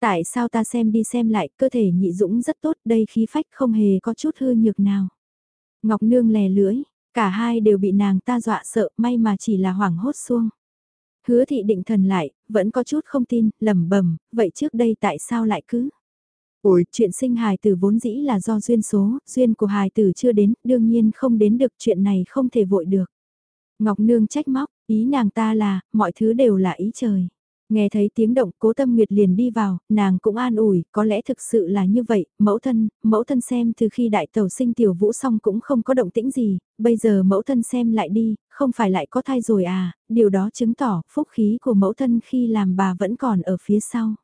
Tại sao ta xem đi xem lại cơ thể nhị dũng rất tốt đây khí phách không hề có chút hư nhược nào. Ngọc Nương lè lưỡi, Cả hai đều bị nàng ta dọa sợ, may mà chỉ là hoảng hốt xuông. Hứa thị định thần lại, vẫn có chút không tin, lẩm bẩm, vậy trước đây tại sao lại cứ? Ôi, Chuyện sinh hài tử vốn dĩ là do duyên số, duyên của hài tử chưa đến, đương nhiên không đến được chuyện này không thể vội được. Ngọc Nương trách móc, ý nàng ta là, mọi thứ đều là ý trời. Nghe thấy tiếng động cố tâm nguyệt liền đi vào, nàng cũng an ủi, có lẽ thực sự là như vậy, mẫu thân, mẫu thân xem từ khi đại tàu sinh tiểu vũ xong cũng không có động tĩnh gì, bây giờ mẫu thân xem lại đi, không phải lại có thai rồi à, điều đó chứng tỏ phúc khí của mẫu thân khi làm bà vẫn còn ở phía sau.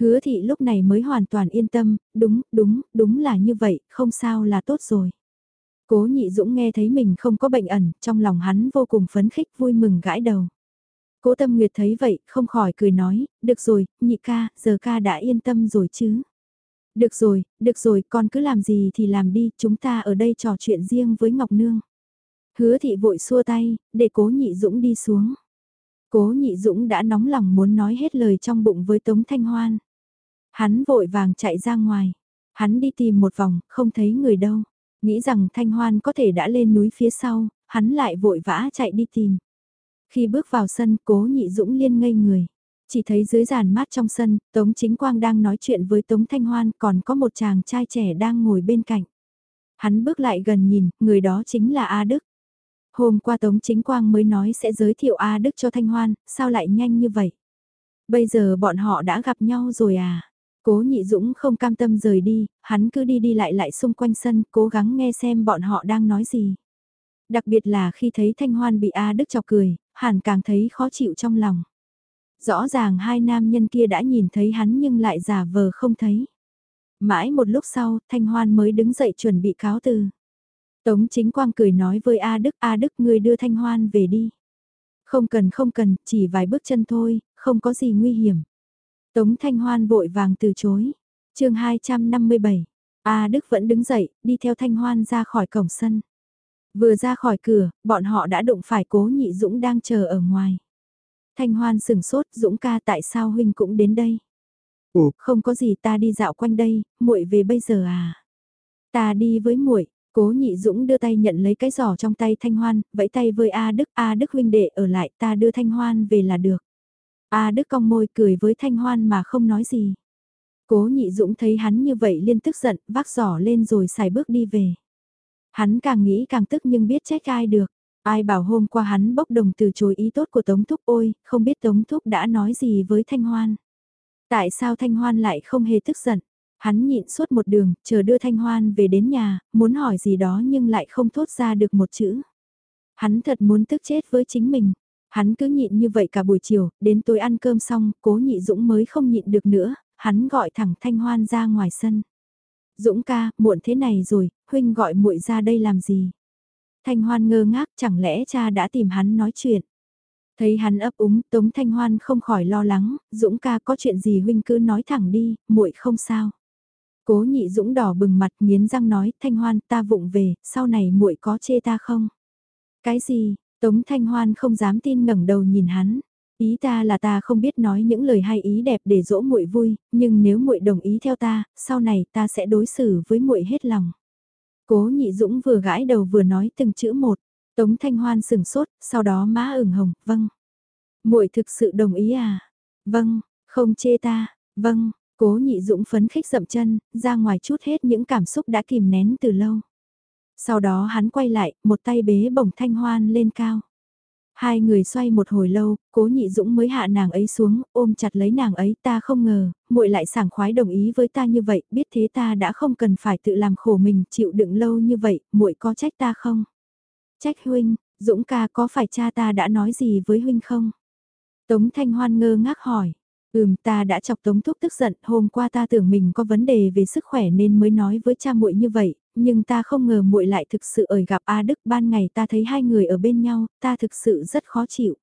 Hứa thị lúc này mới hoàn toàn yên tâm, đúng, đúng, đúng là như vậy, không sao là tốt rồi. Cố nhị dũng nghe thấy mình không có bệnh ẩn, trong lòng hắn vô cùng phấn khích vui mừng gãi đầu. Cố Tâm Nguyệt thấy vậy, không khỏi cười nói, được rồi, nhị ca, giờ ca đã yên tâm rồi chứ. Được rồi, được rồi, con cứ làm gì thì làm đi, chúng ta ở đây trò chuyện riêng với Ngọc Nương. Hứa thị vội xua tay, để cố nhị dũng đi xuống. Cố nhị dũng đã nóng lòng muốn nói hết lời trong bụng với Tống Thanh Hoan. Hắn vội vàng chạy ra ngoài. Hắn đi tìm một vòng, không thấy người đâu. Nghĩ rằng Thanh Hoan có thể đã lên núi phía sau, hắn lại vội vã chạy đi tìm. Khi bước vào sân, cố nhị dũng liên ngây người. Chỉ thấy dưới giàn mát trong sân, Tống Chính Quang đang nói chuyện với Tống Thanh Hoan, còn có một chàng trai trẻ đang ngồi bên cạnh. Hắn bước lại gần nhìn, người đó chính là A Đức. Hôm qua Tống Chính Quang mới nói sẽ giới thiệu A Đức cho Thanh Hoan, sao lại nhanh như vậy? Bây giờ bọn họ đã gặp nhau rồi à? Cố nhị dũng không cam tâm rời đi, hắn cứ đi đi lại lại xung quanh sân, cố gắng nghe xem bọn họ đang nói gì. Đặc biệt là khi thấy Thanh Hoan bị A Đức chọc cười, hẳn càng thấy khó chịu trong lòng. Rõ ràng hai nam nhân kia đã nhìn thấy hắn nhưng lại giả vờ không thấy. Mãi một lúc sau, Thanh Hoan mới đứng dậy chuẩn bị cáo từ. Tống chính quang cười nói với A Đức, A Đức ngươi đưa Thanh Hoan về đi. Không cần không cần, chỉ vài bước chân thôi, không có gì nguy hiểm. Tống Thanh Hoan vội vàng từ chối. chương 257, A Đức vẫn đứng dậy, đi theo Thanh Hoan ra khỏi cổng sân. Vừa ra khỏi cửa, bọn họ đã đụng phải cố nhị Dũng đang chờ ở ngoài. Thanh Hoan sừng sốt, Dũng ca tại sao huynh cũng đến đây? Ồ, không có gì ta đi dạo quanh đây, muội về bây giờ à? Ta đi với muội. Cố Nhị Dũng đưa tay nhận lấy cái giỏ trong tay Thanh Hoan, vẫy tay với A Đức, A Đức huynh đệ ở lại, ta đưa Thanh Hoan về là được. A Đức cong môi cười với Thanh Hoan mà không nói gì. Cố Nhị Dũng thấy hắn như vậy liên tức giận, vác giỏ lên rồi xài bước đi về. Hắn càng nghĩ càng tức nhưng biết trách ai được. Ai bảo hôm qua hắn bốc đồng từ chối ý tốt của Tống Thúc ôi, không biết Tống Thúc đã nói gì với Thanh Hoan. Tại sao Thanh Hoan lại không hề tức giận? Hắn nhịn suốt một đường, chờ đưa Thanh Hoan về đến nhà, muốn hỏi gì đó nhưng lại không thốt ra được một chữ. Hắn thật muốn tức chết với chính mình. Hắn cứ nhịn như vậy cả buổi chiều, đến tối ăn cơm xong, cố nhị Dũng mới không nhịn được nữa, hắn gọi thẳng Thanh Hoan ra ngoài sân. Dũng ca, muộn thế này rồi, huynh gọi muội ra đây làm gì? Thanh Hoan ngơ ngác chẳng lẽ cha đã tìm hắn nói chuyện. Thấy hắn ấp úng, Tống Thanh Hoan không khỏi lo lắng, Dũng ca có chuyện gì huynh cứ nói thẳng đi, muội không sao. Cố nhị Dũng đỏ bừng mặt nghiến răng nói, Thanh Hoan ta vụng về, sau này muội có chê ta không? Cái gì, Tống Thanh Hoan không dám tin ngẩng đầu nhìn hắn. Ý ta là ta không biết nói những lời hay ý đẹp để dỗ muội vui, nhưng nếu muội đồng ý theo ta, sau này ta sẽ đối xử với muội hết lòng. Cố Nhị Dũng vừa gãi đầu vừa nói từng chữ một, Tống Thanh Hoan sừng sốt, sau đó má ửng hồng, vâng. Muội thực sự đồng ý à? Vâng, không chê ta, vâng. Cố Nhị Dũng phấn khích dậm chân, ra ngoài chút hết những cảm xúc đã kìm nén từ lâu. Sau đó hắn quay lại, một tay bế bổng Thanh Hoan lên cao. Hai người xoay một hồi lâu, cố nhị dũng mới hạ nàng ấy xuống, ôm chặt lấy nàng ấy ta không ngờ, muội lại sảng khoái đồng ý với ta như vậy, biết thế ta đã không cần phải tự làm khổ mình chịu đựng lâu như vậy, muội có trách ta không? Trách huynh, dũng ca có phải cha ta đã nói gì với huynh không? Tống thanh hoan ngơ ngác hỏi. Ừm ta đã chọc Tống Thúc tức giận, hôm qua ta tưởng mình có vấn đề về sức khỏe nên mới nói với cha muội như vậy, nhưng ta không ngờ muội lại thực sự ở gặp A Đức ban ngày ta thấy hai người ở bên nhau, ta thực sự rất khó chịu.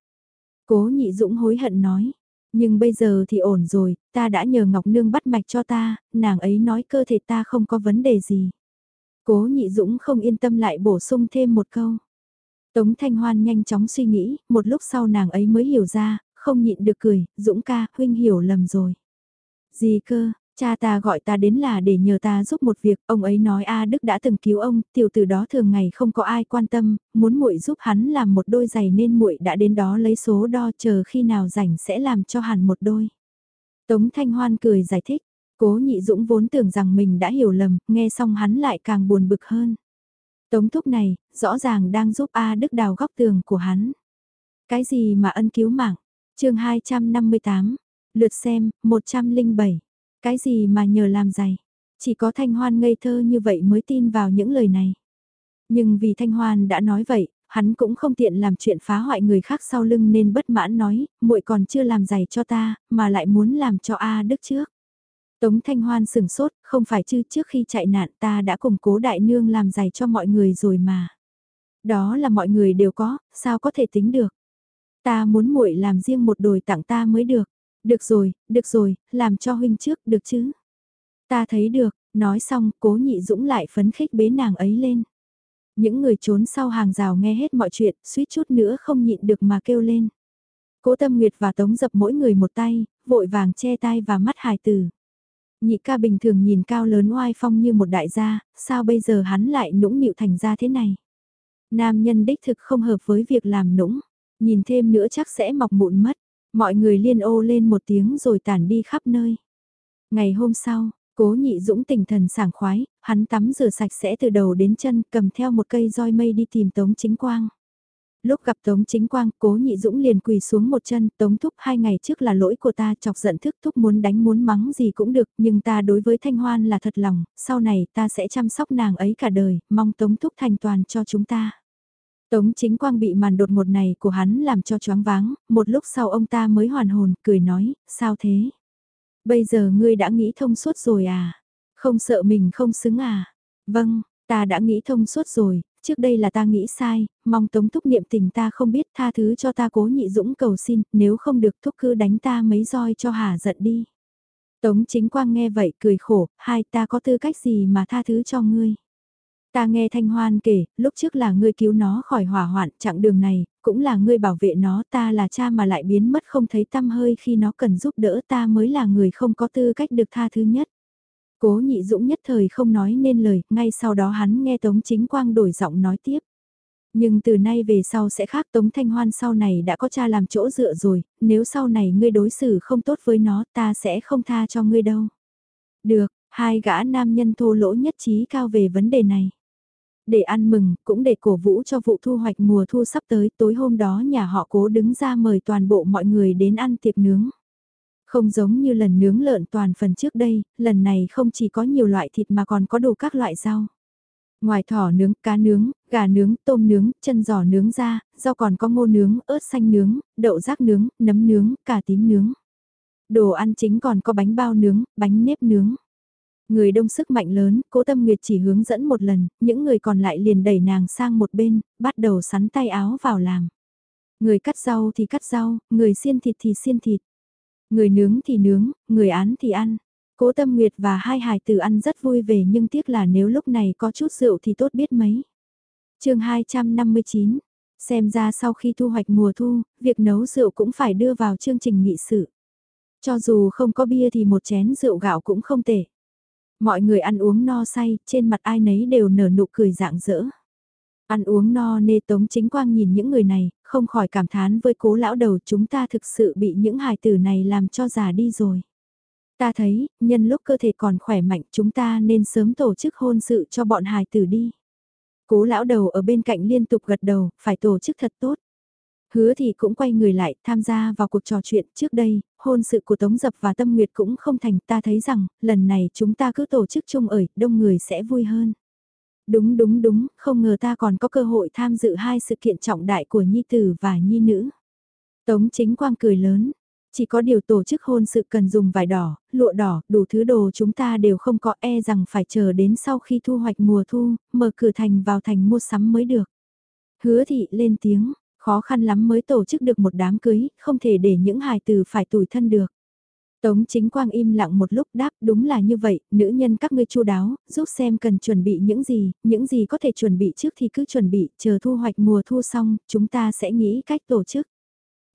Cố nhị dũng hối hận nói, nhưng bây giờ thì ổn rồi, ta đã nhờ Ngọc Nương bắt mạch cho ta, nàng ấy nói cơ thể ta không có vấn đề gì. Cố nhị dũng không yên tâm lại bổ sung thêm một câu. Tống Thanh Hoan nhanh chóng suy nghĩ, một lúc sau nàng ấy mới hiểu ra, không nhịn được cười, Dũng ca, huynh hiểu lầm rồi. Gì cơ, cha ta gọi ta đến là để nhờ ta giúp một việc, ông ấy nói A Đức đã từng cứu ông, tiểu tử đó thường ngày không có ai quan tâm, muốn muội giúp hắn làm một đôi giày nên muội đã đến đó lấy số đo chờ khi nào rảnh sẽ làm cho hẳn một đôi. Tống Thanh Hoan cười giải thích, Cố nhị dũng vốn tưởng rằng mình đã hiểu lầm, nghe xong hắn lại càng buồn bực hơn. Tống thúc này, rõ ràng đang giúp A Đức đào góc tường của hắn. Cái gì mà ân cứu mạng? chương 258, lượt xem, 107. Cái gì mà nhờ làm giày? Chỉ có Thanh Hoan ngây thơ như vậy mới tin vào những lời này. Nhưng vì Thanh Hoan đã nói vậy, hắn cũng không tiện làm chuyện phá hoại người khác sau lưng nên bất mãn nói, muội còn chưa làm giày cho ta, mà lại muốn làm cho A Đức trước. Tống Thanh Hoan sừng sốt, không phải chứ trước khi chạy nạn ta đã cùng cố đại nương làm giày cho mọi người rồi mà. Đó là mọi người đều có, sao có thể tính được. Ta muốn muội làm riêng một đồi tặng ta mới được. Được rồi, được rồi, làm cho huynh trước, được chứ. Ta thấy được, nói xong, cố nhị dũng lại phấn khích bế nàng ấy lên. Những người trốn sau hàng rào nghe hết mọi chuyện, suýt chút nữa không nhịn được mà kêu lên. Cố Tâm Nguyệt và Tống dập mỗi người một tay, vội vàng che tay và mắt hài tử. Nhị ca bình thường nhìn cao lớn oai phong như một đại gia, sao bây giờ hắn lại nũng nịu thành ra thế này? Nam nhân đích thực không hợp với việc làm nũng, nhìn thêm nữa chắc sẽ mọc mụn mất. Mọi người liên ô lên một tiếng rồi tản đi khắp nơi. Ngày hôm sau, cố nhị dũng tỉnh thần sảng khoái, hắn tắm rửa sạch sẽ từ đầu đến chân cầm theo một cây roi mây đi tìm Tống Chính Quang. Lúc gặp Tống Chính Quang, cố nhị dũng liền quỳ xuống một chân, Tống thúc hai ngày trước là lỗi của ta chọc giận thức thúc muốn đánh muốn mắng gì cũng được, nhưng ta đối với Thanh Hoan là thật lòng, sau này ta sẽ chăm sóc nàng ấy cả đời, mong Tống thúc thành toàn cho chúng ta. Tống chính quang bị màn đột ngột này của hắn làm cho choáng váng, một lúc sau ông ta mới hoàn hồn, cười nói, sao thế? Bây giờ ngươi đã nghĩ thông suốt rồi à? Không sợ mình không xứng à? Vâng, ta đã nghĩ thông suốt rồi, trước đây là ta nghĩ sai, mong tống thúc niệm tình ta không biết tha thứ cho ta cố nhị dũng cầu xin, nếu không được thúc cứ đánh ta mấy roi cho hà giận đi. Tống chính quang nghe vậy cười khổ, hai ta có tư cách gì mà tha thứ cho ngươi. Ta nghe Thanh Hoan kể, lúc trước là ngươi cứu nó khỏi hỏa hoạn chặng đường này, cũng là ngươi bảo vệ nó ta là cha mà lại biến mất không thấy tâm hơi khi nó cần giúp đỡ ta mới là người không có tư cách được tha thứ nhất. Cố nhị dũng nhất thời không nói nên lời, ngay sau đó hắn nghe Tống Chính Quang đổi giọng nói tiếp. Nhưng từ nay về sau sẽ khác Tống Thanh Hoan sau này đã có cha làm chỗ dựa rồi, nếu sau này ngươi đối xử không tốt với nó ta sẽ không tha cho ngươi đâu. Được, hai gã nam nhân thô lỗ nhất trí cao về vấn đề này. Để ăn mừng, cũng để cổ vũ cho vụ thu hoạch mùa thu sắp tới, tối hôm đó nhà họ cố đứng ra mời toàn bộ mọi người đến ăn tiệc nướng. Không giống như lần nướng lợn toàn phần trước đây, lần này không chỉ có nhiều loại thịt mà còn có đủ các loại rau. Ngoài thỏ nướng, cá nướng, gà nướng, tôm nướng, chân giò nướng ra, rau còn có ngô nướng, ớt xanh nướng, đậu rác nướng, nấm nướng, cà tím nướng. Đồ ăn chính còn có bánh bao nướng, bánh nếp nướng. Người đông sức mạnh lớn, cố tâm nguyệt chỉ hướng dẫn một lần, những người còn lại liền đẩy nàng sang một bên, bắt đầu sắn tay áo vào làm. Người cắt rau thì cắt rau, người xiên thịt thì xiên thịt. Người nướng thì nướng, người án thì ăn. Cố tâm nguyệt và hai hài tử ăn rất vui vẻ nhưng tiếc là nếu lúc này có chút rượu thì tốt biết mấy. chương 259, xem ra sau khi thu hoạch mùa thu, việc nấu rượu cũng phải đưa vào chương trình nghị sự. Cho dù không có bia thì một chén rượu gạo cũng không tệ. Mọi người ăn uống no say, trên mặt ai nấy đều nở nụ cười rạng rỡ. Ăn uống no nê Tống Chính Quang nhìn những người này, không khỏi cảm thán với cố lão đầu chúng ta thực sự bị những hài tử này làm cho già đi rồi. Ta thấy, nhân lúc cơ thể còn khỏe mạnh chúng ta nên sớm tổ chức hôn sự cho bọn hài tử đi. Cố lão đầu ở bên cạnh liên tục gật đầu, phải tổ chức thật tốt. Hứa thì cũng quay người lại tham gia vào cuộc trò chuyện trước đây, hôn sự của Tống Dập và Tâm Nguyệt cũng không thành ta thấy rằng, lần này chúng ta cứ tổ chức chung ở đông người sẽ vui hơn. Đúng đúng đúng, không ngờ ta còn có cơ hội tham dự hai sự kiện trọng đại của Nhi Tử và Nhi Nữ. Tống chính quang cười lớn, chỉ có điều tổ chức hôn sự cần dùng vải đỏ, lụa đỏ, đủ thứ đồ chúng ta đều không có e rằng phải chờ đến sau khi thu hoạch mùa thu, mở cửa thành vào thành mua sắm mới được. Hứa thị lên tiếng, Khó khăn lắm mới tổ chức được một đám cưới, không thể để những hài từ phải tủi thân được. Tống chính quang im lặng một lúc đáp đúng là như vậy, nữ nhân các ngươi chu đáo, giúp xem cần chuẩn bị những gì, những gì có thể chuẩn bị trước thì cứ chuẩn bị, chờ thu hoạch mùa thu xong, chúng ta sẽ nghĩ cách tổ chức.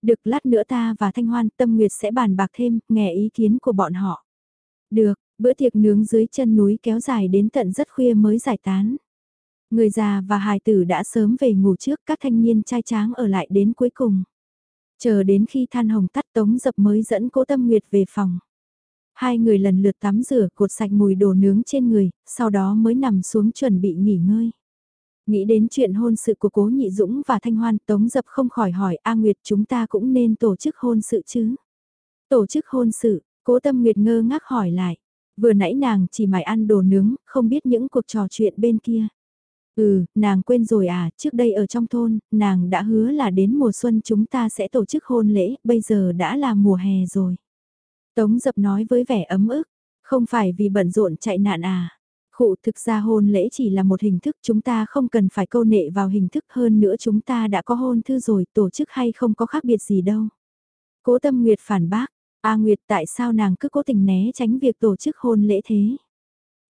Được lát nữa ta và Thanh Hoan Tâm Nguyệt sẽ bàn bạc thêm, nghe ý kiến của bọn họ. Được, bữa tiệc nướng dưới chân núi kéo dài đến tận rất khuya mới giải tán. Người già và hài tử đã sớm về ngủ trước các thanh niên trai tráng ở lại đến cuối cùng. Chờ đến khi than hồng tắt tống dập mới dẫn cố tâm nguyệt về phòng. Hai người lần lượt tắm rửa cột sạch mùi đồ nướng trên người, sau đó mới nằm xuống chuẩn bị nghỉ ngơi. Nghĩ đến chuyện hôn sự của cố nhị dũng và thanh hoan tống dập không khỏi hỏi A Nguyệt chúng ta cũng nên tổ chức hôn sự chứ. Tổ chức hôn sự, cố tâm Nguyệt ngơ ngác hỏi lại. Vừa nãy nàng chỉ mải ăn đồ nướng, không biết những cuộc trò chuyện bên kia. Ừ, nàng quên rồi à, trước đây ở trong thôn, nàng đã hứa là đến mùa xuân chúng ta sẽ tổ chức hôn lễ, bây giờ đã là mùa hè rồi. Tống dập nói với vẻ ấm ức, không phải vì bận rộn chạy nạn à. Khụ thực ra hôn lễ chỉ là một hình thức chúng ta không cần phải câu nệ vào hình thức hơn nữa chúng ta đã có hôn thư rồi tổ chức hay không có khác biệt gì đâu. Cố tâm Nguyệt phản bác, A Nguyệt tại sao nàng cứ cố tình né tránh việc tổ chức hôn lễ thế?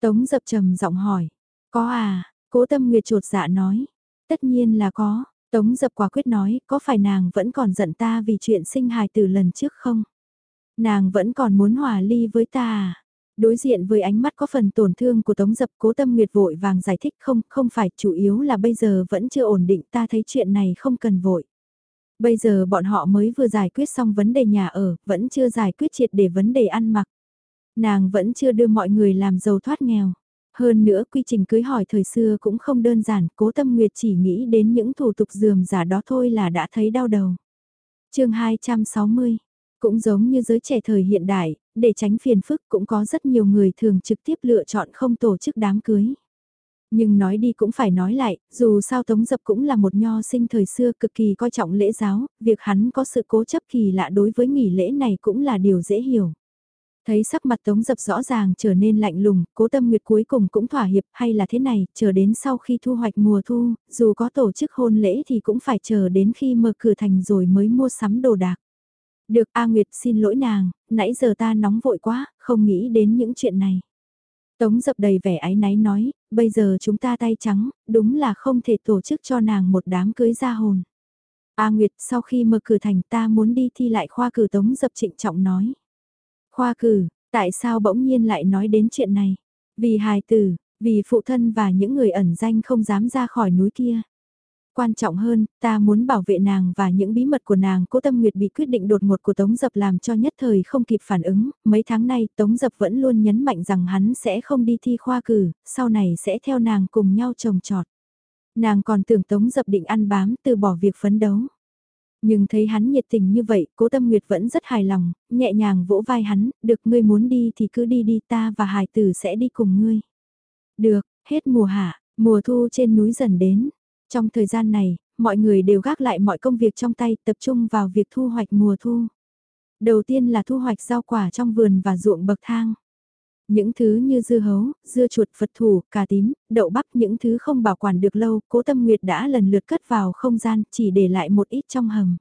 Tống dập trầm giọng hỏi, có à, cố tâm Nguyệt trột dạ nói, tất nhiên là có, Tống dập quả quyết nói, có phải nàng vẫn còn giận ta vì chuyện sinh hài từ lần trước không? Nàng vẫn còn muốn hòa ly với ta à? Đối diện với ánh mắt có phần tổn thương của Tống Dập cố tâm nguyệt vội vàng giải thích không, không phải, chủ yếu là bây giờ vẫn chưa ổn định ta thấy chuyện này không cần vội. Bây giờ bọn họ mới vừa giải quyết xong vấn đề nhà ở, vẫn chưa giải quyết triệt để vấn đề ăn mặc. Nàng vẫn chưa đưa mọi người làm giàu thoát nghèo. Hơn nữa quy trình cưới hỏi thời xưa cũng không đơn giản, cố tâm nguyệt chỉ nghĩ đến những thủ tục dườm giả đó thôi là đã thấy đau đầu. chương 260 cũng giống như giới trẻ thời hiện đại, để tránh phiền phức cũng có rất nhiều người thường trực tiếp lựa chọn không tổ chức đám cưới. Nhưng nói đi cũng phải nói lại, dù sao Tống Dập cũng là một nho sinh thời xưa cực kỳ coi trọng lễ giáo, việc hắn có sự cố chấp kỳ lạ đối với nghỉ lễ này cũng là điều dễ hiểu. Thấy sắc mặt Tống Dập rõ ràng trở nên lạnh lùng, cố tâm nguyệt cuối cùng cũng thỏa hiệp hay là thế này, chờ đến sau khi thu hoạch mùa thu, dù có tổ chức hôn lễ thì cũng phải chờ đến khi mở cửa thành rồi mới mua sắm đồ đạc. Được A Nguyệt xin lỗi nàng, nãy giờ ta nóng vội quá, không nghĩ đến những chuyện này. Tống dập đầy vẻ áy náy nói, bây giờ chúng ta tay trắng, đúng là không thể tổ chức cho nàng một đám cưới gia hồn. A Nguyệt sau khi mở cửa thành ta muốn đi thi lại khoa cử tống dập trịnh trọng nói. Khoa cử, tại sao bỗng nhiên lại nói đến chuyện này? Vì hài tử, vì phụ thân và những người ẩn danh không dám ra khỏi núi kia. Quan trọng hơn, ta muốn bảo vệ nàng và những bí mật của nàng cố tâm nguyệt bị quyết định đột ngột của Tống Dập làm cho nhất thời không kịp phản ứng, mấy tháng nay Tống Dập vẫn luôn nhấn mạnh rằng hắn sẽ không đi thi khoa cử, sau này sẽ theo nàng cùng nhau trồng trọt. Nàng còn tưởng Tống Dập định ăn bám từ bỏ việc phấn đấu. Nhưng thấy hắn nhiệt tình như vậy, cố tâm nguyệt vẫn rất hài lòng, nhẹ nhàng vỗ vai hắn, được ngươi muốn đi thì cứ đi đi ta và hài tử sẽ đi cùng ngươi. Được, hết mùa hạ, mùa thu trên núi dần đến, trong thời gian này, mọi người đều gác lại mọi công việc trong tay tập trung vào việc thu hoạch mùa thu. Đầu tiên là thu hoạch rau quả trong vườn và ruộng bậc thang. Những thứ như dưa hấu, dưa chuột, phật thủ, cà tím, đậu bắp những thứ không bảo quản được lâu, cố tâm nguyệt đã lần lượt cất vào không gian chỉ để lại một ít trong hầm.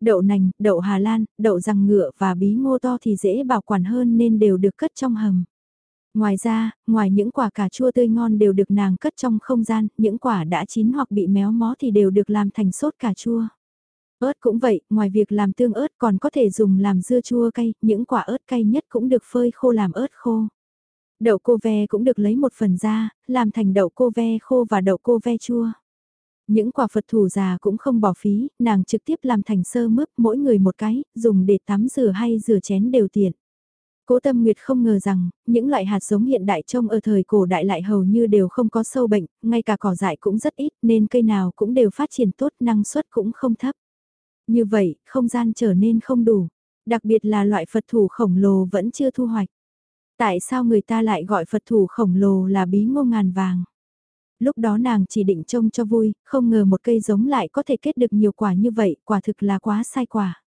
Đậu nành, đậu Hà Lan, đậu răng ngựa và bí ngô to thì dễ bảo quản hơn nên đều được cất trong hầm. Ngoài ra, ngoài những quả cà chua tươi ngon đều được nàng cất trong không gian, những quả đã chín hoặc bị méo mó thì đều được làm thành sốt cà chua. Ớt cũng vậy, ngoài việc làm tương ớt còn có thể dùng làm dưa chua cay, những quả ớt cay nhất cũng được phơi khô làm ớt khô. Đậu cô ve cũng được lấy một phần ra, làm thành đậu cô ve khô và đậu cô ve chua. Những quả Phật thủ già cũng không bỏ phí, nàng trực tiếp làm thành sơ mướp mỗi người một cái, dùng để tắm rửa hay rửa chén đều tiện. Cố Tâm Nguyệt không ngờ rằng, những loại hạt giống hiện đại trông ở thời cổ đại lại hầu như đều không có sâu bệnh, ngay cả cỏ dại cũng rất ít nên cây nào cũng đều phát triển tốt năng suất cũng không thấp. Như vậy, không gian trở nên không đủ, đặc biệt là loại Phật thủ khổng lồ vẫn chưa thu hoạch. Tại sao người ta lại gọi Phật thủ khổng lồ là bí ngô ngàn vàng? Lúc đó nàng chỉ định trông cho vui, không ngờ một cây giống lại có thể kết được nhiều quả như vậy, quả thực là quá sai quả.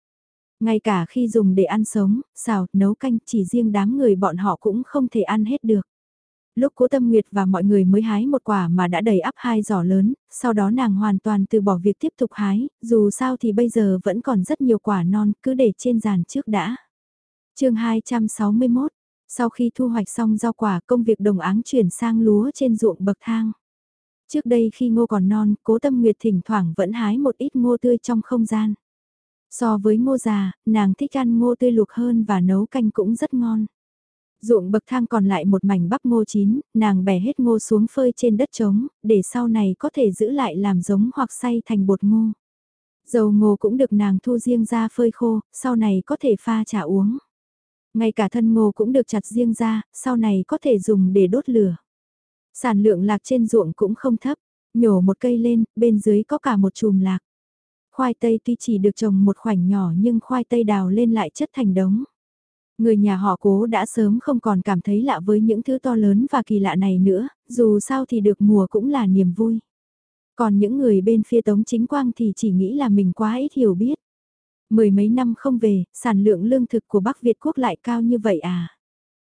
Ngay cả khi dùng để ăn sống, xào, nấu canh chỉ riêng đám người bọn họ cũng không thể ăn hết được. Lúc cố tâm nguyệt và mọi người mới hái một quả mà đã đầy ắp hai giỏ lớn, sau đó nàng hoàn toàn từ bỏ việc tiếp tục hái, dù sao thì bây giờ vẫn còn rất nhiều quả non cứ để trên giàn trước đã. chương 261, sau khi thu hoạch xong rau quả công việc đồng áng chuyển sang lúa trên ruộng bậc thang. Trước đây khi ngô còn non, cố tâm nguyệt thỉnh thoảng vẫn hái một ít ngô tươi trong không gian. So với ngô già, nàng thích ăn ngô tươi luộc hơn và nấu canh cũng rất ngon. Ruộng bậc thang còn lại một mảnh bắp ngô chín, nàng bẻ hết ngô xuống phơi trên đất trống, để sau này có thể giữ lại làm giống hoặc xay thành bột ngô. Dầu ngô cũng được nàng thu riêng ra phơi khô, sau này có thể pha trà uống. Ngay cả thân ngô cũng được chặt riêng ra, sau này có thể dùng để đốt lửa. Sản lượng lạc trên ruộng cũng không thấp, nhổ một cây lên, bên dưới có cả một chùm lạc. Khoai tây tuy chỉ được trồng một khoảnh nhỏ nhưng khoai tây đào lên lại chất thành đống. Người nhà họ cố đã sớm không còn cảm thấy lạ với những thứ to lớn và kỳ lạ này nữa, dù sao thì được mùa cũng là niềm vui. Còn những người bên phía Tống Chính Quang thì chỉ nghĩ là mình quá ít hiểu biết. Mười mấy năm không về, sản lượng lương thực của Bắc Việt Quốc lại cao như vậy à?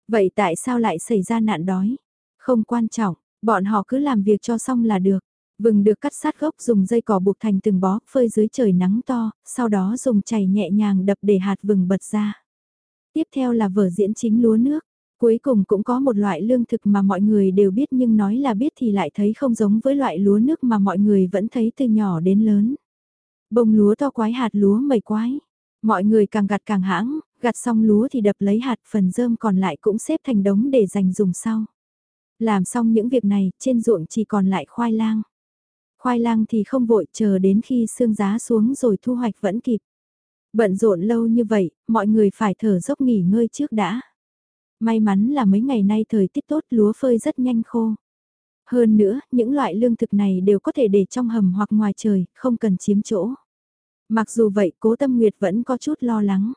Vậy tại sao lại xảy ra nạn đói? Không quan trọng, bọn họ cứ làm việc cho xong là được. Vừng được cắt sát gốc dùng dây cỏ buộc thành từng bó, phơi dưới trời nắng to, sau đó dùng chày nhẹ nhàng đập để hạt vừng bật ra. Tiếp theo là vở diễn chính lúa nước. Cuối cùng cũng có một loại lương thực mà mọi người đều biết nhưng nói là biết thì lại thấy không giống với loại lúa nước mà mọi người vẫn thấy từ nhỏ đến lớn. Bông lúa to quái hạt lúa mẩy quái. Mọi người càng gặt càng hãng, gặt xong lúa thì đập lấy hạt phần rơm còn lại cũng xếp thành đống để dành dùng sau. Làm xong những việc này, trên ruộng chỉ còn lại khoai lang. Khoai lang thì không vội chờ đến khi sương giá xuống rồi thu hoạch vẫn kịp. Bận rộn lâu như vậy, mọi người phải thở dốc nghỉ ngơi trước đã. May mắn là mấy ngày nay thời tiết tốt lúa phơi rất nhanh khô. Hơn nữa, những loại lương thực này đều có thể để trong hầm hoặc ngoài trời, không cần chiếm chỗ. Mặc dù vậy, cố tâm nguyệt vẫn có chút lo lắng.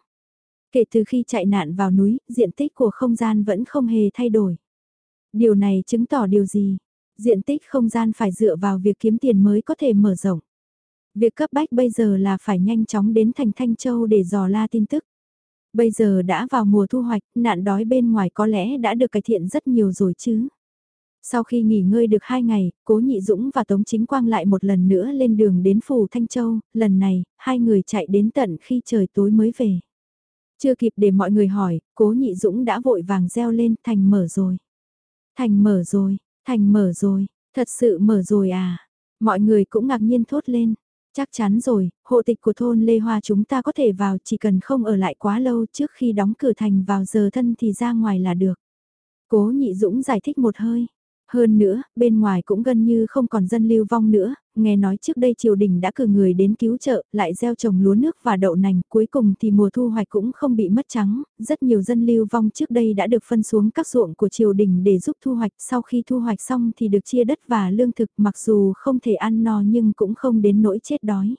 Kể từ khi chạy nạn vào núi, diện tích của không gian vẫn không hề thay đổi. Điều này chứng tỏ điều gì? Diện tích không gian phải dựa vào việc kiếm tiền mới có thể mở rộng. Việc cấp bách bây giờ là phải nhanh chóng đến thành Thanh Châu để dò la tin tức. Bây giờ đã vào mùa thu hoạch, nạn đói bên ngoài có lẽ đã được cải thiện rất nhiều rồi chứ. Sau khi nghỉ ngơi được hai ngày, Cố Nhị Dũng và Tống Chính Quang lại một lần nữa lên đường đến phủ Thanh Châu, lần này, hai người chạy đến tận khi trời tối mới về. Chưa kịp để mọi người hỏi, Cố Nhị Dũng đã vội vàng reo lên, thành mở rồi. Thành mở rồi, thành mở rồi, thật sự mở rồi à. Mọi người cũng ngạc nhiên thốt lên. Chắc chắn rồi, hộ tịch của thôn Lê Hoa chúng ta có thể vào chỉ cần không ở lại quá lâu trước khi đóng cửa thành vào giờ thân thì ra ngoài là được. Cố nhị dũng giải thích một hơi. Hơn nữa, bên ngoài cũng gần như không còn dân lưu vong nữa, nghe nói trước đây triều đình đã cử người đến cứu trợ, lại gieo trồng lúa nước và đậu nành, cuối cùng thì mùa thu hoạch cũng không bị mất trắng, rất nhiều dân lưu vong trước đây đã được phân xuống các ruộng của triều đình để giúp thu hoạch, sau khi thu hoạch xong thì được chia đất và lương thực mặc dù không thể ăn no nhưng cũng không đến nỗi chết đói.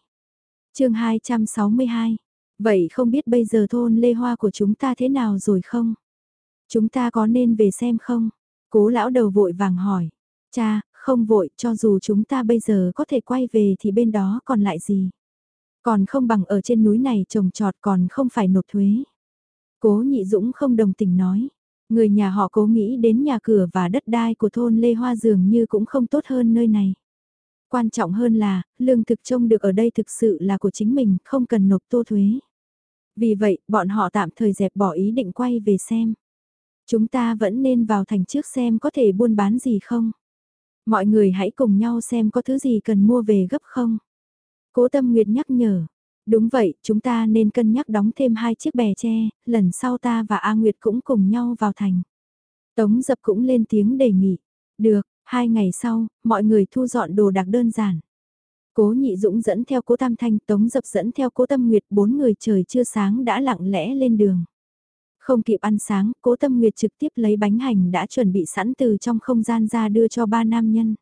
chương 262 Vậy không biết bây giờ thôn Lê Hoa của chúng ta thế nào rồi không? Chúng ta có nên về xem không? Cố lão đầu vội vàng hỏi. Cha, không vội, cho dù chúng ta bây giờ có thể quay về thì bên đó còn lại gì? Còn không bằng ở trên núi này trồng trọt còn không phải nộp thuế. Cố nhị dũng không đồng tình nói. Người nhà họ cố nghĩ đến nhà cửa và đất đai của thôn Lê Hoa dường như cũng không tốt hơn nơi này. Quan trọng hơn là, lương thực trông được ở đây thực sự là của chính mình, không cần nộp tô thuế. Vì vậy, bọn họ tạm thời dẹp bỏ ý định quay về xem. Chúng ta vẫn nên vào thành trước xem có thể buôn bán gì không. Mọi người hãy cùng nhau xem có thứ gì cần mua về gấp không. Cố Tâm Nguyệt nhắc nhở. Đúng vậy, chúng ta nên cân nhắc đóng thêm hai chiếc bè tre, lần sau ta và A Nguyệt cũng cùng nhau vào thành. Tống dập cũng lên tiếng đề nghị. Được, hai ngày sau, mọi người thu dọn đồ đạc đơn giản. Cố Nhị Dũng dẫn theo Cố Tam Thanh, Tống Dập dẫn theo Cố Tâm Nguyệt, bốn người trời chưa sáng đã lặng lẽ lên đường. Không kịp ăn sáng, cố tâm nguyệt trực tiếp lấy bánh hành đã chuẩn bị sẵn từ trong không gian ra đưa cho ba nam nhân.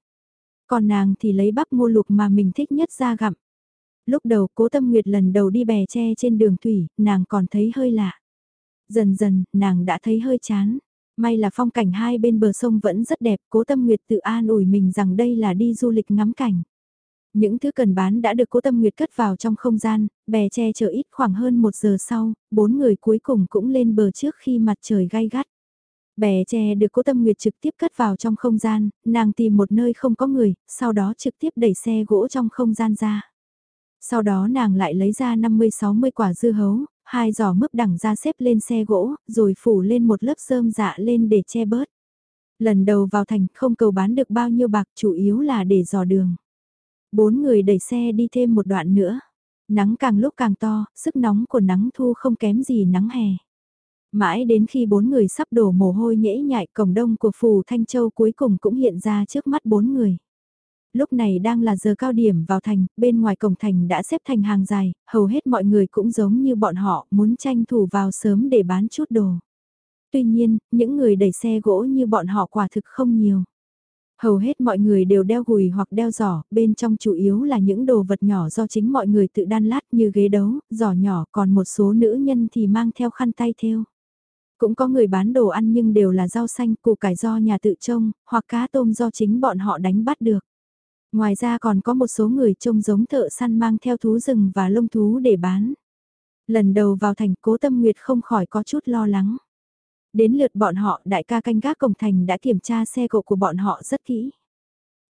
Còn nàng thì lấy bắp ngô lục mà mình thích nhất ra gặm. Lúc đầu cố tâm nguyệt lần đầu đi bè tre trên đường thủy, nàng còn thấy hơi lạ. Dần dần, nàng đã thấy hơi chán. May là phong cảnh hai bên bờ sông vẫn rất đẹp, cố tâm nguyệt tự an ủi mình rằng đây là đi du lịch ngắm cảnh. Những thứ cần bán đã được cố tâm nguyệt cất vào trong không gian, bè che chở ít khoảng hơn một giờ sau, bốn người cuối cùng cũng lên bờ trước khi mặt trời gai gắt. Bè tre được cố tâm nguyệt trực tiếp cất vào trong không gian, nàng tìm một nơi không có người, sau đó trực tiếp đẩy xe gỗ trong không gian ra. Sau đó nàng lại lấy ra 50-60 quả dưa hấu, hai giỏ mướp đẳng ra xếp lên xe gỗ, rồi phủ lên một lớp rơm dạ lên để che bớt. Lần đầu vào thành không cầu bán được bao nhiêu bạc chủ yếu là để dò đường. Bốn người đẩy xe đi thêm một đoạn nữa. Nắng càng lúc càng to, sức nóng của nắng thu không kém gì nắng hè. Mãi đến khi bốn người sắp đổ mồ hôi nhễ nhại cổng đông của phù Thanh Châu cuối cùng cũng hiện ra trước mắt bốn người. Lúc này đang là giờ cao điểm vào thành, bên ngoài cổng thành đã xếp thành hàng dài, hầu hết mọi người cũng giống như bọn họ muốn tranh thủ vào sớm để bán chút đồ. Tuy nhiên, những người đẩy xe gỗ như bọn họ quả thực không nhiều. Hầu hết mọi người đều đeo gùi hoặc đeo giỏ, bên trong chủ yếu là những đồ vật nhỏ do chính mọi người tự đan lát như ghế đấu, giỏ nhỏ, còn một số nữ nhân thì mang theo khăn tay theo. Cũng có người bán đồ ăn nhưng đều là rau xanh, củ cải do nhà tự trông, hoặc cá tôm do chính bọn họ đánh bắt được. Ngoài ra còn có một số người trông giống thợ săn mang theo thú rừng và lông thú để bán. Lần đầu vào thành cố tâm nguyệt không khỏi có chút lo lắng. Đến lượt bọn họ đại ca canh gác cổng thành đã kiểm tra xe cộ của bọn họ rất kỹ.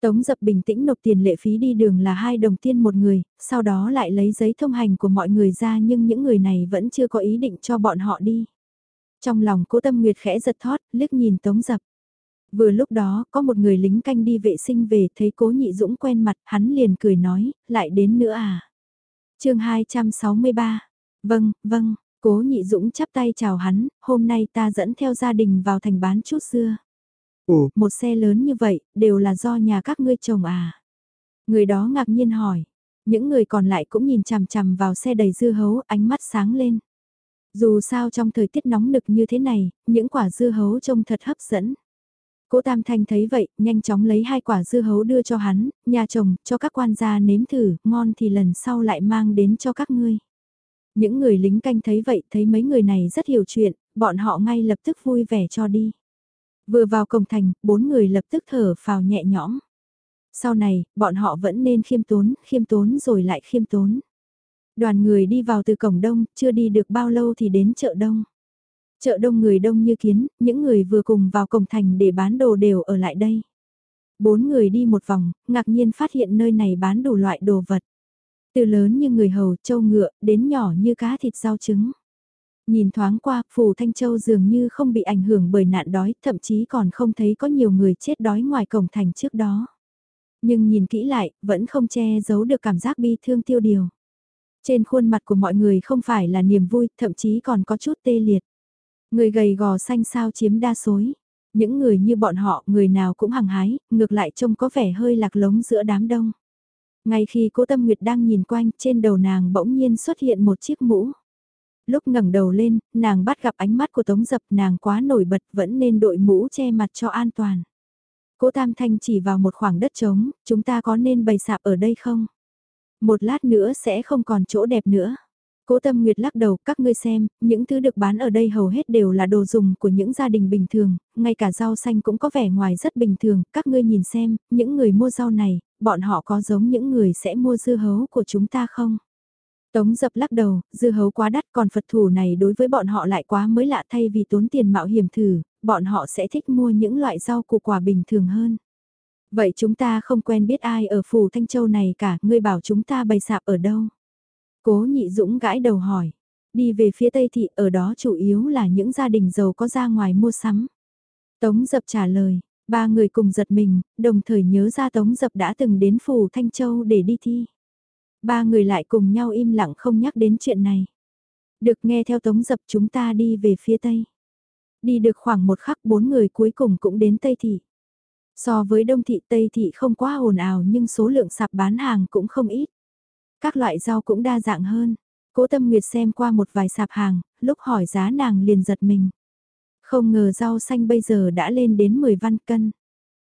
Tống dập bình tĩnh nộp tiền lệ phí đi đường là hai đồng tiền một người, sau đó lại lấy giấy thông hành của mọi người ra nhưng những người này vẫn chưa có ý định cho bọn họ đi. Trong lòng cố tâm nguyệt khẽ giật thót, liếc nhìn tống dập. Vừa lúc đó, có một người lính canh đi vệ sinh về thấy cố nhị dũng quen mặt, hắn liền cười nói, lại đến nữa à. chương 263, vâng, vâng, cố nhị dũng chắp tay chào hắn, hôm nay ta dẫn theo gia đình vào thành bán chút dưa. Ồ, một xe lớn như vậy, đều là do nhà các ngươi chồng à. Người đó ngạc nhiên hỏi, những người còn lại cũng nhìn chằm chằm vào xe đầy dưa hấu, ánh mắt sáng lên. Dù sao trong thời tiết nóng nực như thế này, những quả dưa hấu trông thật hấp dẫn. Cố Tam Thanh thấy vậy, nhanh chóng lấy hai quả dưa hấu đưa cho hắn, nhà chồng, cho các quan gia nếm thử, ngon thì lần sau lại mang đến cho các ngươi. Những người lính canh thấy vậy, thấy mấy người này rất hiểu chuyện, bọn họ ngay lập tức vui vẻ cho đi. Vừa vào cổng thành, bốn người lập tức thở phào nhẹ nhõm. Sau này, bọn họ vẫn nên khiêm tốn, khiêm tốn rồi lại khiêm tốn. Đoàn người đi vào từ cổng đông, chưa đi được bao lâu thì đến chợ đông. Chợ đông người đông như kiến, những người vừa cùng vào cổng thành để bán đồ đều ở lại đây. Bốn người đi một vòng, ngạc nhiên phát hiện nơi này bán đủ loại đồ vật. Từ lớn như người hầu, châu ngựa, đến nhỏ như cá thịt rau trứng. Nhìn thoáng qua, phù Thanh Châu dường như không bị ảnh hưởng bởi nạn đói, thậm chí còn không thấy có nhiều người chết đói ngoài cổng thành trước đó. Nhưng nhìn kỹ lại, vẫn không che giấu được cảm giác bi thương tiêu điều. Trên khuôn mặt của mọi người không phải là niềm vui, thậm chí còn có chút tê liệt. Người gầy gò xanh sao chiếm đa số. Những người như bọn họ, người nào cũng hằng hái, ngược lại trông có vẻ hơi lạc lống giữa đám đông. Ngay khi cố tâm nguyệt đang nhìn quanh, trên đầu nàng bỗng nhiên xuất hiện một chiếc mũ. Lúc ngẩng đầu lên, nàng bắt gặp ánh mắt của tống dập nàng quá nổi bật vẫn nên đội mũ che mặt cho an toàn. Cố Tam Thanh chỉ vào một khoảng đất trống, chúng ta có nên bày sạp ở đây không? Một lát nữa sẽ không còn chỗ đẹp nữa. Cố Tâm Nguyệt lắc đầu, các ngươi xem, những thứ được bán ở đây hầu hết đều là đồ dùng của những gia đình bình thường, ngay cả rau xanh cũng có vẻ ngoài rất bình thường, các ngươi nhìn xem, những người mua rau này, bọn họ có giống những người sẽ mua dưa hấu của chúng ta không? Tống dập lắc đầu, dưa hấu quá đắt còn Phật thủ này đối với bọn họ lại quá mới lạ thay vì tốn tiền mạo hiểm thử, bọn họ sẽ thích mua những loại rau củ quả bình thường hơn. Vậy chúng ta không quen biết ai ở phủ Thanh Châu này cả, ngươi bảo chúng ta bày sạp ở đâu? Cố nhị dũng gãi đầu hỏi. Đi về phía Tây Thị ở đó chủ yếu là những gia đình giàu có ra ngoài mua sắm. Tống dập trả lời, ba người cùng giật mình, đồng thời nhớ ra Tống dập đã từng đến phủ Thanh Châu để đi thi. Ba người lại cùng nhau im lặng không nhắc đến chuyện này. Được nghe theo Tống dập chúng ta đi về phía Tây. Đi được khoảng một khắc bốn người cuối cùng cũng đến Tây Thị. So với Đông Thị Tây Thị không quá ồn ào nhưng số lượng sạp bán hàng cũng không ít. Các loại rau cũng đa dạng hơn. Cố Tâm Nguyệt xem qua một vài sạp hàng, lúc hỏi giá nàng liền giật mình. Không ngờ rau xanh bây giờ đã lên đến 10 văn cân.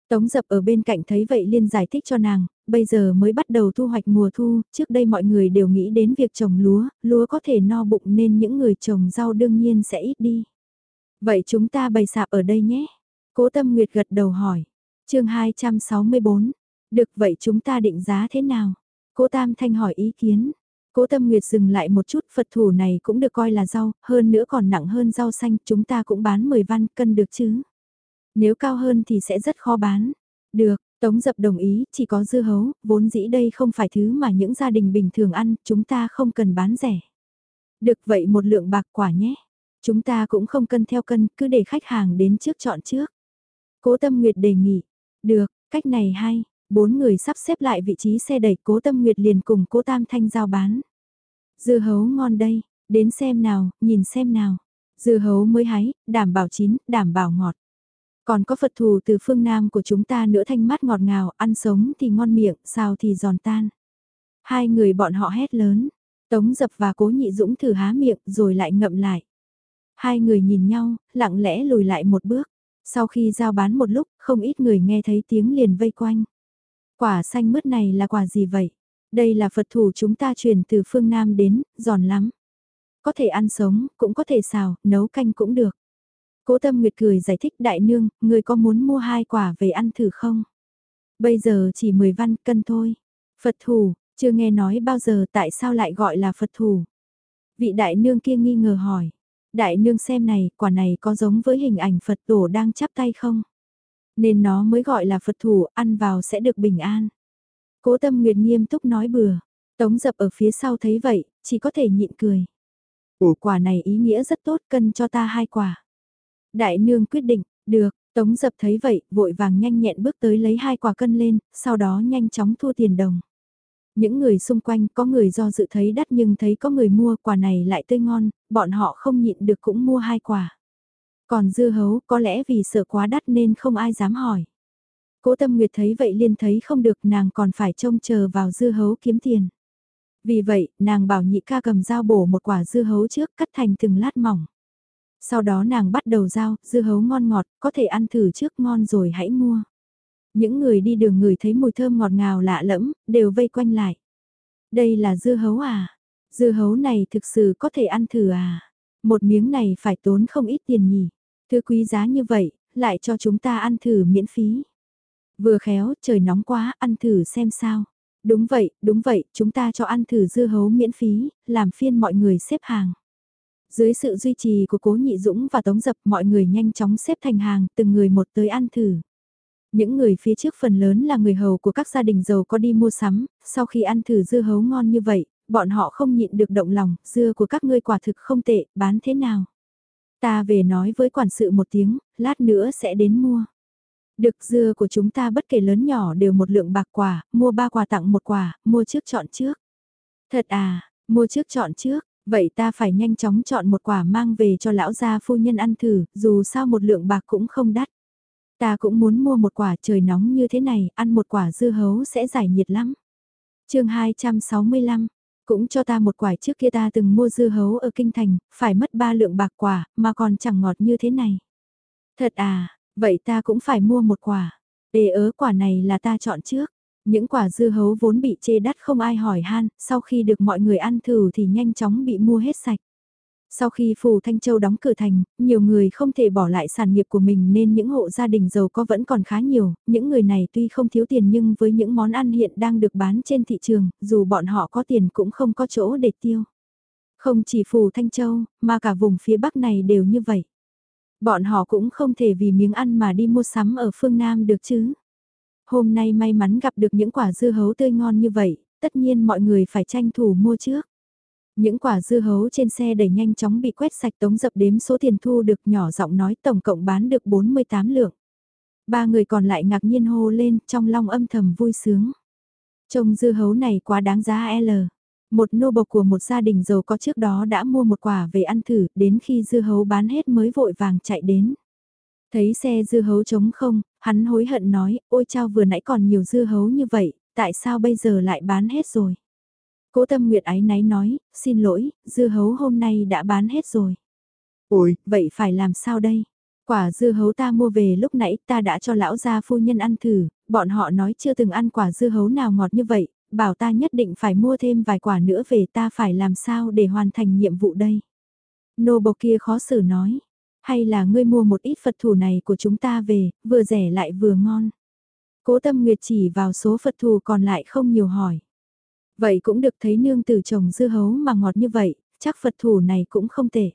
Tống dập ở bên cạnh thấy vậy liên giải thích cho nàng, bây giờ mới bắt đầu thu hoạch mùa thu, trước đây mọi người đều nghĩ đến việc trồng lúa, lúa có thể no bụng nên những người trồng rau đương nhiên sẽ ít đi. Vậy chúng ta bày sạp ở đây nhé. Cố Tâm Nguyệt gật đầu hỏi. chương 264. Được vậy chúng ta định giá thế nào? Cố Tam Thanh hỏi ý kiến. Cố Tâm Nguyệt dừng lại một chút, Phật thủ này cũng được coi là rau, hơn nữa còn nặng hơn rau xanh, chúng ta cũng bán 10 văn cân được chứ. Nếu cao hơn thì sẽ rất khó bán. Được, Tống Dập đồng ý, chỉ có dưa hấu, vốn dĩ đây không phải thứ mà những gia đình bình thường ăn, chúng ta không cần bán rẻ. Được vậy một lượng bạc quả nhé. Chúng ta cũng không cân theo cân, cứ để khách hàng đến trước chọn trước. Cố Tâm Nguyệt đề nghị. Được, cách này hay, bốn người sắp xếp lại vị trí xe đẩy cố tâm nguyệt liền cùng cố tam thanh giao bán. Dưa hấu ngon đây, đến xem nào, nhìn xem nào. Dưa hấu mới hái, đảm bảo chín, đảm bảo ngọt. Còn có Phật thù từ phương Nam của chúng ta nữa thanh mát ngọt ngào, ăn sống thì ngon miệng, xào thì giòn tan. Hai người bọn họ hét lớn, Tống Dập và Cố Nhị Dũng thử há miệng rồi lại ngậm lại. Hai người nhìn nhau, lặng lẽ lùi lại một bước. Sau khi giao bán một lúc, không ít người nghe thấy tiếng liền vây quanh. Quả xanh mướt này là quả gì vậy? Đây là Phật thủ chúng ta truyền từ phương Nam đến, giòn lắm. Có thể ăn sống, cũng có thể xào, nấu canh cũng được. Cố Tâm Nguyệt cười giải thích đại nương, người có muốn mua hai quả về ăn thử không? Bây giờ chỉ 10 văn cân thôi. Phật thủ, chưa nghe nói bao giờ tại sao lại gọi là Phật thủ. Vị đại nương kia nghi ngờ hỏi. Đại nương xem này, quả này có giống với hình ảnh Phật tổ đang chắp tay không? Nên nó mới gọi là Phật thủ, ăn vào sẽ được bình an. Cố tâm nguyệt nghiêm túc nói bừa. Tống dập ở phía sau thấy vậy, chỉ có thể nhịn cười. Ủa quả này ý nghĩa rất tốt, cân cho ta hai quả. Đại nương quyết định, được, Tống dập thấy vậy, vội vàng nhanh nhẹn bước tới lấy hai quả cân lên, sau đó nhanh chóng thua tiền đồng. Những người xung quanh có người do dự thấy đắt nhưng thấy có người mua quả này lại tươi ngon, bọn họ không nhịn được cũng mua hai quả. Còn dưa hấu có lẽ vì sợ quá đắt nên không ai dám hỏi. Cố Tâm Nguyệt thấy vậy liên thấy không được nàng còn phải trông chờ vào dưa hấu kiếm tiền. Vì vậy, nàng bảo nhị ca cầm dao bổ một quả dưa hấu trước cắt thành từng lát mỏng. Sau đó nàng bắt đầu giao, dưa hấu ngon ngọt, có thể ăn thử trước ngon rồi hãy mua. Những người đi đường người thấy mùi thơm ngọt ngào lạ lẫm, đều vây quanh lại. Đây là dưa hấu à? Dưa hấu này thực sự có thể ăn thử à? Một miếng này phải tốn không ít tiền nhỉ? Thứ quý giá như vậy, lại cho chúng ta ăn thử miễn phí. Vừa khéo, trời nóng quá, ăn thử xem sao. Đúng vậy, đúng vậy, chúng ta cho ăn thử dưa hấu miễn phí, làm phiên mọi người xếp hàng. Dưới sự duy trì của Cố Nhị Dũng và Tống Dập mọi người nhanh chóng xếp thành hàng, từng người một tới ăn thử. Những người phía trước phần lớn là người hầu của các gia đình giàu có đi mua sắm, sau khi ăn thử dưa hấu ngon như vậy, bọn họ không nhịn được động lòng, dưa của các ngươi quả thực không tệ, bán thế nào? Ta về nói với quản sự một tiếng, lát nữa sẽ đến mua. Được dưa của chúng ta bất kể lớn nhỏ đều một lượng bạc quả, mua ba quả tặng một quả, mua trước chọn trước. Thật à, mua trước chọn trước, vậy ta phải nhanh chóng chọn một quả mang về cho lão gia phu nhân ăn thử, dù sao một lượng bạc cũng không đắt. Ta cũng muốn mua một quả trời nóng như thế này, ăn một quả dưa hấu sẽ giải nhiệt lắm. chương 265, cũng cho ta một quả trước kia ta từng mua dưa hấu ở Kinh Thành, phải mất ba lượng bạc quả, mà còn chẳng ngọt như thế này. Thật à, vậy ta cũng phải mua một quả. để ớ quả này là ta chọn trước. Những quả dưa hấu vốn bị chê đắt không ai hỏi han, sau khi được mọi người ăn thử thì nhanh chóng bị mua hết sạch. Sau khi Phù Thanh Châu đóng cửa thành, nhiều người không thể bỏ lại sản nghiệp của mình nên những hộ gia đình giàu có vẫn còn khá nhiều, những người này tuy không thiếu tiền nhưng với những món ăn hiện đang được bán trên thị trường, dù bọn họ có tiền cũng không có chỗ để tiêu. Không chỉ Phù Thanh Châu, mà cả vùng phía Bắc này đều như vậy. Bọn họ cũng không thể vì miếng ăn mà đi mua sắm ở phương Nam được chứ. Hôm nay may mắn gặp được những quả dưa hấu tươi ngon như vậy, tất nhiên mọi người phải tranh thủ mua trước. Những quả dưa hấu trên xe đẩy nhanh chóng bị quét sạch tống dập đếm số tiền thu được nhỏ giọng nói tổng cộng bán được 48 lượng. Ba người còn lại ngạc nhiên hô lên trong lòng âm thầm vui sướng. Trông dưa hấu này quá đáng giá L. Một nô bộc của một gia đình giàu có trước đó đã mua một quả về ăn thử, đến khi dưa hấu bán hết mới vội vàng chạy đến. Thấy xe dưa hấu trống không, hắn hối hận nói, ôi chao vừa nãy còn nhiều dưa hấu như vậy, tại sao bây giờ lại bán hết rồi? Cố tâm nguyệt ái náy nói, xin lỗi, dưa hấu hôm nay đã bán hết rồi. Ôi, vậy phải làm sao đây? Quả dưa hấu ta mua về lúc nãy ta đã cho lão gia phu nhân ăn thử, bọn họ nói chưa từng ăn quả dưa hấu nào ngọt như vậy, bảo ta nhất định phải mua thêm vài quả nữa về ta phải làm sao để hoàn thành nhiệm vụ đây. Nô bộc kia khó xử nói, hay là ngươi mua một ít Phật thủ này của chúng ta về, vừa rẻ lại vừa ngon. Cố tâm nguyệt chỉ vào số Phật thủ còn lại không nhiều hỏi. Vậy cũng được thấy nương tử trồng dưa hấu mà ngọt như vậy, chắc Phật thủ này cũng không tệ.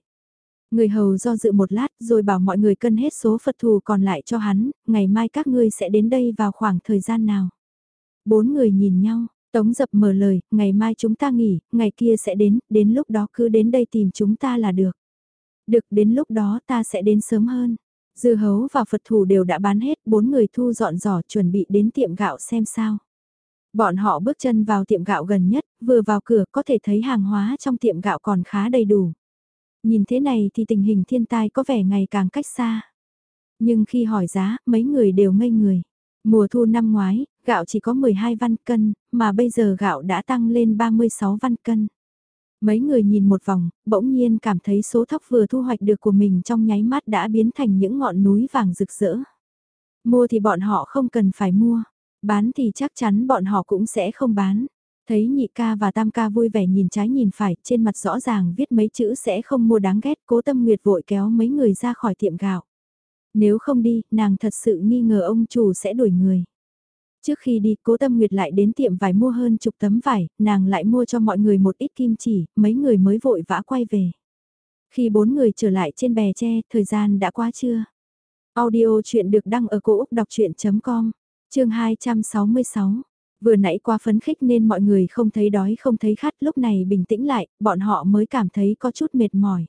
Người hầu do dự một lát rồi bảo mọi người cân hết số Phật thù còn lại cho hắn, ngày mai các ngươi sẽ đến đây vào khoảng thời gian nào. Bốn người nhìn nhau, Tống dập mở lời, ngày mai chúng ta nghỉ, ngày kia sẽ đến, đến lúc đó cứ đến đây tìm chúng ta là được. Được đến lúc đó ta sẽ đến sớm hơn. Dưa hấu và Phật thủ đều đã bán hết, bốn người thu dọn giỏ chuẩn bị đến tiệm gạo xem sao. Bọn họ bước chân vào tiệm gạo gần nhất, vừa vào cửa có thể thấy hàng hóa trong tiệm gạo còn khá đầy đủ. Nhìn thế này thì tình hình thiên tai có vẻ ngày càng cách xa. Nhưng khi hỏi giá, mấy người đều ngây người. Mùa thu năm ngoái, gạo chỉ có 12 văn cân, mà bây giờ gạo đã tăng lên 36 văn cân. Mấy người nhìn một vòng, bỗng nhiên cảm thấy số thóc vừa thu hoạch được của mình trong nháy mắt đã biến thành những ngọn núi vàng rực rỡ. Mua thì bọn họ không cần phải mua, bán thì chắc chắn bọn họ cũng sẽ không bán. Thấy nhị ca và tam ca vui vẻ nhìn trái nhìn phải, trên mặt rõ ràng viết mấy chữ sẽ không mua đáng ghét, cố tâm nguyệt vội kéo mấy người ra khỏi tiệm gạo. Nếu không đi, nàng thật sự nghi ngờ ông chủ sẽ đuổi người. Trước khi đi, cố tâm nguyệt lại đến tiệm vải mua hơn chục tấm vải, nàng lại mua cho mọi người một ít kim chỉ, mấy người mới vội vã quay về. Khi bốn người trở lại trên bè tre, thời gian đã qua trưa. Audio chuyện được đăng ở cổ Úc đọc chuyện.com, chương 266. Vừa nãy qua phấn khích nên mọi người không thấy đói không thấy khát lúc này bình tĩnh lại, bọn họ mới cảm thấy có chút mệt mỏi.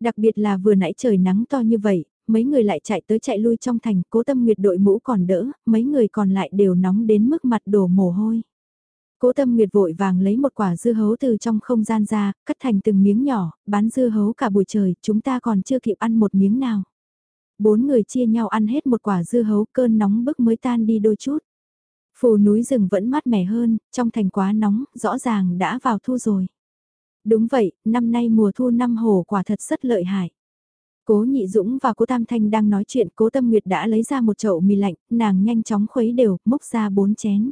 Đặc biệt là vừa nãy trời nắng to như vậy, mấy người lại chạy tới chạy lui trong thành, cố tâm nguyệt đội mũ còn đỡ, mấy người còn lại đều nóng đến mức mặt đổ mồ hôi. Cố tâm nguyệt vội vàng lấy một quả dưa hấu từ trong không gian ra, cắt thành từng miếng nhỏ, bán dưa hấu cả buổi trời, chúng ta còn chưa kịp ăn một miếng nào. Bốn người chia nhau ăn hết một quả dưa hấu cơn nóng bức mới tan đi đôi chút. Phù núi rừng vẫn mát mẻ hơn, trong thành quá nóng, rõ ràng đã vào thu rồi. Đúng vậy, năm nay mùa thu năm hồ quả thật rất lợi hại. Cố Nhị Dũng và Cố Tam Thanh đang nói chuyện, Cố Tâm Nguyệt đã lấy ra một chậu mì lạnh, nàng nhanh chóng khuấy đều, múc ra bốn chén.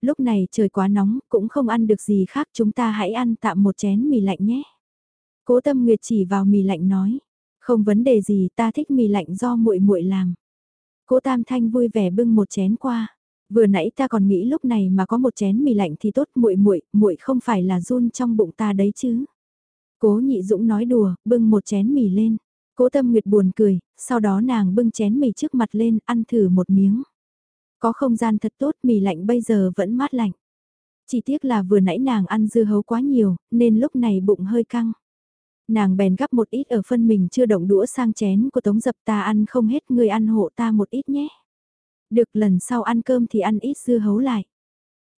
Lúc này trời quá nóng, cũng không ăn được gì khác, chúng ta hãy ăn tạm một chén mì lạnh nhé. Cố Tâm Nguyệt chỉ vào mì lạnh nói, không vấn đề gì, ta thích mì lạnh do muội muội làm. Cố Tam Thanh vui vẻ bưng một chén qua. Vừa nãy ta còn nghĩ lúc này mà có một chén mì lạnh thì tốt, muội muội, muội không phải là run trong bụng ta đấy chứ. Cố Nhị Dũng nói đùa, bưng một chén mì lên. Cố Tâm Nguyệt buồn cười, sau đó nàng bưng chén mì trước mặt lên, ăn thử một miếng. Có không gian thật tốt, mì lạnh bây giờ vẫn mát lạnh. Chỉ tiếc là vừa nãy nàng ăn dưa hấu quá nhiều, nên lúc này bụng hơi căng. Nàng bèn gắp một ít ở phân mình chưa động đũa sang chén của Tống Dập ta ăn không hết người ăn hộ ta một ít nhé. Được lần sau ăn cơm thì ăn ít dưa hấu lại.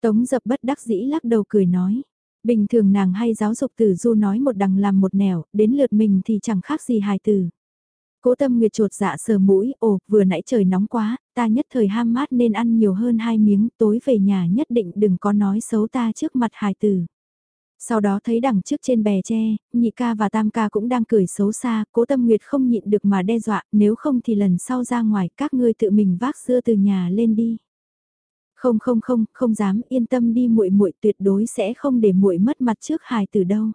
Tống Dập bất đắc dĩ lắc đầu cười nói. Bình thường nàng hay giáo dục tử du nói một đằng làm một nẻo, đến lượt mình thì chẳng khác gì hài tử. Cố tâm nguyệt trột dạ sờ mũi, ồ, vừa nãy trời nóng quá, ta nhất thời ham mát nên ăn nhiều hơn hai miếng, tối về nhà nhất định đừng có nói xấu ta trước mặt hài tử. Sau đó thấy đằng trước trên bè tre, nhị ca và tam ca cũng đang cười xấu xa, cố tâm nguyệt không nhịn được mà đe dọa, nếu không thì lần sau ra ngoài các ngươi tự mình vác dưa từ nhà lên đi. Không không không, không dám, yên tâm đi muội muội tuyệt đối sẽ không để muội mất mặt trước hài từ đâu.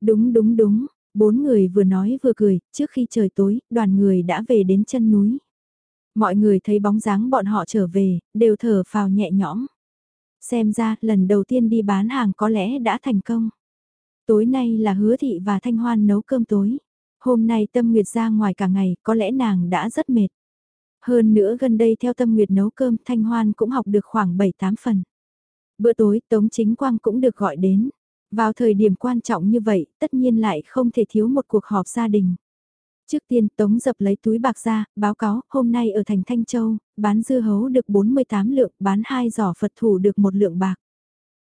Đúng đúng đúng, bốn người vừa nói vừa cười, trước khi trời tối, đoàn người đã về đến chân núi. Mọi người thấy bóng dáng bọn họ trở về, đều thở phào nhẹ nhõm. Xem ra, lần đầu tiên đi bán hàng có lẽ đã thành công. Tối nay là hứa thị và thanh hoan nấu cơm tối. Hôm nay tâm nguyệt ra ngoài cả ngày, có lẽ nàng đã rất mệt. Hơn nữa gần đây theo tâm nguyệt nấu cơm Thanh Hoan cũng học được khoảng 7-8 phần. Bữa tối Tống Chính Quang cũng được gọi đến. Vào thời điểm quan trọng như vậy, tất nhiên lại không thể thiếu một cuộc họp gia đình. Trước tiên Tống dập lấy túi bạc ra, báo cáo, hôm nay ở thành Thanh Châu, bán dưa hấu được 48 lượng, bán hai giỏ Phật thủ được một lượng bạc.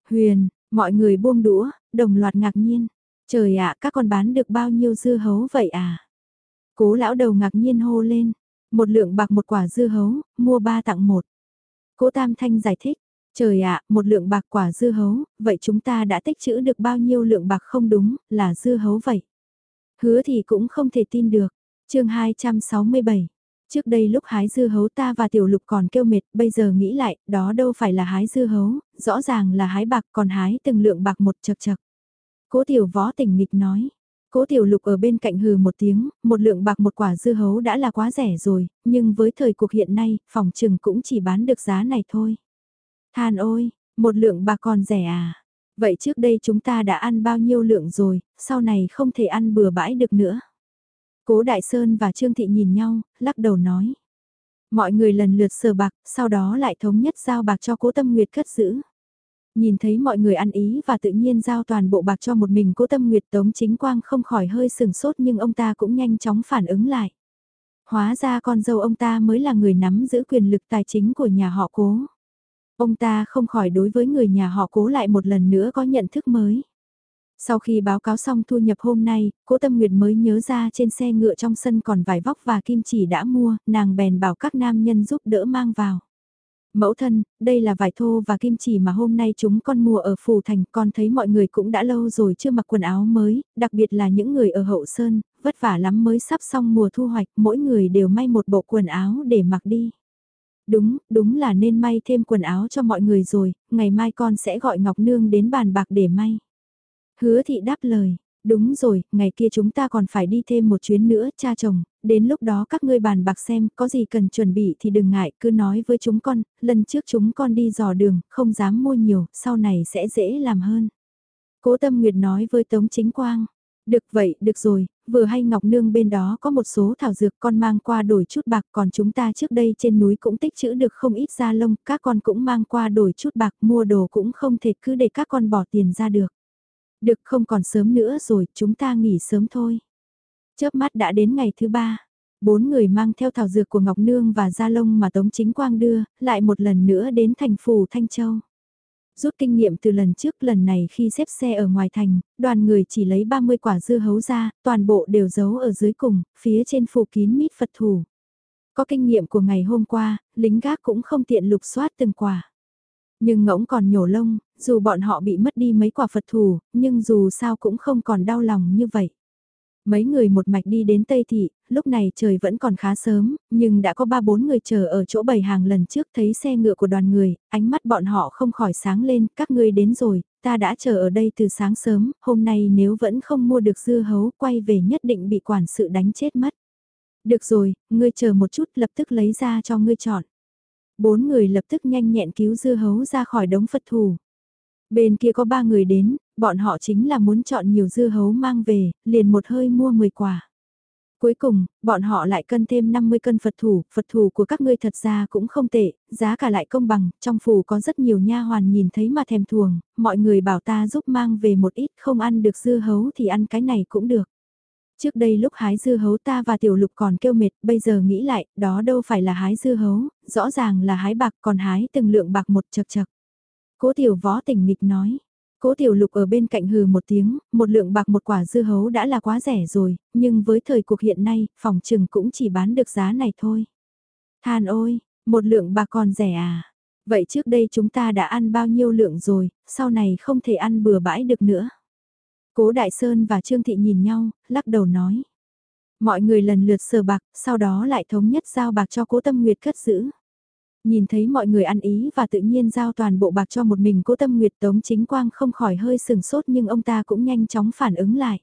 Huyền, mọi người buông đũa, đồng loạt ngạc nhiên. Trời ạ, các con bán được bao nhiêu dưa hấu vậy à? Cố lão đầu ngạc nhiên hô lên, một lượng bạc một quả dưa hấu, mua ba tặng một. Cố Tam Thanh giải thích, trời ạ, một lượng bạc quả dưa hấu, vậy chúng ta đã tích trữ được bao nhiêu lượng bạc không đúng, là dưa hấu vậy. Hứa thì cũng không thể tin được. chương 267 Trước đây lúc hái dưa hấu ta và tiểu lục còn kêu mệt, bây giờ nghĩ lại, đó đâu phải là hái dưa hấu, rõ ràng là hái bạc còn hái từng lượng bạc một chật chật. Cố tiểu võ tỉnh nghịch nói, Cố tiểu lục ở bên cạnh hừ một tiếng, một lượng bạc một quả dưa hấu đã là quá rẻ rồi, nhưng với thời cuộc hiện nay, phòng trừng cũng chỉ bán được giá này thôi. Than ôi, một lượng bạc còn rẻ à? Vậy trước đây chúng ta đã ăn bao nhiêu lượng rồi, sau này không thể ăn bừa bãi được nữa. Cố Đại Sơn và Trương Thị nhìn nhau, lắc đầu nói. Mọi người lần lượt sờ bạc, sau đó lại thống nhất giao bạc cho cố tâm nguyệt cất giữ. Nhìn thấy mọi người ăn ý và tự nhiên giao toàn bộ bạc cho một mình cố tâm nguyệt tống chính quang không khỏi hơi sừng sốt nhưng ông ta cũng nhanh chóng phản ứng lại. Hóa ra con dâu ông ta mới là người nắm giữ quyền lực tài chính của nhà họ cố. Ông ta không khỏi đối với người nhà họ cố lại một lần nữa có nhận thức mới. Sau khi báo cáo xong thu nhập hôm nay, cố tâm nguyệt mới nhớ ra trên xe ngựa trong sân còn vải vóc và kim chỉ đã mua, nàng bèn bảo các nam nhân giúp đỡ mang vào. Mẫu thân, đây là vải thô và kim chỉ mà hôm nay chúng con mua ở Phủ Thành, con thấy mọi người cũng đã lâu rồi chưa mặc quần áo mới, đặc biệt là những người ở Hậu Sơn, vất vả lắm mới sắp xong mùa thu hoạch, mỗi người đều may một bộ quần áo để mặc đi. Đúng, đúng là nên may thêm quần áo cho mọi người rồi, ngày mai con sẽ gọi Ngọc Nương đến bàn bạc để may. Hứa thị đáp lời, đúng rồi, ngày kia chúng ta còn phải đi thêm một chuyến nữa, cha chồng, đến lúc đó các ngươi bàn bạc xem, có gì cần chuẩn bị thì đừng ngại, cứ nói với chúng con, lần trước chúng con đi dò đường, không dám mua nhiều, sau này sẽ dễ làm hơn. Cố Tâm Nguyệt nói với Tống Chính Quang, được vậy, được rồi, vừa hay Ngọc Nương bên đó có một số thảo dược con mang qua đổi chút bạc còn chúng ta trước đây trên núi cũng tích trữ được không ít da lông, các con cũng mang qua đổi chút bạc mua đồ cũng không thể cứ để các con bỏ tiền ra được. Được không còn sớm nữa rồi, chúng ta nghỉ sớm thôi. Chớp mắt đã đến ngày thứ ba. Bốn người mang theo thảo dược của Ngọc Nương và Gia Lông mà Tống Chính Quang đưa, lại một lần nữa đến thành phủ Thanh Châu. Rút kinh nghiệm từ lần trước lần này khi xếp xe ở ngoài thành, đoàn người chỉ lấy 30 quả dưa hấu ra, toàn bộ đều giấu ở dưới cùng, phía trên phủ kín mít Phật thủ. Có kinh nghiệm của ngày hôm qua, lính gác cũng không tiện lục soát từng quả. Nhưng ngỗng còn nhổ lông, dù bọn họ bị mất đi mấy quả Phật thủ, nhưng dù sao cũng không còn đau lòng như vậy. Mấy người một mạch đi đến Tây Thị, lúc này trời vẫn còn khá sớm, nhưng đã có ba bốn người chờ ở chỗ bầy hàng lần trước thấy xe ngựa của đoàn người, ánh mắt bọn họ không khỏi sáng lên, các ngươi đến rồi, ta đã chờ ở đây từ sáng sớm, hôm nay nếu vẫn không mua được dưa hấu, quay về nhất định bị quản sự đánh chết mất. Được rồi, ngươi chờ một chút lập tức lấy ra cho ngươi chọn. Bốn người lập tức nhanh nhẹn cứu dưa hấu ra khỏi đống Phật thủ. Bên kia có ba người đến, bọn họ chính là muốn chọn nhiều dưa hấu mang về, liền một hơi mua 10 quả. Cuối cùng, bọn họ lại cân thêm 50 cân Phật thủ, Phật thủ của các ngươi thật ra cũng không tệ, giá cả lại công bằng, trong phủ có rất nhiều nha hoàn nhìn thấy mà thèm thuồng, mọi người bảo ta giúp mang về một ít không ăn được dưa hấu thì ăn cái này cũng được. Trước đây lúc hái dưa hấu ta và tiểu lục còn kêu mệt, bây giờ nghĩ lại, đó đâu phải là hái dưa hấu, rõ ràng là hái bạc còn hái từng lượng bạc một chật chật. Cố tiểu võ tỉnh nghịch nói. Cố tiểu lục ở bên cạnh hừ một tiếng, một lượng bạc một quả dưa hấu đã là quá rẻ rồi, nhưng với thời cuộc hiện nay, phòng trừng cũng chỉ bán được giá này thôi. Than ôi, một lượng bạc còn rẻ à? Vậy trước đây chúng ta đã ăn bao nhiêu lượng rồi, sau này không thể ăn bừa bãi được nữa. Cố Đại Sơn và Trương Thị nhìn nhau, lắc đầu nói. Mọi người lần lượt sờ bạc, sau đó lại thống nhất giao bạc cho cố tâm nguyệt cất giữ. Nhìn thấy mọi người ăn ý và tự nhiên giao toàn bộ bạc cho một mình cố tâm nguyệt tống chính quang không khỏi hơi sừng sốt nhưng ông ta cũng nhanh chóng phản ứng lại.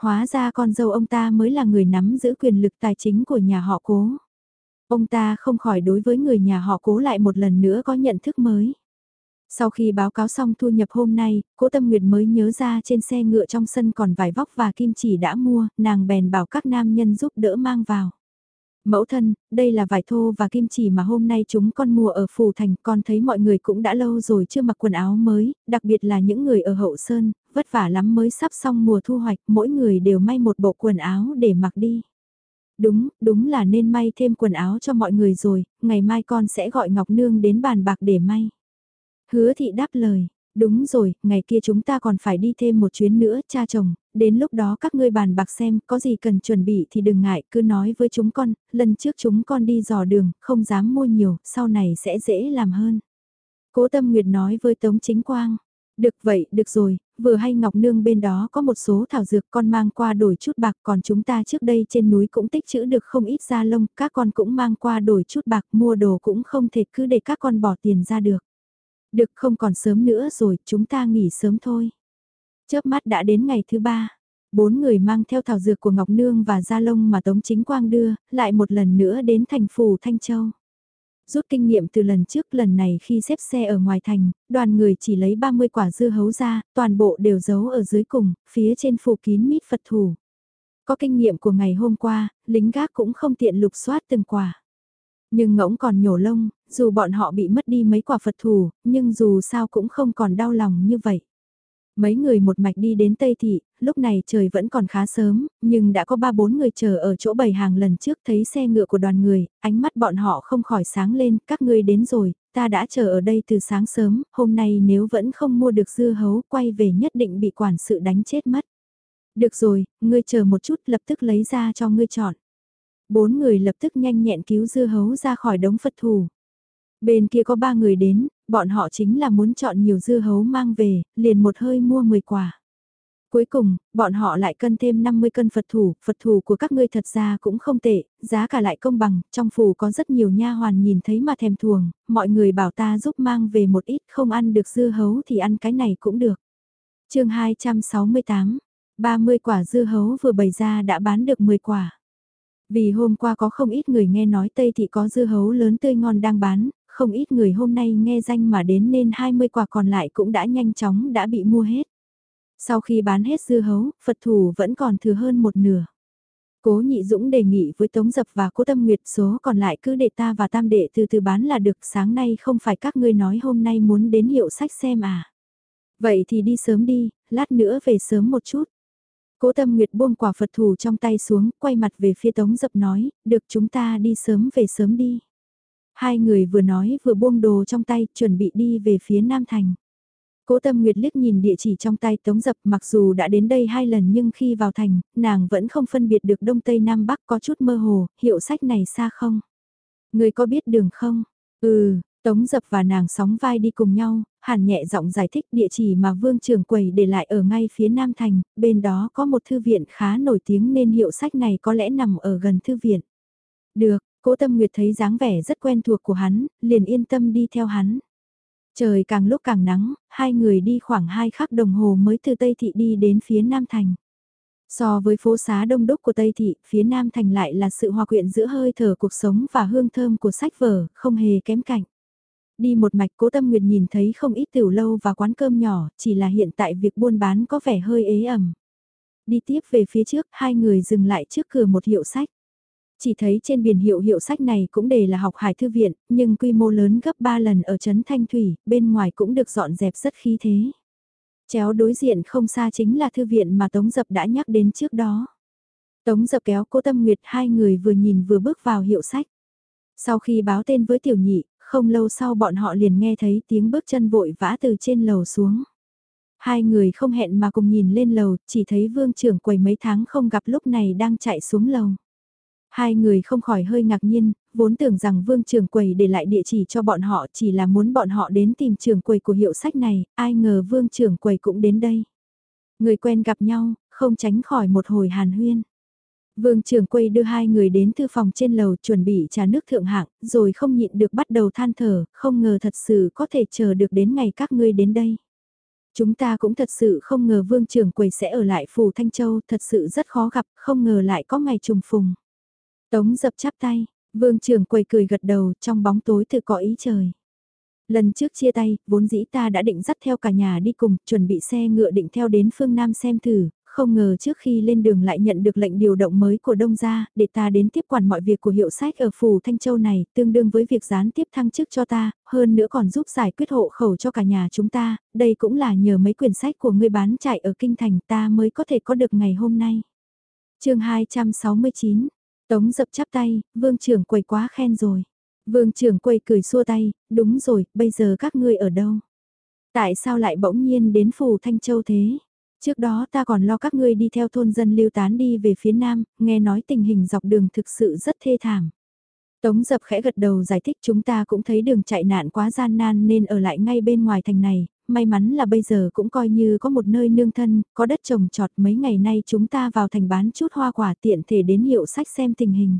Hóa ra con dâu ông ta mới là người nắm giữ quyền lực tài chính của nhà họ cố. Ông ta không khỏi đối với người nhà họ cố lại một lần nữa có nhận thức mới. Sau khi báo cáo xong thu nhập hôm nay, cố tâm nguyệt mới nhớ ra trên xe ngựa trong sân còn vải vóc và kim chỉ đã mua, nàng bèn bảo các nam nhân giúp đỡ mang vào. Mẫu thân, đây là vải thô và kim chỉ mà hôm nay chúng con mua ở Phủ Thành, con thấy mọi người cũng đã lâu rồi chưa mặc quần áo mới, đặc biệt là những người ở Hậu Sơn, vất vả lắm mới sắp xong mùa thu hoạch, mỗi người đều may một bộ quần áo để mặc đi. Đúng, đúng là nên may thêm quần áo cho mọi người rồi, ngày mai con sẽ gọi Ngọc Nương đến bàn bạc để may. Hứa thị đáp lời, đúng rồi, ngày kia chúng ta còn phải đi thêm một chuyến nữa, cha chồng, đến lúc đó các ngươi bàn bạc xem, có gì cần chuẩn bị thì đừng ngại, cứ nói với chúng con, lần trước chúng con đi dò đường, không dám mua nhiều, sau này sẽ dễ làm hơn. Cố Tâm Nguyệt nói với Tống Chính Quang, được vậy, được rồi, vừa hay Ngọc Nương bên đó có một số thảo dược con mang qua đổi chút bạc còn chúng ta trước đây trên núi cũng tích trữ được không ít da lông, các con cũng mang qua đổi chút bạc mua đồ cũng không thể cứ để các con bỏ tiền ra được. Được không còn sớm nữa rồi, chúng ta nghỉ sớm thôi. Chớp mắt đã đến ngày thứ ba. Bốn người mang theo thảo dược của Ngọc Nương và Gia Lông mà Tống Chính Quang đưa, lại một lần nữa đến thành phủ Thanh Châu. Rút kinh nghiệm từ lần trước lần này khi xếp xe ở ngoài thành, đoàn người chỉ lấy 30 quả dưa hấu ra, toàn bộ đều giấu ở dưới cùng, phía trên phủ kín mít Phật thủ. Có kinh nghiệm của ngày hôm qua, lính gác cũng không tiện lục soát từng quả. Nhưng ngỗng còn nhổ lông, dù bọn họ bị mất đi mấy quả Phật thủ, nhưng dù sao cũng không còn đau lòng như vậy. Mấy người một mạch đi đến Tây Thị, lúc này trời vẫn còn khá sớm, nhưng đã có ba bốn người chờ ở chỗ bầy hàng lần trước thấy xe ngựa của đoàn người, ánh mắt bọn họ không khỏi sáng lên, các ngươi đến rồi, ta đã chờ ở đây từ sáng sớm, hôm nay nếu vẫn không mua được dưa hấu, quay về nhất định bị quản sự đánh chết mất. Được rồi, ngươi chờ một chút lập tức lấy ra cho ngươi chọn. Bốn người lập tức nhanh nhẹn cứu dưa hấu ra khỏi đống Phật thủ. Bên kia có ba người đến, bọn họ chính là muốn chọn nhiều dưa hấu mang về, liền một hơi mua 10 quả. Cuối cùng, bọn họ lại cân thêm 50 cân Phật thủ, Phật thủ của các ngươi thật ra cũng không tệ, giá cả lại công bằng, trong phủ có rất nhiều nha hoàn nhìn thấy mà thèm thuồng, mọi người bảo ta giúp mang về một ít, không ăn được dưa hấu thì ăn cái này cũng được. chương 268, 30 quả dưa hấu vừa bày ra đã bán được 10 quả. Vì hôm qua có không ít người nghe nói Tây Thị có dưa hấu lớn tươi ngon đang bán, không ít người hôm nay nghe danh mà đến nên 20 quả còn lại cũng đã nhanh chóng đã bị mua hết. Sau khi bán hết dưa hấu, Phật thủ vẫn còn thừa hơn một nửa. Cố Nhị Dũng đề nghị với Tống Dập và Cố Tâm Nguyệt số còn lại cứ để ta và Tam Đệ từ từ bán là được sáng nay không phải các ngươi nói hôm nay muốn đến hiệu sách xem à. Vậy thì đi sớm đi, lát nữa về sớm một chút. Cố Tâm Nguyệt buông quả Phật thủ trong tay xuống, quay mặt về phía Tống Dập nói, được chúng ta đi sớm về sớm đi. Hai người vừa nói vừa buông đồ trong tay, chuẩn bị đi về phía Nam Thành. Cố Tâm Nguyệt liếc nhìn địa chỉ trong tay Tống Dập mặc dù đã đến đây hai lần nhưng khi vào thành, nàng vẫn không phân biệt được Đông Tây Nam Bắc có chút mơ hồ, hiệu sách này xa không? Người có biết đường không? Ừ, Tống Dập và nàng sóng vai đi cùng nhau, hàn nhẹ giọng giải thích địa chỉ mà Vương Trường Quầy để lại ở ngay phía Nam Thành, bên đó có một thư viện khá nổi tiếng nên hiệu sách này có lẽ nằm ở gần thư viện. Được, Cố Tâm Nguyệt thấy dáng vẻ rất quen thuộc của hắn, liền yên tâm đi theo hắn. Trời càng lúc càng nắng, hai người đi khoảng hai khắc đồng hồ mới từ Tây Thị đi đến phía Nam Thành. So với phố xá đông đúc của Tây Thị, phía Nam Thành lại là sự hòa quyện giữa hơi thở cuộc sống và hương thơm của sách vở, không hề kém cạnh. Đi một mạch cố tâm nguyệt nhìn thấy không ít tiểu lâu và quán cơm nhỏ, chỉ là hiện tại việc buôn bán có vẻ hơi ế ẩm. Đi tiếp về phía trước, hai người dừng lại trước cửa một hiệu sách. Chỉ thấy trên biển hiệu hiệu sách này cũng đề là học hải thư viện, nhưng quy mô lớn gấp 3 lần ở Trấn Thanh Thủy, bên ngoài cũng được dọn dẹp rất khí thế. Chéo đối diện không xa chính là thư viện mà Tống Dập đã nhắc đến trước đó. Tống Dập kéo cô Tâm Nguyệt hai người vừa nhìn vừa bước vào hiệu sách. Sau khi báo tên với tiểu nhị, không lâu sau bọn họ liền nghe thấy tiếng bước chân vội vã từ trên lầu xuống. Hai người không hẹn mà cùng nhìn lên lầu, chỉ thấy vương trưởng quầy mấy tháng không gặp lúc này đang chạy xuống lầu. Hai người không khỏi hơi ngạc nhiên, vốn tưởng rằng vương trưởng quầy để lại địa chỉ cho bọn họ chỉ là muốn bọn họ đến tìm trưởng quầy của hiệu sách này, ai ngờ vương trưởng quầy cũng đến đây. Người quen gặp nhau, không tránh khỏi một hồi hàn huyên. Vương trường quầy đưa hai người đến thư phòng trên lầu chuẩn bị trà nước thượng hạng, rồi không nhịn được bắt đầu than thở, không ngờ thật sự có thể chờ được đến ngày các ngươi đến đây. Chúng ta cũng thật sự không ngờ vương trường quầy sẽ ở lại phủ Thanh Châu, thật sự rất khó gặp, không ngờ lại có ngày trùng phùng. Tống dập chắp tay, vương Trường quầy cười gật đầu trong bóng tối tự có ý trời. Lần trước chia tay, vốn dĩ ta đã định dắt theo cả nhà đi cùng, chuẩn bị xe ngựa định theo đến phương Nam xem thử, không ngờ trước khi lên đường lại nhận được lệnh điều động mới của Đông Gia, để ta đến tiếp quản mọi việc của hiệu sách ở phủ Thanh Châu này, tương đương với việc gián tiếp thăng chức cho ta, hơn nữa còn giúp giải quyết hộ khẩu cho cả nhà chúng ta, đây cũng là nhờ mấy quyển sách của ngươi bán chạy ở Kinh Thành ta mới có thể có được ngày hôm nay. chương 269 Tống dập chắp tay, vương trưởng quầy quá khen rồi. Vương trưởng quầy cười xua tay, đúng rồi, bây giờ các ngươi ở đâu? Tại sao lại bỗng nhiên đến phủ Thanh Châu thế? Trước đó ta còn lo các ngươi đi theo thôn dân lưu tán đi về phía nam, nghe nói tình hình dọc đường thực sự rất thê thảm. Tống dập khẽ gật đầu giải thích chúng ta cũng thấy đường chạy nạn quá gian nan nên ở lại ngay bên ngoài thành này, may mắn là bây giờ cũng coi như có một nơi nương thân, có đất trồng trọt mấy ngày nay chúng ta vào thành bán chút hoa quả tiện thể đến hiệu sách xem tình hình.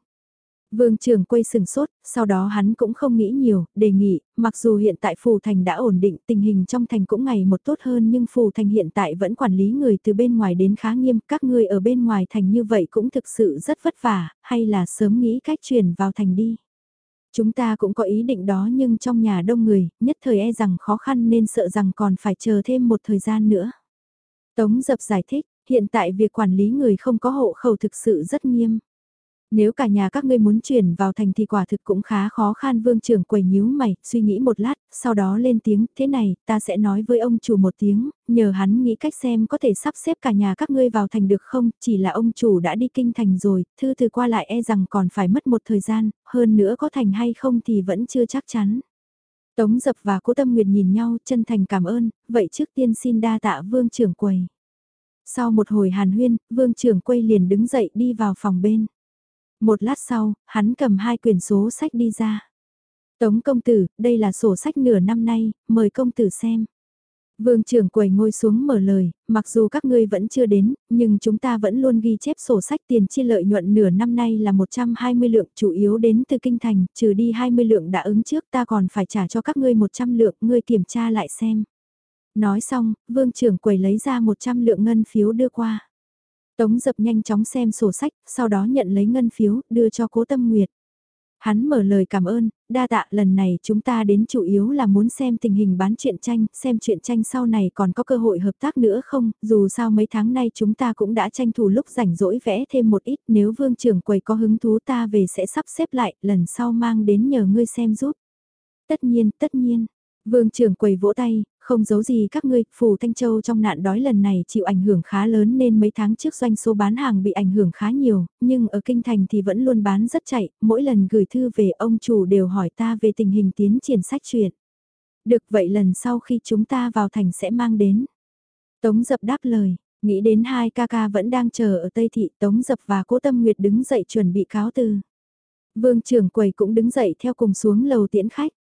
Vương trường quay sừng sốt, sau đó hắn cũng không nghĩ nhiều, đề nghị, mặc dù hiện tại Phù Thành đã ổn định, tình hình trong thành cũng ngày một tốt hơn nhưng Phù Thành hiện tại vẫn quản lý người từ bên ngoài đến khá nghiêm, các ngươi ở bên ngoài thành như vậy cũng thực sự rất vất vả, hay là sớm nghĩ cách chuyển vào thành đi. Chúng ta cũng có ý định đó nhưng trong nhà đông người, nhất thời e rằng khó khăn nên sợ rằng còn phải chờ thêm một thời gian nữa. Tống dập giải thích, hiện tại việc quản lý người không có hộ khẩu thực sự rất nghiêm. Nếu cả nhà các ngươi muốn chuyển vào thành thì quả thực cũng khá khó khăn vương trưởng quầy nhíu mày, suy nghĩ một lát, sau đó lên tiếng, thế này, ta sẽ nói với ông chủ một tiếng, nhờ hắn nghĩ cách xem có thể sắp xếp cả nhà các ngươi vào thành được không, chỉ là ông chủ đã đi kinh thành rồi, thư từ qua lại e rằng còn phải mất một thời gian, hơn nữa có thành hay không thì vẫn chưa chắc chắn. Tống dập và cố tâm nguyệt nhìn nhau, chân thành cảm ơn, vậy trước tiên xin đa tạ vương trưởng quầy. Sau một hồi hàn huyên, vương trưởng quầy liền đứng dậy đi vào phòng bên. Một lát sau, hắn cầm hai quyển số sách đi ra. Tống công tử, đây là sổ sách nửa năm nay, mời công tử xem. Vương trưởng quầy ngồi xuống mở lời, mặc dù các ngươi vẫn chưa đến, nhưng chúng ta vẫn luôn ghi chép sổ sách tiền chi lợi nhuận nửa năm nay là 120 lượng chủ yếu đến từ kinh thành, trừ đi 20 lượng đã ứng trước ta còn phải trả cho các ngươi 100 lượng, ngươi kiểm tra lại xem. Nói xong, vương trưởng quầy lấy ra 100 lượng ngân phiếu đưa qua. Tống dập nhanh chóng xem sổ sách, sau đó nhận lấy ngân phiếu, đưa cho cố tâm nguyệt. Hắn mở lời cảm ơn, đa tạ lần này chúng ta đến chủ yếu là muốn xem tình hình bán truyện tranh, xem truyện tranh sau này còn có cơ hội hợp tác nữa không, dù sao mấy tháng nay chúng ta cũng đã tranh thủ lúc rảnh rỗi vẽ thêm một ít, nếu vương trưởng quầy có hứng thú ta về sẽ sắp xếp lại, lần sau mang đến nhờ ngươi xem giúp. Tất nhiên, tất nhiên. Vương trưởng quầy vỗ tay, không giấu gì các ngươi, phủ Thanh Châu trong nạn đói lần này chịu ảnh hưởng khá lớn nên mấy tháng trước doanh số bán hàng bị ảnh hưởng khá nhiều, nhưng ở Kinh Thành thì vẫn luôn bán rất chạy, mỗi lần gửi thư về ông chủ đều hỏi ta về tình hình tiến triển sách truyện. Được vậy lần sau khi chúng ta vào thành sẽ mang đến. Tống dập đáp lời, nghĩ đến hai ca ca vẫn đang chờ ở Tây Thị Tống dập và cố tâm nguyệt đứng dậy chuẩn bị cáo từ. Vương trưởng quầy cũng đứng dậy theo cùng xuống lầu tiễn khách.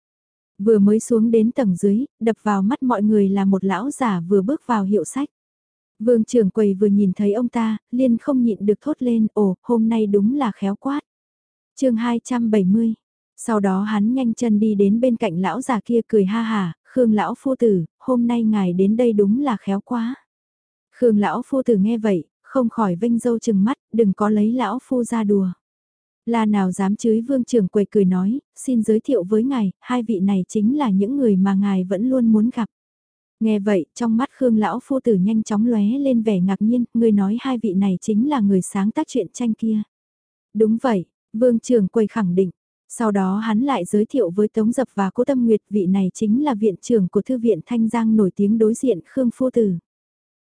Vừa mới xuống đến tầng dưới, đập vào mắt mọi người là một lão giả vừa bước vào hiệu sách. Vương trưởng quầy vừa nhìn thấy ông ta, liền không nhịn được thốt lên, ồ, hôm nay đúng là khéo quát. chương 270 Sau đó hắn nhanh chân đi đến bên cạnh lão già kia cười ha hà, Khương lão phu tử, hôm nay ngài đến đây đúng là khéo quá. Khương lão phu tử nghe vậy, không khỏi vinh dâu chừng mắt, đừng có lấy lão phu ra đùa. Là nào dám chưới vương trưởng quầy cười nói, xin giới thiệu với ngài, hai vị này chính là những người mà ngài vẫn luôn muốn gặp. Nghe vậy, trong mắt Khương lão phu tử nhanh chóng lóe lên vẻ ngạc nhiên, người nói hai vị này chính là người sáng tác truyện tranh kia. Đúng vậy, vương trưởng quầy khẳng định. Sau đó hắn lại giới thiệu với Tống Dập và Cố Tâm Nguyệt vị này chính là viện trưởng của Thư viện Thanh Giang nổi tiếng đối diện Khương Phu Tử.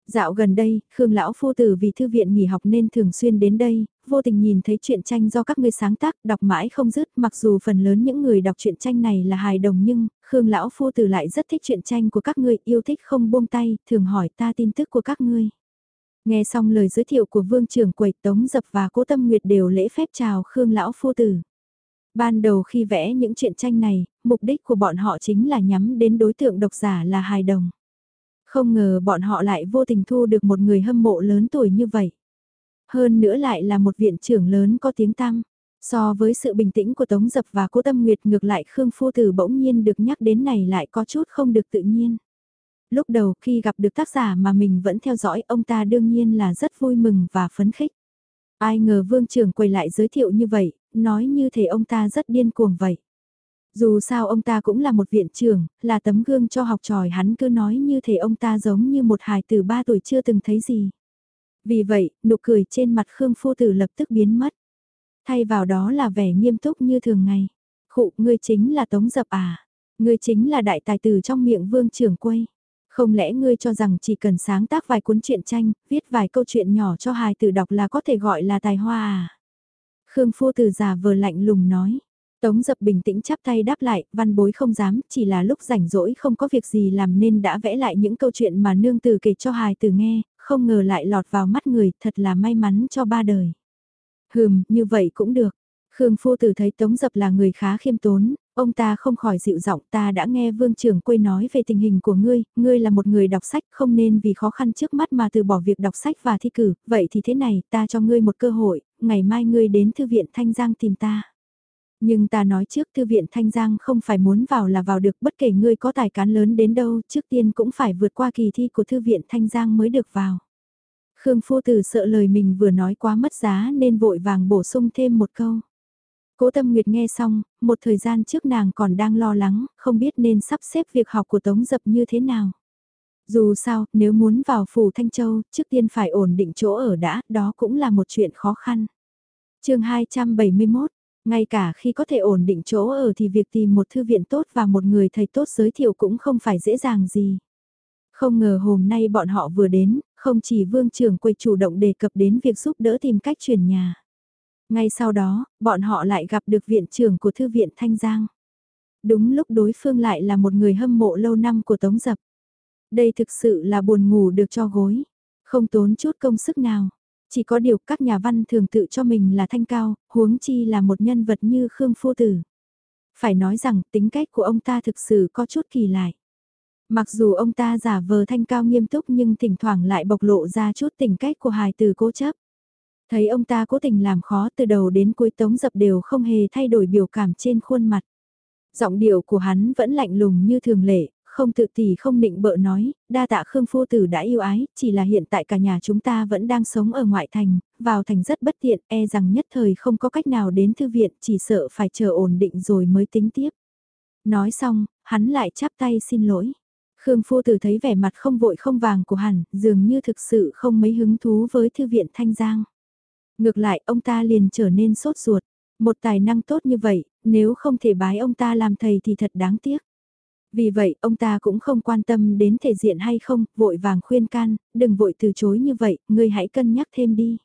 Dạo gần đây, Khương Lão Phu Tử vì thư viện nghỉ học nên thường xuyên đến đây, vô tình nhìn thấy truyện tranh do các ngươi sáng tác, đọc mãi không dứt, mặc dù phần lớn những người đọc truyện tranh này là hài đồng nhưng, Khương Lão Phu Tử lại rất thích truyện tranh của các ngươi, yêu thích không buông tay, thường hỏi ta tin tức của các ngươi. Nghe xong lời giới thiệu của Vương trưởng quầy Tống Dập và Cố Tâm Nguyệt đều lễ phép chào Khương Lão Phu Tử. Ban đầu khi vẽ những truyện tranh này, mục đích của bọn họ chính là nhắm đến đối tượng độc giả là hài đồng. Không ngờ bọn họ lại vô tình thu được một người hâm mộ lớn tuổi như vậy. Hơn nữa lại là một viện trưởng lớn có tiếng tăm. So với sự bình tĩnh của Tống Dập và Cố Tâm Nguyệt ngược lại Khương Phu Tử bỗng nhiên được nhắc đến này lại có chút không được tự nhiên. Lúc đầu khi gặp được tác giả mà mình vẫn theo dõi ông ta đương nhiên là rất vui mừng và phấn khích. Ai ngờ vương trưởng quay lại giới thiệu như vậy, nói như thể ông ta rất điên cuồng vậy. Dù sao ông ta cũng là một viện trưởng, là tấm gương cho học trò hắn cứ nói như thể ông ta giống như một hài từ ba tuổi chưa từng thấy gì. Vì vậy, nụ cười trên mặt Khương Phu Tử lập tức biến mất. Thay vào đó là vẻ nghiêm túc như thường ngày. Khụ, ngươi chính là Tống Dập à? Ngươi chính là đại tài tử trong miệng vương trưởng quay. Không lẽ ngươi cho rằng chỉ cần sáng tác vài cuốn truyện tranh, viết vài câu chuyện nhỏ cho hài tử đọc là có thể gọi là tài hoa à? Khương Phu Tử già vờ lạnh lùng nói. Tống dập bình tĩnh chắp tay đáp lại, văn bối không dám, chỉ là lúc rảnh rỗi không có việc gì làm nên đã vẽ lại những câu chuyện mà nương từ kể cho hài từ nghe, không ngờ lại lọt vào mắt người, thật là may mắn cho ba đời. Hừm, như vậy cũng được. Khương Phu Tử thấy Tống Dập là người khá khiêm tốn, ông ta không khỏi dịu giọng ta đã nghe Vương Trường Quê nói về tình hình của ngươi, ngươi là một người đọc sách không nên vì khó khăn trước mắt mà từ bỏ việc đọc sách và thi cử, vậy thì thế này, ta cho ngươi một cơ hội, ngày mai ngươi đến Thư viện Thanh Giang tìm ta. Nhưng ta nói trước thư viện Thanh Giang không phải muốn vào là vào được bất kể ngươi có tài cán lớn đến đâu, trước tiên cũng phải vượt qua kỳ thi của thư viện Thanh Giang mới được vào. Khương Phu Tử sợ lời mình vừa nói quá mất giá nên vội vàng bổ sung thêm một câu. Cố Tâm Nguyệt nghe xong, một thời gian trước nàng còn đang lo lắng, không biết nên sắp xếp việc học của Tống Dập như thế nào. Dù sao, nếu muốn vào phủ Thanh Châu, trước tiên phải ổn định chỗ ở đã, đó cũng là một chuyện khó khăn. chương 271, ngay cả khi có thể ổn định chỗ ở thì việc tìm một thư viện tốt và một người thầy tốt giới thiệu cũng không phải dễ dàng gì. Không ngờ hôm nay bọn họ vừa đến, không chỉ vương trưởng quầy chủ động đề cập đến việc giúp đỡ tìm cách chuyển nhà. Ngay sau đó, bọn họ lại gặp được viện trưởng của thư viện Thanh Giang. Đúng lúc đối phương lại là một người hâm mộ lâu năm của Tống Dập. Đây thực sự là buồn ngủ được cho gối, không tốn chút công sức nào. Chỉ có điều các nhà văn thường tự cho mình là thanh cao, huống chi là một nhân vật như Khương Phu Tử. Phải nói rằng tính cách của ông ta thực sự có chút kỳ lạ. Mặc dù ông ta giả vờ thanh cao nghiêm túc nhưng thỉnh thoảng lại bộc lộ ra chút tình cách của hài từ cố chấp. Thấy ông ta cố tình làm khó từ đầu đến cuối tống dập đều không hề thay đổi biểu cảm trên khuôn mặt. Giọng điệu của hắn vẫn lạnh lùng như thường lệ, không tự tỷ không định bợ nói, đa tạ Khương Phu Tử đã yêu ái, chỉ là hiện tại cả nhà chúng ta vẫn đang sống ở ngoại thành, vào thành rất bất tiện, e rằng nhất thời không có cách nào đến thư viện, chỉ sợ phải chờ ổn định rồi mới tính tiếp. Nói xong, hắn lại chắp tay xin lỗi. Khương Phu Tử thấy vẻ mặt không vội không vàng của hẳn, dường như thực sự không mấy hứng thú với thư viện Thanh Giang. Ngược lại, ông ta liền trở nên sốt ruột. Một tài năng tốt như vậy, nếu không thể bái ông ta làm thầy thì thật đáng tiếc. Vì vậy, ông ta cũng không quan tâm đến thể diện hay không, vội vàng khuyên can, đừng vội từ chối như vậy, ngươi hãy cân nhắc thêm đi.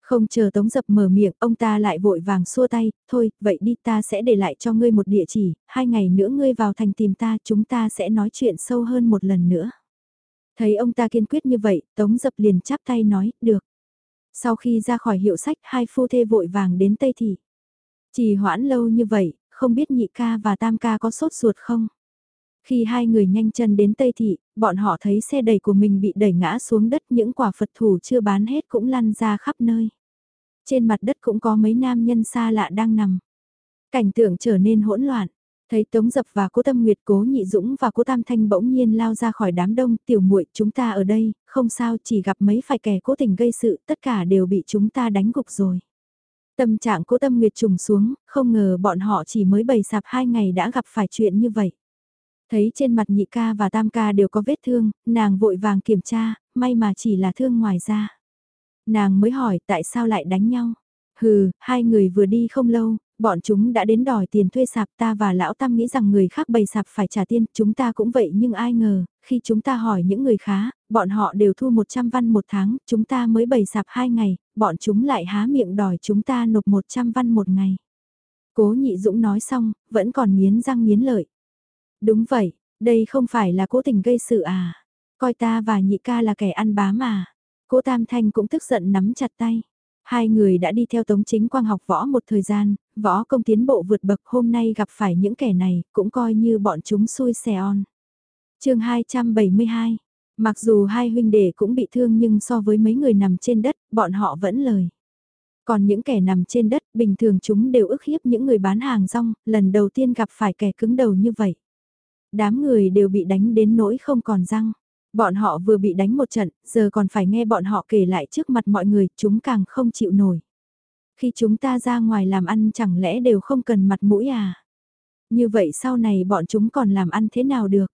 Không chờ Tống Dập mở miệng, ông ta lại vội vàng xua tay, thôi, vậy đi ta sẽ để lại cho ngươi một địa chỉ, hai ngày nữa ngươi vào thành tìm ta, chúng ta sẽ nói chuyện sâu hơn một lần nữa. Thấy ông ta kiên quyết như vậy, Tống Dập liền chắp tay nói, được. Sau khi ra khỏi hiệu sách, hai phu thê vội vàng đến Tây Thị. Chỉ hoãn lâu như vậy, không biết nhị ca và tam ca có sốt ruột không? Khi hai người nhanh chân đến Tây Thị, bọn họ thấy xe đẩy của mình bị đẩy ngã xuống đất những quả Phật thủ chưa bán hết cũng lăn ra khắp nơi. Trên mặt đất cũng có mấy nam nhân xa lạ đang nằm. Cảnh tượng trở nên hỗn loạn. Thấy Tống Dập và Cố Tâm Nguyệt, Cố Nhị Dũng và Cố Tam Thanh bỗng nhiên lao ra khỏi đám đông, tiểu muội, chúng ta ở đây, không sao, chỉ gặp mấy phải kẻ cố tình gây sự, tất cả đều bị chúng ta đánh gục rồi. Tâm trạng Cố Tâm Nguyệt trùng xuống, không ngờ bọn họ chỉ mới bày sạp hai ngày đã gặp phải chuyện như vậy. Thấy trên mặt nhị ca và tam ca đều có vết thương, nàng vội vàng kiểm tra, may mà chỉ là thương ngoài da. Nàng mới hỏi tại sao lại đánh nhau. Hừ, hai người vừa đi không lâu, bọn chúng đã đến đòi tiền thuê sạp ta và lão tam nghĩ rằng người khác bày sạp phải trả tiền, chúng ta cũng vậy nhưng ai ngờ, khi chúng ta hỏi những người khá, bọn họ đều thu 100 văn một tháng, chúng ta mới bày sạp hai ngày, bọn chúng lại há miệng đòi chúng ta nộp 100 văn một ngày. Cố nhị dũng nói xong, vẫn còn miến răng miến lợi. Đúng vậy, đây không phải là cố tình gây sự à. Coi ta và nhị ca là kẻ ăn bám mà. Cố Tam Thanh cũng tức giận nắm chặt tay. Hai người đã đi theo Tống Chính Quang học võ một thời gian, võ công tiến bộ vượt bậc hôm nay gặp phải những kẻ này, cũng coi như bọn chúng xui xè on. chương 272, mặc dù hai huynh đệ cũng bị thương nhưng so với mấy người nằm trên đất, bọn họ vẫn lời. Còn những kẻ nằm trên đất, bình thường chúng đều ức hiếp những người bán hàng rong, lần đầu tiên gặp phải kẻ cứng đầu như vậy. Đám người đều bị đánh đến nỗi không còn răng. Bọn họ vừa bị đánh một trận, giờ còn phải nghe bọn họ kể lại trước mặt mọi người, chúng càng không chịu nổi. Khi chúng ta ra ngoài làm ăn chẳng lẽ đều không cần mặt mũi à? Như vậy sau này bọn chúng còn làm ăn thế nào được?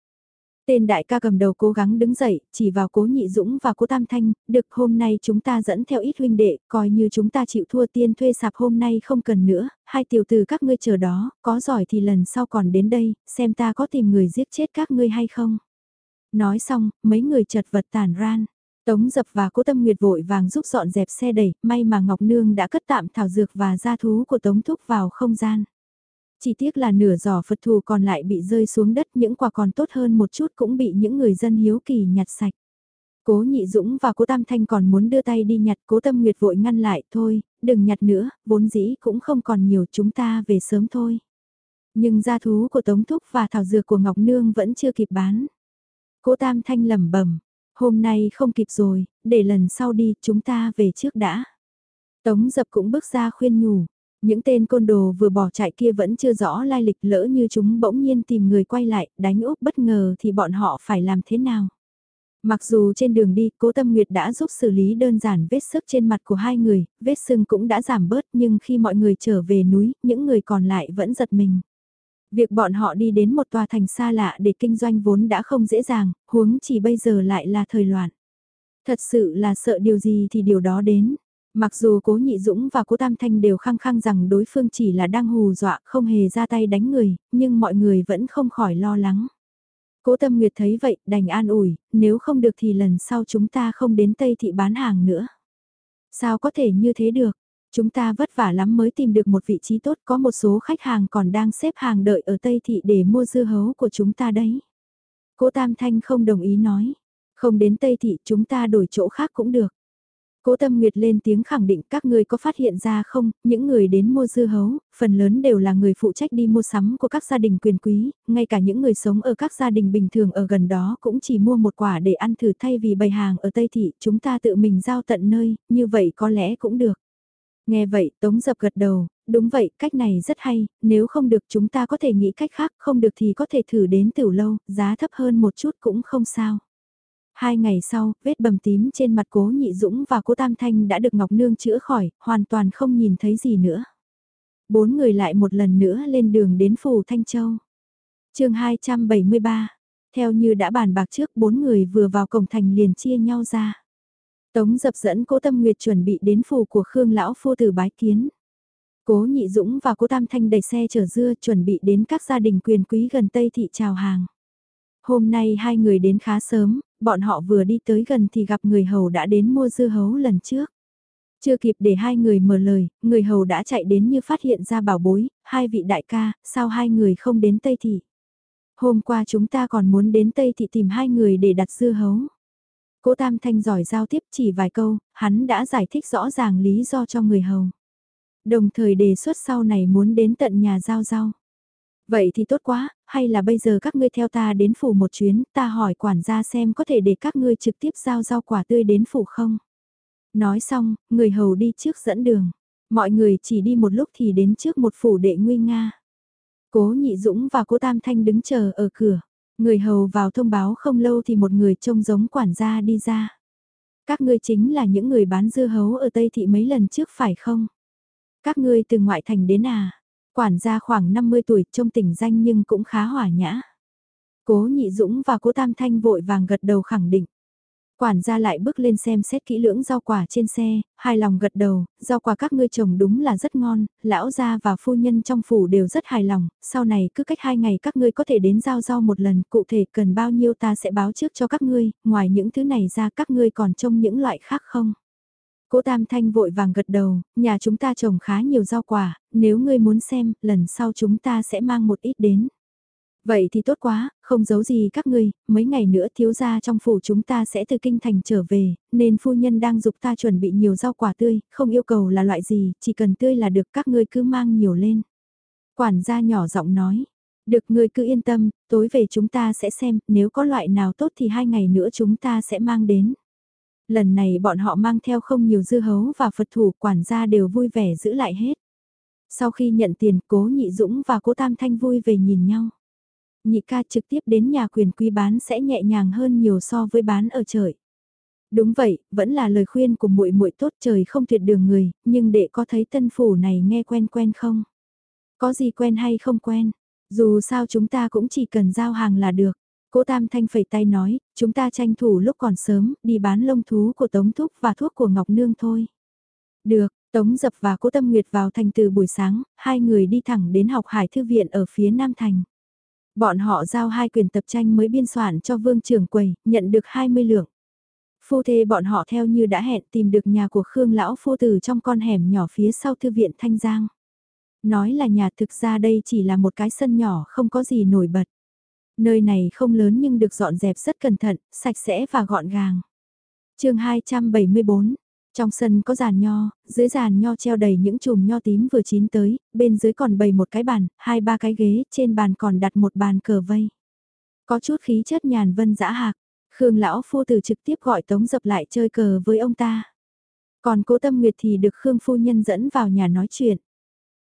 Tên đại ca cầm đầu cố gắng đứng dậy, chỉ vào cố nhị dũng và cố tam thanh, được hôm nay chúng ta dẫn theo ít huynh đệ, coi như chúng ta chịu thua tiên thuê sạp hôm nay không cần nữa, hai tiểu từ các ngươi chờ đó, có giỏi thì lần sau còn đến đây, xem ta có tìm người giết chết các ngươi hay không. Nói xong, mấy người chật vật tàn ran. Tống dập và cố tâm nguyệt vội vàng giúp dọn dẹp xe đẩy, may mà Ngọc Nương đã cất tạm thảo dược và gia thú của Tống Thúc vào không gian. Chỉ tiếc là nửa giỏ Phật thù còn lại bị rơi xuống đất những quả còn tốt hơn một chút cũng bị những người dân hiếu kỳ nhặt sạch. Cố Nhị Dũng và Cố Tam Thanh còn muốn đưa tay đi nhặt Cố Tâm Nguyệt vội ngăn lại thôi, đừng nhặt nữa, vốn dĩ cũng không còn nhiều chúng ta về sớm thôi. Nhưng gia thú của Tống Thúc và thảo dược của Ngọc Nương vẫn chưa kịp bán. Cố Tam Thanh lẩm bẩm hôm nay không kịp rồi, để lần sau đi chúng ta về trước đã. Tống dập cũng bước ra khuyên nhủ, những tên côn đồ vừa bỏ chạy kia vẫn chưa rõ lai lịch lỡ như chúng bỗng nhiên tìm người quay lại, đánh úp bất ngờ thì bọn họ phải làm thế nào. Mặc dù trên đường đi, cố tâm nguyệt đã giúp xử lý đơn giản vết sức trên mặt của hai người, vết sưng cũng đã giảm bớt nhưng khi mọi người trở về núi, những người còn lại vẫn giật mình. Việc bọn họ đi đến một tòa thành xa lạ để kinh doanh vốn đã không dễ dàng, huống chỉ bây giờ lại là thời loạn. Thật sự là sợ điều gì thì điều đó đến. Mặc dù cố nhị dũng và cố tam thanh đều khăng khăng rằng đối phương chỉ là đang hù dọa không hề ra tay đánh người, nhưng mọi người vẫn không khỏi lo lắng. Cố tâm nguyệt thấy vậy đành an ủi, nếu không được thì lần sau chúng ta không đến Tây Thị bán hàng nữa. Sao có thể như thế được? Chúng ta vất vả lắm mới tìm được một vị trí tốt có một số khách hàng còn đang xếp hàng đợi ở Tây Thị để mua dưa hấu của chúng ta đấy. Cố Tam Thanh không đồng ý nói. Không đến Tây Thị chúng ta đổi chỗ khác cũng được. Cố Tâm Nguyệt lên tiếng khẳng định các người có phát hiện ra không, những người đến mua dưa hấu, phần lớn đều là người phụ trách đi mua sắm của các gia đình quyền quý, ngay cả những người sống ở các gia đình bình thường ở gần đó cũng chỉ mua một quả để ăn thử thay vì bày hàng ở Tây Thị, chúng ta tự mình giao tận nơi, như vậy có lẽ cũng được. Nghe vậy, Tống Dập gật đầu, đúng vậy, cách này rất hay, nếu không được chúng ta có thể nghĩ cách khác, không được thì có thể thử đến tiểu lâu, giá thấp hơn một chút cũng không sao. Hai ngày sau, vết bầm tím trên mặt cố nhị dũng và cố tam thanh đã được Ngọc Nương chữa khỏi, hoàn toàn không nhìn thấy gì nữa. Bốn người lại một lần nữa lên đường đến phủ Thanh Châu. chương 273, theo như đã bàn bạc trước bốn người vừa vào cổng thành liền chia nhau ra. Tống dập dẫn cố tâm nguyệt chuẩn bị đến phủ của Khương Lão Phu Tử bái kiến. Cố Nhị Dũng và cố Tam Thanh đẩy xe chở dưa chuẩn bị đến các gia đình quyền quý gần Tây Thị chào hàng. Hôm nay hai người đến khá sớm, bọn họ vừa đi tới gần thì gặp người hầu đã đến mua dưa hấu lần trước. Chưa kịp để hai người mở lời, người hầu đã chạy đến như phát hiện ra bảo bối, hai vị đại ca, sao hai người không đến Tây Thị? Hôm qua chúng ta còn muốn đến Tây Thị tìm hai người để đặt dưa hấu. Cố Tam Thanh giỏi giao tiếp chỉ vài câu, hắn đã giải thích rõ ràng lý do cho người hầu. Đồng thời đề xuất sau này muốn đến tận nhà giao giao. Vậy thì tốt quá, hay là bây giờ các ngươi theo ta đến phủ một chuyến, ta hỏi quản gia xem có thể để các ngươi trực tiếp giao rau quả tươi đến phủ không? Nói xong, người hầu đi trước dẫn đường. Mọi người chỉ đi một lúc thì đến trước một phủ đệ nguy nga. Cố Nhị Dũng và Cố Tam Thanh đứng chờ ở cửa. Người hầu vào thông báo không lâu thì một người trông giống quản gia đi ra. Các ngươi chính là những người bán dưa hấu ở Tây Thị mấy lần trước phải không? Các ngươi từ ngoại thành đến à? Quản gia khoảng 50 tuổi trông tỉnh danh nhưng cũng khá hỏa nhã. Cố Nhị Dũng và Cố Tam Thanh vội vàng gật đầu khẳng định. Quản gia lại bước lên xem xét kỹ lưỡng rau quả trên xe, hài lòng gật đầu, rau quả các ngươi trồng đúng là rất ngon, lão gia và phu nhân trong phủ đều rất hài lòng, sau này cứ cách hai ngày các ngươi có thể đến giao rau một lần, cụ thể cần bao nhiêu ta sẽ báo trước cho các ngươi, ngoài những thứ này ra các ngươi còn trông những loại khác không? Cố Tam Thanh vội vàng gật đầu, nhà chúng ta trồng khá nhiều rau quả, nếu ngươi muốn xem, lần sau chúng ta sẽ mang một ít đến. Vậy thì tốt quá, không giấu gì các ngươi, mấy ngày nữa thiếu gia trong phủ chúng ta sẽ từ kinh thành trở về, nên phu nhân đang dục ta chuẩn bị nhiều rau quả tươi, không yêu cầu là loại gì, chỉ cần tươi là được các ngươi cứ mang nhiều lên. Quản gia nhỏ giọng nói, được ngươi cứ yên tâm, tối về chúng ta sẽ xem, nếu có loại nào tốt thì hai ngày nữa chúng ta sẽ mang đến. Lần này bọn họ mang theo không nhiều dư hấu và Phật thủ quản gia đều vui vẻ giữ lại hết. Sau khi nhận tiền cố nhị dũng và cố tam thanh vui về nhìn nhau. Nhị ca trực tiếp đến nhà quyền quý bán sẽ nhẹ nhàng hơn nhiều so với bán ở trời. Đúng vậy, vẫn là lời khuyên của muội muội tốt trời không tuyệt đường người, nhưng để có thấy tân phủ này nghe quen quen không? Có gì quen hay không quen? Dù sao chúng ta cũng chỉ cần giao hàng là được. Cố Tam Thanh phẩy tay nói, chúng ta tranh thủ lúc còn sớm, đi bán lông thú của Tống Thúc và thuốc của Ngọc Nương thôi. Được, Tống Dập và Cố Tâm Nguyệt vào thành từ buổi sáng, hai người đi thẳng đến học hải thư viện ở phía Nam Thành. Bọn họ giao hai quyền tập tranh mới biên soạn cho Vương Trường Quầy, nhận được 20 lượng. Phu thê bọn họ theo như đã hẹn tìm được nhà của Khương Lão Phu Tử trong con hẻm nhỏ phía sau thư viện Thanh Giang. Nói là nhà thực ra đây chỉ là một cái sân nhỏ không có gì nổi bật. Nơi này không lớn nhưng được dọn dẹp rất cẩn thận, sạch sẽ và gọn gàng. chương 274, trong sân có giàn nho, dưới giàn nho treo đầy những chùm nho tím vừa chín tới, bên dưới còn bày một cái bàn, hai ba cái ghế, trên bàn còn đặt một bàn cờ vây. Có chút khí chất nhàn vân dã hạc, Khương lão phu tử trực tiếp gọi Tống Dập lại chơi cờ với ông ta. Còn cố tâm nguyệt thì được Khương phu nhân dẫn vào nhà nói chuyện.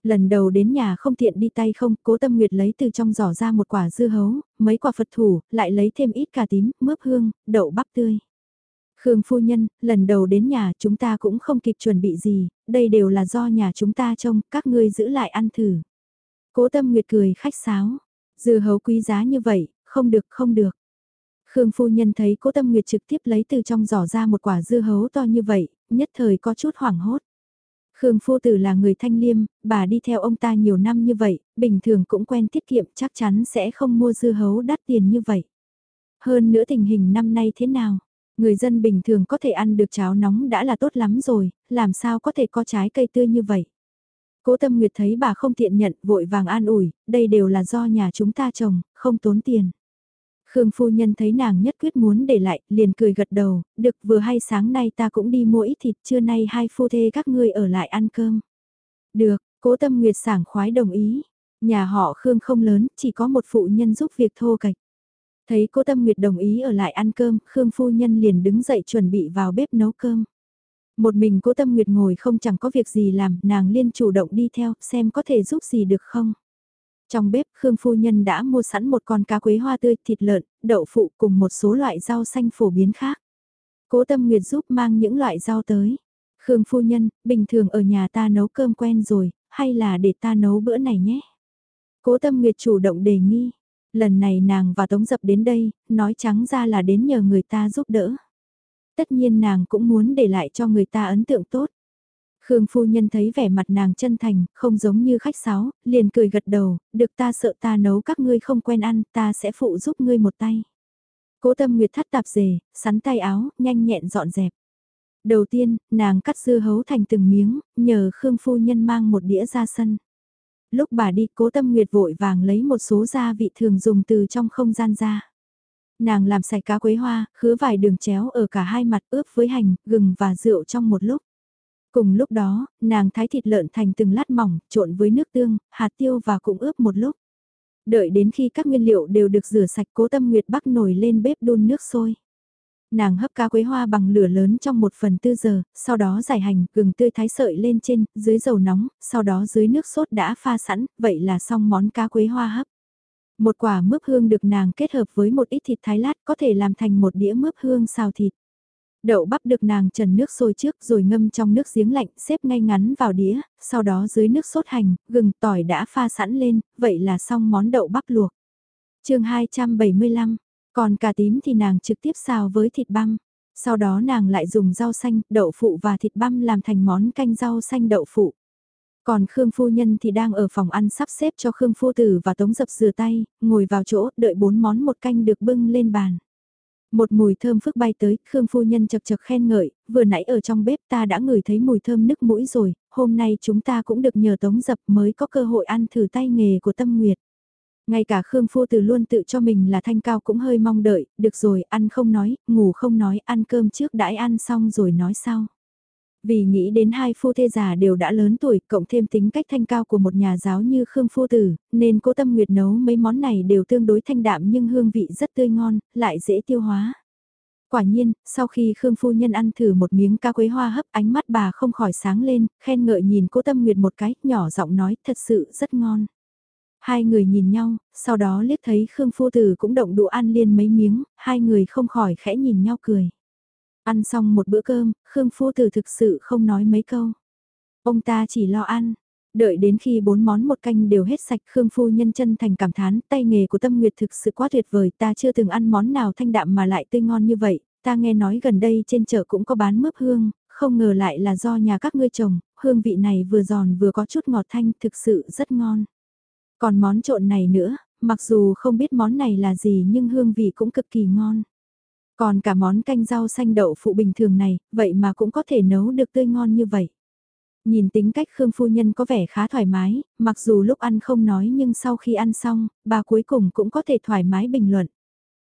Lần đầu đến nhà không tiện đi tay không, cố tâm nguyệt lấy từ trong giỏ ra một quả dưa hấu, mấy quả Phật thủ, lại lấy thêm ít cà tím, mướp hương, đậu bắp tươi. Khương phu nhân, lần đầu đến nhà chúng ta cũng không kịp chuẩn bị gì, đây đều là do nhà chúng ta trông, các ngươi giữ lại ăn thử. Cố tâm nguyệt cười khách sáo, dưa hấu quý giá như vậy, không được không được. Khương phu nhân thấy cố tâm nguyệt trực tiếp lấy từ trong giỏ ra một quả dưa hấu to như vậy, nhất thời có chút hoảng hốt. Khương phu tử là người thanh liêm, bà đi theo ông ta nhiều năm như vậy, bình thường cũng quen tiết kiệm chắc chắn sẽ không mua dưa hấu đắt tiền như vậy. Hơn nữa tình hình năm nay thế nào? Người dân bình thường có thể ăn được cháo nóng đã là tốt lắm rồi, làm sao có thể có trái cây tươi như vậy? Cố Tâm Nguyệt thấy bà không tiện nhận, vội vàng an ủi, đây đều là do nhà chúng ta trồng, không tốn tiền. Khương phu nhân thấy nàng nhất quyết muốn để lại, liền cười gật đầu, được vừa hay sáng nay ta cũng đi mua ít thịt, trưa nay hai phu thê các ngươi ở lại ăn cơm. Được, cố tâm nguyệt sảng khoái đồng ý. Nhà họ Khương không lớn, chỉ có một phụ nhân giúp việc thô kệch. Thấy cố tâm nguyệt đồng ý ở lại ăn cơm, Khương phu nhân liền đứng dậy chuẩn bị vào bếp nấu cơm. Một mình cố tâm nguyệt ngồi không chẳng có việc gì làm, nàng liên chủ động đi theo, xem có thể giúp gì được không. Trong bếp Khương Phu Nhân đã mua sẵn một con cá quế hoa tươi, thịt lợn, đậu phụ cùng một số loại rau xanh phổ biến khác. Cố Tâm Nguyệt giúp mang những loại rau tới. Khương Phu Nhân, bình thường ở nhà ta nấu cơm quen rồi, hay là để ta nấu bữa này nhé? Cố Tâm Nguyệt chủ động đề nghi. Lần này nàng và Tống Dập đến đây, nói trắng ra là đến nhờ người ta giúp đỡ. Tất nhiên nàng cũng muốn để lại cho người ta ấn tượng tốt. Khương phu nhân thấy vẻ mặt nàng chân thành, không giống như khách sáo, liền cười gật đầu, được ta sợ ta nấu các ngươi không quen ăn, ta sẽ phụ giúp ngươi một tay. Cố tâm nguyệt thắt tạp dề, sắn tay áo, nhanh nhẹn dọn dẹp. Đầu tiên, nàng cắt dưa hấu thành từng miếng, nhờ Khương phu nhân mang một đĩa ra sân. Lúc bà đi, cố tâm nguyệt vội vàng lấy một số gia vị thường dùng từ trong không gian ra. Nàng làm sạch cá quế hoa, khứa vài đường chéo ở cả hai mặt ướp với hành, gừng và rượu trong một lúc. Cùng lúc đó, nàng thái thịt lợn thành từng lát mỏng, trộn với nước tương, hạt tiêu và cũng ướp một lúc. Đợi đến khi các nguyên liệu đều được rửa sạch cố tâm nguyệt bắc nổi lên bếp đun nước sôi. Nàng hấp cá quế hoa bằng lửa lớn trong một phần tư giờ, sau đó giải hành, gừng tươi thái sợi lên trên, dưới dầu nóng, sau đó dưới nước sốt đã pha sẵn, vậy là xong món cá quế hoa hấp. Một quả mướp hương được nàng kết hợp với một ít thịt thái lát có thể làm thành một đĩa mướp hương xào thịt. Đậu bắp được nàng trần nước sôi trước rồi ngâm trong nước giếng lạnh xếp ngay ngắn vào đĩa, sau đó dưới nước sốt hành, gừng tỏi đã pha sẵn lên, vậy là xong món đậu bắp luộc. chương 275, còn cà tím thì nàng trực tiếp xào với thịt băm. Sau đó nàng lại dùng rau xanh, đậu phụ và thịt băm làm thành món canh rau xanh đậu phụ. Còn Khương Phu Nhân thì đang ở phòng ăn sắp xếp cho Khương Phu Tử và Tống Dập rửa tay, ngồi vào chỗ, đợi bốn món một canh được bưng lên bàn. Một mùi thơm phức bay tới, Khương Phu Nhân chật chật khen ngợi, vừa nãy ở trong bếp ta đã ngửi thấy mùi thơm nức mũi rồi, hôm nay chúng ta cũng được nhờ Tống Dập mới có cơ hội ăn thử tay nghề của Tâm Nguyệt. Ngay cả Khương Phu từ luôn tự cho mình là thanh cao cũng hơi mong đợi, được rồi, ăn không nói, ngủ không nói, ăn cơm trước đãi ăn xong rồi nói sau. Vì nghĩ đến hai phu thê già đều đã lớn tuổi, cộng thêm tính cách thanh cao của một nhà giáo như Khương Phu Tử, nên cố tâm nguyệt nấu mấy món này đều tương đối thanh đạm nhưng hương vị rất tươi ngon, lại dễ tiêu hóa. Quả nhiên, sau khi Khương Phu Nhân ăn thử một miếng cá quế hoa hấp ánh mắt bà không khỏi sáng lên, khen ngợi nhìn cố tâm nguyệt một cái, nhỏ giọng nói thật sự rất ngon. Hai người nhìn nhau, sau đó liếc thấy Khương Phu Tử cũng động đũa ăn liên mấy miếng, hai người không khỏi khẽ nhìn nhau cười. Ăn xong một bữa cơm, Khương Phu Tử thực sự không nói mấy câu. Ông ta chỉ lo ăn. Đợi đến khi bốn món một canh đều hết sạch Khương Phu nhân chân thành cảm thán tay nghề của Tâm Nguyệt thực sự quá tuyệt vời ta chưa từng ăn món nào thanh đạm mà lại tươi ngon như vậy, ta nghe nói gần đây trên chợ cũng có bán mướp hương, không ngờ lại là do nhà các ngươi trồng, hương vị này vừa giòn vừa có chút ngọt thanh thực sự rất ngon. Còn món trộn này nữa, mặc dù không biết món này là gì nhưng hương vị cũng cực kỳ ngon. Còn cả món canh rau xanh đậu phụ bình thường này, vậy mà cũng có thể nấu được tươi ngon như vậy. Nhìn tính cách Khương Phu Nhân có vẻ khá thoải mái, mặc dù lúc ăn không nói nhưng sau khi ăn xong, bà cuối cùng cũng có thể thoải mái bình luận.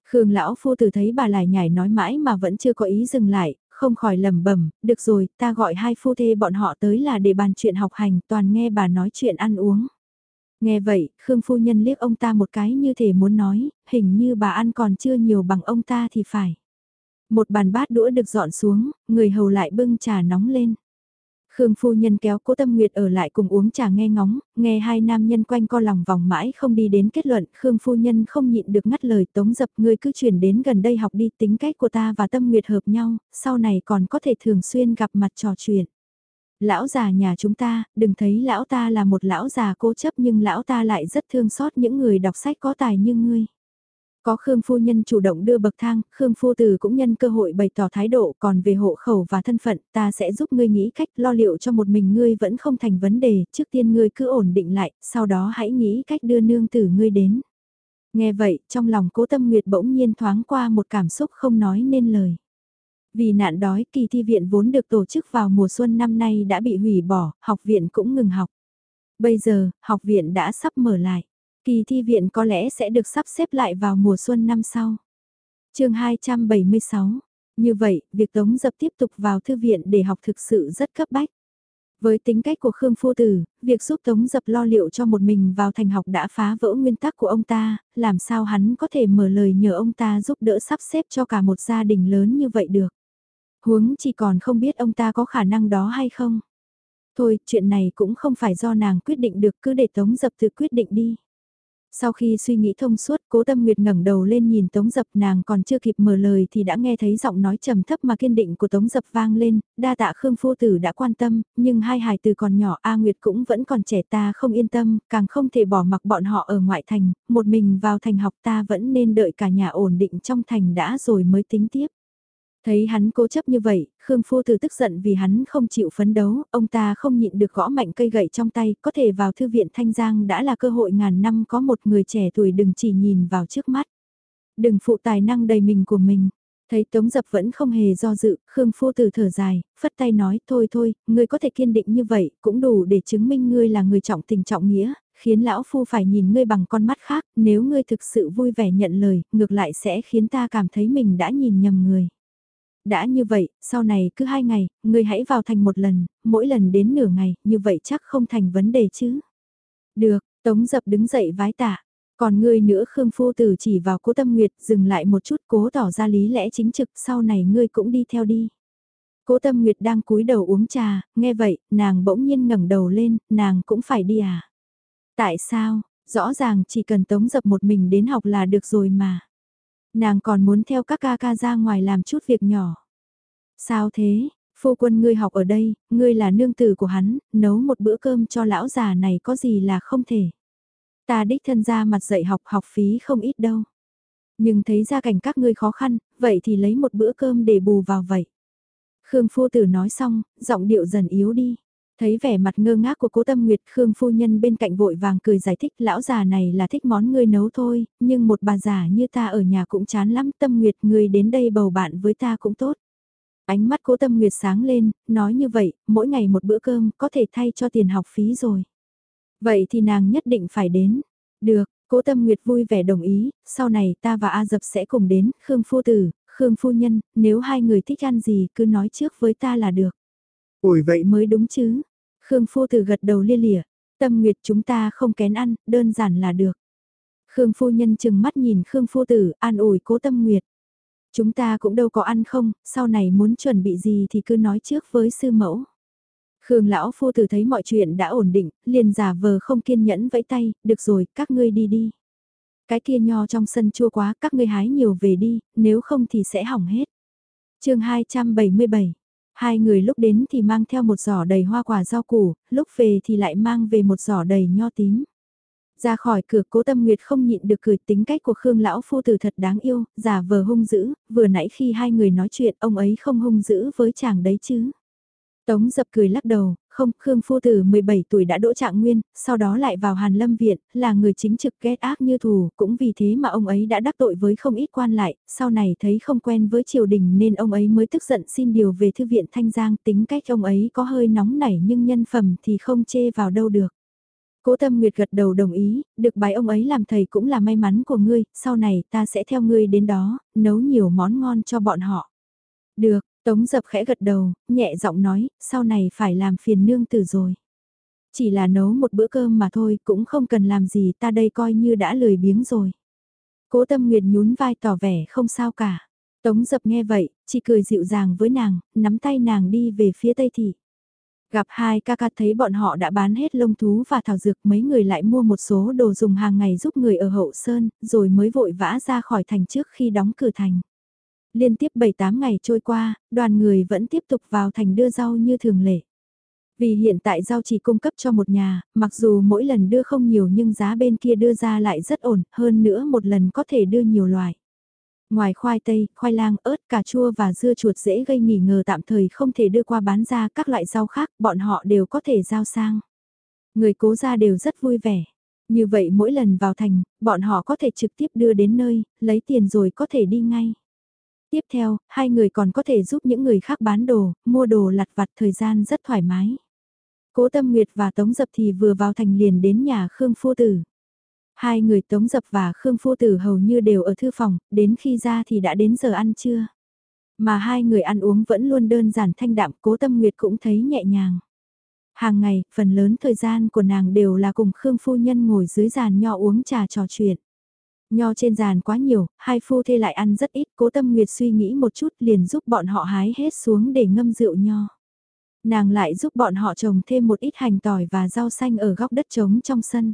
Khương Lão Phu Tử thấy bà lại nhảy nói mãi mà vẫn chưa có ý dừng lại, không khỏi lầm bẩm được rồi, ta gọi hai phu thê bọn họ tới là để bàn chuyện học hành, toàn nghe bà nói chuyện ăn uống. Nghe vậy, Khương Phu Nhân liếc ông ta một cái như thể muốn nói, hình như bà ăn còn chưa nhiều bằng ông ta thì phải. Một bàn bát đũa được dọn xuống, người hầu lại bưng trà nóng lên. Khương phu nhân kéo cố tâm nguyệt ở lại cùng uống trà nghe ngóng, nghe hai nam nhân quanh co lòng vòng mãi không đi đến kết luận, Khương phu nhân không nhịn được ngắt lời tống dập người cứ chuyển đến gần đây học đi tính cách của ta và tâm nguyệt hợp nhau, sau này còn có thể thường xuyên gặp mặt trò chuyện. Lão già nhà chúng ta, đừng thấy lão ta là một lão già cố chấp nhưng lão ta lại rất thương xót những người đọc sách có tài như ngươi. Có Khương Phu Nhân chủ động đưa bậc thang, Khương Phu Tử cũng nhân cơ hội bày tỏ thái độ còn về hộ khẩu và thân phận ta sẽ giúp ngươi nghĩ cách lo liệu cho một mình ngươi vẫn không thành vấn đề, trước tiên ngươi cứ ổn định lại, sau đó hãy nghĩ cách đưa nương tử ngươi đến. Nghe vậy, trong lòng cố tâm nguyệt bỗng nhiên thoáng qua một cảm xúc không nói nên lời. Vì nạn đói kỳ thi viện vốn được tổ chức vào mùa xuân năm nay đã bị hủy bỏ, học viện cũng ngừng học. Bây giờ, học viện đã sắp mở lại. Kỳ thi viện có lẽ sẽ được sắp xếp lại vào mùa xuân năm sau. chương 276. Như vậy, việc Tống Dập tiếp tục vào thư viện để học thực sự rất cấp bách. Với tính cách của Khương Phu Tử, việc giúp Tống Dập lo liệu cho một mình vào thành học đã phá vỡ nguyên tắc của ông ta, làm sao hắn có thể mở lời nhờ ông ta giúp đỡ sắp xếp cho cả một gia đình lớn như vậy được. Huống chỉ còn không biết ông ta có khả năng đó hay không. Thôi, chuyện này cũng không phải do nàng quyết định được cứ để Tống Dập tự quyết định đi. Sau khi suy nghĩ thông suốt, cố tâm nguyệt ngẩng đầu lên nhìn Tống Dập nàng còn chưa kịp mở lời thì đã nghe thấy giọng nói trầm thấp mà kiên định của Tống Dập vang lên, đa tạ Khương Phu Tử đã quan tâm, nhưng hai hài từ còn nhỏ A Nguyệt cũng vẫn còn trẻ ta không yên tâm, càng không thể bỏ mặc bọn họ ở ngoại thành, một mình vào thành học ta vẫn nên đợi cả nhà ổn định trong thành đã rồi mới tính tiếp. Thấy hắn cố chấp như vậy, Khương Phu Tử tức giận vì hắn không chịu phấn đấu, ông ta không nhịn được gõ mạnh cây gậy trong tay, có thể vào thư viện Thanh Giang đã là cơ hội ngàn năm có một người trẻ tuổi đừng chỉ nhìn vào trước mắt. Đừng phụ tài năng đầy mình của mình. Thấy Tống Dập vẫn không hề do dự, Khương Phu Tử thở dài, phất tay nói thôi thôi, ngươi có thể kiên định như vậy, cũng đủ để chứng minh ngươi là người trọng tình trọng nghĩa, khiến lão phu phải nhìn ngươi bằng con mắt khác, nếu ngươi thực sự vui vẻ nhận lời, ngược lại sẽ khiến ta cảm thấy mình đã nhìn nhầm người đã như vậy, sau này cứ hai ngày, ngươi hãy vào thành một lần, mỗi lần đến nửa ngày, như vậy chắc không thành vấn đề chứ. Được, Tống Dập đứng dậy vái tạ. Còn ngươi nữa Khương Phu Tử chỉ vào cố tâm nguyệt dừng lại một chút cố tỏ ra lý lẽ chính trực sau này ngươi cũng đi theo đi. Cố tâm nguyệt đang cúi đầu uống trà, nghe vậy, nàng bỗng nhiên ngẩng đầu lên, nàng cũng phải đi à? Tại sao, rõ ràng chỉ cần tống dập một mình đến học là được rồi mà. Nàng còn muốn theo các ca ca ra ngoài làm chút việc nhỏ. Sao thế, phu quân ngươi học ở đây, ngươi là nương tử của hắn, nấu một bữa cơm cho lão già này có gì là không thể. Ta đích thân ra mặt dạy học học phí không ít đâu. Nhưng thấy gia cảnh các ngươi khó khăn, vậy thì lấy một bữa cơm để bù vào vậy. Khương phu tử nói xong, giọng điệu dần yếu đi. Thấy vẻ mặt ngơ ngác của cố tâm nguyệt Khương phu nhân bên cạnh vội vàng cười giải thích lão già này là thích món ngươi nấu thôi, nhưng một bà già như ta ở nhà cũng chán lắm tâm nguyệt ngươi đến đây bầu bạn với ta cũng tốt. Ánh mắt cố tâm nguyệt sáng lên, nói như vậy, mỗi ngày một bữa cơm có thể thay cho tiền học phí rồi. Vậy thì nàng nhất định phải đến. Được, cố tâm nguyệt vui vẻ đồng ý, sau này ta và A Dập sẽ cùng đến, Khương Phu Tử, Khương Phu Nhân, nếu hai người thích ăn gì cứ nói trước với ta là được. Ủi vậy mới đúng chứ. Khương Phu Tử gật đầu lia lịa, tâm nguyệt chúng ta không kén ăn, đơn giản là được. Khương Phu Nhân chừng mắt nhìn Khương Phu Tử, an ủi cố tâm nguyệt. Chúng ta cũng đâu có ăn không, sau này muốn chuẩn bị gì thì cứ nói trước với sư mẫu. Khương lão phu tử thấy mọi chuyện đã ổn định, liền giả vờ không kiên nhẫn vẫy tay, được rồi, các ngươi đi đi. Cái kia nho trong sân chua quá, các ngươi hái nhiều về đi, nếu không thì sẽ hỏng hết. chương 277 Hai người lúc đến thì mang theo một giỏ đầy hoa quả rau củ, lúc về thì lại mang về một giỏ đầy nho tím. Ra khỏi cửa cố tâm nguyệt không nhịn được cười tính cách của Khương lão phu tử thật đáng yêu, giả vờ hung dữ, vừa nãy khi hai người nói chuyện ông ấy không hung dữ với chàng đấy chứ. Tống dập cười lắc đầu, không, Khương Phu Tử 17 tuổi đã đỗ trạng nguyên, sau đó lại vào Hàn Lâm Viện, là người chính trực ghét ác như thù, cũng vì thế mà ông ấy đã đắc tội với không ít quan lại, sau này thấy không quen với triều đình nên ông ấy mới tức giận xin điều về Thư viện Thanh Giang, tính cách ông ấy có hơi nóng nảy nhưng nhân phẩm thì không chê vào đâu được. Cố Tâm Nguyệt gật đầu đồng ý, được bài ông ấy làm thầy cũng là may mắn của ngươi, sau này ta sẽ theo ngươi đến đó, nấu nhiều món ngon cho bọn họ. Được, Tống dập khẽ gật đầu, nhẹ giọng nói, sau này phải làm phiền nương tử rồi. Chỉ là nấu một bữa cơm mà thôi, cũng không cần làm gì ta đây coi như đã lười biếng rồi. Cố tâm nguyệt nhún vai tỏ vẻ không sao cả. Tống dập nghe vậy, chỉ cười dịu dàng với nàng, nắm tay nàng đi về phía tây thị. Gặp hai ca ca thấy bọn họ đã bán hết lông thú và thảo dược mấy người lại mua một số đồ dùng hàng ngày giúp người ở hậu sơn, rồi mới vội vã ra khỏi thành trước khi đóng cửa thành. Liên tiếp 7-8 ngày trôi qua, đoàn người vẫn tiếp tục vào thành đưa rau như thường lệ. Vì hiện tại rau chỉ cung cấp cho một nhà, mặc dù mỗi lần đưa không nhiều nhưng giá bên kia đưa ra lại rất ổn, hơn nữa một lần có thể đưa nhiều loại. Ngoài khoai tây, khoai lang, ớt, cà chua và dưa chuột dễ gây nghỉ ngờ tạm thời không thể đưa qua bán ra các loại rau khác, bọn họ đều có thể giao sang. Người cố gia đều rất vui vẻ. Như vậy mỗi lần vào thành, bọn họ có thể trực tiếp đưa đến nơi, lấy tiền rồi có thể đi ngay. Tiếp theo, hai người còn có thể giúp những người khác bán đồ, mua đồ lặt vặt thời gian rất thoải mái. Cố Tâm Nguyệt và Tống Dập thì vừa vào thành liền đến nhà Khương Phu Tử. Hai người Tống Dập và Khương Phu Tử hầu như đều ở thư phòng, đến khi ra thì đã đến giờ ăn trưa. Mà hai người ăn uống vẫn luôn đơn giản thanh đạm, cố tâm nguyệt cũng thấy nhẹ nhàng. Hàng ngày, phần lớn thời gian của nàng đều là cùng Khương Phu Nhân ngồi dưới giàn nho uống trà trò chuyện. Nho trên giàn quá nhiều, hai phu thê lại ăn rất ít, cố tâm nguyệt suy nghĩ một chút liền giúp bọn họ hái hết xuống để ngâm rượu nho. Nàng lại giúp bọn họ trồng thêm một ít hành tỏi và rau xanh ở góc đất trống trong sân.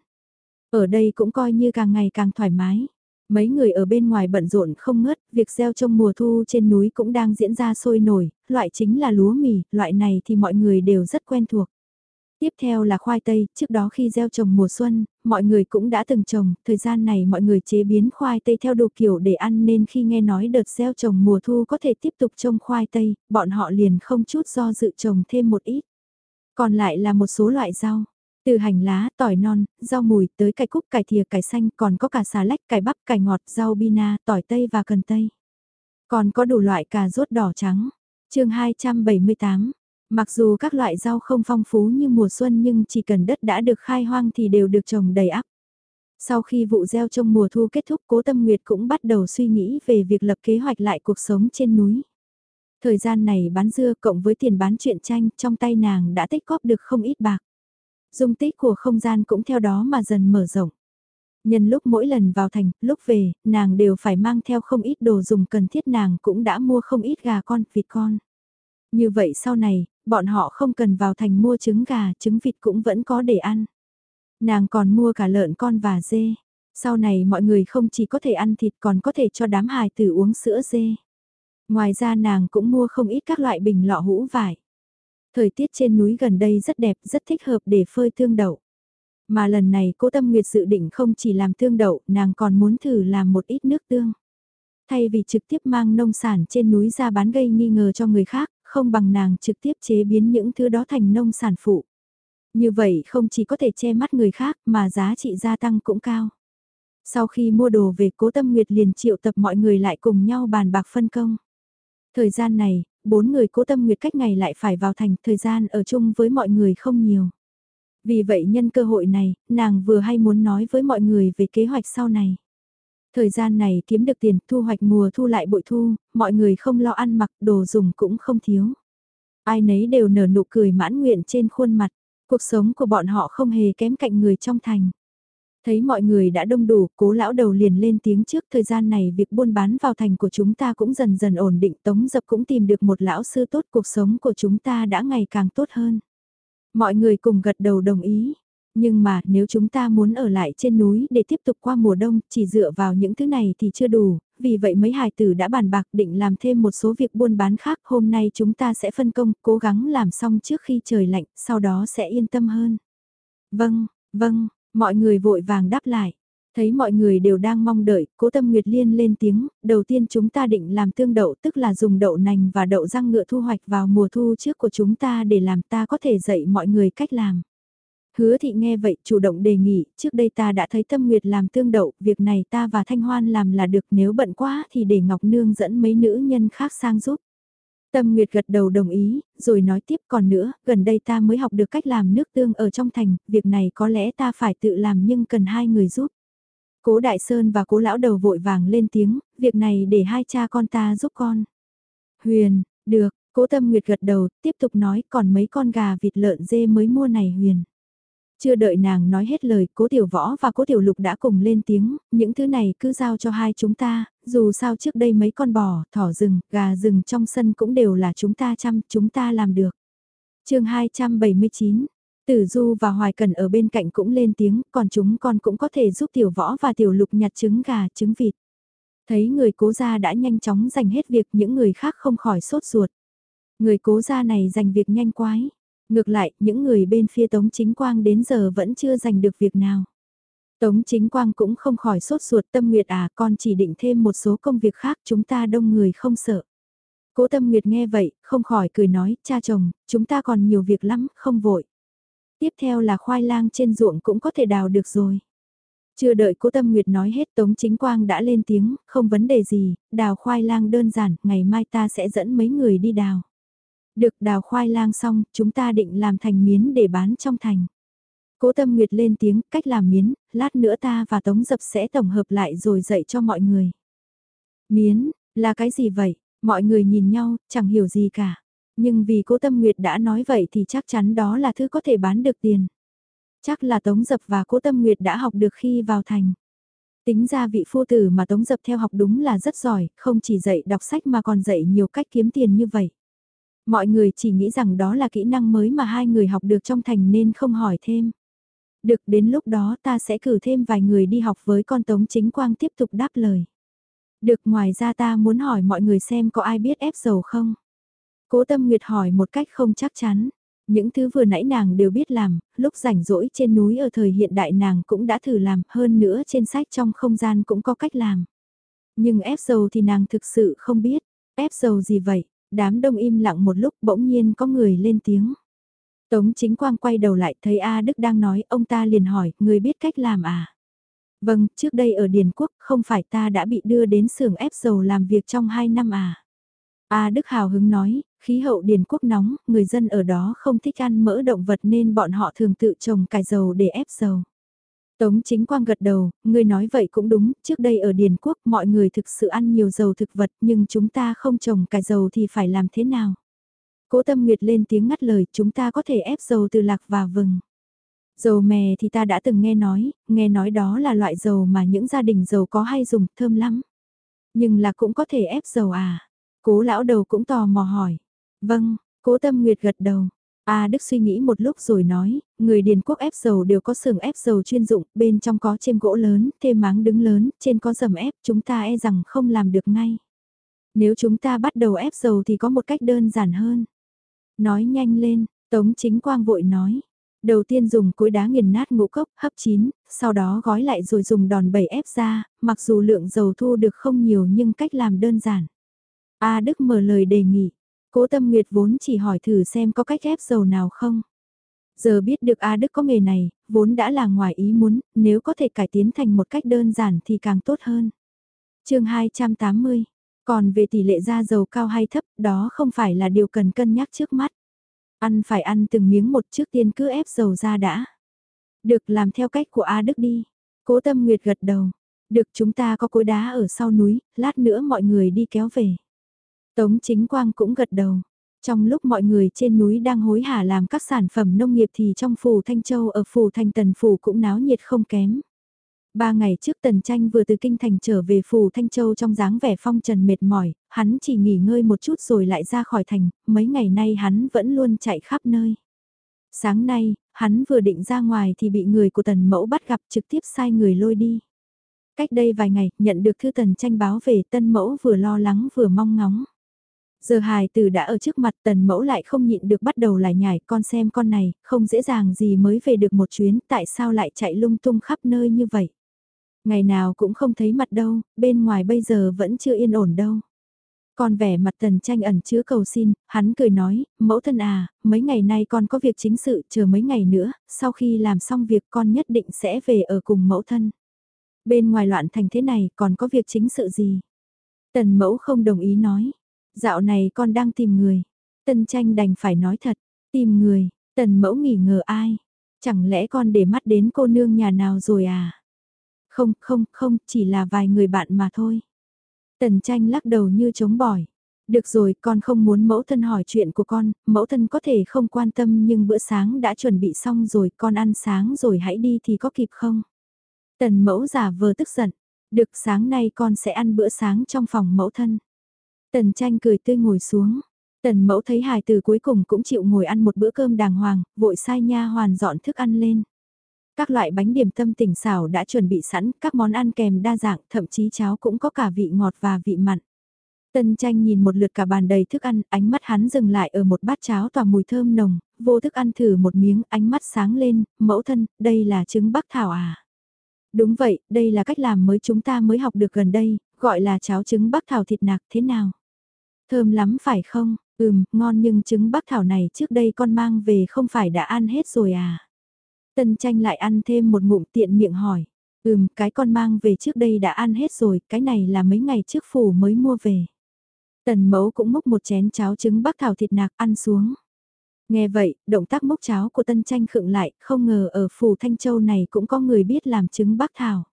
Ở đây cũng coi như càng ngày càng thoải mái. Mấy người ở bên ngoài bận rộn không ngớt, việc gieo trong mùa thu trên núi cũng đang diễn ra sôi nổi, loại chính là lúa mì, loại này thì mọi người đều rất quen thuộc. Tiếp theo là khoai tây, trước đó khi gieo trồng mùa xuân, mọi người cũng đã từng trồng, thời gian này mọi người chế biến khoai tây theo đồ kiểu để ăn nên khi nghe nói đợt gieo trồng mùa thu có thể tiếp tục trồng khoai tây, bọn họ liền không chút do dự trồng thêm một ít. Còn lại là một số loại rau, từ hành lá, tỏi non, rau mùi tới cải cúc, cải thìa, cải xanh, còn có cả xà lách, cải bắp, cải ngọt, rau bina, tỏi tây và cần tây. Còn có đủ loại cà rốt đỏ trắng. chương 278 Mặc dù các loại rau không phong phú như mùa xuân nhưng chỉ cần đất đã được khai hoang thì đều được trồng đầy ắp. Sau khi vụ gieo trong mùa thu kết thúc cố tâm nguyệt cũng bắt đầu suy nghĩ về việc lập kế hoạch lại cuộc sống trên núi. Thời gian này bán dưa cộng với tiền bán truyện tranh trong tay nàng đã tích góp được không ít bạc. Dung tích của không gian cũng theo đó mà dần mở rộng. Nhân lúc mỗi lần vào thành, lúc về, nàng đều phải mang theo không ít đồ dùng cần thiết nàng cũng đã mua không ít gà con, vịt con. Như vậy sau này, bọn họ không cần vào thành mua trứng gà, trứng vịt cũng vẫn có để ăn. Nàng còn mua cả lợn con và dê. Sau này mọi người không chỉ có thể ăn thịt còn có thể cho đám hài tử uống sữa dê. Ngoài ra nàng cũng mua không ít các loại bình lọ hũ vải. Thời tiết trên núi gần đây rất đẹp, rất thích hợp để phơi tương đậu. Mà lần này cố tâm nguyệt dự định không chỉ làm tương đậu, nàng còn muốn thử làm một ít nước tương. Thay vì trực tiếp mang nông sản trên núi ra bán gây nghi ngờ cho người khác, không bằng nàng trực tiếp chế biến những thứ đó thành nông sản phụ. Như vậy không chỉ có thể che mắt người khác mà giá trị gia tăng cũng cao. Sau khi mua đồ về cố tâm nguyệt liền triệu tập mọi người lại cùng nhau bàn bạc phân công. Thời gian này, bốn người cố tâm nguyệt cách ngày lại phải vào thành, thời gian ở chung với mọi người không nhiều. Vì vậy nhân cơ hội này, nàng vừa hay muốn nói với mọi người về kế hoạch sau này. Thời gian này kiếm được tiền, thu hoạch mùa thu lại bội thu, mọi người không lo ăn mặc, đồ dùng cũng không thiếu. Ai nấy đều nở nụ cười mãn nguyện trên khuôn mặt, cuộc sống của bọn họ không hề kém cạnh người trong thành. Thấy mọi người đã đông đủ, cố lão đầu liền lên tiếng trước thời gian này việc buôn bán vào thành của chúng ta cũng dần dần ổn định tống dập cũng tìm được một lão sư tốt cuộc sống của chúng ta đã ngày càng tốt hơn. Mọi người cùng gật đầu đồng ý, nhưng mà nếu chúng ta muốn ở lại trên núi để tiếp tục qua mùa đông chỉ dựa vào những thứ này thì chưa đủ, vì vậy mấy hài tử đã bàn bạc định làm thêm một số việc buôn bán khác hôm nay chúng ta sẽ phân công cố gắng làm xong trước khi trời lạnh sau đó sẽ yên tâm hơn. Vâng, vâng, Mọi người vội vàng đáp lại. Thấy mọi người đều đang mong đợi, cố tâm Nguyệt Liên lên tiếng, đầu tiên chúng ta định làm tương đậu tức là dùng đậu nành và đậu răng ngựa thu hoạch vào mùa thu trước của chúng ta để làm ta có thể dạy mọi người cách làm. Hứa thị nghe vậy chủ động đề nghị, trước đây ta đã thấy Tâm Nguyệt làm tương đậu, việc này ta và Thanh Hoan làm là được nếu bận quá thì để Ngọc Nương dẫn mấy nữ nhân khác sang giúp. Tâm Nguyệt gật đầu đồng ý, rồi nói tiếp còn nữa, gần đây ta mới học được cách làm nước tương ở trong thành, việc này có lẽ ta phải tự làm nhưng cần hai người giúp. Cố Đại Sơn và cố lão đầu vội vàng lên tiếng, việc này để hai cha con ta giúp con. Huyền, được, cố Tâm Nguyệt gật đầu, tiếp tục nói còn mấy con gà vịt lợn dê mới mua này Huyền. Chưa đợi nàng nói hết lời, cố tiểu võ và cố tiểu lục đã cùng lên tiếng, những thứ này cứ giao cho hai chúng ta, dù sao trước đây mấy con bò, thỏ rừng, gà rừng trong sân cũng đều là chúng ta chăm, chúng ta làm được. chương 279 Tử Du và Hoài Cần ở bên cạnh cũng lên tiếng, còn chúng con cũng có thể giúp tiểu võ và tiểu lục nhặt trứng gà, trứng vịt. Thấy người cố gia đã nhanh chóng giành hết việc những người khác không khỏi sốt ruột. Người cố gia này giành việc nhanh quái. Ngược lại, những người bên phía Tống Chính Quang đến giờ vẫn chưa giành được việc nào. Tống Chính Quang cũng không khỏi sốt ruột tâm nguyệt à con chỉ định thêm một số công việc khác chúng ta đông người không sợ. Cố tâm nguyệt nghe vậy, không khỏi cười nói, cha chồng, chúng ta còn nhiều việc lắm, không vội. Tiếp theo là khoai lang trên ruộng cũng có thể đào được rồi. Chưa đợi cố tâm nguyệt nói hết Tống Chính Quang đã lên tiếng, không vấn đề gì, đào khoai lang đơn giản, ngày mai ta sẽ dẫn mấy người đi đào. Được đào khoai lang xong, chúng ta định làm thành miến để bán trong thành. Cố Tâm Nguyệt lên tiếng, cách làm miến, lát nữa ta và Tống Dập sẽ tổng hợp lại rồi dạy cho mọi người. Miến, là cái gì vậy? Mọi người nhìn nhau, chẳng hiểu gì cả. Nhưng vì Cố Tâm Nguyệt đã nói vậy thì chắc chắn đó là thứ có thể bán được tiền. Chắc là Tống Dập và Cố Tâm Nguyệt đã học được khi vào thành. Tính ra vị phu tử mà Tống Dập theo học đúng là rất giỏi, không chỉ dạy đọc sách mà còn dạy nhiều cách kiếm tiền như vậy. Mọi người chỉ nghĩ rằng đó là kỹ năng mới mà hai người học được trong thành nên không hỏi thêm. Được đến lúc đó ta sẽ cử thêm vài người đi học với con Tống Chính Quang tiếp tục đáp lời. Được ngoài ra ta muốn hỏi mọi người xem có ai biết ép dầu không? Cố Tâm Nguyệt hỏi một cách không chắc chắn. Những thứ vừa nãy nàng đều biết làm, lúc rảnh rỗi trên núi ở thời hiện đại nàng cũng đã thử làm, hơn nữa trên sách trong không gian cũng có cách làm. Nhưng ép dầu thì nàng thực sự không biết. Ép dầu gì vậy? Đám đông im lặng một lúc bỗng nhiên có người lên tiếng. Tống chính quang quay đầu lại thấy A Đức đang nói, ông ta liền hỏi, người biết cách làm à? Vâng, trước đây ở Điền Quốc, không phải ta đã bị đưa đến xưởng ép dầu làm việc trong 2 năm à? A Đức hào hứng nói, khí hậu Điền Quốc nóng, người dân ở đó không thích ăn mỡ động vật nên bọn họ thường tự trồng cải dầu để ép dầu. Tống chính quang gật đầu, người nói vậy cũng đúng, trước đây ở Điền Quốc mọi người thực sự ăn nhiều dầu thực vật nhưng chúng ta không trồng cải dầu thì phải làm thế nào? Cố Tâm Nguyệt lên tiếng ngắt lời, chúng ta có thể ép dầu từ lạc và vừng. Dầu mè thì ta đã từng nghe nói, nghe nói đó là loại dầu mà những gia đình giàu có hay dùng, thơm lắm. Nhưng là cũng có thể ép dầu à? Cố lão đầu cũng tò mò hỏi. Vâng, cố Tâm Nguyệt gật đầu. A Đức suy nghĩ một lúc rồi nói, người Điền Quốc ép dầu đều có xưởng ép dầu chuyên dụng, bên trong có chêm gỗ lớn, thêm máng đứng lớn, trên có dầm ép, chúng ta e rằng không làm được ngay. Nếu chúng ta bắt đầu ép dầu thì có một cách đơn giản hơn. Nói nhanh lên, Tống Chính Quang vội nói. Đầu tiên dùng cối đá nghiền nát ngũ cốc, hấp chín, sau đó gói lại rồi dùng đòn bẩy ép ra, mặc dù lượng dầu thu được không nhiều nhưng cách làm đơn giản. A Đức mở lời đề nghị, cố tâm nguyệt vốn chỉ hỏi thử xem có cách ép dầu nào không. Giờ biết được A Đức có nghề này, vốn đã là ngoài ý muốn, nếu có thể cải tiến thành một cách đơn giản thì càng tốt hơn. chương 280, còn về tỷ lệ da dầu cao hay thấp, đó không phải là điều cần cân nhắc trước mắt. Ăn phải ăn từng miếng một trước tiên cứ ép dầu ra đã. Được làm theo cách của A Đức đi. Cố tâm nguyệt gật đầu. Được chúng ta có cối đá ở sau núi, lát nữa mọi người đi kéo về. Tống chính quang cũng gật đầu. Trong lúc mọi người trên núi đang hối hả làm các sản phẩm nông nghiệp thì trong phủ Thanh Châu ở phủ Thanh Tần Phủ cũng náo nhiệt không kém. Ba ngày trước Tần Tranh vừa từ Kinh Thành trở về phủ Thanh Châu trong dáng vẻ phong trần mệt mỏi, hắn chỉ nghỉ ngơi một chút rồi lại ra khỏi thành, mấy ngày nay hắn vẫn luôn chạy khắp nơi. Sáng nay, hắn vừa định ra ngoài thì bị người của Tần Mẫu bắt gặp trực tiếp sai người lôi đi. Cách đây vài ngày, nhận được thư Tần Tranh báo về Tân Mẫu vừa lo lắng vừa mong ngóng. Giờ hài từ đã ở trước mặt tần mẫu lại không nhịn được bắt đầu lại nhảy con xem con này, không dễ dàng gì mới về được một chuyến, tại sao lại chạy lung tung khắp nơi như vậy. Ngày nào cũng không thấy mặt đâu, bên ngoài bây giờ vẫn chưa yên ổn đâu. Còn vẻ mặt tần tranh ẩn chứa cầu xin, hắn cười nói, mẫu thân à, mấy ngày nay con có việc chính sự, chờ mấy ngày nữa, sau khi làm xong việc con nhất định sẽ về ở cùng mẫu thân. Bên ngoài loạn thành thế này còn có việc chính sự gì? Tần mẫu không đồng ý nói. Dạo này con đang tìm người. Tân tranh đành phải nói thật, tìm người, tần mẫu nghỉ ngờ ai. Chẳng lẽ con để mắt đến cô nương nhà nào rồi à? Không, không, không, chỉ là vài người bạn mà thôi. Tần tranh lắc đầu như chống bỏi. Được rồi, con không muốn mẫu thân hỏi chuyện của con, mẫu thân có thể không quan tâm nhưng bữa sáng đã chuẩn bị xong rồi, con ăn sáng rồi hãy đi thì có kịp không? Tần mẫu giả vờ tức giận, được sáng nay con sẽ ăn bữa sáng trong phòng mẫu thân. Tần tranh cười tươi ngồi xuống. Tần mẫu thấy hài từ cuối cùng cũng chịu ngồi ăn một bữa cơm đàng hoàng, vội sai nha hoàn dọn thức ăn lên. Các loại bánh điểm tâm tỉnh xảo đã chuẩn bị sẵn, các món ăn kèm đa dạng, thậm chí cháo cũng có cả vị ngọt và vị mặn. Tân tranh nhìn một lượt cả bàn đầy thức ăn, ánh mắt hắn dừng lại ở một bát cháo tỏa mùi thơm nồng, vô thức ăn thử một miếng, ánh mắt sáng lên, mẫu thân, đây là trứng bắc thảo à. Đúng vậy, đây là cách làm mới chúng ta mới học được gần đây, gọi là cháo trứng bắc thảo thịt nạc thế nào. Thơm lắm phải không? Ừm, ngon nhưng trứng bắc thảo này trước đây con mang về không phải đã ăn hết rồi à? Tân tranh lại ăn thêm một ngụm tiện miệng hỏi. Ừm, cái con mang về trước đây đã ăn hết rồi, cái này là mấy ngày trước phủ mới mua về. Tần mẫu cũng múc một chén cháo trứng bắc thảo thịt nạc ăn xuống. Nghe vậy, động tác múc cháo của tân tranh khựng lại, không ngờ ở phủ Thanh Châu này cũng có người biết làm trứng bắc thảo.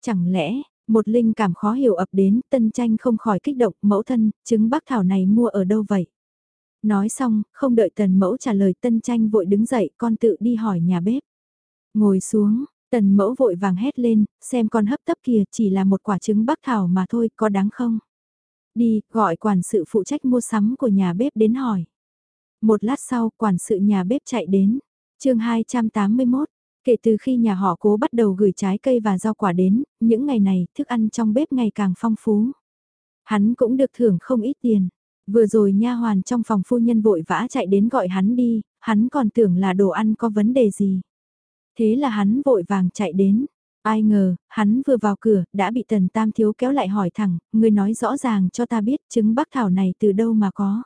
Chẳng lẽ, một linh cảm khó hiểu ập đến, tân tranh không khỏi kích động, mẫu thân, trứng bắc thảo này mua ở đâu vậy? Nói xong, không đợi tần mẫu trả lời tân tranh vội đứng dậy, con tự đi hỏi nhà bếp. Ngồi xuống, tần mẫu vội vàng hét lên, xem con hấp tấp kìa chỉ là một quả trứng bắc thảo mà thôi, có đáng không? Đi, gọi quản sự phụ trách mua sắm của nhà bếp đến hỏi. Một lát sau, quản sự nhà bếp chạy đến. chương 281, kể từ khi nhà họ cố bắt đầu gửi trái cây và rau quả đến, những ngày này, thức ăn trong bếp ngày càng phong phú. Hắn cũng được thưởng không ít tiền. Vừa rồi nha hoàn trong phòng phu nhân vội vã chạy đến gọi hắn đi, hắn còn tưởng là đồ ăn có vấn đề gì. Thế là hắn vội vàng chạy đến. Ai ngờ, hắn vừa vào cửa, đã bị tần tam thiếu kéo lại hỏi thẳng, người nói rõ ràng cho ta biết trứng bắc thảo này từ đâu mà có.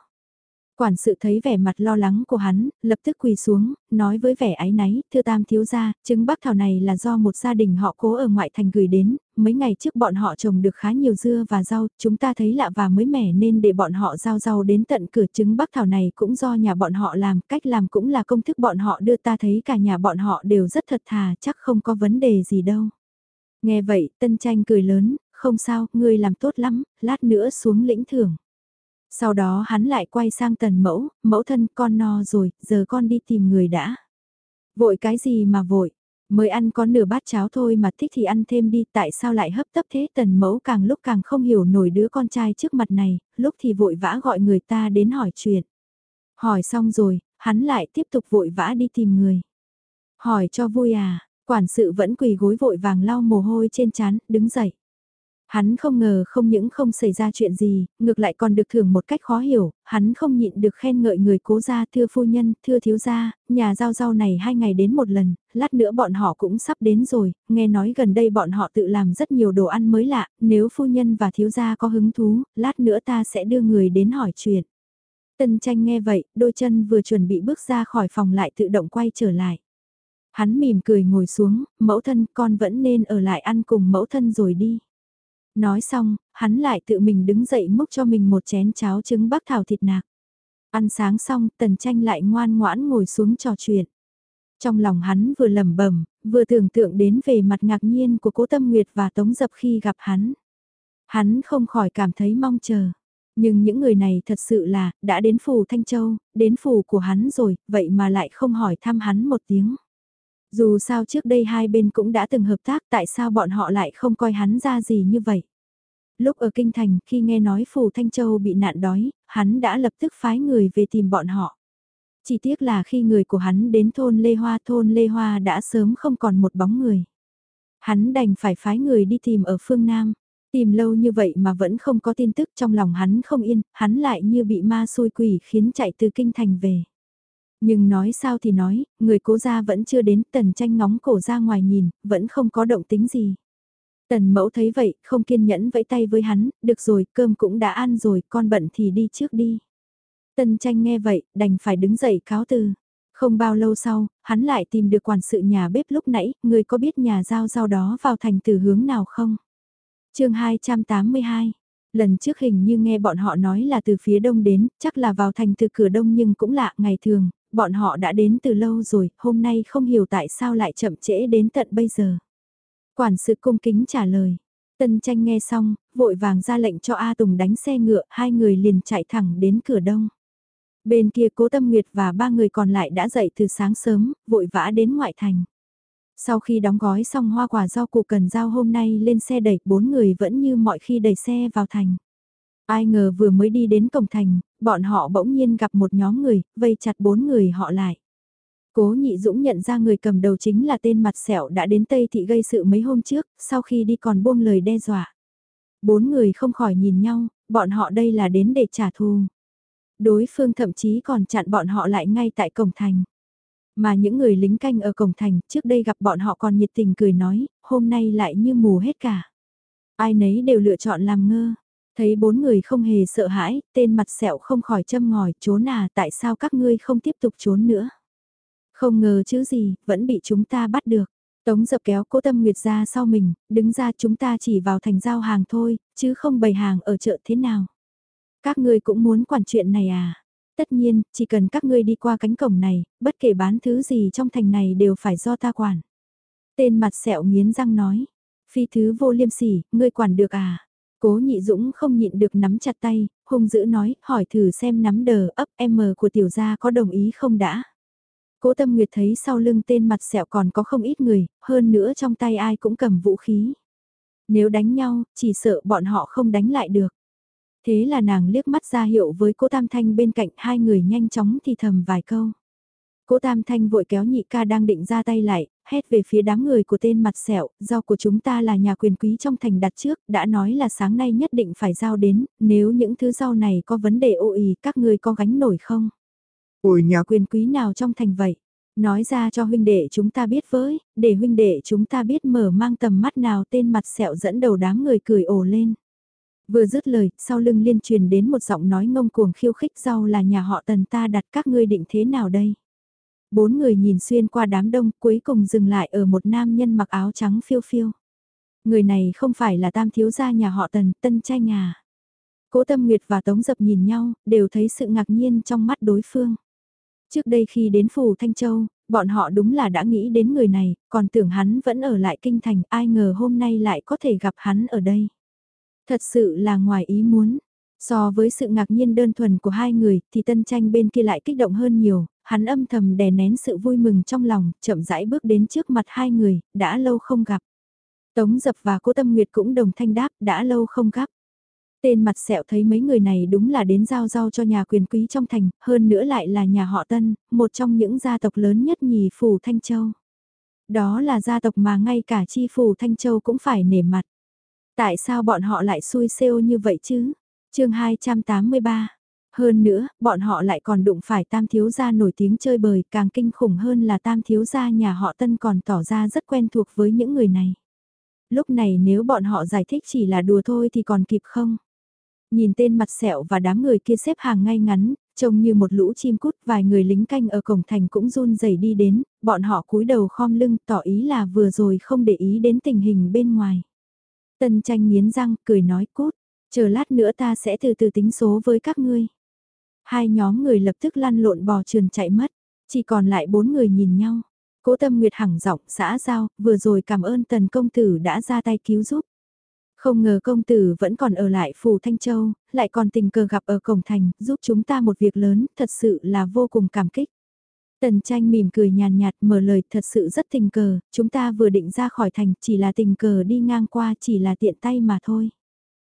Quản sự thấy vẻ mặt lo lắng của hắn, lập tức quỳ xuống, nói với vẻ áy náy, thưa tam thiếu gia, trứng bắc thảo này là do một gia đình họ cố ở ngoại thành gửi đến, mấy ngày trước bọn họ trồng được khá nhiều dưa và rau, chúng ta thấy lạ và mới mẻ nên để bọn họ giao rau đến tận cửa trứng bắc thảo này cũng do nhà bọn họ làm, cách làm cũng là công thức bọn họ đưa ta thấy cả nhà bọn họ đều rất thật thà, chắc không có vấn đề gì đâu. Nghe vậy, tân tranh cười lớn, không sao, ngươi làm tốt lắm, lát nữa xuống lĩnh thưởng. Sau đó hắn lại quay sang tần mẫu, mẫu thân con no rồi, giờ con đi tìm người đã. Vội cái gì mà vội, mới ăn có nửa bát cháo thôi mà thích thì ăn thêm đi, tại sao lại hấp tấp thế tần mẫu càng lúc càng không hiểu nổi đứa con trai trước mặt này, lúc thì vội vã gọi người ta đến hỏi chuyện. Hỏi xong rồi, hắn lại tiếp tục vội vã đi tìm người. Hỏi cho vui à, quản sự vẫn quỳ gối vội vàng lau mồ hôi trên chán, đứng dậy. Hắn không ngờ không những không xảy ra chuyện gì, ngược lại còn được thưởng một cách khó hiểu, hắn không nhịn được khen ngợi người cố gia thưa phu nhân, thưa thiếu gia, nhà giao giao này hai ngày đến một lần, lát nữa bọn họ cũng sắp đến rồi, nghe nói gần đây bọn họ tự làm rất nhiều đồ ăn mới lạ, nếu phu nhân và thiếu gia có hứng thú, lát nữa ta sẽ đưa người đến hỏi chuyện. Tân tranh nghe vậy, đôi chân vừa chuẩn bị bước ra khỏi phòng lại tự động quay trở lại. Hắn mỉm cười ngồi xuống, mẫu thân con vẫn nên ở lại ăn cùng mẫu thân rồi đi. Nói xong, hắn lại tự mình đứng dậy múc cho mình một chén cháo trứng bắc thảo thịt nạc. Ăn sáng xong, tần tranh lại ngoan ngoãn ngồi xuống trò chuyện. Trong lòng hắn vừa lẩm bẩm, vừa tưởng tượng đến về mặt ngạc nhiên của cố tâm nguyệt và tống dập khi gặp hắn. Hắn không khỏi cảm thấy mong chờ. Nhưng những người này thật sự là, đã đến phủ Thanh Châu, đến phủ của hắn rồi, vậy mà lại không hỏi thăm hắn một tiếng. Dù sao trước đây hai bên cũng đã từng hợp tác tại sao bọn họ lại không coi hắn ra gì như vậy. Lúc ở Kinh Thành khi nghe nói Phù Thanh Châu bị nạn đói, hắn đã lập tức phái người về tìm bọn họ. Chỉ tiếc là khi người của hắn đến thôn Lê Hoa thôn Lê Hoa đã sớm không còn một bóng người. Hắn đành phải phái người đi tìm ở phương Nam. Tìm lâu như vậy mà vẫn không có tin tức trong lòng hắn không yên, hắn lại như bị ma xui quỷ khiến chạy từ kinh thành về. Nhưng nói sao thì nói, người cố gia vẫn chưa đến, tần tranh ngóng cổ ra ngoài nhìn, vẫn không có động tính gì. Tần mẫu thấy vậy, không kiên nhẫn vẫy tay với hắn, được rồi, cơm cũng đã ăn rồi, con bận thì đi trước đi. Tần tranh nghe vậy, đành phải đứng dậy cáo từ. Không bao lâu sau, hắn lại tìm được quản sự nhà bếp lúc nãy, người có biết nhà giao giao đó vào thành từ hướng nào không? chương 282 Lần trước hình như nghe bọn họ nói là từ phía đông đến, chắc là vào thành từ cửa đông nhưng cũng lạ, ngày thường, bọn họ đã đến từ lâu rồi, hôm nay không hiểu tại sao lại chậm trễ đến tận bây giờ. Quản sự cung kính trả lời. Tân tranh nghe xong, vội vàng ra lệnh cho A Tùng đánh xe ngựa, hai người liền chạy thẳng đến cửa đông. Bên kia cố tâm nguyệt và ba người còn lại đã dậy từ sáng sớm, vội vã đến ngoại thành. Sau khi đóng gói xong hoa quả do cụ cần giao hôm nay lên xe đẩy, bốn người vẫn như mọi khi đẩy xe vào thành. Ai ngờ vừa mới đi đến cổng thành, bọn họ bỗng nhiên gặp một nhóm người, vây chặt bốn người họ lại. Cố nhị dũng nhận ra người cầm đầu chính là tên mặt sẹo đã đến Tây Thị gây sự mấy hôm trước, sau khi đi còn buông lời đe dọa. Bốn người không khỏi nhìn nhau, bọn họ đây là đến để trả thù. Đối phương thậm chí còn chặn bọn họ lại ngay tại cổng thành. Mà những người lính canh ở cổng thành trước đây gặp bọn họ còn nhiệt tình cười nói, hôm nay lại như mù hết cả. Ai nấy đều lựa chọn làm ngơ, Thấy bốn người không hề sợ hãi, tên mặt sẹo không khỏi châm ngòi, trốn à tại sao các ngươi không tiếp tục trốn nữa. Không ngờ chứ gì, vẫn bị chúng ta bắt được. Tống dập kéo cố tâm nguyệt ra sau mình, đứng ra chúng ta chỉ vào thành giao hàng thôi, chứ không bày hàng ở chợ thế nào. Các ngươi cũng muốn quản chuyện này à? Tất nhiên, chỉ cần các ngươi đi qua cánh cổng này, bất kể bán thứ gì trong thành này đều phải do ta quản. Tên mặt sẹo nghiến răng nói, phi thứ vô liêm sỉ, ngươi quản được à? Cố nhị dũng không nhịn được nắm chặt tay, hung dữ nói, hỏi thử xem nắm đờ ấp M của tiểu gia có đồng ý không đã. Cố tâm nguyệt thấy sau lưng tên mặt sẹo còn có không ít người, hơn nữa trong tay ai cũng cầm vũ khí. Nếu đánh nhau, chỉ sợ bọn họ không đánh lại được. Thế là nàng liếc mắt ra hiệu với cố Tam Thanh bên cạnh hai người nhanh chóng thì thầm vài câu. Cố Tam Thanh vội kéo nhị ca đang định ra tay lại, hét về phía đám người của tên mặt sẹo, rau của chúng ta là nhà quyền quý trong thành đặt trước, đã nói là sáng nay nhất định phải giao đến, nếu những thứ rau này có vấn đề ô ý các ngươi có gánh nổi không? Ôi nhà quyền quý nào trong thành vậy? Nói ra cho huynh đệ chúng ta biết với, để huynh đệ chúng ta biết mở mang tầm mắt nào tên mặt sẹo dẫn đầu đám người cười ồ lên. Vừa dứt lời, sau lưng liên truyền đến một giọng nói ngông cuồng khiêu khích rau là nhà họ tần ta đặt các ngươi định thế nào đây? Bốn người nhìn xuyên qua đám đông cuối cùng dừng lại ở một nam nhân mặc áo trắng phiêu phiêu. Người này không phải là tam thiếu gia nhà họ tần, tân trai nhà Cố Tâm Nguyệt và Tống Dập nhìn nhau, đều thấy sự ngạc nhiên trong mắt đối phương. Trước đây khi đến phủ Thanh Châu, bọn họ đúng là đã nghĩ đến người này, còn tưởng hắn vẫn ở lại kinh thành, ai ngờ hôm nay lại có thể gặp hắn ở đây. Thật sự là ngoài ý muốn. So với sự ngạc nhiên đơn thuần của hai người thì tân tranh bên kia lại kích động hơn nhiều, hắn âm thầm đè nén sự vui mừng trong lòng, chậm rãi bước đến trước mặt hai người, đã lâu không gặp. Tống Dập và cô Tâm Nguyệt cũng đồng thanh đáp, đã lâu không gặp. Tên mặt sẹo thấy mấy người này đúng là đến giao giao cho nhà quyền quý trong thành, hơn nữa lại là nhà họ Tân, một trong những gia tộc lớn nhất nhì phủ Thanh Châu. Đó là gia tộc mà ngay cả chi phủ Thanh Châu cũng phải nể mặt. Tại sao bọn họ lại xui xêu như vậy chứ? Chương 283 hơn nữa, bọn họ lại còn đụng phải tam thiếu gia nổi tiếng chơi bời, càng kinh khủng hơn là tam thiếu gia nhà họ tân còn tỏ ra rất quen thuộc với những người này. Lúc này nếu bọn họ giải thích chỉ là đùa thôi thì còn kịp không? Nhìn tên mặt sẹo và đám người kia xếp hàng ngay ngắn, trông như một lũ chim cút, vài người lính canh ở cổng thành cũng run rẩy đi đến, bọn họ cúi đầu khom lưng tỏ ý là vừa rồi không để ý đến tình hình bên ngoài. Tân tranh nghiến răng, cười nói cút, chờ lát nữa ta sẽ từ từ tính số với các ngươi. Hai nhóm người lập tức lăn lộn bò trường chạy mất, chỉ còn lại bốn người nhìn nhau. Cố tâm nguyệt hẳng giọng xã giao, vừa rồi cảm ơn tần công tử đã ra tay cứu giúp. Không ngờ công tử vẫn còn ở lại phủ Thanh Châu, lại còn tình cờ gặp ở cổng thành, giúp chúng ta một việc lớn, thật sự là vô cùng cảm kích. Tần tranh mỉm cười nhàn nhạt mở lời thật sự rất tình cờ, chúng ta vừa định ra khỏi thành, chỉ là tình cờ đi ngang qua, chỉ là tiện tay mà thôi.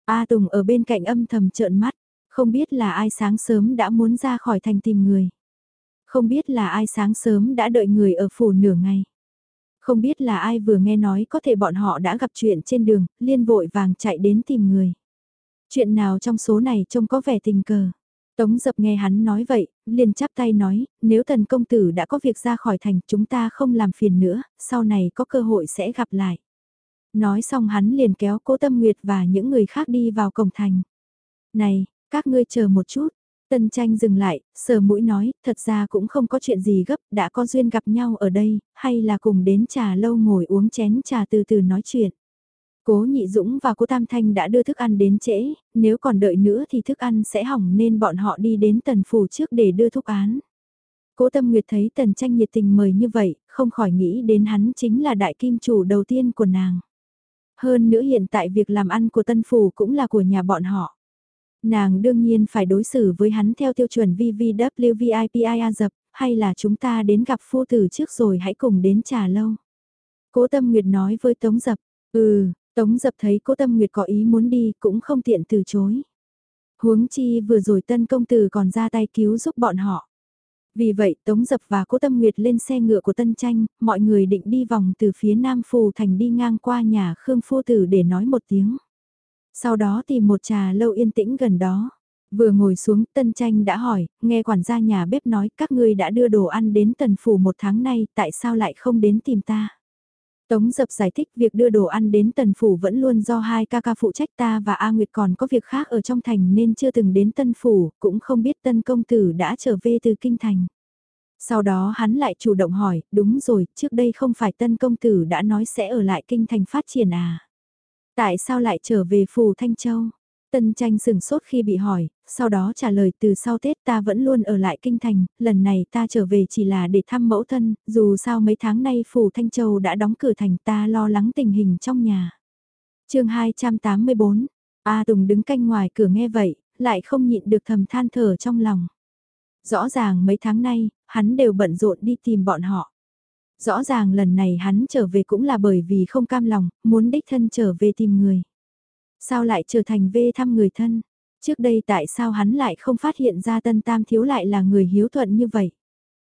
A Tùng ở bên cạnh âm thầm trợn mắt, không biết là ai sáng sớm đã muốn ra khỏi thành tìm người. Không biết là ai sáng sớm đã đợi người ở phủ nửa ngày. Không biết là ai vừa nghe nói có thể bọn họ đã gặp chuyện trên đường, liên vội vàng chạy đến tìm người. Chuyện nào trong số này trông có vẻ tình cờ. Tống dập nghe hắn nói vậy, liền chắp tay nói, nếu tần công tử đã có việc ra khỏi thành chúng ta không làm phiền nữa, sau này có cơ hội sẽ gặp lại. Nói xong hắn liền kéo cố tâm nguyệt và những người khác đi vào cổng thành. Này, các ngươi chờ một chút. Tân tranh dừng lại, sờ mũi nói, thật ra cũng không có chuyện gì gấp, đã có duyên gặp nhau ở đây, hay là cùng đến trà lâu ngồi uống chén trà từ từ nói chuyện. Cố Nhị Dũng và cố Tam Thanh đã đưa thức ăn đến trễ, nếu còn đợi nữa thì thức ăn sẽ hỏng nên bọn họ đi đến tần phủ trước để đưa thúc án. Cố Tâm Nguyệt thấy tần tranh nhiệt tình mời như vậy, không khỏi nghĩ đến hắn chính là đại kim chủ đầu tiên của nàng. Hơn nữa hiện tại việc làm ăn của tân phủ cũng là của nhà bọn họ. Nàng đương nhiên phải đối xử với hắn theo tiêu chuẩn VVWVIPIA dập, hay là chúng ta đến gặp phu tử trước rồi hãy cùng đến trà lâu. Cố Tâm Nguyệt nói với Tống Dập, ừ, Tống Dập thấy Cố Tâm Nguyệt có ý muốn đi cũng không tiện từ chối. Huống chi vừa rồi tân công tử còn ra tay cứu giúp bọn họ. Vì vậy Tống Dập và Cố Tâm Nguyệt lên xe ngựa của Tân Tranh, mọi người định đi vòng từ phía Nam Phù Thành đi ngang qua nhà Khương Phu Tử để nói một tiếng. Sau đó tìm một trà lâu yên tĩnh gần đó. Vừa ngồi xuống Tân Tranh đã hỏi, nghe quản gia nhà bếp nói các ngươi đã đưa đồ ăn đến tần phủ một tháng nay, tại sao lại không đến tìm ta? Tống dập giải thích việc đưa đồ ăn đến tần phủ vẫn luôn do hai ca ca phụ trách ta và A Nguyệt còn có việc khác ở trong thành nên chưa từng đến tân phủ, cũng không biết tân công tử đã trở về từ kinh thành. Sau đó hắn lại chủ động hỏi, đúng rồi, trước đây không phải tân công tử đã nói sẽ ở lại kinh thành phát triển à? Tại sao lại trở về phủ Thanh Châu? Tân tranh sừng sốt khi bị hỏi, sau đó trả lời từ sau Tết ta vẫn luôn ở lại kinh thành, lần này ta trở về chỉ là để thăm mẫu thân, dù sao mấy tháng nay Phủ Thanh Châu đã đóng cửa thành ta lo lắng tình hình trong nhà. chương 284, A Tùng đứng canh ngoài cửa nghe vậy, lại không nhịn được thầm than thở trong lòng. Rõ ràng mấy tháng nay, hắn đều bận rộn đi tìm bọn họ. Rõ ràng lần này hắn trở về cũng là bởi vì không cam lòng, muốn đích thân trở về tìm người. Sao lại trở thành vê thăm người thân? Trước đây tại sao hắn lại không phát hiện ra tân tam thiếu lại là người hiếu thuận như vậy?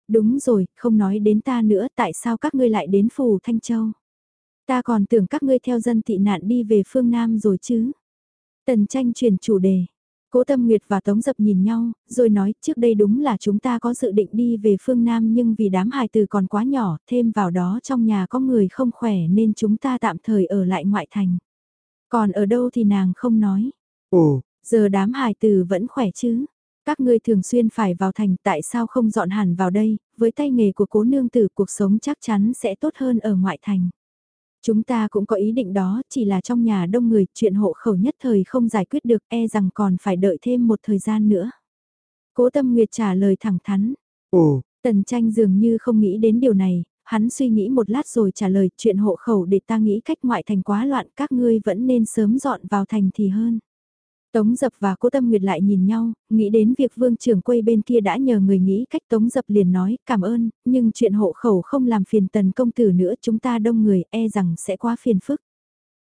Đúng rồi, không nói đến ta nữa tại sao các ngươi lại đến phủ Thanh Châu? Ta còn tưởng các ngươi theo dân tị nạn đi về phương Nam rồi chứ? Tần tranh chuyển chủ đề. Cố Tâm Nguyệt và Tống Dập nhìn nhau, rồi nói trước đây đúng là chúng ta có dự định đi về phương Nam nhưng vì đám hài từ còn quá nhỏ, thêm vào đó trong nhà có người không khỏe nên chúng ta tạm thời ở lại ngoại thành. Còn ở đâu thì nàng không nói. Ồ, giờ đám hài từ vẫn khỏe chứ. Các ngươi thường xuyên phải vào thành tại sao không dọn hẳn vào đây, với tay nghề của cố nương tử cuộc sống chắc chắn sẽ tốt hơn ở ngoại thành. Chúng ta cũng có ý định đó, chỉ là trong nhà đông người, chuyện hộ khẩu nhất thời không giải quyết được, e rằng còn phải đợi thêm một thời gian nữa. Cố Tâm Nguyệt trả lời thẳng thắn. Ồ, Tần tranh dường như không nghĩ đến điều này, hắn suy nghĩ một lát rồi trả lời chuyện hộ khẩu để ta nghĩ cách ngoại thành quá loạn các ngươi vẫn nên sớm dọn vào thành thì hơn. Tống Dập và Cố Tâm Nguyệt lại nhìn nhau, nghĩ đến việc vương trưởng quay bên kia đã nhờ người nghĩ cách Tống Dập liền nói cảm ơn, nhưng chuyện hộ khẩu không làm phiền tần công tử nữa chúng ta đông người e rằng sẽ quá phiền phức.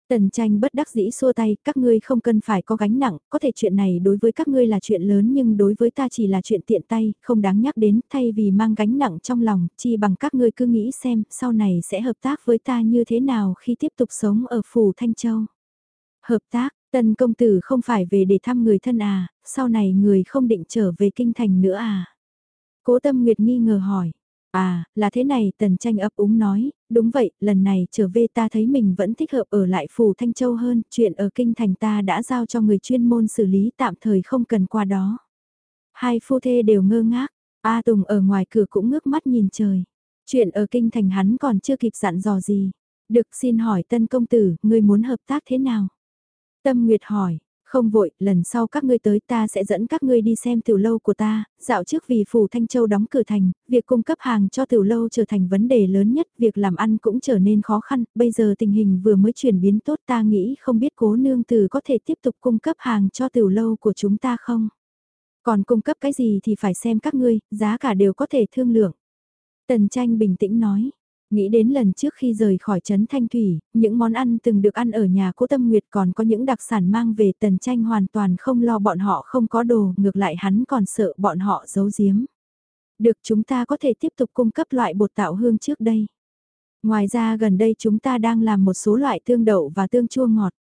Tần tranh bất đắc dĩ xua tay, các ngươi không cần phải có gánh nặng, có thể chuyện này đối với các ngươi là chuyện lớn nhưng đối với ta chỉ là chuyện tiện tay, không đáng nhắc đến, thay vì mang gánh nặng trong lòng, chi bằng các ngươi cứ nghĩ xem, sau này sẽ hợp tác với ta như thế nào khi tiếp tục sống ở phủ Thanh Châu. Hợp tác, tần công tử không phải về để thăm người thân à, sau này người không định trở về kinh thành nữa à? Cố tâm Nguyệt nghi ngờ hỏi. À, là thế này, tần tranh ấp úng nói, đúng vậy, lần này trở về ta thấy mình vẫn thích hợp ở lại phủ Thanh Châu hơn, chuyện ở kinh thành ta đã giao cho người chuyên môn xử lý tạm thời không cần qua đó. Hai phu thê đều ngơ ngác, A Tùng ở ngoài cửa cũng ngước mắt nhìn trời. Chuyện ở kinh thành hắn còn chưa kịp dặn dò gì. Được xin hỏi tân công tử, người muốn hợp tác thế nào? Tâm Nguyệt hỏi, không vội, lần sau các ngươi tới ta sẽ dẫn các ngươi đi xem tiểu lâu của ta, dạo trước vì phủ Thanh Châu đóng cửa thành, việc cung cấp hàng cho tiểu lâu trở thành vấn đề lớn nhất, việc làm ăn cũng trở nên khó khăn, bây giờ tình hình vừa mới chuyển biến tốt ta nghĩ không biết cố nương từ có thể tiếp tục cung cấp hàng cho tiểu lâu của chúng ta không. Còn cung cấp cái gì thì phải xem các ngươi, giá cả đều có thể thương lượng. Tần tranh bình tĩnh nói, Nghĩ đến lần trước khi rời khỏi trấn Thanh Thủy, những món ăn từng được ăn ở nhà cố tâm nguyệt còn có những đặc sản mang về tần tranh hoàn toàn không lo bọn họ không có đồ, ngược lại hắn còn sợ bọn họ giấu giếm. Được chúng ta có thể tiếp tục cung cấp loại bột tạo hương trước đây. Ngoài ra gần đây chúng ta đang làm một số loại tương đậu và tương chua ngọt.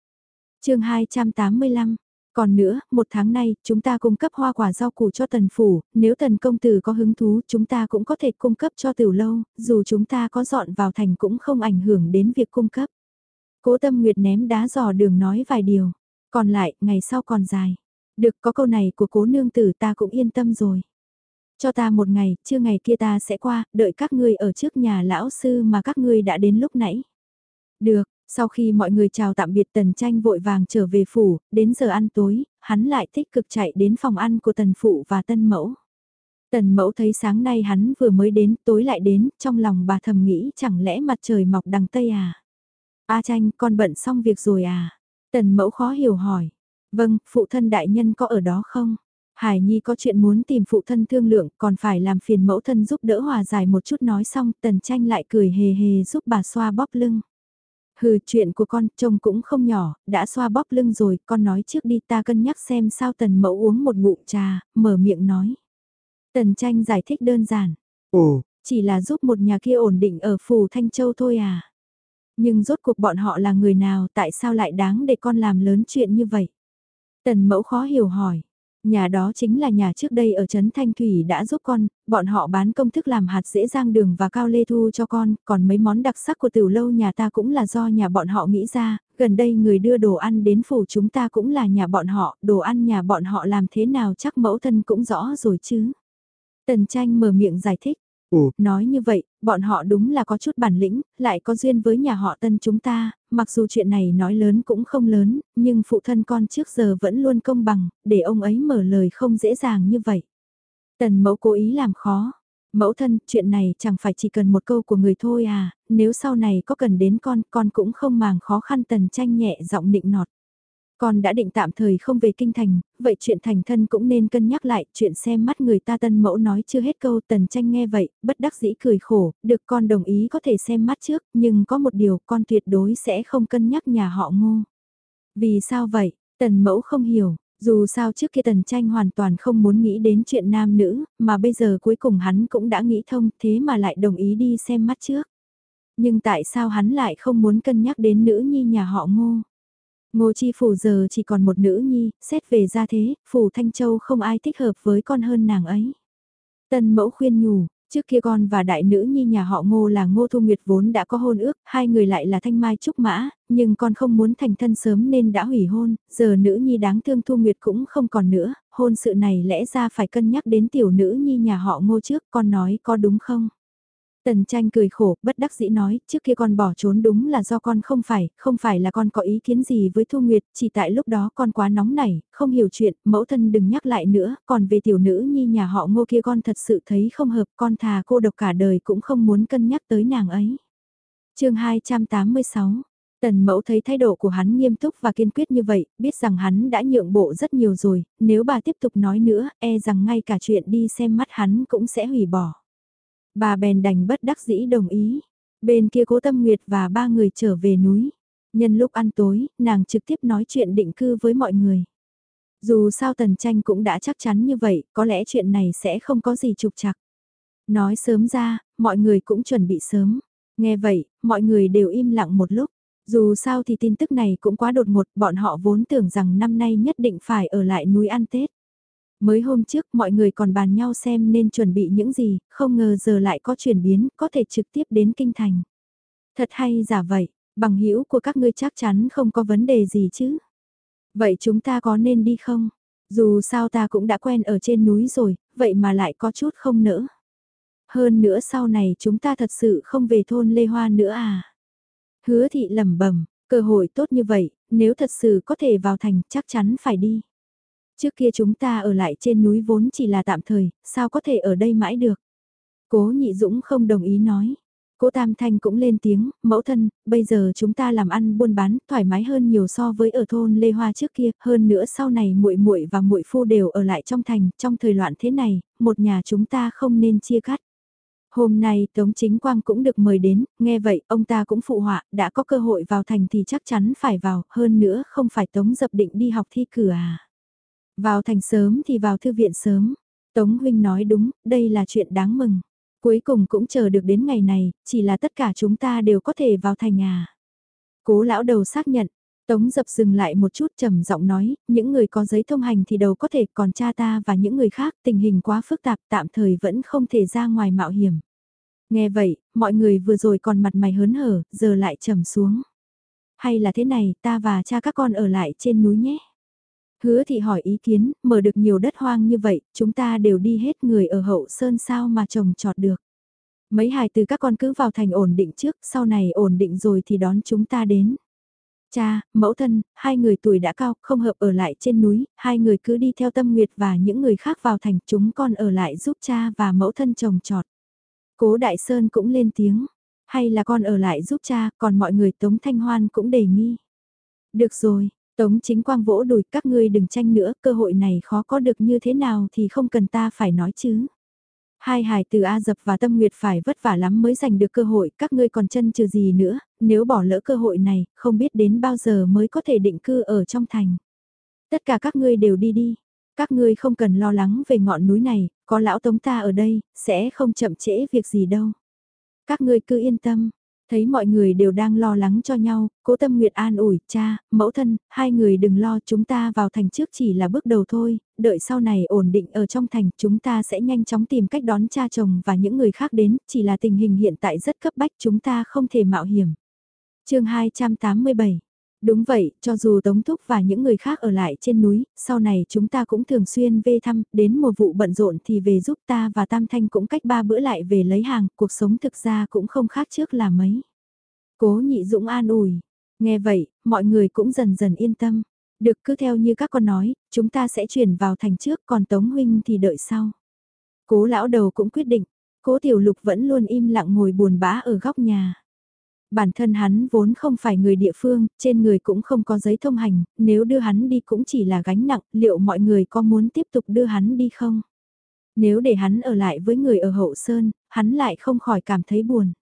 chương 285, còn nữa, một tháng nay, chúng ta cung cấp hoa quả rau củ cho tần phủ, nếu tần công tử có hứng thú chúng ta cũng có thể cung cấp cho tiểu lâu, dù chúng ta có dọn vào thành cũng không ảnh hưởng đến việc cung cấp. Cố tâm nguyệt ném đá dò đường nói vài điều, còn lại, ngày sau còn dài. Được có câu này của cố nương tử ta cũng yên tâm rồi. Cho ta một ngày, chưa ngày kia ta sẽ qua, đợi các ngươi ở trước nhà lão sư mà các ngươi đã đến lúc nãy. Được, sau khi mọi người chào tạm biệt Tần Tranh vội vàng trở về phủ, đến giờ ăn tối, hắn lại tích cực chạy đến phòng ăn của Tần Phụ và Tân Mẫu. Tần Mẫu thấy sáng nay hắn vừa mới đến, tối lại đến, trong lòng bà thầm nghĩ chẳng lẽ mặt trời mọc đằng Tây à? A Tranh, con bận xong việc rồi à? Tần Mẫu khó hiểu hỏi. Vâng, phụ thân đại nhân có ở đó không? Hải Nhi có chuyện muốn tìm phụ thân thương lượng, còn phải làm phiền mẫu thân giúp đỡ hòa giải một chút nói xong, Tần Tranh lại cười hề hề giúp bà xoa bóp lưng. Hừ chuyện của con trông cũng không nhỏ, đã xoa bóp lưng rồi, con nói trước đi ta cân nhắc xem sao tần mẫu uống một ngụm trà, mở miệng nói. Tần tranh giải thích đơn giản. Ồ, chỉ là giúp một nhà kia ổn định ở phủ Thanh Châu thôi à. Nhưng rốt cuộc bọn họ là người nào tại sao lại đáng để con làm lớn chuyện như vậy? Tần mẫu khó hiểu hỏi. Nhà đó chính là nhà trước đây ở Trấn Thanh Thủy đã giúp con, bọn họ bán công thức làm hạt dễ giang đường và cao lê thu cho con, còn mấy món đặc sắc của tiểu lâu nhà ta cũng là do nhà bọn họ nghĩ ra, gần đây người đưa đồ ăn đến phủ chúng ta cũng là nhà bọn họ, đồ ăn nhà bọn họ làm thế nào chắc mẫu thân cũng rõ rồi chứ. Tần tranh mở miệng giải thích, Ồ, Nói như vậy, bọn họ đúng là có chút bản lĩnh, lại có duyên với nhà họ tân chúng ta, mặc dù chuyện này nói lớn cũng không lớn, nhưng phụ thân con trước giờ vẫn luôn công bằng, để ông ấy mở lời không dễ dàng như vậy. Tần mẫu cố ý làm khó. Mẫu thân, chuyện này chẳng phải chỉ cần một câu của người thôi à, nếu sau này có cần đến con, con cũng không màng khó khăn tần tranh nhẹ giọng nịnh nọt. Con đã định tạm thời không về kinh thành, vậy chuyện thành thân cũng nên cân nhắc lại, chuyện xem mắt người ta tân mẫu nói chưa hết câu tần tranh nghe vậy, bất đắc dĩ cười khổ, được con đồng ý có thể xem mắt trước, nhưng có một điều con tuyệt đối sẽ không cân nhắc nhà họ ngô. Vì sao vậy? Tần mẫu không hiểu, dù sao trước kia tần tranh hoàn toàn không muốn nghĩ đến chuyện nam nữ, mà bây giờ cuối cùng hắn cũng đã nghĩ thông thế mà lại đồng ý đi xem mắt trước. Nhưng tại sao hắn lại không muốn cân nhắc đến nữ nhi nhà họ ngô? Ngô Chi Phủ giờ chỉ còn một nữ nhi, xét về ra thế, Phủ Thanh Châu không ai thích hợp với con hơn nàng ấy. Tân mẫu khuyên nhủ, trước kia con và đại nữ nhi nhà họ Ngô là Ngô Thu Nguyệt vốn đã có hôn ước, hai người lại là Thanh Mai Trúc Mã, nhưng con không muốn thành thân sớm nên đã hủy hôn, giờ nữ nhi đáng thương Thu Nguyệt cũng không còn nữa, hôn sự này lẽ ra phải cân nhắc đến tiểu nữ nhi nhà họ Ngô trước, con nói có đúng không? Tần tranh cười khổ, bất đắc dĩ nói, trước kia con bỏ trốn đúng là do con không phải, không phải là con có ý kiến gì với Thu Nguyệt, chỉ tại lúc đó con quá nóng nảy, không hiểu chuyện, mẫu thân đừng nhắc lại nữa, còn về tiểu nữ nhi nhà họ ngô kia con thật sự thấy không hợp, con thà cô độc cả đời cũng không muốn cân nhắc tới nàng ấy. chương 286 Tần mẫu thấy thái độ của hắn nghiêm túc và kiên quyết như vậy, biết rằng hắn đã nhượng bộ rất nhiều rồi, nếu bà tiếp tục nói nữa, e rằng ngay cả chuyện đi xem mắt hắn cũng sẽ hủy bỏ. Bà bèn đành bất đắc dĩ đồng ý. Bên kia cố tâm nguyệt và ba người trở về núi. Nhân lúc ăn tối, nàng trực tiếp nói chuyện định cư với mọi người. Dù sao tần tranh cũng đã chắc chắn như vậy, có lẽ chuyện này sẽ không có gì trục trặc. Nói sớm ra, mọi người cũng chuẩn bị sớm. Nghe vậy, mọi người đều im lặng một lúc. Dù sao thì tin tức này cũng quá đột ngột, bọn họ vốn tưởng rằng năm nay nhất định phải ở lại núi ăn Tết. Mới hôm trước mọi người còn bàn nhau xem nên chuẩn bị những gì, không ngờ giờ lại có chuyển biến, có thể trực tiếp đến kinh thành. Thật hay giả vậy, bằng hữu của các ngươi chắc chắn không có vấn đề gì chứ. Vậy chúng ta có nên đi không? Dù sao ta cũng đã quen ở trên núi rồi, vậy mà lại có chút không nỡ. Hơn nữa sau này chúng ta thật sự không về thôn Lê Hoa nữa à? Hứa thị lẩm bẩm, cơ hội tốt như vậy, nếu thật sự có thể vào thành chắc chắn phải đi. Trước kia chúng ta ở lại trên núi vốn chỉ là tạm thời, sao có thể ở đây mãi được. Cố nhị dũng không đồng ý nói. Cố Tam Thanh cũng lên tiếng, mẫu thân, bây giờ chúng ta làm ăn buôn bán thoải mái hơn nhiều so với ở thôn Lê Hoa trước kia, hơn nữa sau này muội muội và muội phu đều ở lại trong thành, trong thời loạn thế này, một nhà chúng ta không nên chia cắt. Hôm nay Tống Chính Quang cũng được mời đến, nghe vậy ông ta cũng phụ họa, đã có cơ hội vào thành thì chắc chắn phải vào, hơn nữa không phải Tống dập định đi học thi cử à. Vào thành sớm thì vào thư viện sớm. Tống Huynh nói đúng, đây là chuyện đáng mừng. Cuối cùng cũng chờ được đến ngày này, chỉ là tất cả chúng ta đều có thể vào thành à. Cố lão đầu xác nhận, Tống dập dừng lại một chút trầm giọng nói, những người có giấy thông hành thì đầu có thể còn cha ta và những người khác tình hình quá phức tạp tạm thời vẫn không thể ra ngoài mạo hiểm. Nghe vậy, mọi người vừa rồi còn mặt mày hớn hở, giờ lại trầm xuống. Hay là thế này, ta và cha các con ở lại trên núi nhé. Hứa thị hỏi ý kiến, mở được nhiều đất hoang như vậy, chúng ta đều đi hết người ở hậu sơn sao mà trồng trọt được. Mấy hài từ các con cứ vào thành ổn định trước, sau này ổn định rồi thì đón chúng ta đến. Cha, mẫu thân, hai người tuổi đã cao, không hợp ở lại trên núi, hai người cứ đi theo tâm nguyệt và những người khác vào thành, chúng con ở lại giúp cha và mẫu thân trồng trọt. Cố Đại Sơn cũng lên tiếng, hay là con ở lại giúp cha, còn mọi người Tống Thanh Hoan cũng đề nghi. Được rồi, Tống chính quang vỗ đùi các ngươi đừng tranh nữa, cơ hội này khó có được như thế nào thì không cần ta phải nói chứ. Hai hài từ A Dập và Tâm Nguyệt phải vất vả lắm mới giành được cơ hội, các ngươi còn chân trừ gì nữa, nếu bỏ lỡ cơ hội này, không biết đến bao giờ mới có thể định cư ở trong thành. Tất cả các ngươi đều đi đi, các ngươi không cần lo lắng về ngọn núi này, có lão tống ta ở đây, sẽ không chậm trễ việc gì đâu. Các ngươi cứ yên tâm, Thấy mọi người đều đang lo lắng cho nhau, cố tâm nguyệt an ủi, cha, mẫu thân, hai người đừng lo chúng ta vào thành trước chỉ là bước đầu thôi, đợi sau này ổn định ở trong thành chúng ta sẽ nhanh chóng tìm cách đón cha chồng và những người khác đến, chỉ là tình hình hiện tại rất cấp bách chúng ta không thể mạo hiểm. chương 287 Đúng vậy, cho dù Tống Thúc và những người khác ở lại trên núi, sau này chúng ta cũng thường xuyên về thăm, đến mùa vụ bận rộn thì về giúp ta và Tam Thanh cũng cách ba bữa lại về lấy hàng, cuộc sống thực ra cũng không khác trước là mấy. Cố nhị dũng an ủi, nghe vậy, mọi người cũng dần dần yên tâm. Được cứ theo như các con nói, chúng ta sẽ chuyển vào thành trước còn Tống Huynh thì đợi sau. Cố lão đầu cũng quyết định, cố tiểu lục vẫn luôn im lặng ngồi buồn bã ở góc nhà. Bản thân hắn vốn không phải người địa phương, trên người cũng không có giấy thông hành, nếu đưa hắn đi cũng chỉ là gánh nặng, liệu mọi người có muốn tiếp tục đưa hắn đi không? Nếu để hắn ở lại với người ở hậu sơn, hắn lại không khỏi cảm thấy buồn.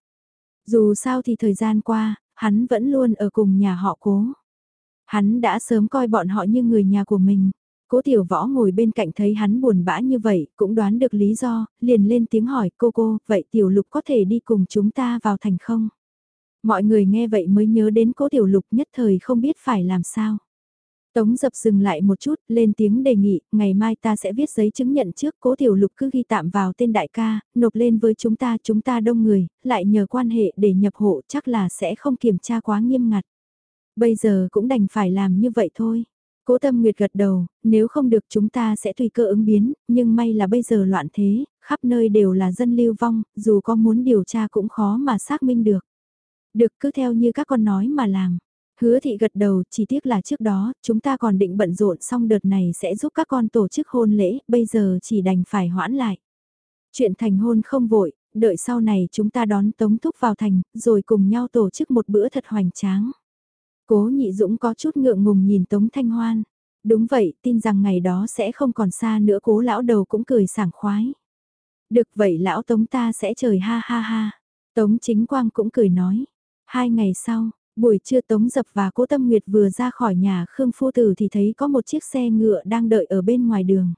Dù sao thì thời gian qua, hắn vẫn luôn ở cùng nhà họ cố. Hắn đã sớm coi bọn họ như người nhà của mình. Cố tiểu võ ngồi bên cạnh thấy hắn buồn bã như vậy, cũng đoán được lý do, liền lên tiếng hỏi cô cô, vậy tiểu lục có thể đi cùng chúng ta vào thành không? Mọi người nghe vậy mới nhớ đến cố tiểu lục nhất thời không biết phải làm sao. Tống dập dừng lại một chút, lên tiếng đề nghị, ngày mai ta sẽ viết giấy chứng nhận trước cố tiểu lục cứ ghi tạm vào tên đại ca, nộp lên với chúng ta, chúng ta đông người, lại nhờ quan hệ để nhập hộ chắc là sẽ không kiểm tra quá nghiêm ngặt. Bây giờ cũng đành phải làm như vậy thôi. Cố tâm nguyệt gật đầu, nếu không được chúng ta sẽ tùy cơ ứng biến, nhưng may là bây giờ loạn thế, khắp nơi đều là dân lưu vong, dù có muốn điều tra cũng khó mà xác minh được. Được cứ theo như các con nói mà làm. Hứa thị gật đầu, chỉ tiếc là trước đó, chúng ta còn định bận rộn xong đợt này sẽ giúp các con tổ chức hôn lễ, bây giờ chỉ đành phải hoãn lại. Chuyện thành hôn không vội, đợi sau này chúng ta đón Tống Thúc vào thành, rồi cùng nhau tổ chức một bữa thật hoành tráng. Cố nhị dũng có chút ngượng ngùng nhìn Tống Thanh Hoan. Đúng vậy, tin rằng ngày đó sẽ không còn xa nữa cố lão đầu cũng cười sảng khoái. Được vậy lão Tống ta sẽ trời ha ha ha. Tống chính quang cũng cười nói. Hai ngày sau, buổi trưa Tống Dập và Cố Tâm Nguyệt vừa ra khỏi nhà Khương Phu Tử thì thấy có một chiếc xe ngựa đang đợi ở bên ngoài đường.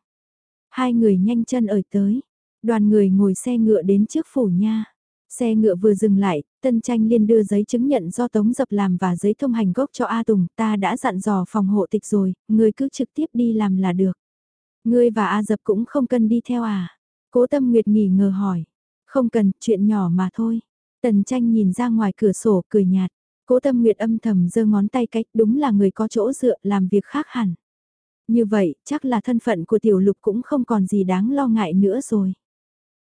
Hai người nhanh chân ở tới, đoàn người ngồi xe ngựa đến trước phủ nha. Xe ngựa vừa dừng lại, Tân Tranh liên đưa giấy chứng nhận do Tống Dập làm và giấy thông hành gốc cho A Tùng, ta đã dặn dò phòng hộ tịch rồi, người cứ trực tiếp đi làm là được. Ngươi và A Dập cũng không cần đi theo à? Cố Tâm Nguyệt nghỉ ngờ hỏi. Không cần, chuyện nhỏ mà thôi. Tần tranh nhìn ra ngoài cửa sổ cười nhạt. Cố tâm nguyệt âm thầm giơ ngón tay cách đúng là người có chỗ dựa làm việc khác hẳn. Như vậy, chắc là thân phận của tiểu lục cũng không còn gì đáng lo ngại nữa rồi.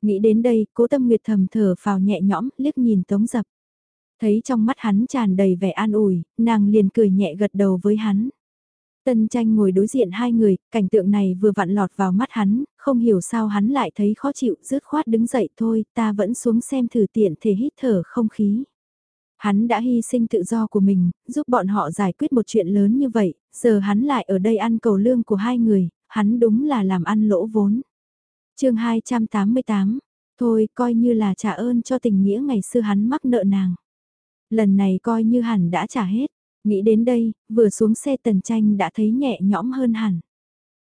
Nghĩ đến đây, cố tâm nguyệt thầm thở phào nhẹ nhõm, liếc nhìn tống dập. Thấy trong mắt hắn tràn đầy vẻ an ủi, nàng liền cười nhẹ gật đầu với hắn. Tân tranh ngồi đối diện hai người, cảnh tượng này vừa vặn lọt vào mắt hắn, không hiểu sao hắn lại thấy khó chịu, rứt khoát đứng dậy thôi, ta vẫn xuống xem thử tiện thể hít thở không khí. Hắn đã hy sinh tự do của mình, giúp bọn họ giải quyết một chuyện lớn như vậy, giờ hắn lại ở đây ăn cầu lương của hai người, hắn đúng là làm ăn lỗ vốn. chương 288, thôi coi như là trả ơn cho tình nghĩa ngày xưa hắn mắc nợ nàng. Lần này coi như hẳn đã trả hết. Nghĩ đến đây, vừa xuống xe tần tranh đã thấy nhẹ nhõm hơn hẳn.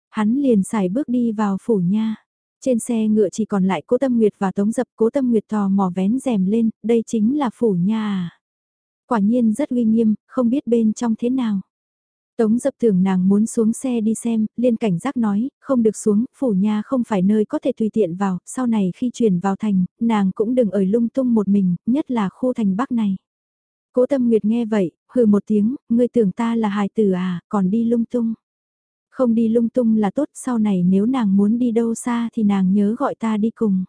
Hắn liền xài bước đi vào phủ nha. Trên xe ngựa chỉ còn lại cố tâm nguyệt và tống dập cố tâm nguyệt tò mò vén rèm lên, đây chính là phủ nha à. Quả nhiên rất uy nghiêm, không biết bên trong thế nào. Tống dập tưởng nàng muốn xuống xe đi xem, liên cảnh giác nói, không được xuống, phủ nha không phải nơi có thể tùy tiện vào, sau này khi chuyển vào thành, nàng cũng đừng ở lung tung một mình, nhất là khu thành bắc này. Cố tâm nguyệt nghe vậy, hừ một tiếng, ngươi tưởng ta là hài tử à, còn đi lung tung. Không đi lung tung là tốt, sau này nếu nàng muốn đi đâu xa thì nàng nhớ gọi ta đi cùng.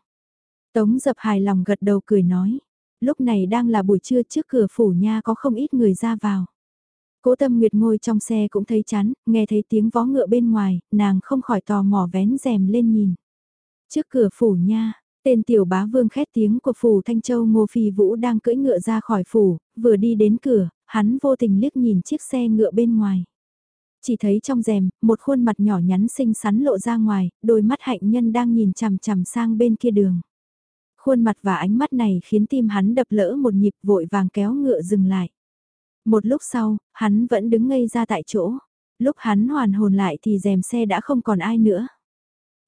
Tống dập hài lòng gật đầu cười nói. Lúc này đang là buổi trưa trước cửa phủ nha có không ít người ra vào. Cố tâm nguyệt ngồi trong xe cũng thấy chán, nghe thấy tiếng vó ngựa bên ngoài, nàng không khỏi tò mò vén rèm lên nhìn. Trước cửa phủ nha, Tên tiểu bá vương khét tiếng của phủ Thanh Châu Ngô Phi Vũ đang cưỡi ngựa ra khỏi phủ, vừa đi đến cửa, hắn vô tình liếc nhìn chiếc xe ngựa bên ngoài. Chỉ thấy trong rèm, một khuôn mặt nhỏ nhắn xinh xắn lộ ra ngoài, đôi mắt hạnh nhân đang nhìn chằm chằm sang bên kia đường. Khuôn mặt và ánh mắt này khiến tim hắn đập lỡ một nhịp vội vàng kéo ngựa dừng lại. Một lúc sau, hắn vẫn đứng ngây ra tại chỗ. Lúc hắn hoàn hồn lại thì rèm xe đã không còn ai nữa.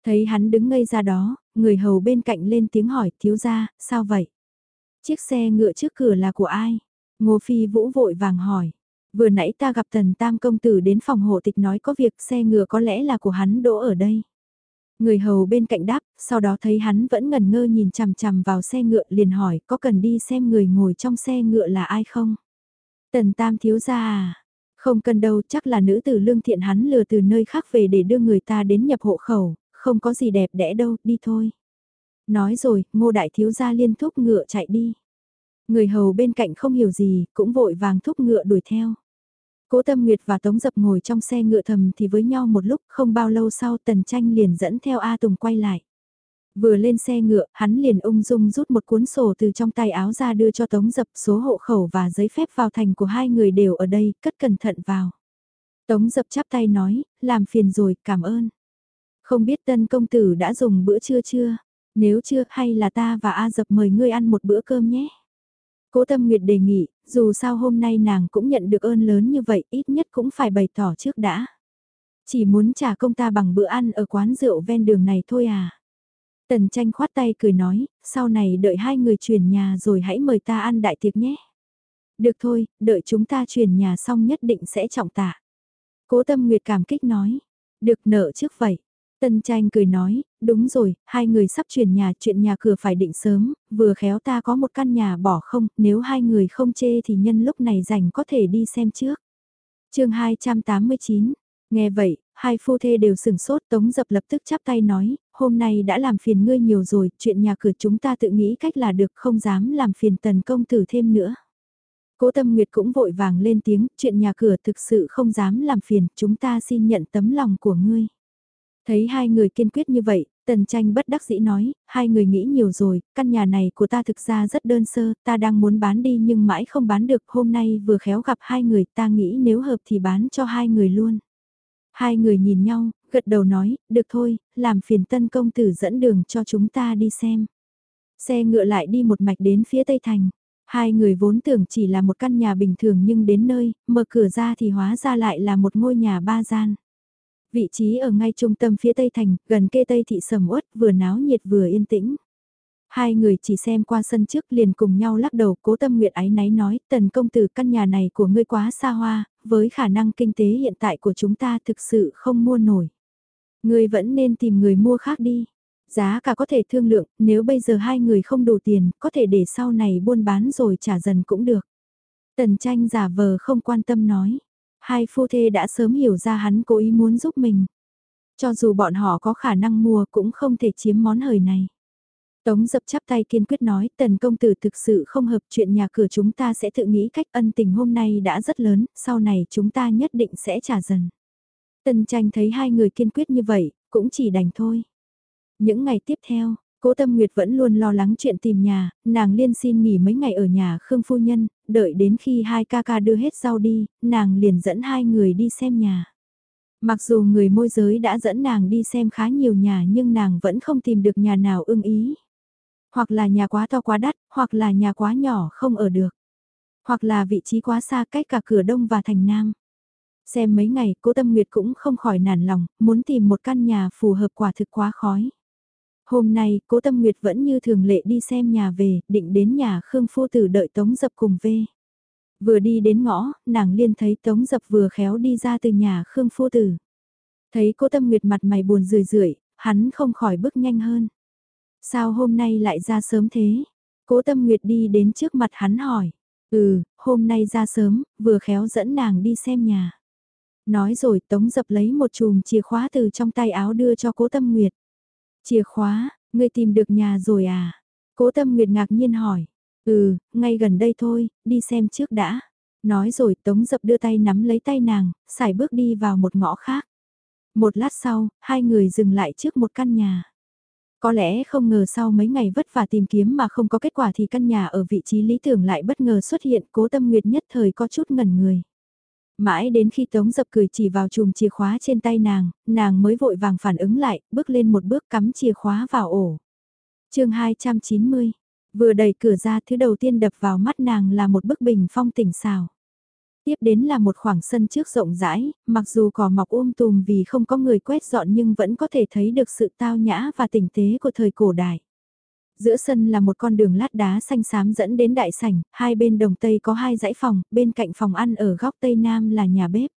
Thấy hắn đứng ngây ra đó, người hầu bên cạnh lên tiếng hỏi thiếu gia, sao vậy? Chiếc xe ngựa trước cửa là của ai? Ngô Phi Vũ vội vàng hỏi. Vừa nãy ta gặp tần tam công tử đến phòng hộ tịch nói có việc xe ngựa có lẽ là của hắn đỗ ở đây. Người hầu bên cạnh đáp, sau đó thấy hắn vẫn ngần ngơ nhìn chằm chằm vào xe ngựa liền hỏi có cần đi xem người ngồi trong xe ngựa là ai không? Tần tam thiếu gia à? Không cần đâu, chắc là nữ tử lương thiện hắn lừa từ nơi khác về để đưa người ta đến nhập hộ khẩu, không có gì đẹp đẽ đâu, đi thôi. Nói rồi, ngô đại thiếu gia liên thúc ngựa chạy đi. Người hầu bên cạnh không hiểu gì, cũng vội vàng thúc ngựa đuổi theo. Cố Tâm Nguyệt và Tống Dập ngồi trong xe ngựa thầm thì với nhau một lúc không bao lâu sau Tần Tranh liền dẫn theo A Tùng quay lại. Vừa lên xe ngựa, hắn liền ung dung rút một cuốn sổ từ trong tay áo ra đưa cho Tống Dập số hộ khẩu và giấy phép vào thành của hai người đều ở đây, cất cẩn thận vào. Tống Dập chắp tay nói, làm phiền rồi, cảm ơn. Không biết tân công tử đã dùng bữa trưa chưa? Nếu chưa, hay là ta và A Dập mời ngươi ăn một bữa cơm nhé? Cố Tâm Nguyệt đề nghị, dù sao hôm nay nàng cũng nhận được ơn lớn như vậy, ít nhất cũng phải bày tỏ trước đã. Chỉ muốn trả công ta bằng bữa ăn ở quán rượu ven đường này thôi à. Tần tranh khoát tay cười nói, sau này đợi hai người chuyển nhà rồi hãy mời ta ăn đại tiệc nhé. Được thôi, đợi chúng ta chuyển nhà xong nhất định sẽ trọng tạ. Cố tâm nguyệt cảm kích nói, được nợ trước vậy. Tân tranh cười nói, đúng rồi, hai người sắp chuyển nhà, chuyện nhà cửa phải định sớm, vừa khéo ta có một căn nhà bỏ không, nếu hai người không chê thì nhân lúc này rảnh có thể đi xem trước. chương 289, nghe vậy, hai phu thê đều sừng sốt tống dập lập tức chắp tay nói, hôm nay đã làm phiền ngươi nhiều rồi, chuyện nhà cửa chúng ta tự nghĩ cách là được không dám làm phiền tần công tử thêm nữa. Cố Tâm Nguyệt cũng vội vàng lên tiếng, chuyện nhà cửa thực sự không dám làm phiền, chúng ta xin nhận tấm lòng của ngươi. Thấy hai người kiên quyết như vậy, Tần tranh bất đắc dĩ nói, hai người nghĩ nhiều rồi, căn nhà này của ta thực ra rất đơn sơ, ta đang muốn bán đi nhưng mãi không bán được, hôm nay vừa khéo gặp hai người, ta nghĩ nếu hợp thì bán cho hai người luôn. Hai người nhìn nhau, gật đầu nói, được thôi, làm phiền tân công tử dẫn đường cho chúng ta đi xem. Xe ngựa lại đi một mạch đến phía tây thành. Hai người vốn tưởng chỉ là một căn nhà bình thường nhưng đến nơi, mở cửa ra thì hóa ra lại là một ngôi nhà ba gian. Vị trí ở ngay trung tâm phía tây thành, gần kê tây thị sầm uất, vừa náo nhiệt vừa yên tĩnh. Hai người chỉ xem qua sân trước liền cùng nhau lắc đầu cố tâm nguyện ái náy nói, tần công tử căn nhà này của ngươi quá xa hoa, với khả năng kinh tế hiện tại của chúng ta thực sự không mua nổi. Ngươi vẫn nên tìm người mua khác đi. Giá cả có thể thương lượng, nếu bây giờ hai người không đủ tiền, có thể để sau này buôn bán rồi trả dần cũng được. Tần tranh giả vờ không quan tâm nói. Hai phu thê đã sớm hiểu ra hắn cố ý muốn giúp mình. Cho dù bọn họ có khả năng mua cũng không thể chiếm món hời này. Tống dập chắp tay kiên quyết nói tần công tử thực sự không hợp chuyện nhà cửa chúng ta sẽ tự nghĩ cách ân tình hôm nay đã rất lớn, sau này chúng ta nhất định sẽ trả dần. Tần tranh thấy hai người kiên quyết như vậy, cũng chỉ đành thôi. Những ngày tiếp theo, Cố Tâm Nguyệt vẫn luôn lo lắng chuyện tìm nhà, nàng liên xin nghỉ mấy ngày ở nhà Khương Phu Nhân, đợi đến khi hai ca ca đưa hết rau đi, nàng liền dẫn hai người đi xem nhà. Mặc dù người môi giới đã dẫn nàng đi xem khá nhiều nhà nhưng nàng vẫn không tìm được nhà nào ưng ý. Hoặc là nhà quá to quá đắt, hoặc là nhà quá nhỏ không ở được. Hoặc là vị trí quá xa cách cả cửa đông và thành nam. Xem mấy ngày, cố tâm nguyệt cũng không khỏi nản lòng, muốn tìm một căn nhà phù hợp quả thực quá khói. Hôm nay, cố tâm nguyệt vẫn như thường lệ đi xem nhà về, định đến nhà Khương Phu Tử đợi Tống Dập cùng về. Vừa đi đến ngõ, nàng liên thấy Tống Dập vừa khéo đi ra từ nhà Khương Phu Tử. Thấy cố tâm nguyệt mặt mày buồn rười rượi, hắn không khỏi bước nhanh hơn. Sao hôm nay lại ra sớm thế? Cố tâm nguyệt đi đến trước mặt hắn hỏi. Ừ, hôm nay ra sớm, vừa khéo dẫn nàng đi xem nhà. Nói rồi Tống Dập lấy một chùm chìa khóa từ trong tay áo đưa cho cố tâm nguyệt. Chìa khóa, ngươi tìm được nhà rồi à? Cố tâm nguyệt ngạc nhiên hỏi. Ừ, ngay gần đây thôi, đi xem trước đã. Nói rồi Tống Dập đưa tay nắm lấy tay nàng, xài bước đi vào một ngõ khác. Một lát sau, hai người dừng lại trước một căn nhà. Có lẽ không ngờ sau mấy ngày vất vả tìm kiếm mà không có kết quả thì căn nhà ở vị trí lý tưởng lại bất ngờ xuất hiện cố tâm nguyệt nhất thời có chút ngẩn người. Mãi đến khi Tống Dập cười chỉ vào chùm chìa khóa trên tay nàng, nàng mới vội vàng phản ứng lại, bước lên một bước cắm chìa khóa vào ổ. chương 290, vừa đẩy cửa ra thứ đầu tiên đập vào mắt nàng là một bức bình phong tỉnh xào. Tiếp đến là một khoảng sân trước rộng rãi, mặc dù cỏ mọc um tùm vì không có người quét dọn nhưng vẫn có thể thấy được sự tao nhã và tỉnh tế của thời cổ đại. Giữa sân là một con đường lát đá xanh xám dẫn đến đại sảnh, hai bên đồng tây có hai dãy phòng, bên cạnh phòng ăn ở góc tây nam là nhà bếp.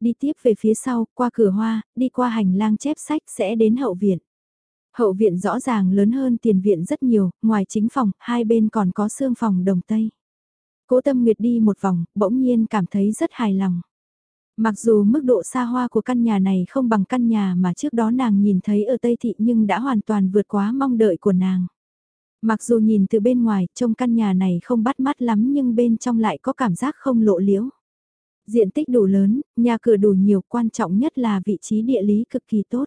Đi tiếp về phía sau, qua cửa hoa, đi qua hành lang chép sách sẽ đến hậu viện. Hậu viện rõ ràng lớn hơn tiền viện rất nhiều, ngoài chính phòng, hai bên còn có xương phòng đồng tây. Cố Tâm Nguyệt đi một vòng, bỗng nhiên cảm thấy rất hài lòng. Mặc dù mức độ xa hoa của căn nhà này không bằng căn nhà mà trước đó nàng nhìn thấy ở Tây Thị nhưng đã hoàn toàn vượt quá mong đợi của nàng. Mặc dù nhìn từ bên ngoài, trông căn nhà này không bắt mắt lắm nhưng bên trong lại có cảm giác không lộ liễu. Diện tích đủ lớn, nhà cửa đủ nhiều, quan trọng nhất là vị trí địa lý cực kỳ tốt.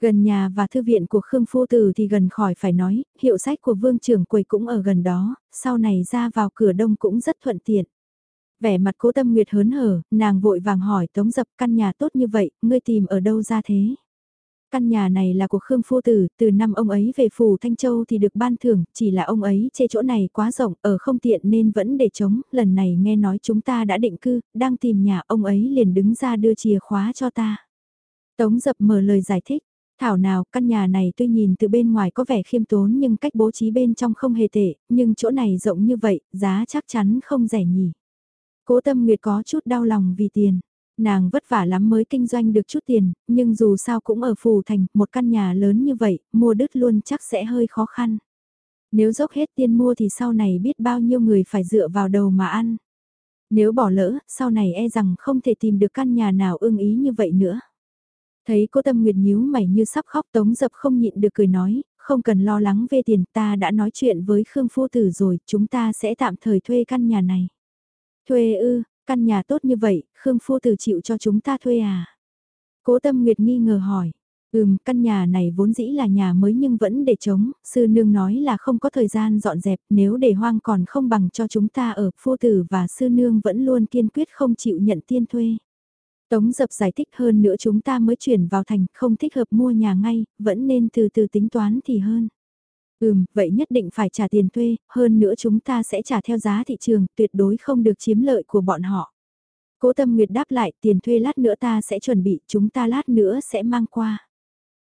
Gần nhà và thư viện của Khương Phu Tử thì gần khỏi phải nói, hiệu sách của Vương Trưởng Quầy cũng ở gần đó, sau này ra vào cửa đông cũng rất thuận tiện. Vẻ mặt cố tâm nguyệt hớn hở, nàng vội vàng hỏi Tống Dập căn nhà tốt như vậy, ngươi tìm ở đâu ra thế? Căn nhà này là của Khương Phu Tử, từ năm ông ấy về phủ Thanh Châu thì được ban thưởng, chỉ là ông ấy chê chỗ này quá rộng, ở không tiện nên vẫn để trống, lần này nghe nói chúng ta đã định cư, đang tìm nhà, ông ấy liền đứng ra đưa chìa khóa cho ta. Tống dập mở lời giải thích, thảo nào căn nhà này tuy nhìn từ bên ngoài có vẻ khiêm tốn nhưng cách bố trí bên trong không hề tệ, nhưng chỗ này rộng như vậy, giá chắc chắn không rẻ nhỉ. Cố tâm nguyệt có chút đau lòng vì tiền. Nàng vất vả lắm mới kinh doanh được chút tiền, nhưng dù sao cũng ở Phù Thành, một căn nhà lớn như vậy, mua đứt luôn chắc sẽ hơi khó khăn. Nếu dốc hết tiền mua thì sau này biết bao nhiêu người phải dựa vào đầu mà ăn. Nếu bỏ lỡ, sau này e rằng không thể tìm được căn nhà nào ưng ý như vậy nữa. Thấy cô Tâm Nguyệt nhíu mày như sắp khóc tống dập không nhịn được cười nói, không cần lo lắng về tiền ta đã nói chuyện với Khương Phu Tử rồi, chúng ta sẽ tạm thời thuê căn nhà này. Thuê ư, Căn nhà tốt như vậy, Khương Phu Tử chịu cho chúng ta thuê à? Cố Tâm Nguyệt nghi ngờ hỏi. Ừm, căn nhà này vốn dĩ là nhà mới nhưng vẫn để trống, sư nương nói là không có thời gian dọn dẹp, nếu để hoang còn không bằng cho chúng ta ở, phu tử và sư nương vẫn luôn kiên quyết không chịu nhận tiên thuê. Tống dập giải thích hơn nữa chúng ta mới chuyển vào thành, không thích hợp mua nhà ngay, vẫn nên từ từ tính toán thì hơn. Ừm, vậy nhất định phải trả tiền thuê, hơn nữa chúng ta sẽ trả theo giá thị trường, tuyệt đối không được chiếm lợi của bọn họ. Cố Tâm Nguyệt đáp lại, tiền thuê lát nữa ta sẽ chuẩn bị, chúng ta lát nữa sẽ mang qua.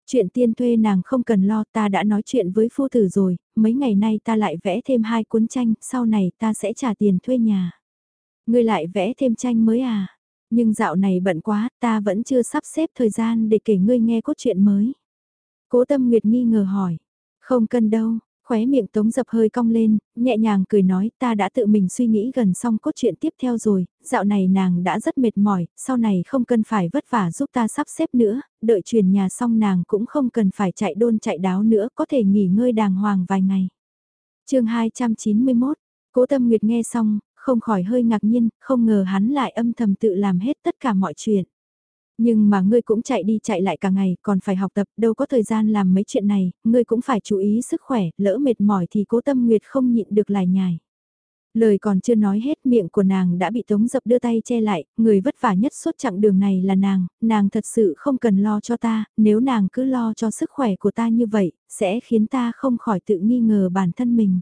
Chuyện tiền thuê nàng không cần lo, ta đã nói chuyện với phu tử rồi, mấy ngày nay ta lại vẽ thêm hai cuốn tranh, sau này ta sẽ trả tiền thuê nhà. Ngươi lại vẽ thêm tranh mới à? Nhưng dạo này bận quá, ta vẫn chưa sắp xếp thời gian để kể ngươi nghe cốt truyện mới. Cố Tâm Nguyệt nghi ngờ hỏi, không cần đâu, khóe miệng tống dập hơi cong lên, nhẹ nhàng cười nói ta đã tự mình suy nghĩ gần xong cốt truyện tiếp theo rồi, dạo này nàng đã rất mệt mỏi, sau này không cần phải vất vả giúp ta sắp xếp nữa, đợi chuyển nhà xong nàng cũng không cần phải chạy đôn chạy đáo nữa, có thể nghỉ ngơi đàng hoàng vài ngày. chương 291, cố tâm nguyệt nghe xong, không khỏi hơi ngạc nhiên, không ngờ hắn lại âm thầm tự làm hết tất cả mọi chuyện. Nhưng mà ngươi cũng chạy đi chạy lại cả ngày, còn phải học tập, đâu có thời gian làm mấy chuyện này, ngươi cũng phải chú ý sức khỏe, lỡ mệt mỏi thì cố tâm nguyệt không nhịn được lại nhài. Lời còn chưa nói hết miệng của nàng đã bị tống dập đưa tay che lại, người vất vả nhất suốt chặng đường này là nàng, nàng thật sự không cần lo cho ta, nếu nàng cứ lo cho sức khỏe của ta như vậy, sẽ khiến ta không khỏi tự nghi ngờ bản thân mình.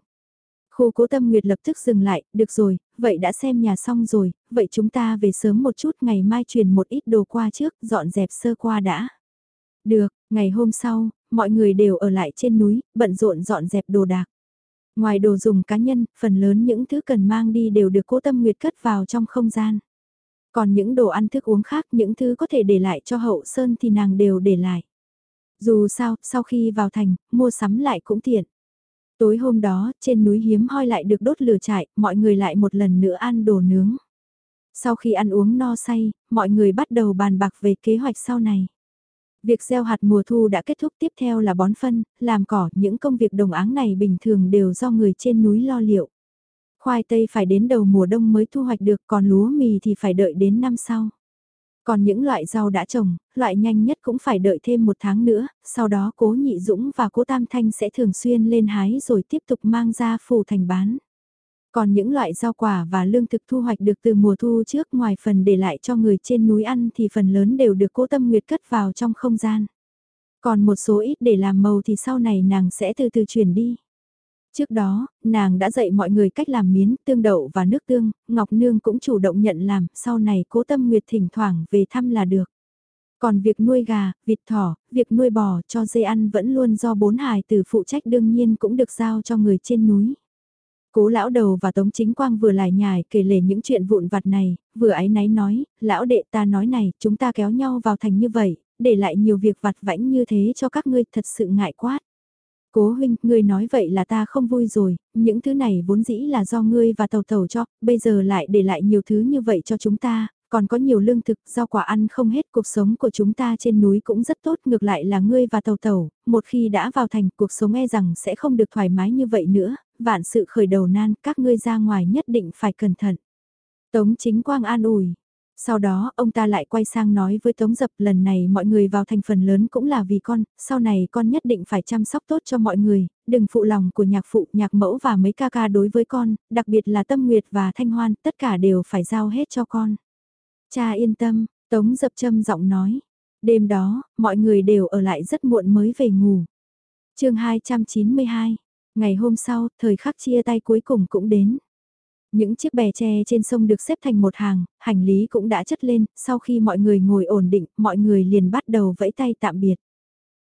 Khu cố tâm nguyệt lập tức dừng lại, được rồi, vậy đã xem nhà xong rồi, vậy chúng ta về sớm một chút ngày mai truyền một ít đồ qua trước, dọn dẹp sơ qua đã. Được, ngày hôm sau, mọi người đều ở lại trên núi, bận rộn dọn dẹp đồ đạc. Ngoài đồ dùng cá nhân, phần lớn những thứ cần mang đi đều được cố tâm nguyệt cất vào trong không gian. Còn những đồ ăn thức uống khác, những thứ có thể để lại cho hậu sơn thì nàng đều để lại. Dù sao, sau khi vào thành, mua sắm lại cũng tiện. Tối hôm đó, trên núi hiếm hoi lại được đốt lửa trại, mọi người lại một lần nữa ăn đồ nướng. Sau khi ăn uống no say, mọi người bắt đầu bàn bạc về kế hoạch sau này. Việc gieo hạt mùa thu đã kết thúc tiếp theo là bón phân, làm cỏ, những công việc đồng áng này bình thường đều do người trên núi lo liệu. Khoai tây phải đến đầu mùa đông mới thu hoạch được còn lúa mì thì phải đợi đến năm sau. Còn những loại rau đã trồng, loại nhanh nhất cũng phải đợi thêm một tháng nữa, sau đó cố nhị dũng và cố tam thanh sẽ thường xuyên lên hái rồi tiếp tục mang ra phủ thành bán. Còn những loại rau quả và lương thực thu hoạch được từ mùa thu trước ngoài phần để lại cho người trên núi ăn thì phần lớn đều được cố tâm nguyệt cất vào trong không gian. Còn một số ít để làm màu thì sau này nàng sẽ từ từ chuyển đi. Trước đó, nàng đã dạy mọi người cách làm miến, tương đậu và nước tương, Ngọc Nương cũng chủ động nhận làm, sau này cố tâm nguyệt thỉnh thoảng về thăm là được. Còn việc nuôi gà, vịt thỏ, việc nuôi bò cho dê ăn vẫn luôn do bốn hài từ phụ trách đương nhiên cũng được giao cho người trên núi. Cố lão đầu và Tống Chính Quang vừa lải nhải kể lể những chuyện vụn vặt này, vừa ái náy nói, lão đệ ta nói này, chúng ta kéo nhau vào thành như vậy, để lại nhiều việc vặt vãnh như thế cho các ngươi thật sự ngại quát. Cố huynh, ngươi nói vậy là ta không vui rồi, những thứ này vốn dĩ là do ngươi và tàu tàu cho, bây giờ lại để lại nhiều thứ như vậy cho chúng ta, Còn có nhiều lương thực, rau quả ăn không hết, cuộc sống của chúng ta trên núi cũng rất tốt, ngược lại là ngươi và tàu tàu, một khi đã vào thành, cuộc sống e rằng sẽ không được thoải mái như vậy nữa, vạn sự khởi đầu nan, các ngươi ra ngoài nhất định phải cẩn thận. Tống chính quang an ủi, sau đó, ông ta lại quay sang nói với Tống Dập lần này mọi người vào thành phần lớn cũng là vì con, sau này con nhất định phải chăm sóc tốt cho mọi người, đừng phụ lòng của nhạc phụ, nhạc mẫu và mấy ca ca đối với con, đặc biệt là Tâm Nguyệt và Thanh Hoan, tất cả đều phải giao hết cho con. Cha yên tâm, Tống Dập châm giọng nói. Đêm đó, mọi người đều ở lại rất muộn mới về ngủ. chương 292, ngày hôm sau, thời khắc chia tay cuối cùng cũng đến. Những chiếc bè tre trên sông được xếp thành một hàng, hành lý cũng đã chất lên, sau khi mọi người ngồi ổn định, mọi người liền bắt đầu vẫy tay tạm biệt.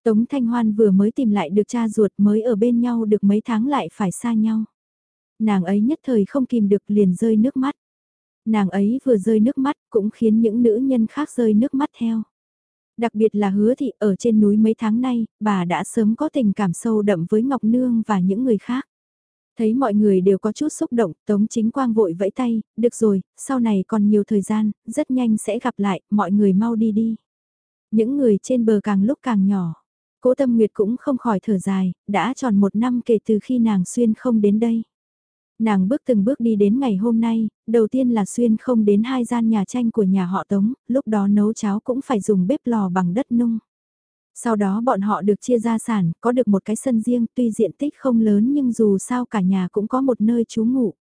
Tống Thanh Hoan vừa mới tìm lại được cha ruột mới ở bên nhau được mấy tháng lại phải xa nhau. Nàng ấy nhất thời không kìm được liền rơi nước mắt. Nàng ấy vừa rơi nước mắt cũng khiến những nữ nhân khác rơi nước mắt theo. Đặc biệt là hứa thị ở trên núi mấy tháng nay, bà đã sớm có tình cảm sâu đậm với Ngọc Nương và những người khác. Thấy mọi người đều có chút xúc động, Tống Chính Quang vội vẫy tay, được rồi, sau này còn nhiều thời gian, rất nhanh sẽ gặp lại, mọi người mau đi đi. Những người trên bờ càng lúc càng nhỏ. Cố Tâm Nguyệt cũng không khỏi thở dài, đã tròn một năm kể từ khi nàng xuyên không đến đây. Nàng bước từng bước đi đến ngày hôm nay, đầu tiên là xuyên không đến hai gian nhà tranh của nhà họ Tống, lúc đó nấu cháo cũng phải dùng bếp lò bằng đất nung. Sau đó bọn họ được chia gia sản, có được một cái sân riêng tuy diện tích không lớn nhưng dù sao cả nhà cũng có một nơi trú ngụ.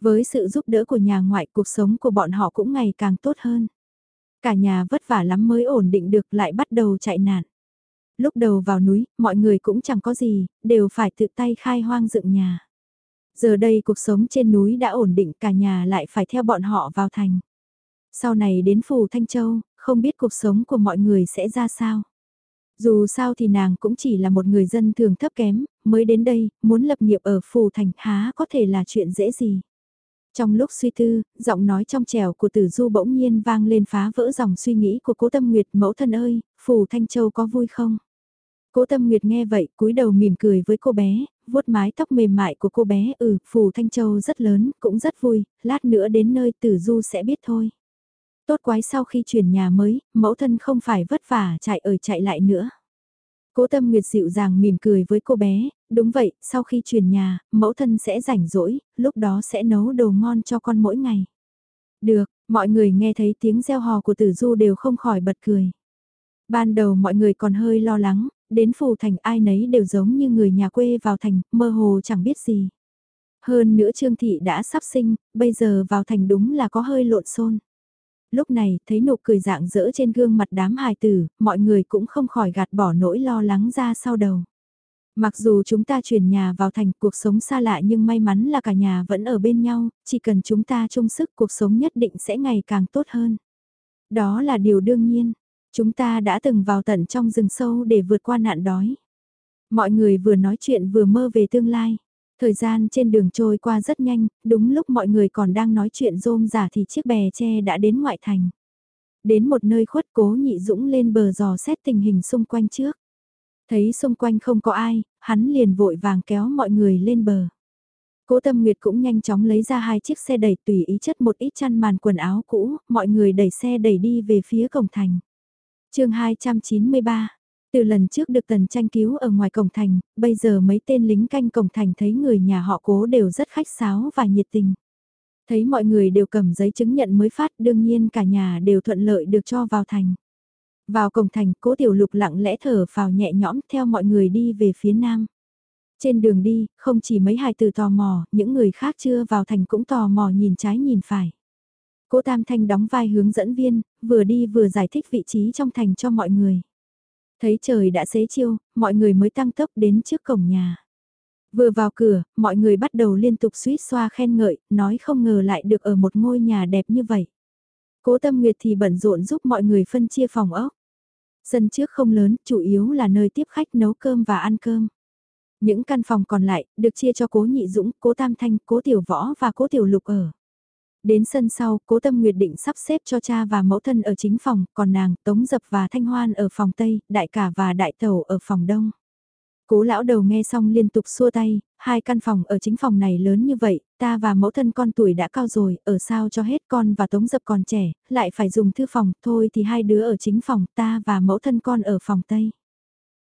Với sự giúp đỡ của nhà ngoại cuộc sống của bọn họ cũng ngày càng tốt hơn. Cả nhà vất vả lắm mới ổn định được lại bắt đầu chạy nạn. Lúc đầu vào núi, mọi người cũng chẳng có gì, đều phải tự tay khai hoang dựng nhà. Giờ đây cuộc sống trên núi đã ổn định cả nhà lại phải theo bọn họ vào thành. Sau này đến Phù Thanh Châu, không biết cuộc sống của mọi người sẽ ra sao. Dù sao thì nàng cũng chỉ là một người dân thường thấp kém, mới đến đây, muốn lập nghiệp ở Phù Thành há có thể là chuyện dễ gì. Trong lúc suy tư, giọng nói trong trèo của tử du bỗng nhiên vang lên phá vỡ dòng suy nghĩ của cố tâm nguyệt mẫu thân ơi, Phù Thanh Châu có vui không? Cố tâm nguyệt nghe vậy, cúi đầu mỉm cười với cô bé, vuốt mái tóc mềm mại của cô bé, ừ, Phù Thanh Châu rất lớn, cũng rất vui, lát nữa đến nơi tử du sẽ biết thôi. Tốt quái sau khi chuyển nhà mới, mẫu thân không phải vất vả chạy ở chạy lại nữa. Cố tâm nguyệt dịu dàng mỉm cười với cô bé, đúng vậy, sau khi chuyển nhà, mẫu thân sẽ rảnh rỗi, lúc đó sẽ nấu đồ ngon cho con mỗi ngày. Được, mọi người nghe thấy tiếng reo hò của tử du đều không khỏi bật cười. Ban đầu mọi người còn hơi lo lắng, đến phù thành ai nấy đều giống như người nhà quê vào thành, mơ hồ chẳng biết gì. Hơn nữa Trương Thị đã sắp sinh, bây giờ vào thành đúng là có hơi lộn xôn lúc này thấy nụ cười dạng dỡ trên gương mặt đám hài tử, mọi người cũng không khỏi gạt bỏ nỗi lo lắng ra sau đầu. Mặc dù chúng ta chuyển nhà vào thành cuộc sống xa lạ nhưng may mắn là cả nhà vẫn ở bên nhau, chỉ cần chúng ta chung sức cuộc sống nhất định sẽ ngày càng tốt hơn. Đó là điều đương nhiên, chúng ta đã từng vào tận trong rừng sâu để vượt qua nạn đói. Mọi người vừa nói chuyện vừa mơ về tương lai. Thời gian trên đường trôi qua rất nhanh, đúng lúc mọi người còn đang nói chuyện rôm giả thì chiếc bè tre đã đến ngoại thành. Đến một nơi khuất cố nhị dũng lên bờ dò xét tình hình xung quanh trước. Thấy xung quanh không có ai, hắn liền vội vàng kéo mọi người lên bờ. Cố Tâm Nguyệt cũng nhanh chóng lấy ra hai chiếc xe đẩy tùy ý chất một ít chăn màn quần áo cũ, mọi người đẩy xe đẩy đi về phía cổng thành. chương 293, từ lần trước được tần tranh cứu ở ngoài cổng thành, bây giờ mấy tên lính canh cổng thành thấy người nhà họ cố đều rất khách sáo và nhiệt tình. Thấy mọi người đều cầm giấy chứng nhận mới phát đương nhiên cả nhà đều thuận lợi được cho vào thành. Vào cổng thành cố tiểu lục lặng lẽ thở vào nhẹ nhõm theo mọi người đi về phía nam. Trên đường đi, không chỉ mấy hài từ tò mò, những người khác chưa vào thành cũng tò mò nhìn trái nhìn phải. Cố Tam Thanh đóng vai hướng dẫn viên, vừa đi vừa giải thích vị trí trong thành cho mọi người. Thấy trời đã xế chiêu, mọi người mới tăng tốc đến trước cổng nhà. Vừa vào cửa, mọi người bắt đầu liên tục suýt xoa khen ngợi, nói không ngờ lại được ở một ngôi nhà đẹp như vậy. Cố Tâm Nguyệt thì bận rộn giúp mọi người phân chia phòng ốc. Sân trước không lớn, chủ yếu là nơi tiếp khách nấu cơm và ăn cơm. Những căn phòng còn lại, được chia cho cố nhị dũng, cố tam thanh, cố tiểu võ và cố tiểu lục ở. Đến sân sau, cố tâm nguyệt định sắp xếp cho cha và mẫu thân ở chính phòng, còn nàng, Tống Dập và Thanh Hoan ở phòng Tây, đại cả và đại tẩu ở phòng Đông. Cố lão đầu nghe xong liên tục xua tay, hai căn phòng ở chính phòng này lớn như vậy, ta và mẫu thân con tuổi đã cao rồi, ở sao cho hết con và tống dập còn trẻ, lại phải dùng thư phòng, thôi thì hai đứa ở chính phòng, ta và mẫu thân con ở phòng Tây.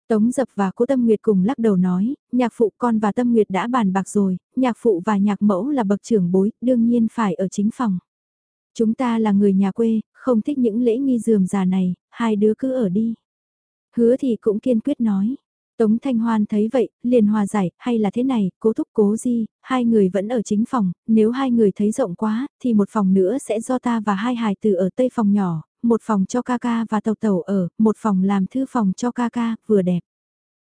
Tống Dập và Cố Tâm Nguyệt cùng lắc đầu nói, nhạc phụ con và Tâm Nguyệt đã bàn bạc rồi, nhạc phụ và nhạc mẫu là bậc trưởng bối, đương nhiên phải ở chính phòng. Chúng ta là người nhà quê, không thích những lễ nghi dườm già này, hai đứa cứ ở đi. Hứa thì cũng kiên quyết nói. Tống Thanh Hoan thấy vậy, liền hòa giải, hay là thế này, cố thúc cố di, hai người vẫn ở chính phòng, nếu hai người thấy rộng quá, thì một phòng nữa sẽ do ta và hai hài tử ở tây phòng nhỏ, một phòng cho ca ca và tàu tàu ở, một phòng làm thư phòng cho ca ca, vừa đẹp.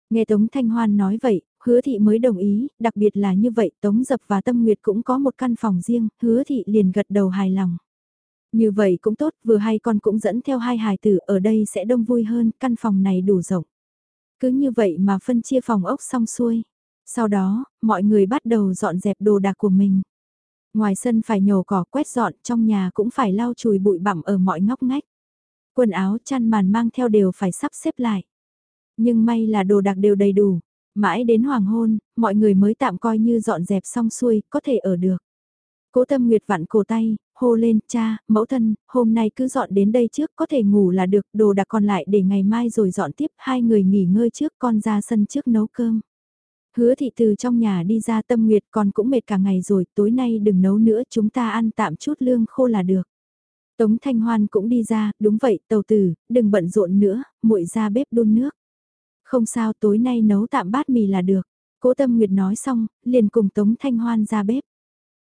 Nghe Tống Thanh Hoan nói vậy, hứa thị mới đồng ý, đặc biệt là như vậy Tống Dập và Tâm Nguyệt cũng có một căn phòng riêng, hứa thị liền gật đầu hài lòng. Như vậy cũng tốt, vừa hay con cũng dẫn theo hai hài tử ở đây sẽ đông vui hơn, căn phòng này đủ rộng. Cứ như vậy mà phân chia phòng ốc xong xuôi. Sau đó, mọi người bắt đầu dọn dẹp đồ đạc của mình. Ngoài sân phải nhổ cỏ quét dọn, trong nhà cũng phải lau chùi bụi bặm ở mọi ngóc ngách. Quần áo chăn màn mang theo đều phải sắp xếp lại. Nhưng may là đồ đạc đều đầy đủ. Mãi đến hoàng hôn, mọi người mới tạm coi như dọn dẹp xong xuôi, có thể ở được. Cố tâm nguyệt vặn cổ tay, hô lên, cha, mẫu thân, hôm nay cứ dọn đến đây trước, có thể ngủ là được, đồ đạc còn lại để ngày mai rồi dọn tiếp, hai người nghỉ ngơi trước, con ra sân trước nấu cơm. Hứa thị từ trong nhà đi ra tâm nguyệt còn cũng mệt cả ngày rồi, tối nay đừng nấu nữa, chúng ta ăn tạm chút lương khô là được. Tống Thanh Hoan cũng đi ra, đúng vậy, tàu tử, đừng bận rộn nữa, muội ra bếp đun nước. Không sao, tối nay nấu tạm bát mì là được. Cố Tâm Nguyệt nói xong, liền cùng Tống Thanh Hoan ra bếp.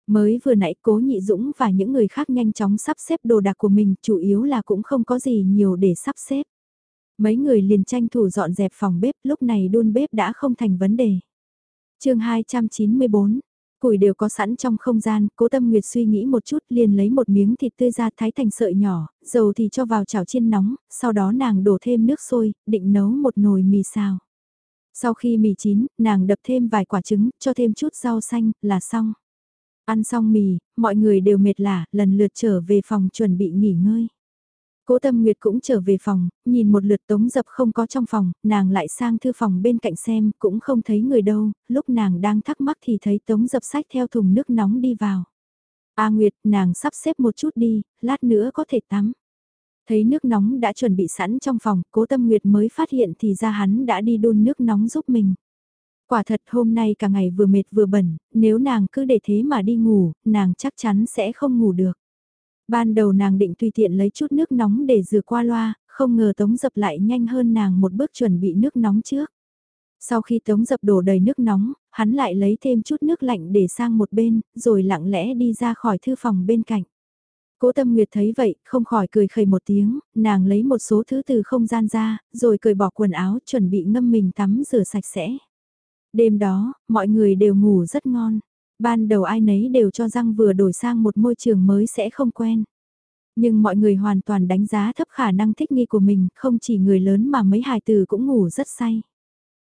Mới vừa nãy Cố Nhị Dũng và những người khác nhanh chóng sắp xếp đồ đạc của mình, chủ yếu là cũng không có gì nhiều để sắp xếp. Mấy người liền tranh thủ dọn dẹp phòng bếp, lúc này đun bếp đã không thành vấn đề. chương 294, Củi đều có sẵn trong không gian, cố tâm nguyệt suy nghĩ một chút liền lấy một miếng thịt tươi ra thái thành sợi nhỏ, dầu thì cho vào chảo chiên nóng, sau đó nàng đổ thêm nước sôi, định nấu một nồi mì xào. Sau khi mì chín, nàng đập thêm vài quả trứng, cho thêm chút rau xanh, là xong. Ăn xong mì, mọi người đều mệt lả, lần lượt trở về phòng chuẩn bị nghỉ ngơi. Cố Tâm Nguyệt cũng trở về phòng, nhìn một lượt tống dập không có trong phòng, nàng lại sang thư phòng bên cạnh xem, cũng không thấy người đâu, lúc nàng đang thắc mắc thì thấy tống dập sách theo thùng nước nóng đi vào. A Nguyệt, nàng sắp xếp một chút đi, lát nữa có thể tắm. Thấy nước nóng đã chuẩn bị sẵn trong phòng, cố Tâm Nguyệt mới phát hiện thì ra hắn đã đi đun nước nóng giúp mình. Quả thật hôm nay cả ngày vừa mệt vừa bẩn, nếu nàng cứ để thế mà đi ngủ, nàng chắc chắn sẽ không ngủ được. Ban đầu nàng định tùy tiện lấy chút nước nóng để rửa qua loa, không ngờ Tống Dập lại nhanh hơn nàng một bước chuẩn bị nước nóng trước. Sau khi Tống Dập đổ đầy nước nóng, hắn lại lấy thêm chút nước lạnh để sang một bên, rồi lặng lẽ đi ra khỏi thư phòng bên cạnh. Cố Tâm Nguyệt thấy vậy, không khỏi cười khẩy một tiếng, nàng lấy một số thứ từ không gian ra, rồi cởi bỏ quần áo chuẩn bị ngâm mình tắm rửa sạch sẽ. Đêm đó, mọi người đều ngủ rất ngon. Ban đầu ai nấy đều cho rằng vừa đổi sang một môi trường mới sẽ không quen. Nhưng mọi người hoàn toàn đánh giá thấp khả năng thích nghi của mình, không chỉ người lớn mà mấy hài tử cũng ngủ rất say.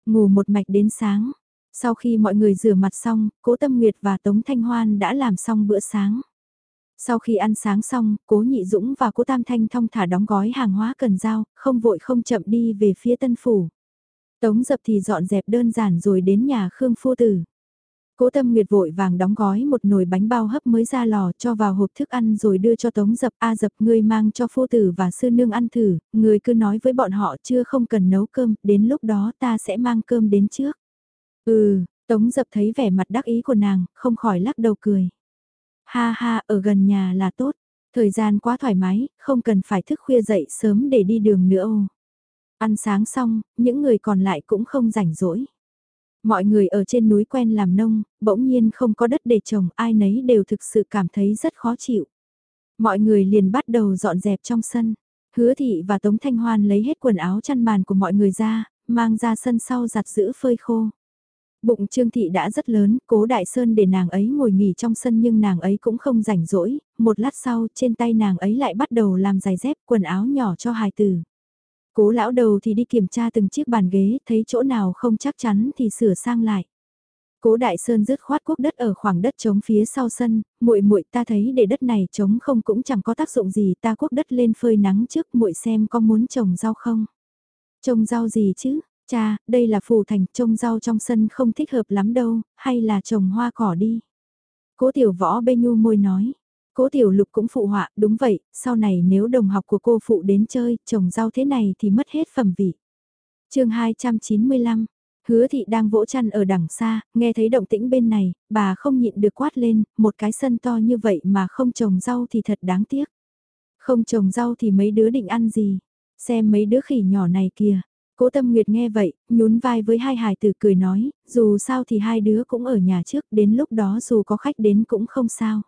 Ngủ một mạch đến sáng. Sau khi mọi người rửa mặt xong, Cố Tâm Nguyệt và Tống Thanh Hoan đã làm xong bữa sáng. Sau khi ăn sáng xong, Cố Nhị Dũng và Cố Tam Thanh thong thả đóng gói hàng hóa cần giao, không vội không chậm đi về phía Tân Phủ. Tống dập thì dọn dẹp đơn giản rồi đến nhà Khương Phu Tử. Cố Tâm Nguyệt vội vàng đóng gói một nồi bánh bao hấp mới ra lò cho vào hộp thức ăn rồi đưa cho Tống Dập. A Dập ngươi mang cho phu tử và sư nương ăn thử, người cứ nói với bọn họ chưa không cần nấu cơm, đến lúc đó ta sẽ mang cơm đến trước. Ừ, Tống Dập thấy vẻ mặt đắc ý của nàng, không khỏi lắc đầu cười. Ha ha, ở gần nhà là tốt, thời gian quá thoải mái, không cần phải thức khuya dậy sớm để đi đường nữa ô. Ăn sáng xong, những người còn lại cũng không rảnh rỗi. Mọi người ở trên núi quen làm nông, bỗng nhiên không có đất để trồng, ai nấy đều thực sự cảm thấy rất khó chịu. Mọi người liền bắt đầu dọn dẹp trong sân. Hứa thị và Tống Thanh Hoan lấy hết quần áo chăn màn của mọi người ra, mang ra sân sau giặt giữ phơi khô. Bụng Trương Thị đã rất lớn, cố Đại Sơn để nàng ấy ngồi nghỉ trong sân nhưng nàng ấy cũng không rảnh rỗi, một lát sau trên tay nàng ấy lại bắt đầu làm giày dép quần áo nhỏ cho hài tử. Cố lão đầu thì đi kiểm tra từng chiếc bàn ghế, thấy chỗ nào không chắc chắn thì sửa sang lại. Cố Đại Sơn dứt khoát quốc đất ở khoảng đất trống phía sau sân, muội muội ta thấy để đất này trống không cũng chẳng có tác dụng gì, ta quốc đất lên phơi nắng trước muội xem có muốn trồng rau không. Trồng rau gì chứ? Cha, đây là phù thành, trồng rau trong sân không thích hợp lắm đâu, hay là trồng hoa cỏ đi. Cố tiểu võ bê nhu môi nói. Cố tiểu lục cũng phụ họa, đúng vậy, sau này nếu đồng học của cô phụ đến chơi, trồng rau thế này thì mất hết phẩm vị. chương 295, hứa thị đang vỗ chăn ở đằng xa, nghe thấy động tĩnh bên này, bà không nhịn được quát lên, một cái sân to như vậy mà không trồng rau thì thật đáng tiếc. Không trồng rau thì mấy đứa định ăn gì, xem mấy đứa khỉ nhỏ này kìa. Cố Tâm Nguyệt nghe vậy, nhún vai với hai hài tử cười nói, dù sao thì hai đứa cũng ở nhà trước, đến lúc đó dù có khách đến cũng không sao.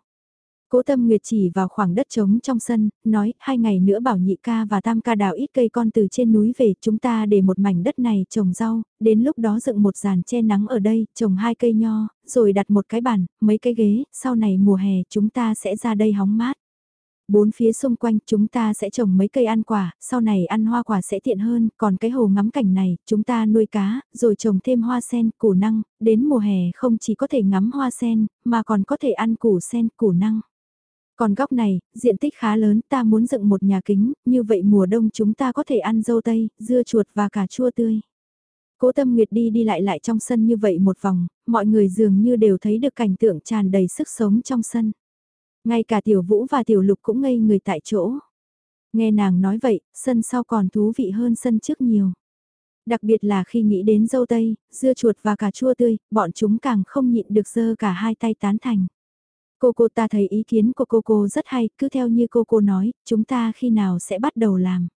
Cố Tâm Nguyệt chỉ vào khoảng đất trống trong sân, nói, hai ngày nữa bảo nhị ca và tam ca đào ít cây con từ trên núi về, chúng ta để một mảnh đất này trồng rau, đến lúc đó dựng một giàn che nắng ở đây, trồng hai cây nho, rồi đặt một cái bàn, mấy cái ghế, sau này mùa hè chúng ta sẽ ra đây hóng mát. Bốn phía xung quanh chúng ta sẽ trồng mấy cây ăn quả, sau này ăn hoa quả sẽ tiện hơn, còn cái hồ ngắm cảnh này, chúng ta nuôi cá, rồi trồng thêm hoa sen, củ năng, đến mùa hè không chỉ có thể ngắm hoa sen, mà còn có thể ăn củ sen, củ năng. Còn góc này, diện tích khá lớn, ta muốn dựng một nhà kính, như vậy mùa đông chúng ta có thể ăn dâu tây, dưa chuột và cà chua tươi. Cố Tâm Nguyệt đi đi lại lại trong sân như vậy một vòng, mọi người dường như đều thấy được cảnh tượng tràn đầy sức sống trong sân. Ngay cả Tiểu Vũ và Tiểu Lục cũng ngây người tại chỗ. Nghe nàng nói vậy, sân sau còn thú vị hơn sân trước nhiều. Đặc biệt là khi nghĩ đến dâu tây, dưa chuột và cà chua tươi, bọn chúng càng không nhịn được dơ cả hai tay tán thành. Cô cô ta thấy ý kiến của cô cô rất hay, cứ theo như cô cô nói, chúng ta khi nào sẽ bắt đầu làm.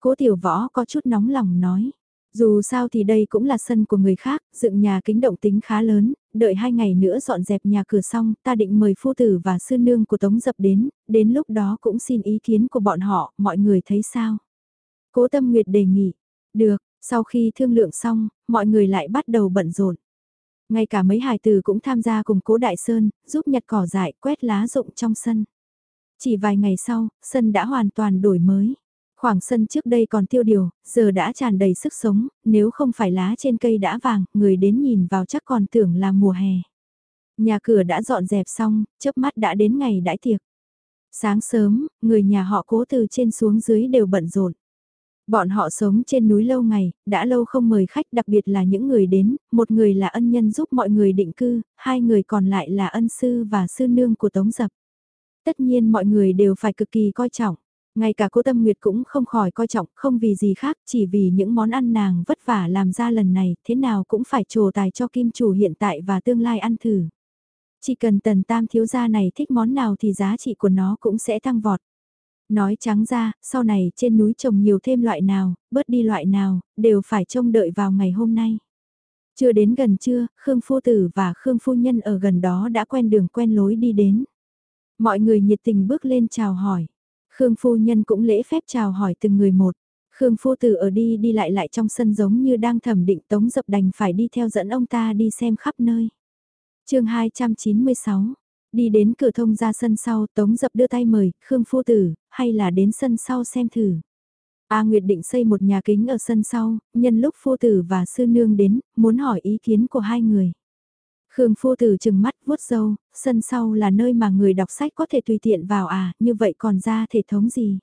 Cố tiểu võ có chút nóng lòng nói. Dù sao thì đây cũng là sân của người khác, dựng nhà kính động tính khá lớn, đợi hai ngày nữa dọn dẹp nhà cửa xong, ta định mời phu tử và sư nương của Tống Dập đến, đến lúc đó cũng xin ý kiến của bọn họ, mọi người thấy sao? Cố Tâm Nguyệt đề nghị, được, sau khi thương lượng xong, mọi người lại bắt đầu bận rộn. Ngay cả mấy hài tử cũng tham gia cùng cố Đại Sơn, giúp nhặt cỏ dại, quét lá rụng trong sân. Chỉ vài ngày sau, sân đã hoàn toàn đổi mới. Khoảng sân trước đây còn tiêu điều, giờ đã tràn đầy sức sống, nếu không phải lá trên cây đã vàng, người đến nhìn vào chắc còn tưởng là mùa hè. Nhà cửa đã dọn dẹp xong, chớp mắt đã đến ngày đãi tiệc. Sáng sớm, người nhà họ cố từ trên xuống dưới đều bận rộn. Bọn họ sống trên núi lâu ngày, đã lâu không mời khách đặc biệt là những người đến, một người là ân nhân giúp mọi người định cư, hai người còn lại là ân sư và sư nương của Tống Dập. Tất nhiên mọi người đều phải cực kỳ coi trọng. Ngay cả cô Tâm Nguyệt cũng không khỏi coi trọng, không vì gì khác, chỉ vì những món ăn nàng vất vả làm ra lần này, thế nào cũng phải trồ tài cho kim chủ hiện tại và tương lai ăn thử. Chỉ cần tần tam thiếu gia này thích món nào thì giá trị của nó cũng sẽ tăng vọt. Nói trắng ra, sau này trên núi trồng nhiều thêm loại nào, bớt đi loại nào, đều phải trông đợi vào ngày hôm nay. Chưa đến gần trưa, Khương Phu Tử và Khương Phu Nhân ở gần đó đã quen đường quen lối đi đến. Mọi người nhiệt tình bước lên chào hỏi. Khương Phu Nhân cũng lễ phép chào hỏi từng người một. Khương Phu Tử ở đi đi lại lại trong sân giống như đang thẩm định tống dập đành phải đi theo dẫn ông ta đi xem khắp nơi. chương 296 Đi đến cửa thông ra sân sau, Tống Dập đưa tay mời, Khương Phu Tử, hay là đến sân sau xem thử. A Nguyệt định xây một nhà kính ở sân sau, nhân lúc Phu Tử và Sư Nương đến, muốn hỏi ý kiến của hai người. Khương Phu Tử chừng mắt vuốt râu, sân sau là nơi mà người đọc sách có thể tùy tiện vào à, như vậy còn ra thể thống gì.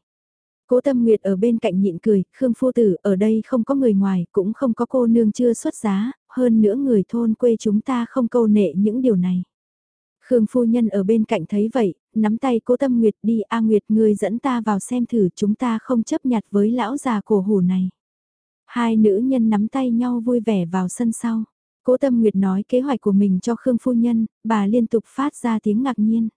Cố Tâm Nguyệt ở bên cạnh nhịn cười, Khương Phu Tử ở đây không có người ngoài, cũng không có cô nương chưa xuất giá, hơn nữa người thôn quê chúng ta không câu nệ những điều này. Khương phu nhân ở bên cạnh thấy vậy, nắm tay cố tâm Nguyệt đi A Nguyệt ngươi dẫn ta vào xem thử chúng ta không chấp nhặt với lão già cổ hủ này. Hai nữ nhân nắm tay nhau vui vẻ vào sân sau. Cố Tâm Nguyệt nói kế hoạch của mình cho Khương Phu Nhân, bà liên tục phát ra tiếng ngạc nhiên.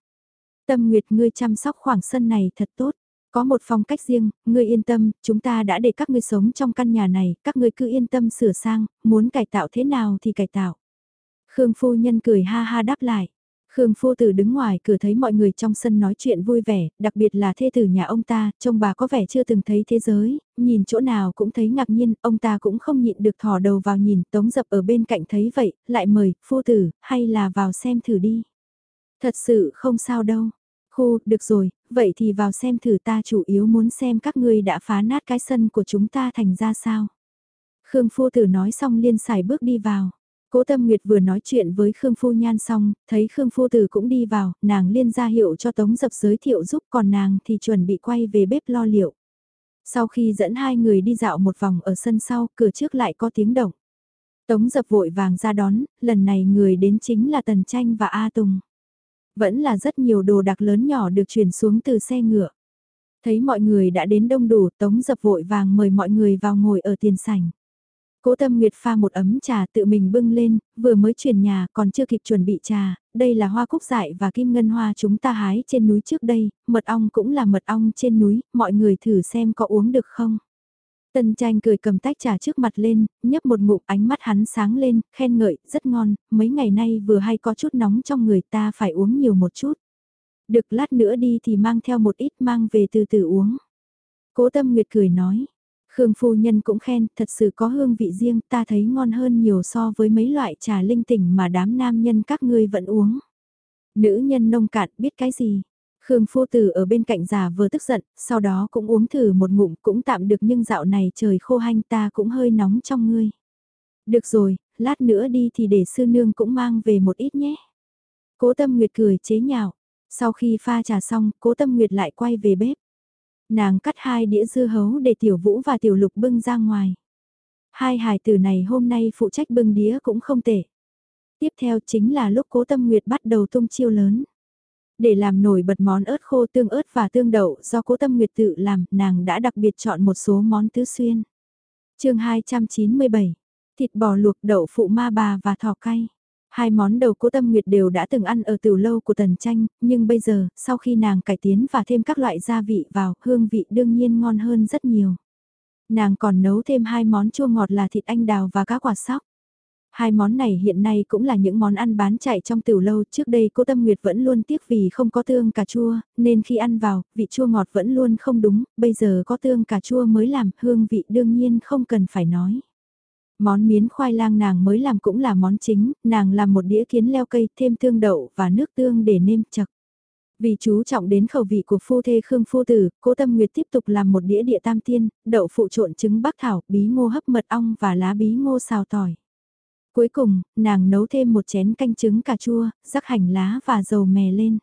Tâm Nguyệt ngươi chăm sóc khoảng sân này thật tốt. Có một phong cách riêng, ngươi yên tâm, chúng ta đã để các ngươi sống trong căn nhà này, các ngươi cứ yên tâm sửa sang, muốn cải tạo thế nào thì cải tạo. Khương Phu Nhân cười ha ha đáp lại. Khương phu tử đứng ngoài cửa thấy mọi người trong sân nói chuyện vui vẻ, đặc biệt là thê tử nhà ông ta, trông bà có vẻ chưa từng thấy thế giới, nhìn chỗ nào cũng thấy ngạc nhiên, ông ta cũng không nhịn được thò đầu vào nhìn, tống dập ở bên cạnh thấy vậy, lại mời, phu tử, hay là vào xem thử đi. Thật sự không sao đâu. Khu, được rồi, vậy thì vào xem thử ta chủ yếu muốn xem các ngươi đã phá nát cái sân của chúng ta thành ra sao. Khương phu tử nói xong liên xài bước đi vào. Cố Tâm Nguyệt vừa nói chuyện với Khương Phu Nhan xong, thấy Khương Phu Tử cũng đi vào, nàng liên ra hiệu cho Tống Dập giới thiệu giúp còn nàng thì chuẩn bị quay về bếp lo liệu. Sau khi dẫn hai người đi dạo một vòng ở sân sau, cửa trước lại có tiếng động. Tống dập vội vàng ra đón, lần này người đến chính là Tần Tranh và A Tùng. Vẫn là rất nhiều đồ đặc lớn nhỏ được chuyển xuống từ xe ngựa. Thấy mọi người đã đến đông đủ, Tống dập vội vàng mời mọi người vào ngồi ở tiền sảnh. Cố Tâm Nguyệt pha một ấm trà tự mình bưng lên, vừa mới chuyển nhà còn chưa kịp chuẩn bị trà, đây là hoa cúc dại và kim ngân hoa chúng ta hái trên núi trước đây, mật ong cũng là mật ong trên núi, mọi người thử xem có uống được không. Tân tranh cười cầm tách trà trước mặt lên, nhấp một ngụm ánh mắt hắn sáng lên, khen ngợi, rất ngon, mấy ngày nay vừa hay có chút nóng trong người ta phải uống nhiều một chút. Được lát nữa đi thì mang theo một ít mang về từ từ uống. Cố tâm nguyệt cười nói, Khương phu nhân cũng khen, thật sự có hương vị riêng, ta thấy ngon hơn nhiều so với mấy loại trà linh tỉnh mà đám nam nhân các ngươi vẫn uống. Nữ nhân nông cạn biết cái gì? Khương phu tử ở bên cạnh già vừa tức giận, sau đó cũng uống thử một ngụm cũng tạm được nhưng dạo này trời khô hanh ta cũng hơi nóng trong ngươi. Được rồi, lát nữa đi thì để sư nương cũng mang về một ít nhé. Cố tâm nguyệt cười chế nhạo. Sau khi pha trà xong, cố tâm nguyệt lại quay về bếp. Nàng cắt hai đĩa dưa hấu để tiểu vũ và tiểu lục bưng ra ngoài. Hai hài tử này hôm nay phụ trách bưng đĩa cũng không tệ. Tiếp theo chính là lúc cố tâm nguyệt bắt đầu tung chiêu lớn. Để làm nổi bật món ớt khô tương ớt và tương đậu do cố tâm nguyệt tự làm, nàng đã đặc biệt chọn một số món tứ xuyên. chương 297, thịt bò luộc đậu phụ ma bà và thỏ cay. Hai món đầu cố tâm nguyệt đều đã từng ăn ở tiểu lâu của tần tranh, nhưng bây giờ, sau khi nàng cải tiến và thêm các loại gia vị vào, hương vị đương nhiên ngon hơn rất nhiều. Nàng còn nấu thêm hai món chua ngọt là thịt anh đào và cá quả sóc. Hai món này hiện nay cũng là những món ăn bán chạy trong tiểu lâu, trước đây cô Tâm Nguyệt vẫn luôn tiếc vì không có tương cà chua, nên khi ăn vào, vị chua ngọt vẫn luôn không đúng, bây giờ có tương cà chua mới làm, hương vị đương nhiên không cần phải nói. Món miến khoai lang nàng mới làm cũng là món chính, nàng làm một đĩa kiến leo cây thêm tương đậu và nước tương để nêm chật. Vì chú trọng đến khẩu vị của phu thê Khương Phu Tử, cố Tâm Nguyệt tiếp tục làm một đĩa địa tam tiên, đậu phụ trộn trứng bắc thảo, bí ngô hấp mật ong và lá bí ngô xào tỏi. Cuối cùng, nàng nấu thêm một chén canh trứng cà chua, rắc hành lá và dầu mè lên.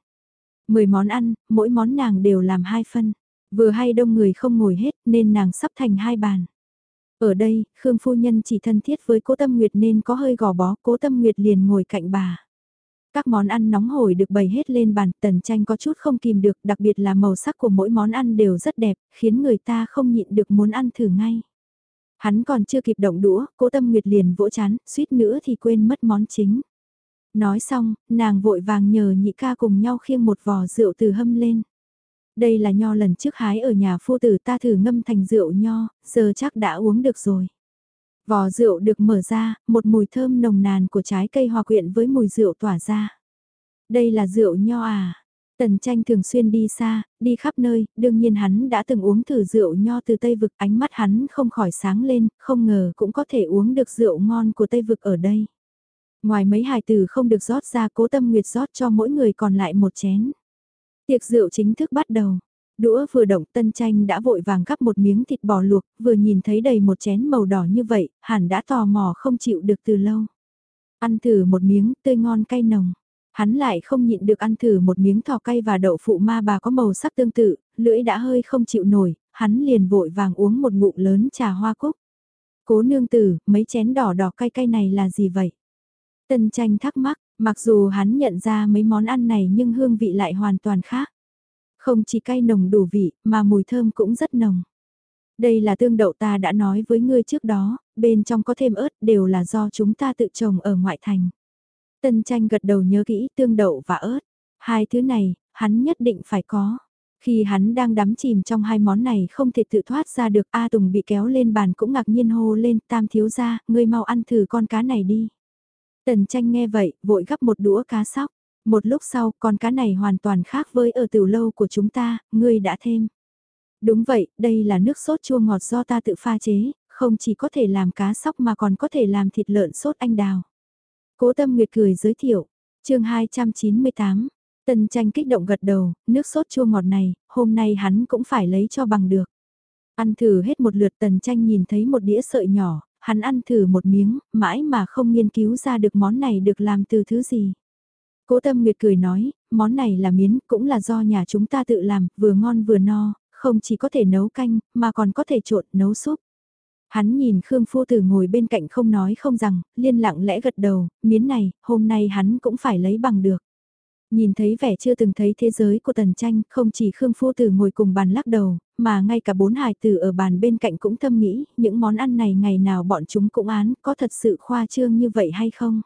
Mười món ăn, mỗi món nàng đều làm hai phân. Vừa hay đông người không ngồi hết nên nàng sắp thành hai bàn. Ở đây, Khương Phu Nhân chỉ thân thiết với cố Tâm Nguyệt nên có hơi gò bó, cố Tâm Nguyệt liền ngồi cạnh bà. Các món ăn nóng hổi được bày hết lên bàn, tần tranh có chút không kìm được, đặc biệt là màu sắc của mỗi món ăn đều rất đẹp, khiến người ta không nhịn được muốn ăn thử ngay. Hắn còn chưa kịp động đũa, cố Tâm Nguyệt liền vỗ chán, suýt nữa thì quên mất món chính. Nói xong, nàng vội vàng nhờ nhị ca cùng nhau khiêng một vò rượu từ hâm lên. Đây là nho lần trước hái ở nhà phu tử ta thử ngâm thành rượu nho, giờ chắc đã uống được rồi. Vò rượu được mở ra, một mùi thơm nồng nàn của trái cây hòa quyện với mùi rượu tỏa ra. Đây là rượu nho à? Tần tranh thường xuyên đi xa, đi khắp nơi, đương nhiên hắn đã từng uống thử rượu nho từ Tây Vực, ánh mắt hắn không khỏi sáng lên, không ngờ cũng có thể uống được rượu ngon của Tây Vực ở đây. Ngoài mấy hài tử không được rót ra cố tâm nguyệt rót cho mỗi người còn lại một chén. Tiệc rượu chính thức bắt đầu. Đũa vừa động tân tranh đã vội vàng gắp một miếng thịt bò luộc, vừa nhìn thấy đầy một chén màu đỏ như vậy, hẳn đã tò mò không chịu được từ lâu. Ăn thử một miếng tươi ngon cay nồng. Hắn lại không nhịn được ăn thử một miếng thỏ cay và đậu phụ ma bà có màu sắc tương tự, lưỡi đã hơi không chịu nổi, hắn liền vội vàng uống một ngụm lớn trà hoa cúc. Cố nương tử, mấy chén đỏ đỏ cay cay này là gì vậy? Tân tranh thắc mắc, Mặc dù hắn nhận ra mấy món ăn này nhưng hương vị lại hoàn toàn khác. Không chỉ cay nồng đủ vị mà mùi thơm cũng rất nồng. Đây là tương đậu ta đã nói với ngươi trước đó, bên trong có thêm ớt đều là do chúng ta tự trồng ở ngoại thành. Tân tranh gật đầu nhớ kỹ tương đậu và ớt. Hai thứ này, hắn nhất định phải có. Khi hắn đang đắm chìm trong hai món này không thể tự thoát ra được A Tùng bị kéo lên bàn cũng ngạc nhiên hô lên tam thiếu ra, ngươi mau ăn thử con cá này đi. Tần tranh nghe vậy, vội gắp một đũa cá sóc. Một lúc sau, con cá này hoàn toàn khác với ở tiểu lâu của chúng ta, ngươi đã thêm. Đúng vậy, đây là nước sốt chua ngọt do ta tự pha chế, không chỉ có thể làm cá sóc mà còn có thể làm thịt lợn sốt anh đào. Cố tâm nguyệt cười giới thiệu, chương 298, tần tranh kích động gật đầu, nước sốt chua ngọt này, hôm nay hắn cũng phải lấy cho bằng được. Ăn thử hết một lượt tần tranh nhìn thấy một đĩa sợi nhỏ, hắn ăn thử một miếng, mãi mà không nghiên cứu ra được món này được làm từ thứ gì. Cố Tâm Nguyệt cười nói, món này là miến, cũng là do nhà chúng ta tự làm, vừa ngon vừa no, không chỉ có thể nấu canh, mà còn có thể trộn nấu súp. Hắn nhìn Khương Phu Tử ngồi bên cạnh không nói không rằng, liên lặng lẽ gật đầu, miến này, hôm nay hắn cũng phải lấy bằng được. Nhìn thấy vẻ chưa từng thấy thế giới của tần tranh, không chỉ Khương Phu Tử ngồi cùng bàn lắc đầu, mà ngay cả bốn hài tử ở bàn bên cạnh cũng thâm nghĩ, những món ăn này ngày nào bọn chúng cũng án, có thật sự khoa trương như vậy hay không?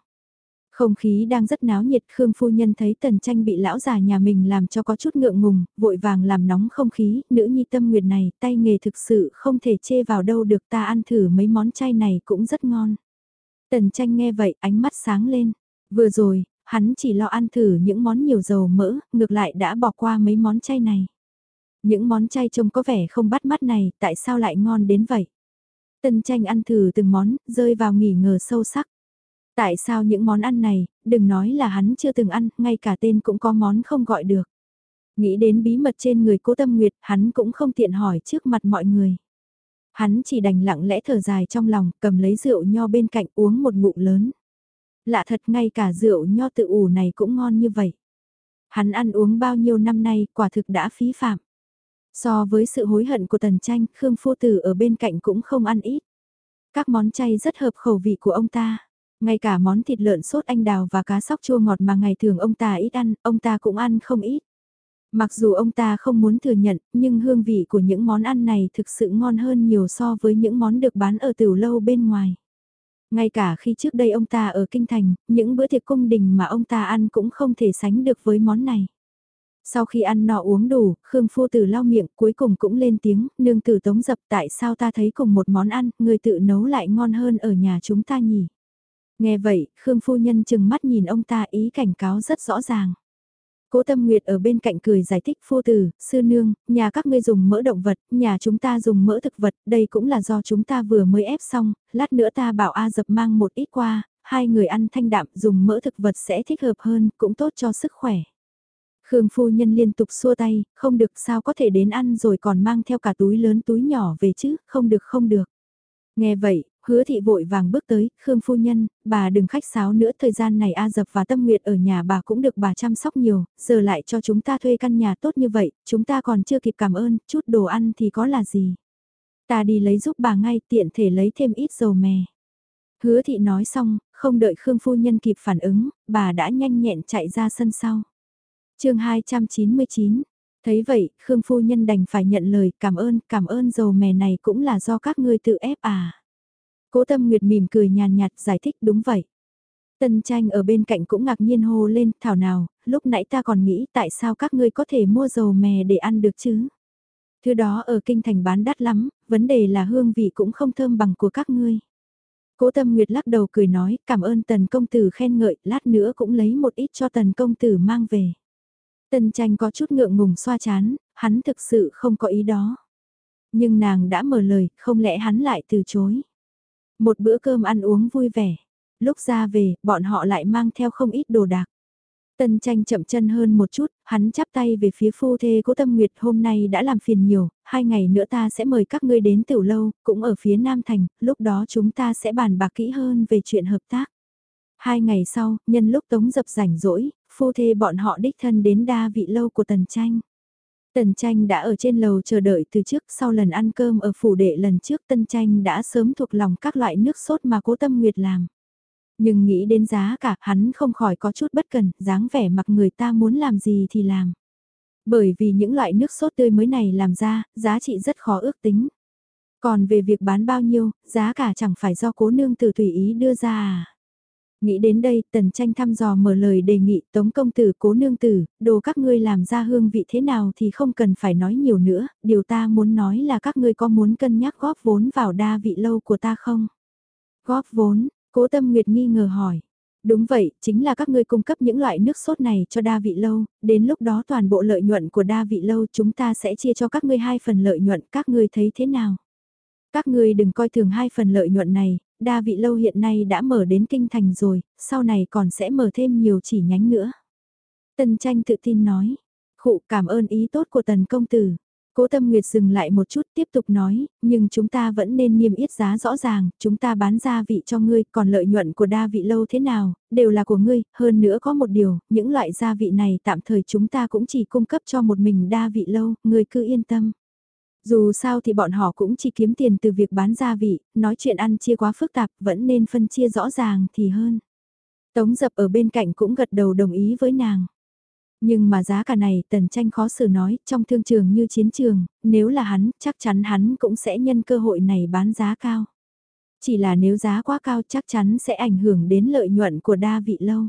Không khí đang rất náo nhiệt, Khương Phu Nhân thấy tần tranh bị lão già nhà mình làm cho có chút ngượng ngùng, vội vàng làm nóng không khí, nữ nhi tâm nguyệt này, tay nghề thực sự không thể chê vào đâu được ta ăn thử mấy món chay này cũng rất ngon. Tần tranh nghe vậy, ánh mắt sáng lên. Vừa rồi, hắn chỉ lo ăn thử những món nhiều dầu mỡ, ngược lại đã bỏ qua mấy món chay này. Những món chay trông có vẻ không bắt mắt này, tại sao lại ngon đến vậy? Tân tranh ăn thử từng món, rơi vào nghỉ ngờ sâu sắc. Tại sao những món ăn này, đừng nói là hắn chưa từng ăn, ngay cả tên cũng có món không gọi được. Nghĩ đến bí mật trên người cố tâm nguyệt, hắn cũng không tiện hỏi trước mặt mọi người. Hắn chỉ đành lặng lẽ thở dài trong lòng, cầm lấy rượu nho bên cạnh uống một ngụm lớn. Lạ thật ngay cả rượu nho tự ủ này cũng ngon như vậy. Hắn ăn uống bao nhiêu năm nay, quả thực đã phí phạm. So với sự hối hận của tần tranh, Khương Phu Tử ở bên cạnh cũng không ăn ít. Các món chay rất hợp khẩu vị của ông ta. Ngay cả món thịt lợn sốt anh đào và cá sóc chua ngọt mà ngày thường ông ta ít ăn, ông ta cũng ăn không ít. Mặc dù ông ta không muốn thừa nhận, nhưng hương vị của những món ăn này thực sự ngon hơn nhiều so với những món được bán ở tiểu lâu bên ngoài. Ngay cả khi trước đây ông ta ở Kinh Thành, những bữa tiệc cung đình mà ông ta ăn cũng không thể sánh được với món này. Sau khi ăn nọ uống đủ, Khương Phu Tử lau miệng cuối cùng cũng lên tiếng, nương tử tống dập tại sao ta thấy cùng một món ăn, người tự nấu lại ngon hơn ở nhà chúng ta nhỉ. Nghe vậy, Khương Phu Nhân chừng mắt nhìn ông ta ý cảnh cáo rất rõ ràng. Cố Tâm Nguyệt ở bên cạnh cười giải thích phu tử, sư nương, nhà các ngươi dùng mỡ động vật, nhà chúng ta dùng mỡ thực vật, đây cũng là do chúng ta vừa mới ép xong, lát nữa ta bảo A dập mang một ít qua, hai người ăn thanh đạm dùng mỡ thực vật sẽ thích hợp hơn, cũng tốt cho sức khỏe. Khương phu nhân liên tục xua tay, không được sao có thể đến ăn rồi còn mang theo cả túi lớn túi nhỏ về chứ, không được không được. Nghe vậy, hứa thị vội vàng bước tới, Khương phu nhân, bà đừng khách sáo nữa, thời gian này A Dập và Tâm Nguyệt ở nhà bà cũng được bà chăm sóc nhiều, giờ lại cho chúng ta thuê căn nhà tốt như vậy, chúng ta còn chưa kịp cảm ơn, chút đồ ăn thì có là gì. Ta đi lấy giúp bà ngay, tiện thể lấy thêm ít dầu mè. Hứa thị nói xong, không đợi Khương phu nhân kịp phản ứng, bà đã nhanh nhẹn chạy ra sân sau. chương 299 Thấy vậy, Khương phu nhân đành phải nhận lời cảm ơn, cảm ơn dầu mè này cũng là do các ngươi tự ép à. Cố tâm nguyệt mỉm cười nhàn nhạt giải thích đúng vậy. Tân tranh ở bên cạnh cũng ngạc nhiên hô lên, thảo nào, lúc nãy ta còn nghĩ tại sao các ngươi có thể mua dầu mè để ăn được chứ. Thứ đó ở kinh thành bán đắt lắm, vấn đề là hương vị cũng không thơm bằng của các ngươi. Cố tâm nguyệt lắc đầu cười nói, cảm ơn tần công tử khen ngợi, lát nữa cũng lấy một ít cho tần công tử mang về. Tần tranh có chút ngượng ngùng xoa chán, hắn thực sự không có ý đó. Nhưng nàng đã mở lời, không lẽ hắn lại từ chối. Một bữa cơm ăn uống vui vẻ. Lúc ra về, bọn họ lại mang theo không ít đồ đạc. Tân tranh chậm chân hơn một chút, hắn chắp tay về phía phu thê cố tâm nguyệt hôm nay đã làm phiền nhiều, hai ngày nữa ta sẽ mời các ngươi đến tiểu lâu, cũng ở phía Nam Thành, lúc đó chúng ta sẽ bàn bạc kỹ hơn về chuyện hợp tác. Hai ngày sau, nhân lúc tống dập rảnh rỗi, phu thê bọn họ đích thân đến đa vị lâu của tần tranh. Tần tranh đã ở trên lầu chờ đợi từ trước sau lần ăn cơm ở phủ đệ lần trước tân tranh đã sớm thuộc lòng các loại nước sốt mà cố tâm nguyệt làm. Nhưng nghĩ đến giá cả hắn không khỏi có chút bất cần, dáng vẻ mặc người ta muốn làm gì thì làm. Bởi vì những loại nước sốt tươi mới này làm ra, giá trị rất khó ước tính. Còn về việc bán bao nhiêu, giá cả chẳng phải do cố nương từ tùy ý đưa ra à. Nghĩ đến đây, tần tranh thăm dò mở lời đề nghị tống công tử cố nương tử, đồ các ngươi làm ra hương vị thế nào thì không cần phải nói nhiều nữa, điều ta muốn nói là các ngươi có muốn cân nhắc góp vốn vào đa vị lâu của ta không? Góp vốn, cố tâm nguyệt nghi ngờ hỏi. Đúng vậy, chính là các ngươi cung cấp những loại nước sốt này cho đa vị lâu, đến lúc đó toàn bộ lợi nhuận của đa vị lâu chúng ta sẽ chia cho các ngươi hai phần lợi nhuận, các ngươi thấy thế nào? Các ngươi đừng coi thường hai phần lợi nhuận này, đa vị lâu hiện nay đã mở đến kinh thành rồi, sau này còn sẽ mở thêm nhiều chỉ nhánh nữa. Tần tranh tự tin nói, khụ cảm ơn ý tốt của tần công tử. Cố Tâm Nguyệt dừng lại một chút tiếp tục nói, nhưng chúng ta vẫn nên niêm yết giá rõ ràng, chúng ta bán gia vị cho ngươi, còn lợi nhuận của đa vị lâu thế nào, đều là của ngươi, hơn nữa có một điều, những loại gia vị này tạm thời chúng ta cũng chỉ cung cấp cho một mình đa vị lâu, ngươi cứ yên tâm. Dù sao thì bọn họ cũng chỉ kiếm tiền từ việc bán gia vị, nói chuyện ăn chia quá phức tạp vẫn nên phân chia rõ ràng thì hơn. Tống dập ở bên cạnh cũng gật đầu đồng ý với nàng. Nhưng mà giá cả này tần tranh khó xử nói, trong thương trường như chiến trường, nếu là hắn, chắc chắn hắn cũng sẽ nhân cơ hội này bán giá cao. Chỉ là nếu giá quá cao chắc chắn sẽ ảnh hưởng đến lợi nhuận của đa vị lâu.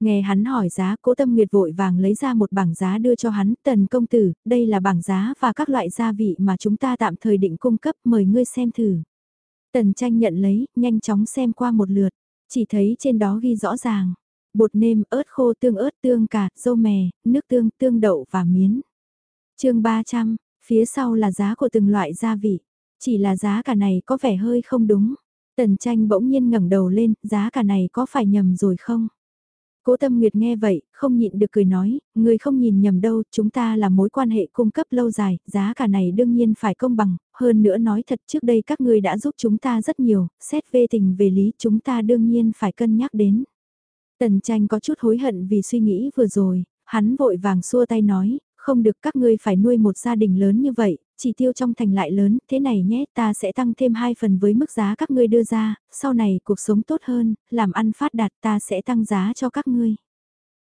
Nghe hắn hỏi giá, cố tâm nguyệt vội vàng lấy ra một bảng giá đưa cho hắn, tần công tử, đây là bảng giá và các loại gia vị mà chúng ta tạm thời định cung cấp, mời ngươi xem thử. Tần tranh nhận lấy, nhanh chóng xem qua một lượt, chỉ thấy trên đó ghi rõ ràng, bột nêm, ớt khô, tương ớt, tương cà, dâu mè, nước tương, tương đậu và miến. chương 300, phía sau là giá của từng loại gia vị, chỉ là giá cả này có vẻ hơi không đúng. Tần tranh bỗng nhiên ngẩng đầu lên, giá cả này có phải nhầm rồi không? Cố Tâm Nguyệt nghe vậy, không nhịn được cười nói, người không nhìn nhầm đâu, chúng ta là mối quan hệ cung cấp lâu dài, giá cả này đương nhiên phải công bằng, hơn nữa nói thật trước đây các ngươi đã giúp chúng ta rất nhiều, xét về tình về lý chúng ta đương nhiên phải cân nhắc đến. Tần tranh có chút hối hận vì suy nghĩ vừa rồi, hắn vội vàng xua tay nói, không được các ngươi phải nuôi một gia đình lớn như vậy, chỉ tiêu trong thành lại lớn, thế này nhé, ta sẽ tăng thêm hai phần với mức giá các ngươi đưa ra, sau này cuộc sống tốt hơn, làm ăn phát đạt ta sẽ tăng giá cho các ngươi.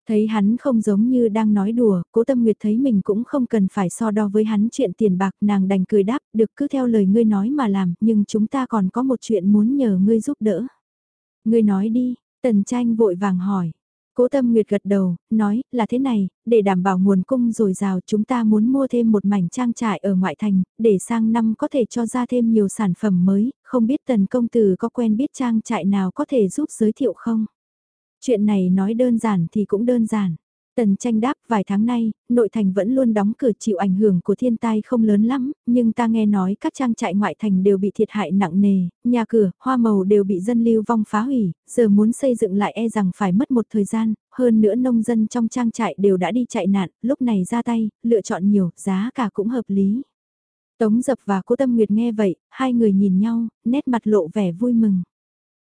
Thấy hắn không giống như đang nói đùa, cố tâm nguyệt thấy mình cũng không cần phải so đo với hắn chuyện tiền bạc nàng đành cười đáp, được cứ theo lời ngươi nói mà làm, nhưng chúng ta còn có một chuyện muốn nhờ ngươi giúp đỡ. Ngươi nói đi, tần tranh vội vàng hỏi, Cố Tâm Nguyệt gật đầu, nói, là thế này, để đảm bảo nguồn cung dồi dào chúng ta muốn mua thêm một mảnh trang trại ở ngoại thành, để sang năm có thể cho ra thêm nhiều sản phẩm mới, không biết tần công tử có quen biết trang trại nào có thể giúp giới thiệu không? Chuyện này nói đơn giản thì cũng đơn giản. Tần tranh đáp vài tháng nay, nội thành vẫn luôn đóng cửa chịu ảnh hưởng của thiên tai không lớn lắm, nhưng ta nghe nói các trang trại ngoại thành đều bị thiệt hại nặng nề, nhà cửa, hoa màu đều bị dân lưu vong phá hủy, giờ muốn xây dựng lại e rằng phải mất một thời gian, hơn nữa nông dân trong trang trại đều đã đi chạy nạn, lúc này ra tay, lựa chọn nhiều, giá cả cũng hợp lý. Tống Dập và Cố Tâm Nguyệt nghe vậy, hai người nhìn nhau, nét mặt lộ vẻ vui mừng.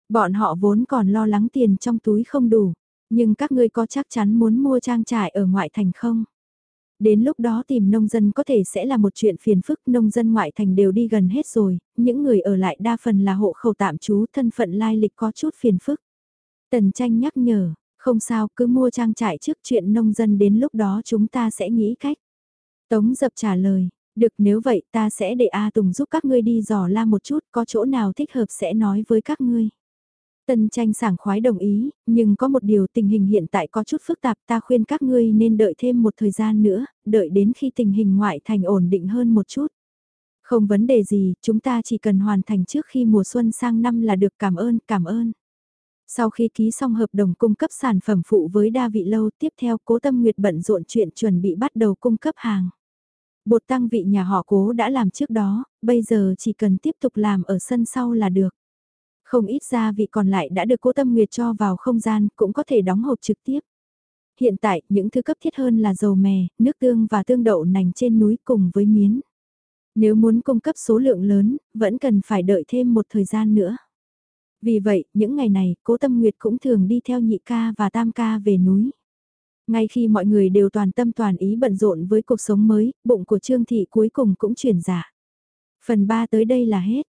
Bọn họ vốn còn lo lắng tiền trong túi không đủ. Nhưng các ngươi có chắc chắn muốn mua trang trại ở ngoại thành không? Đến lúc đó tìm nông dân có thể sẽ là một chuyện phiền phức, nông dân ngoại thành đều đi gần hết rồi, những người ở lại đa phần là hộ khẩu tạm trú, thân phận lai lịch có chút phiền phức. Tần tranh nhắc nhở, không sao, cứ mua trang trại trước chuyện nông dân đến lúc đó chúng ta sẽ nghĩ cách. Tống dập trả lời, được nếu vậy ta sẽ để A Tùng giúp các ngươi đi dò la một chút, có chỗ nào thích hợp sẽ nói với các ngươi. Tân tranh sảng khoái đồng ý, nhưng có một điều tình hình hiện tại có chút phức tạp ta khuyên các ngươi nên đợi thêm một thời gian nữa, đợi đến khi tình hình ngoại thành ổn định hơn một chút. Không vấn đề gì, chúng ta chỉ cần hoàn thành trước khi mùa xuân sang năm là được cảm ơn, cảm ơn. Sau khi ký xong hợp đồng cung cấp sản phẩm phụ với đa vị lâu, tiếp theo cố tâm nguyệt bận rộn chuyện chuẩn bị bắt đầu cung cấp hàng. Bột tăng vị nhà họ cố đã làm trước đó, bây giờ chỉ cần tiếp tục làm ở sân sau là được. Không ít gia vị còn lại đã được cố tâm nguyệt cho vào không gian, cũng có thể đóng hộp trực tiếp. Hiện tại, những thứ cấp thiết hơn là dầu mè, nước tương và tương đậu nành trên núi cùng với miến. Nếu muốn cung cấp số lượng lớn, vẫn cần phải đợi thêm một thời gian nữa. Vì vậy, những ngày này, cố tâm nguyệt cũng thường đi theo nhị ca và tam ca về núi. Ngay khi mọi người đều toàn tâm toàn ý bận rộn với cuộc sống mới, bụng của Trương Thị cuối cùng cũng chuyển giả. Phần 3 tới đây là hết.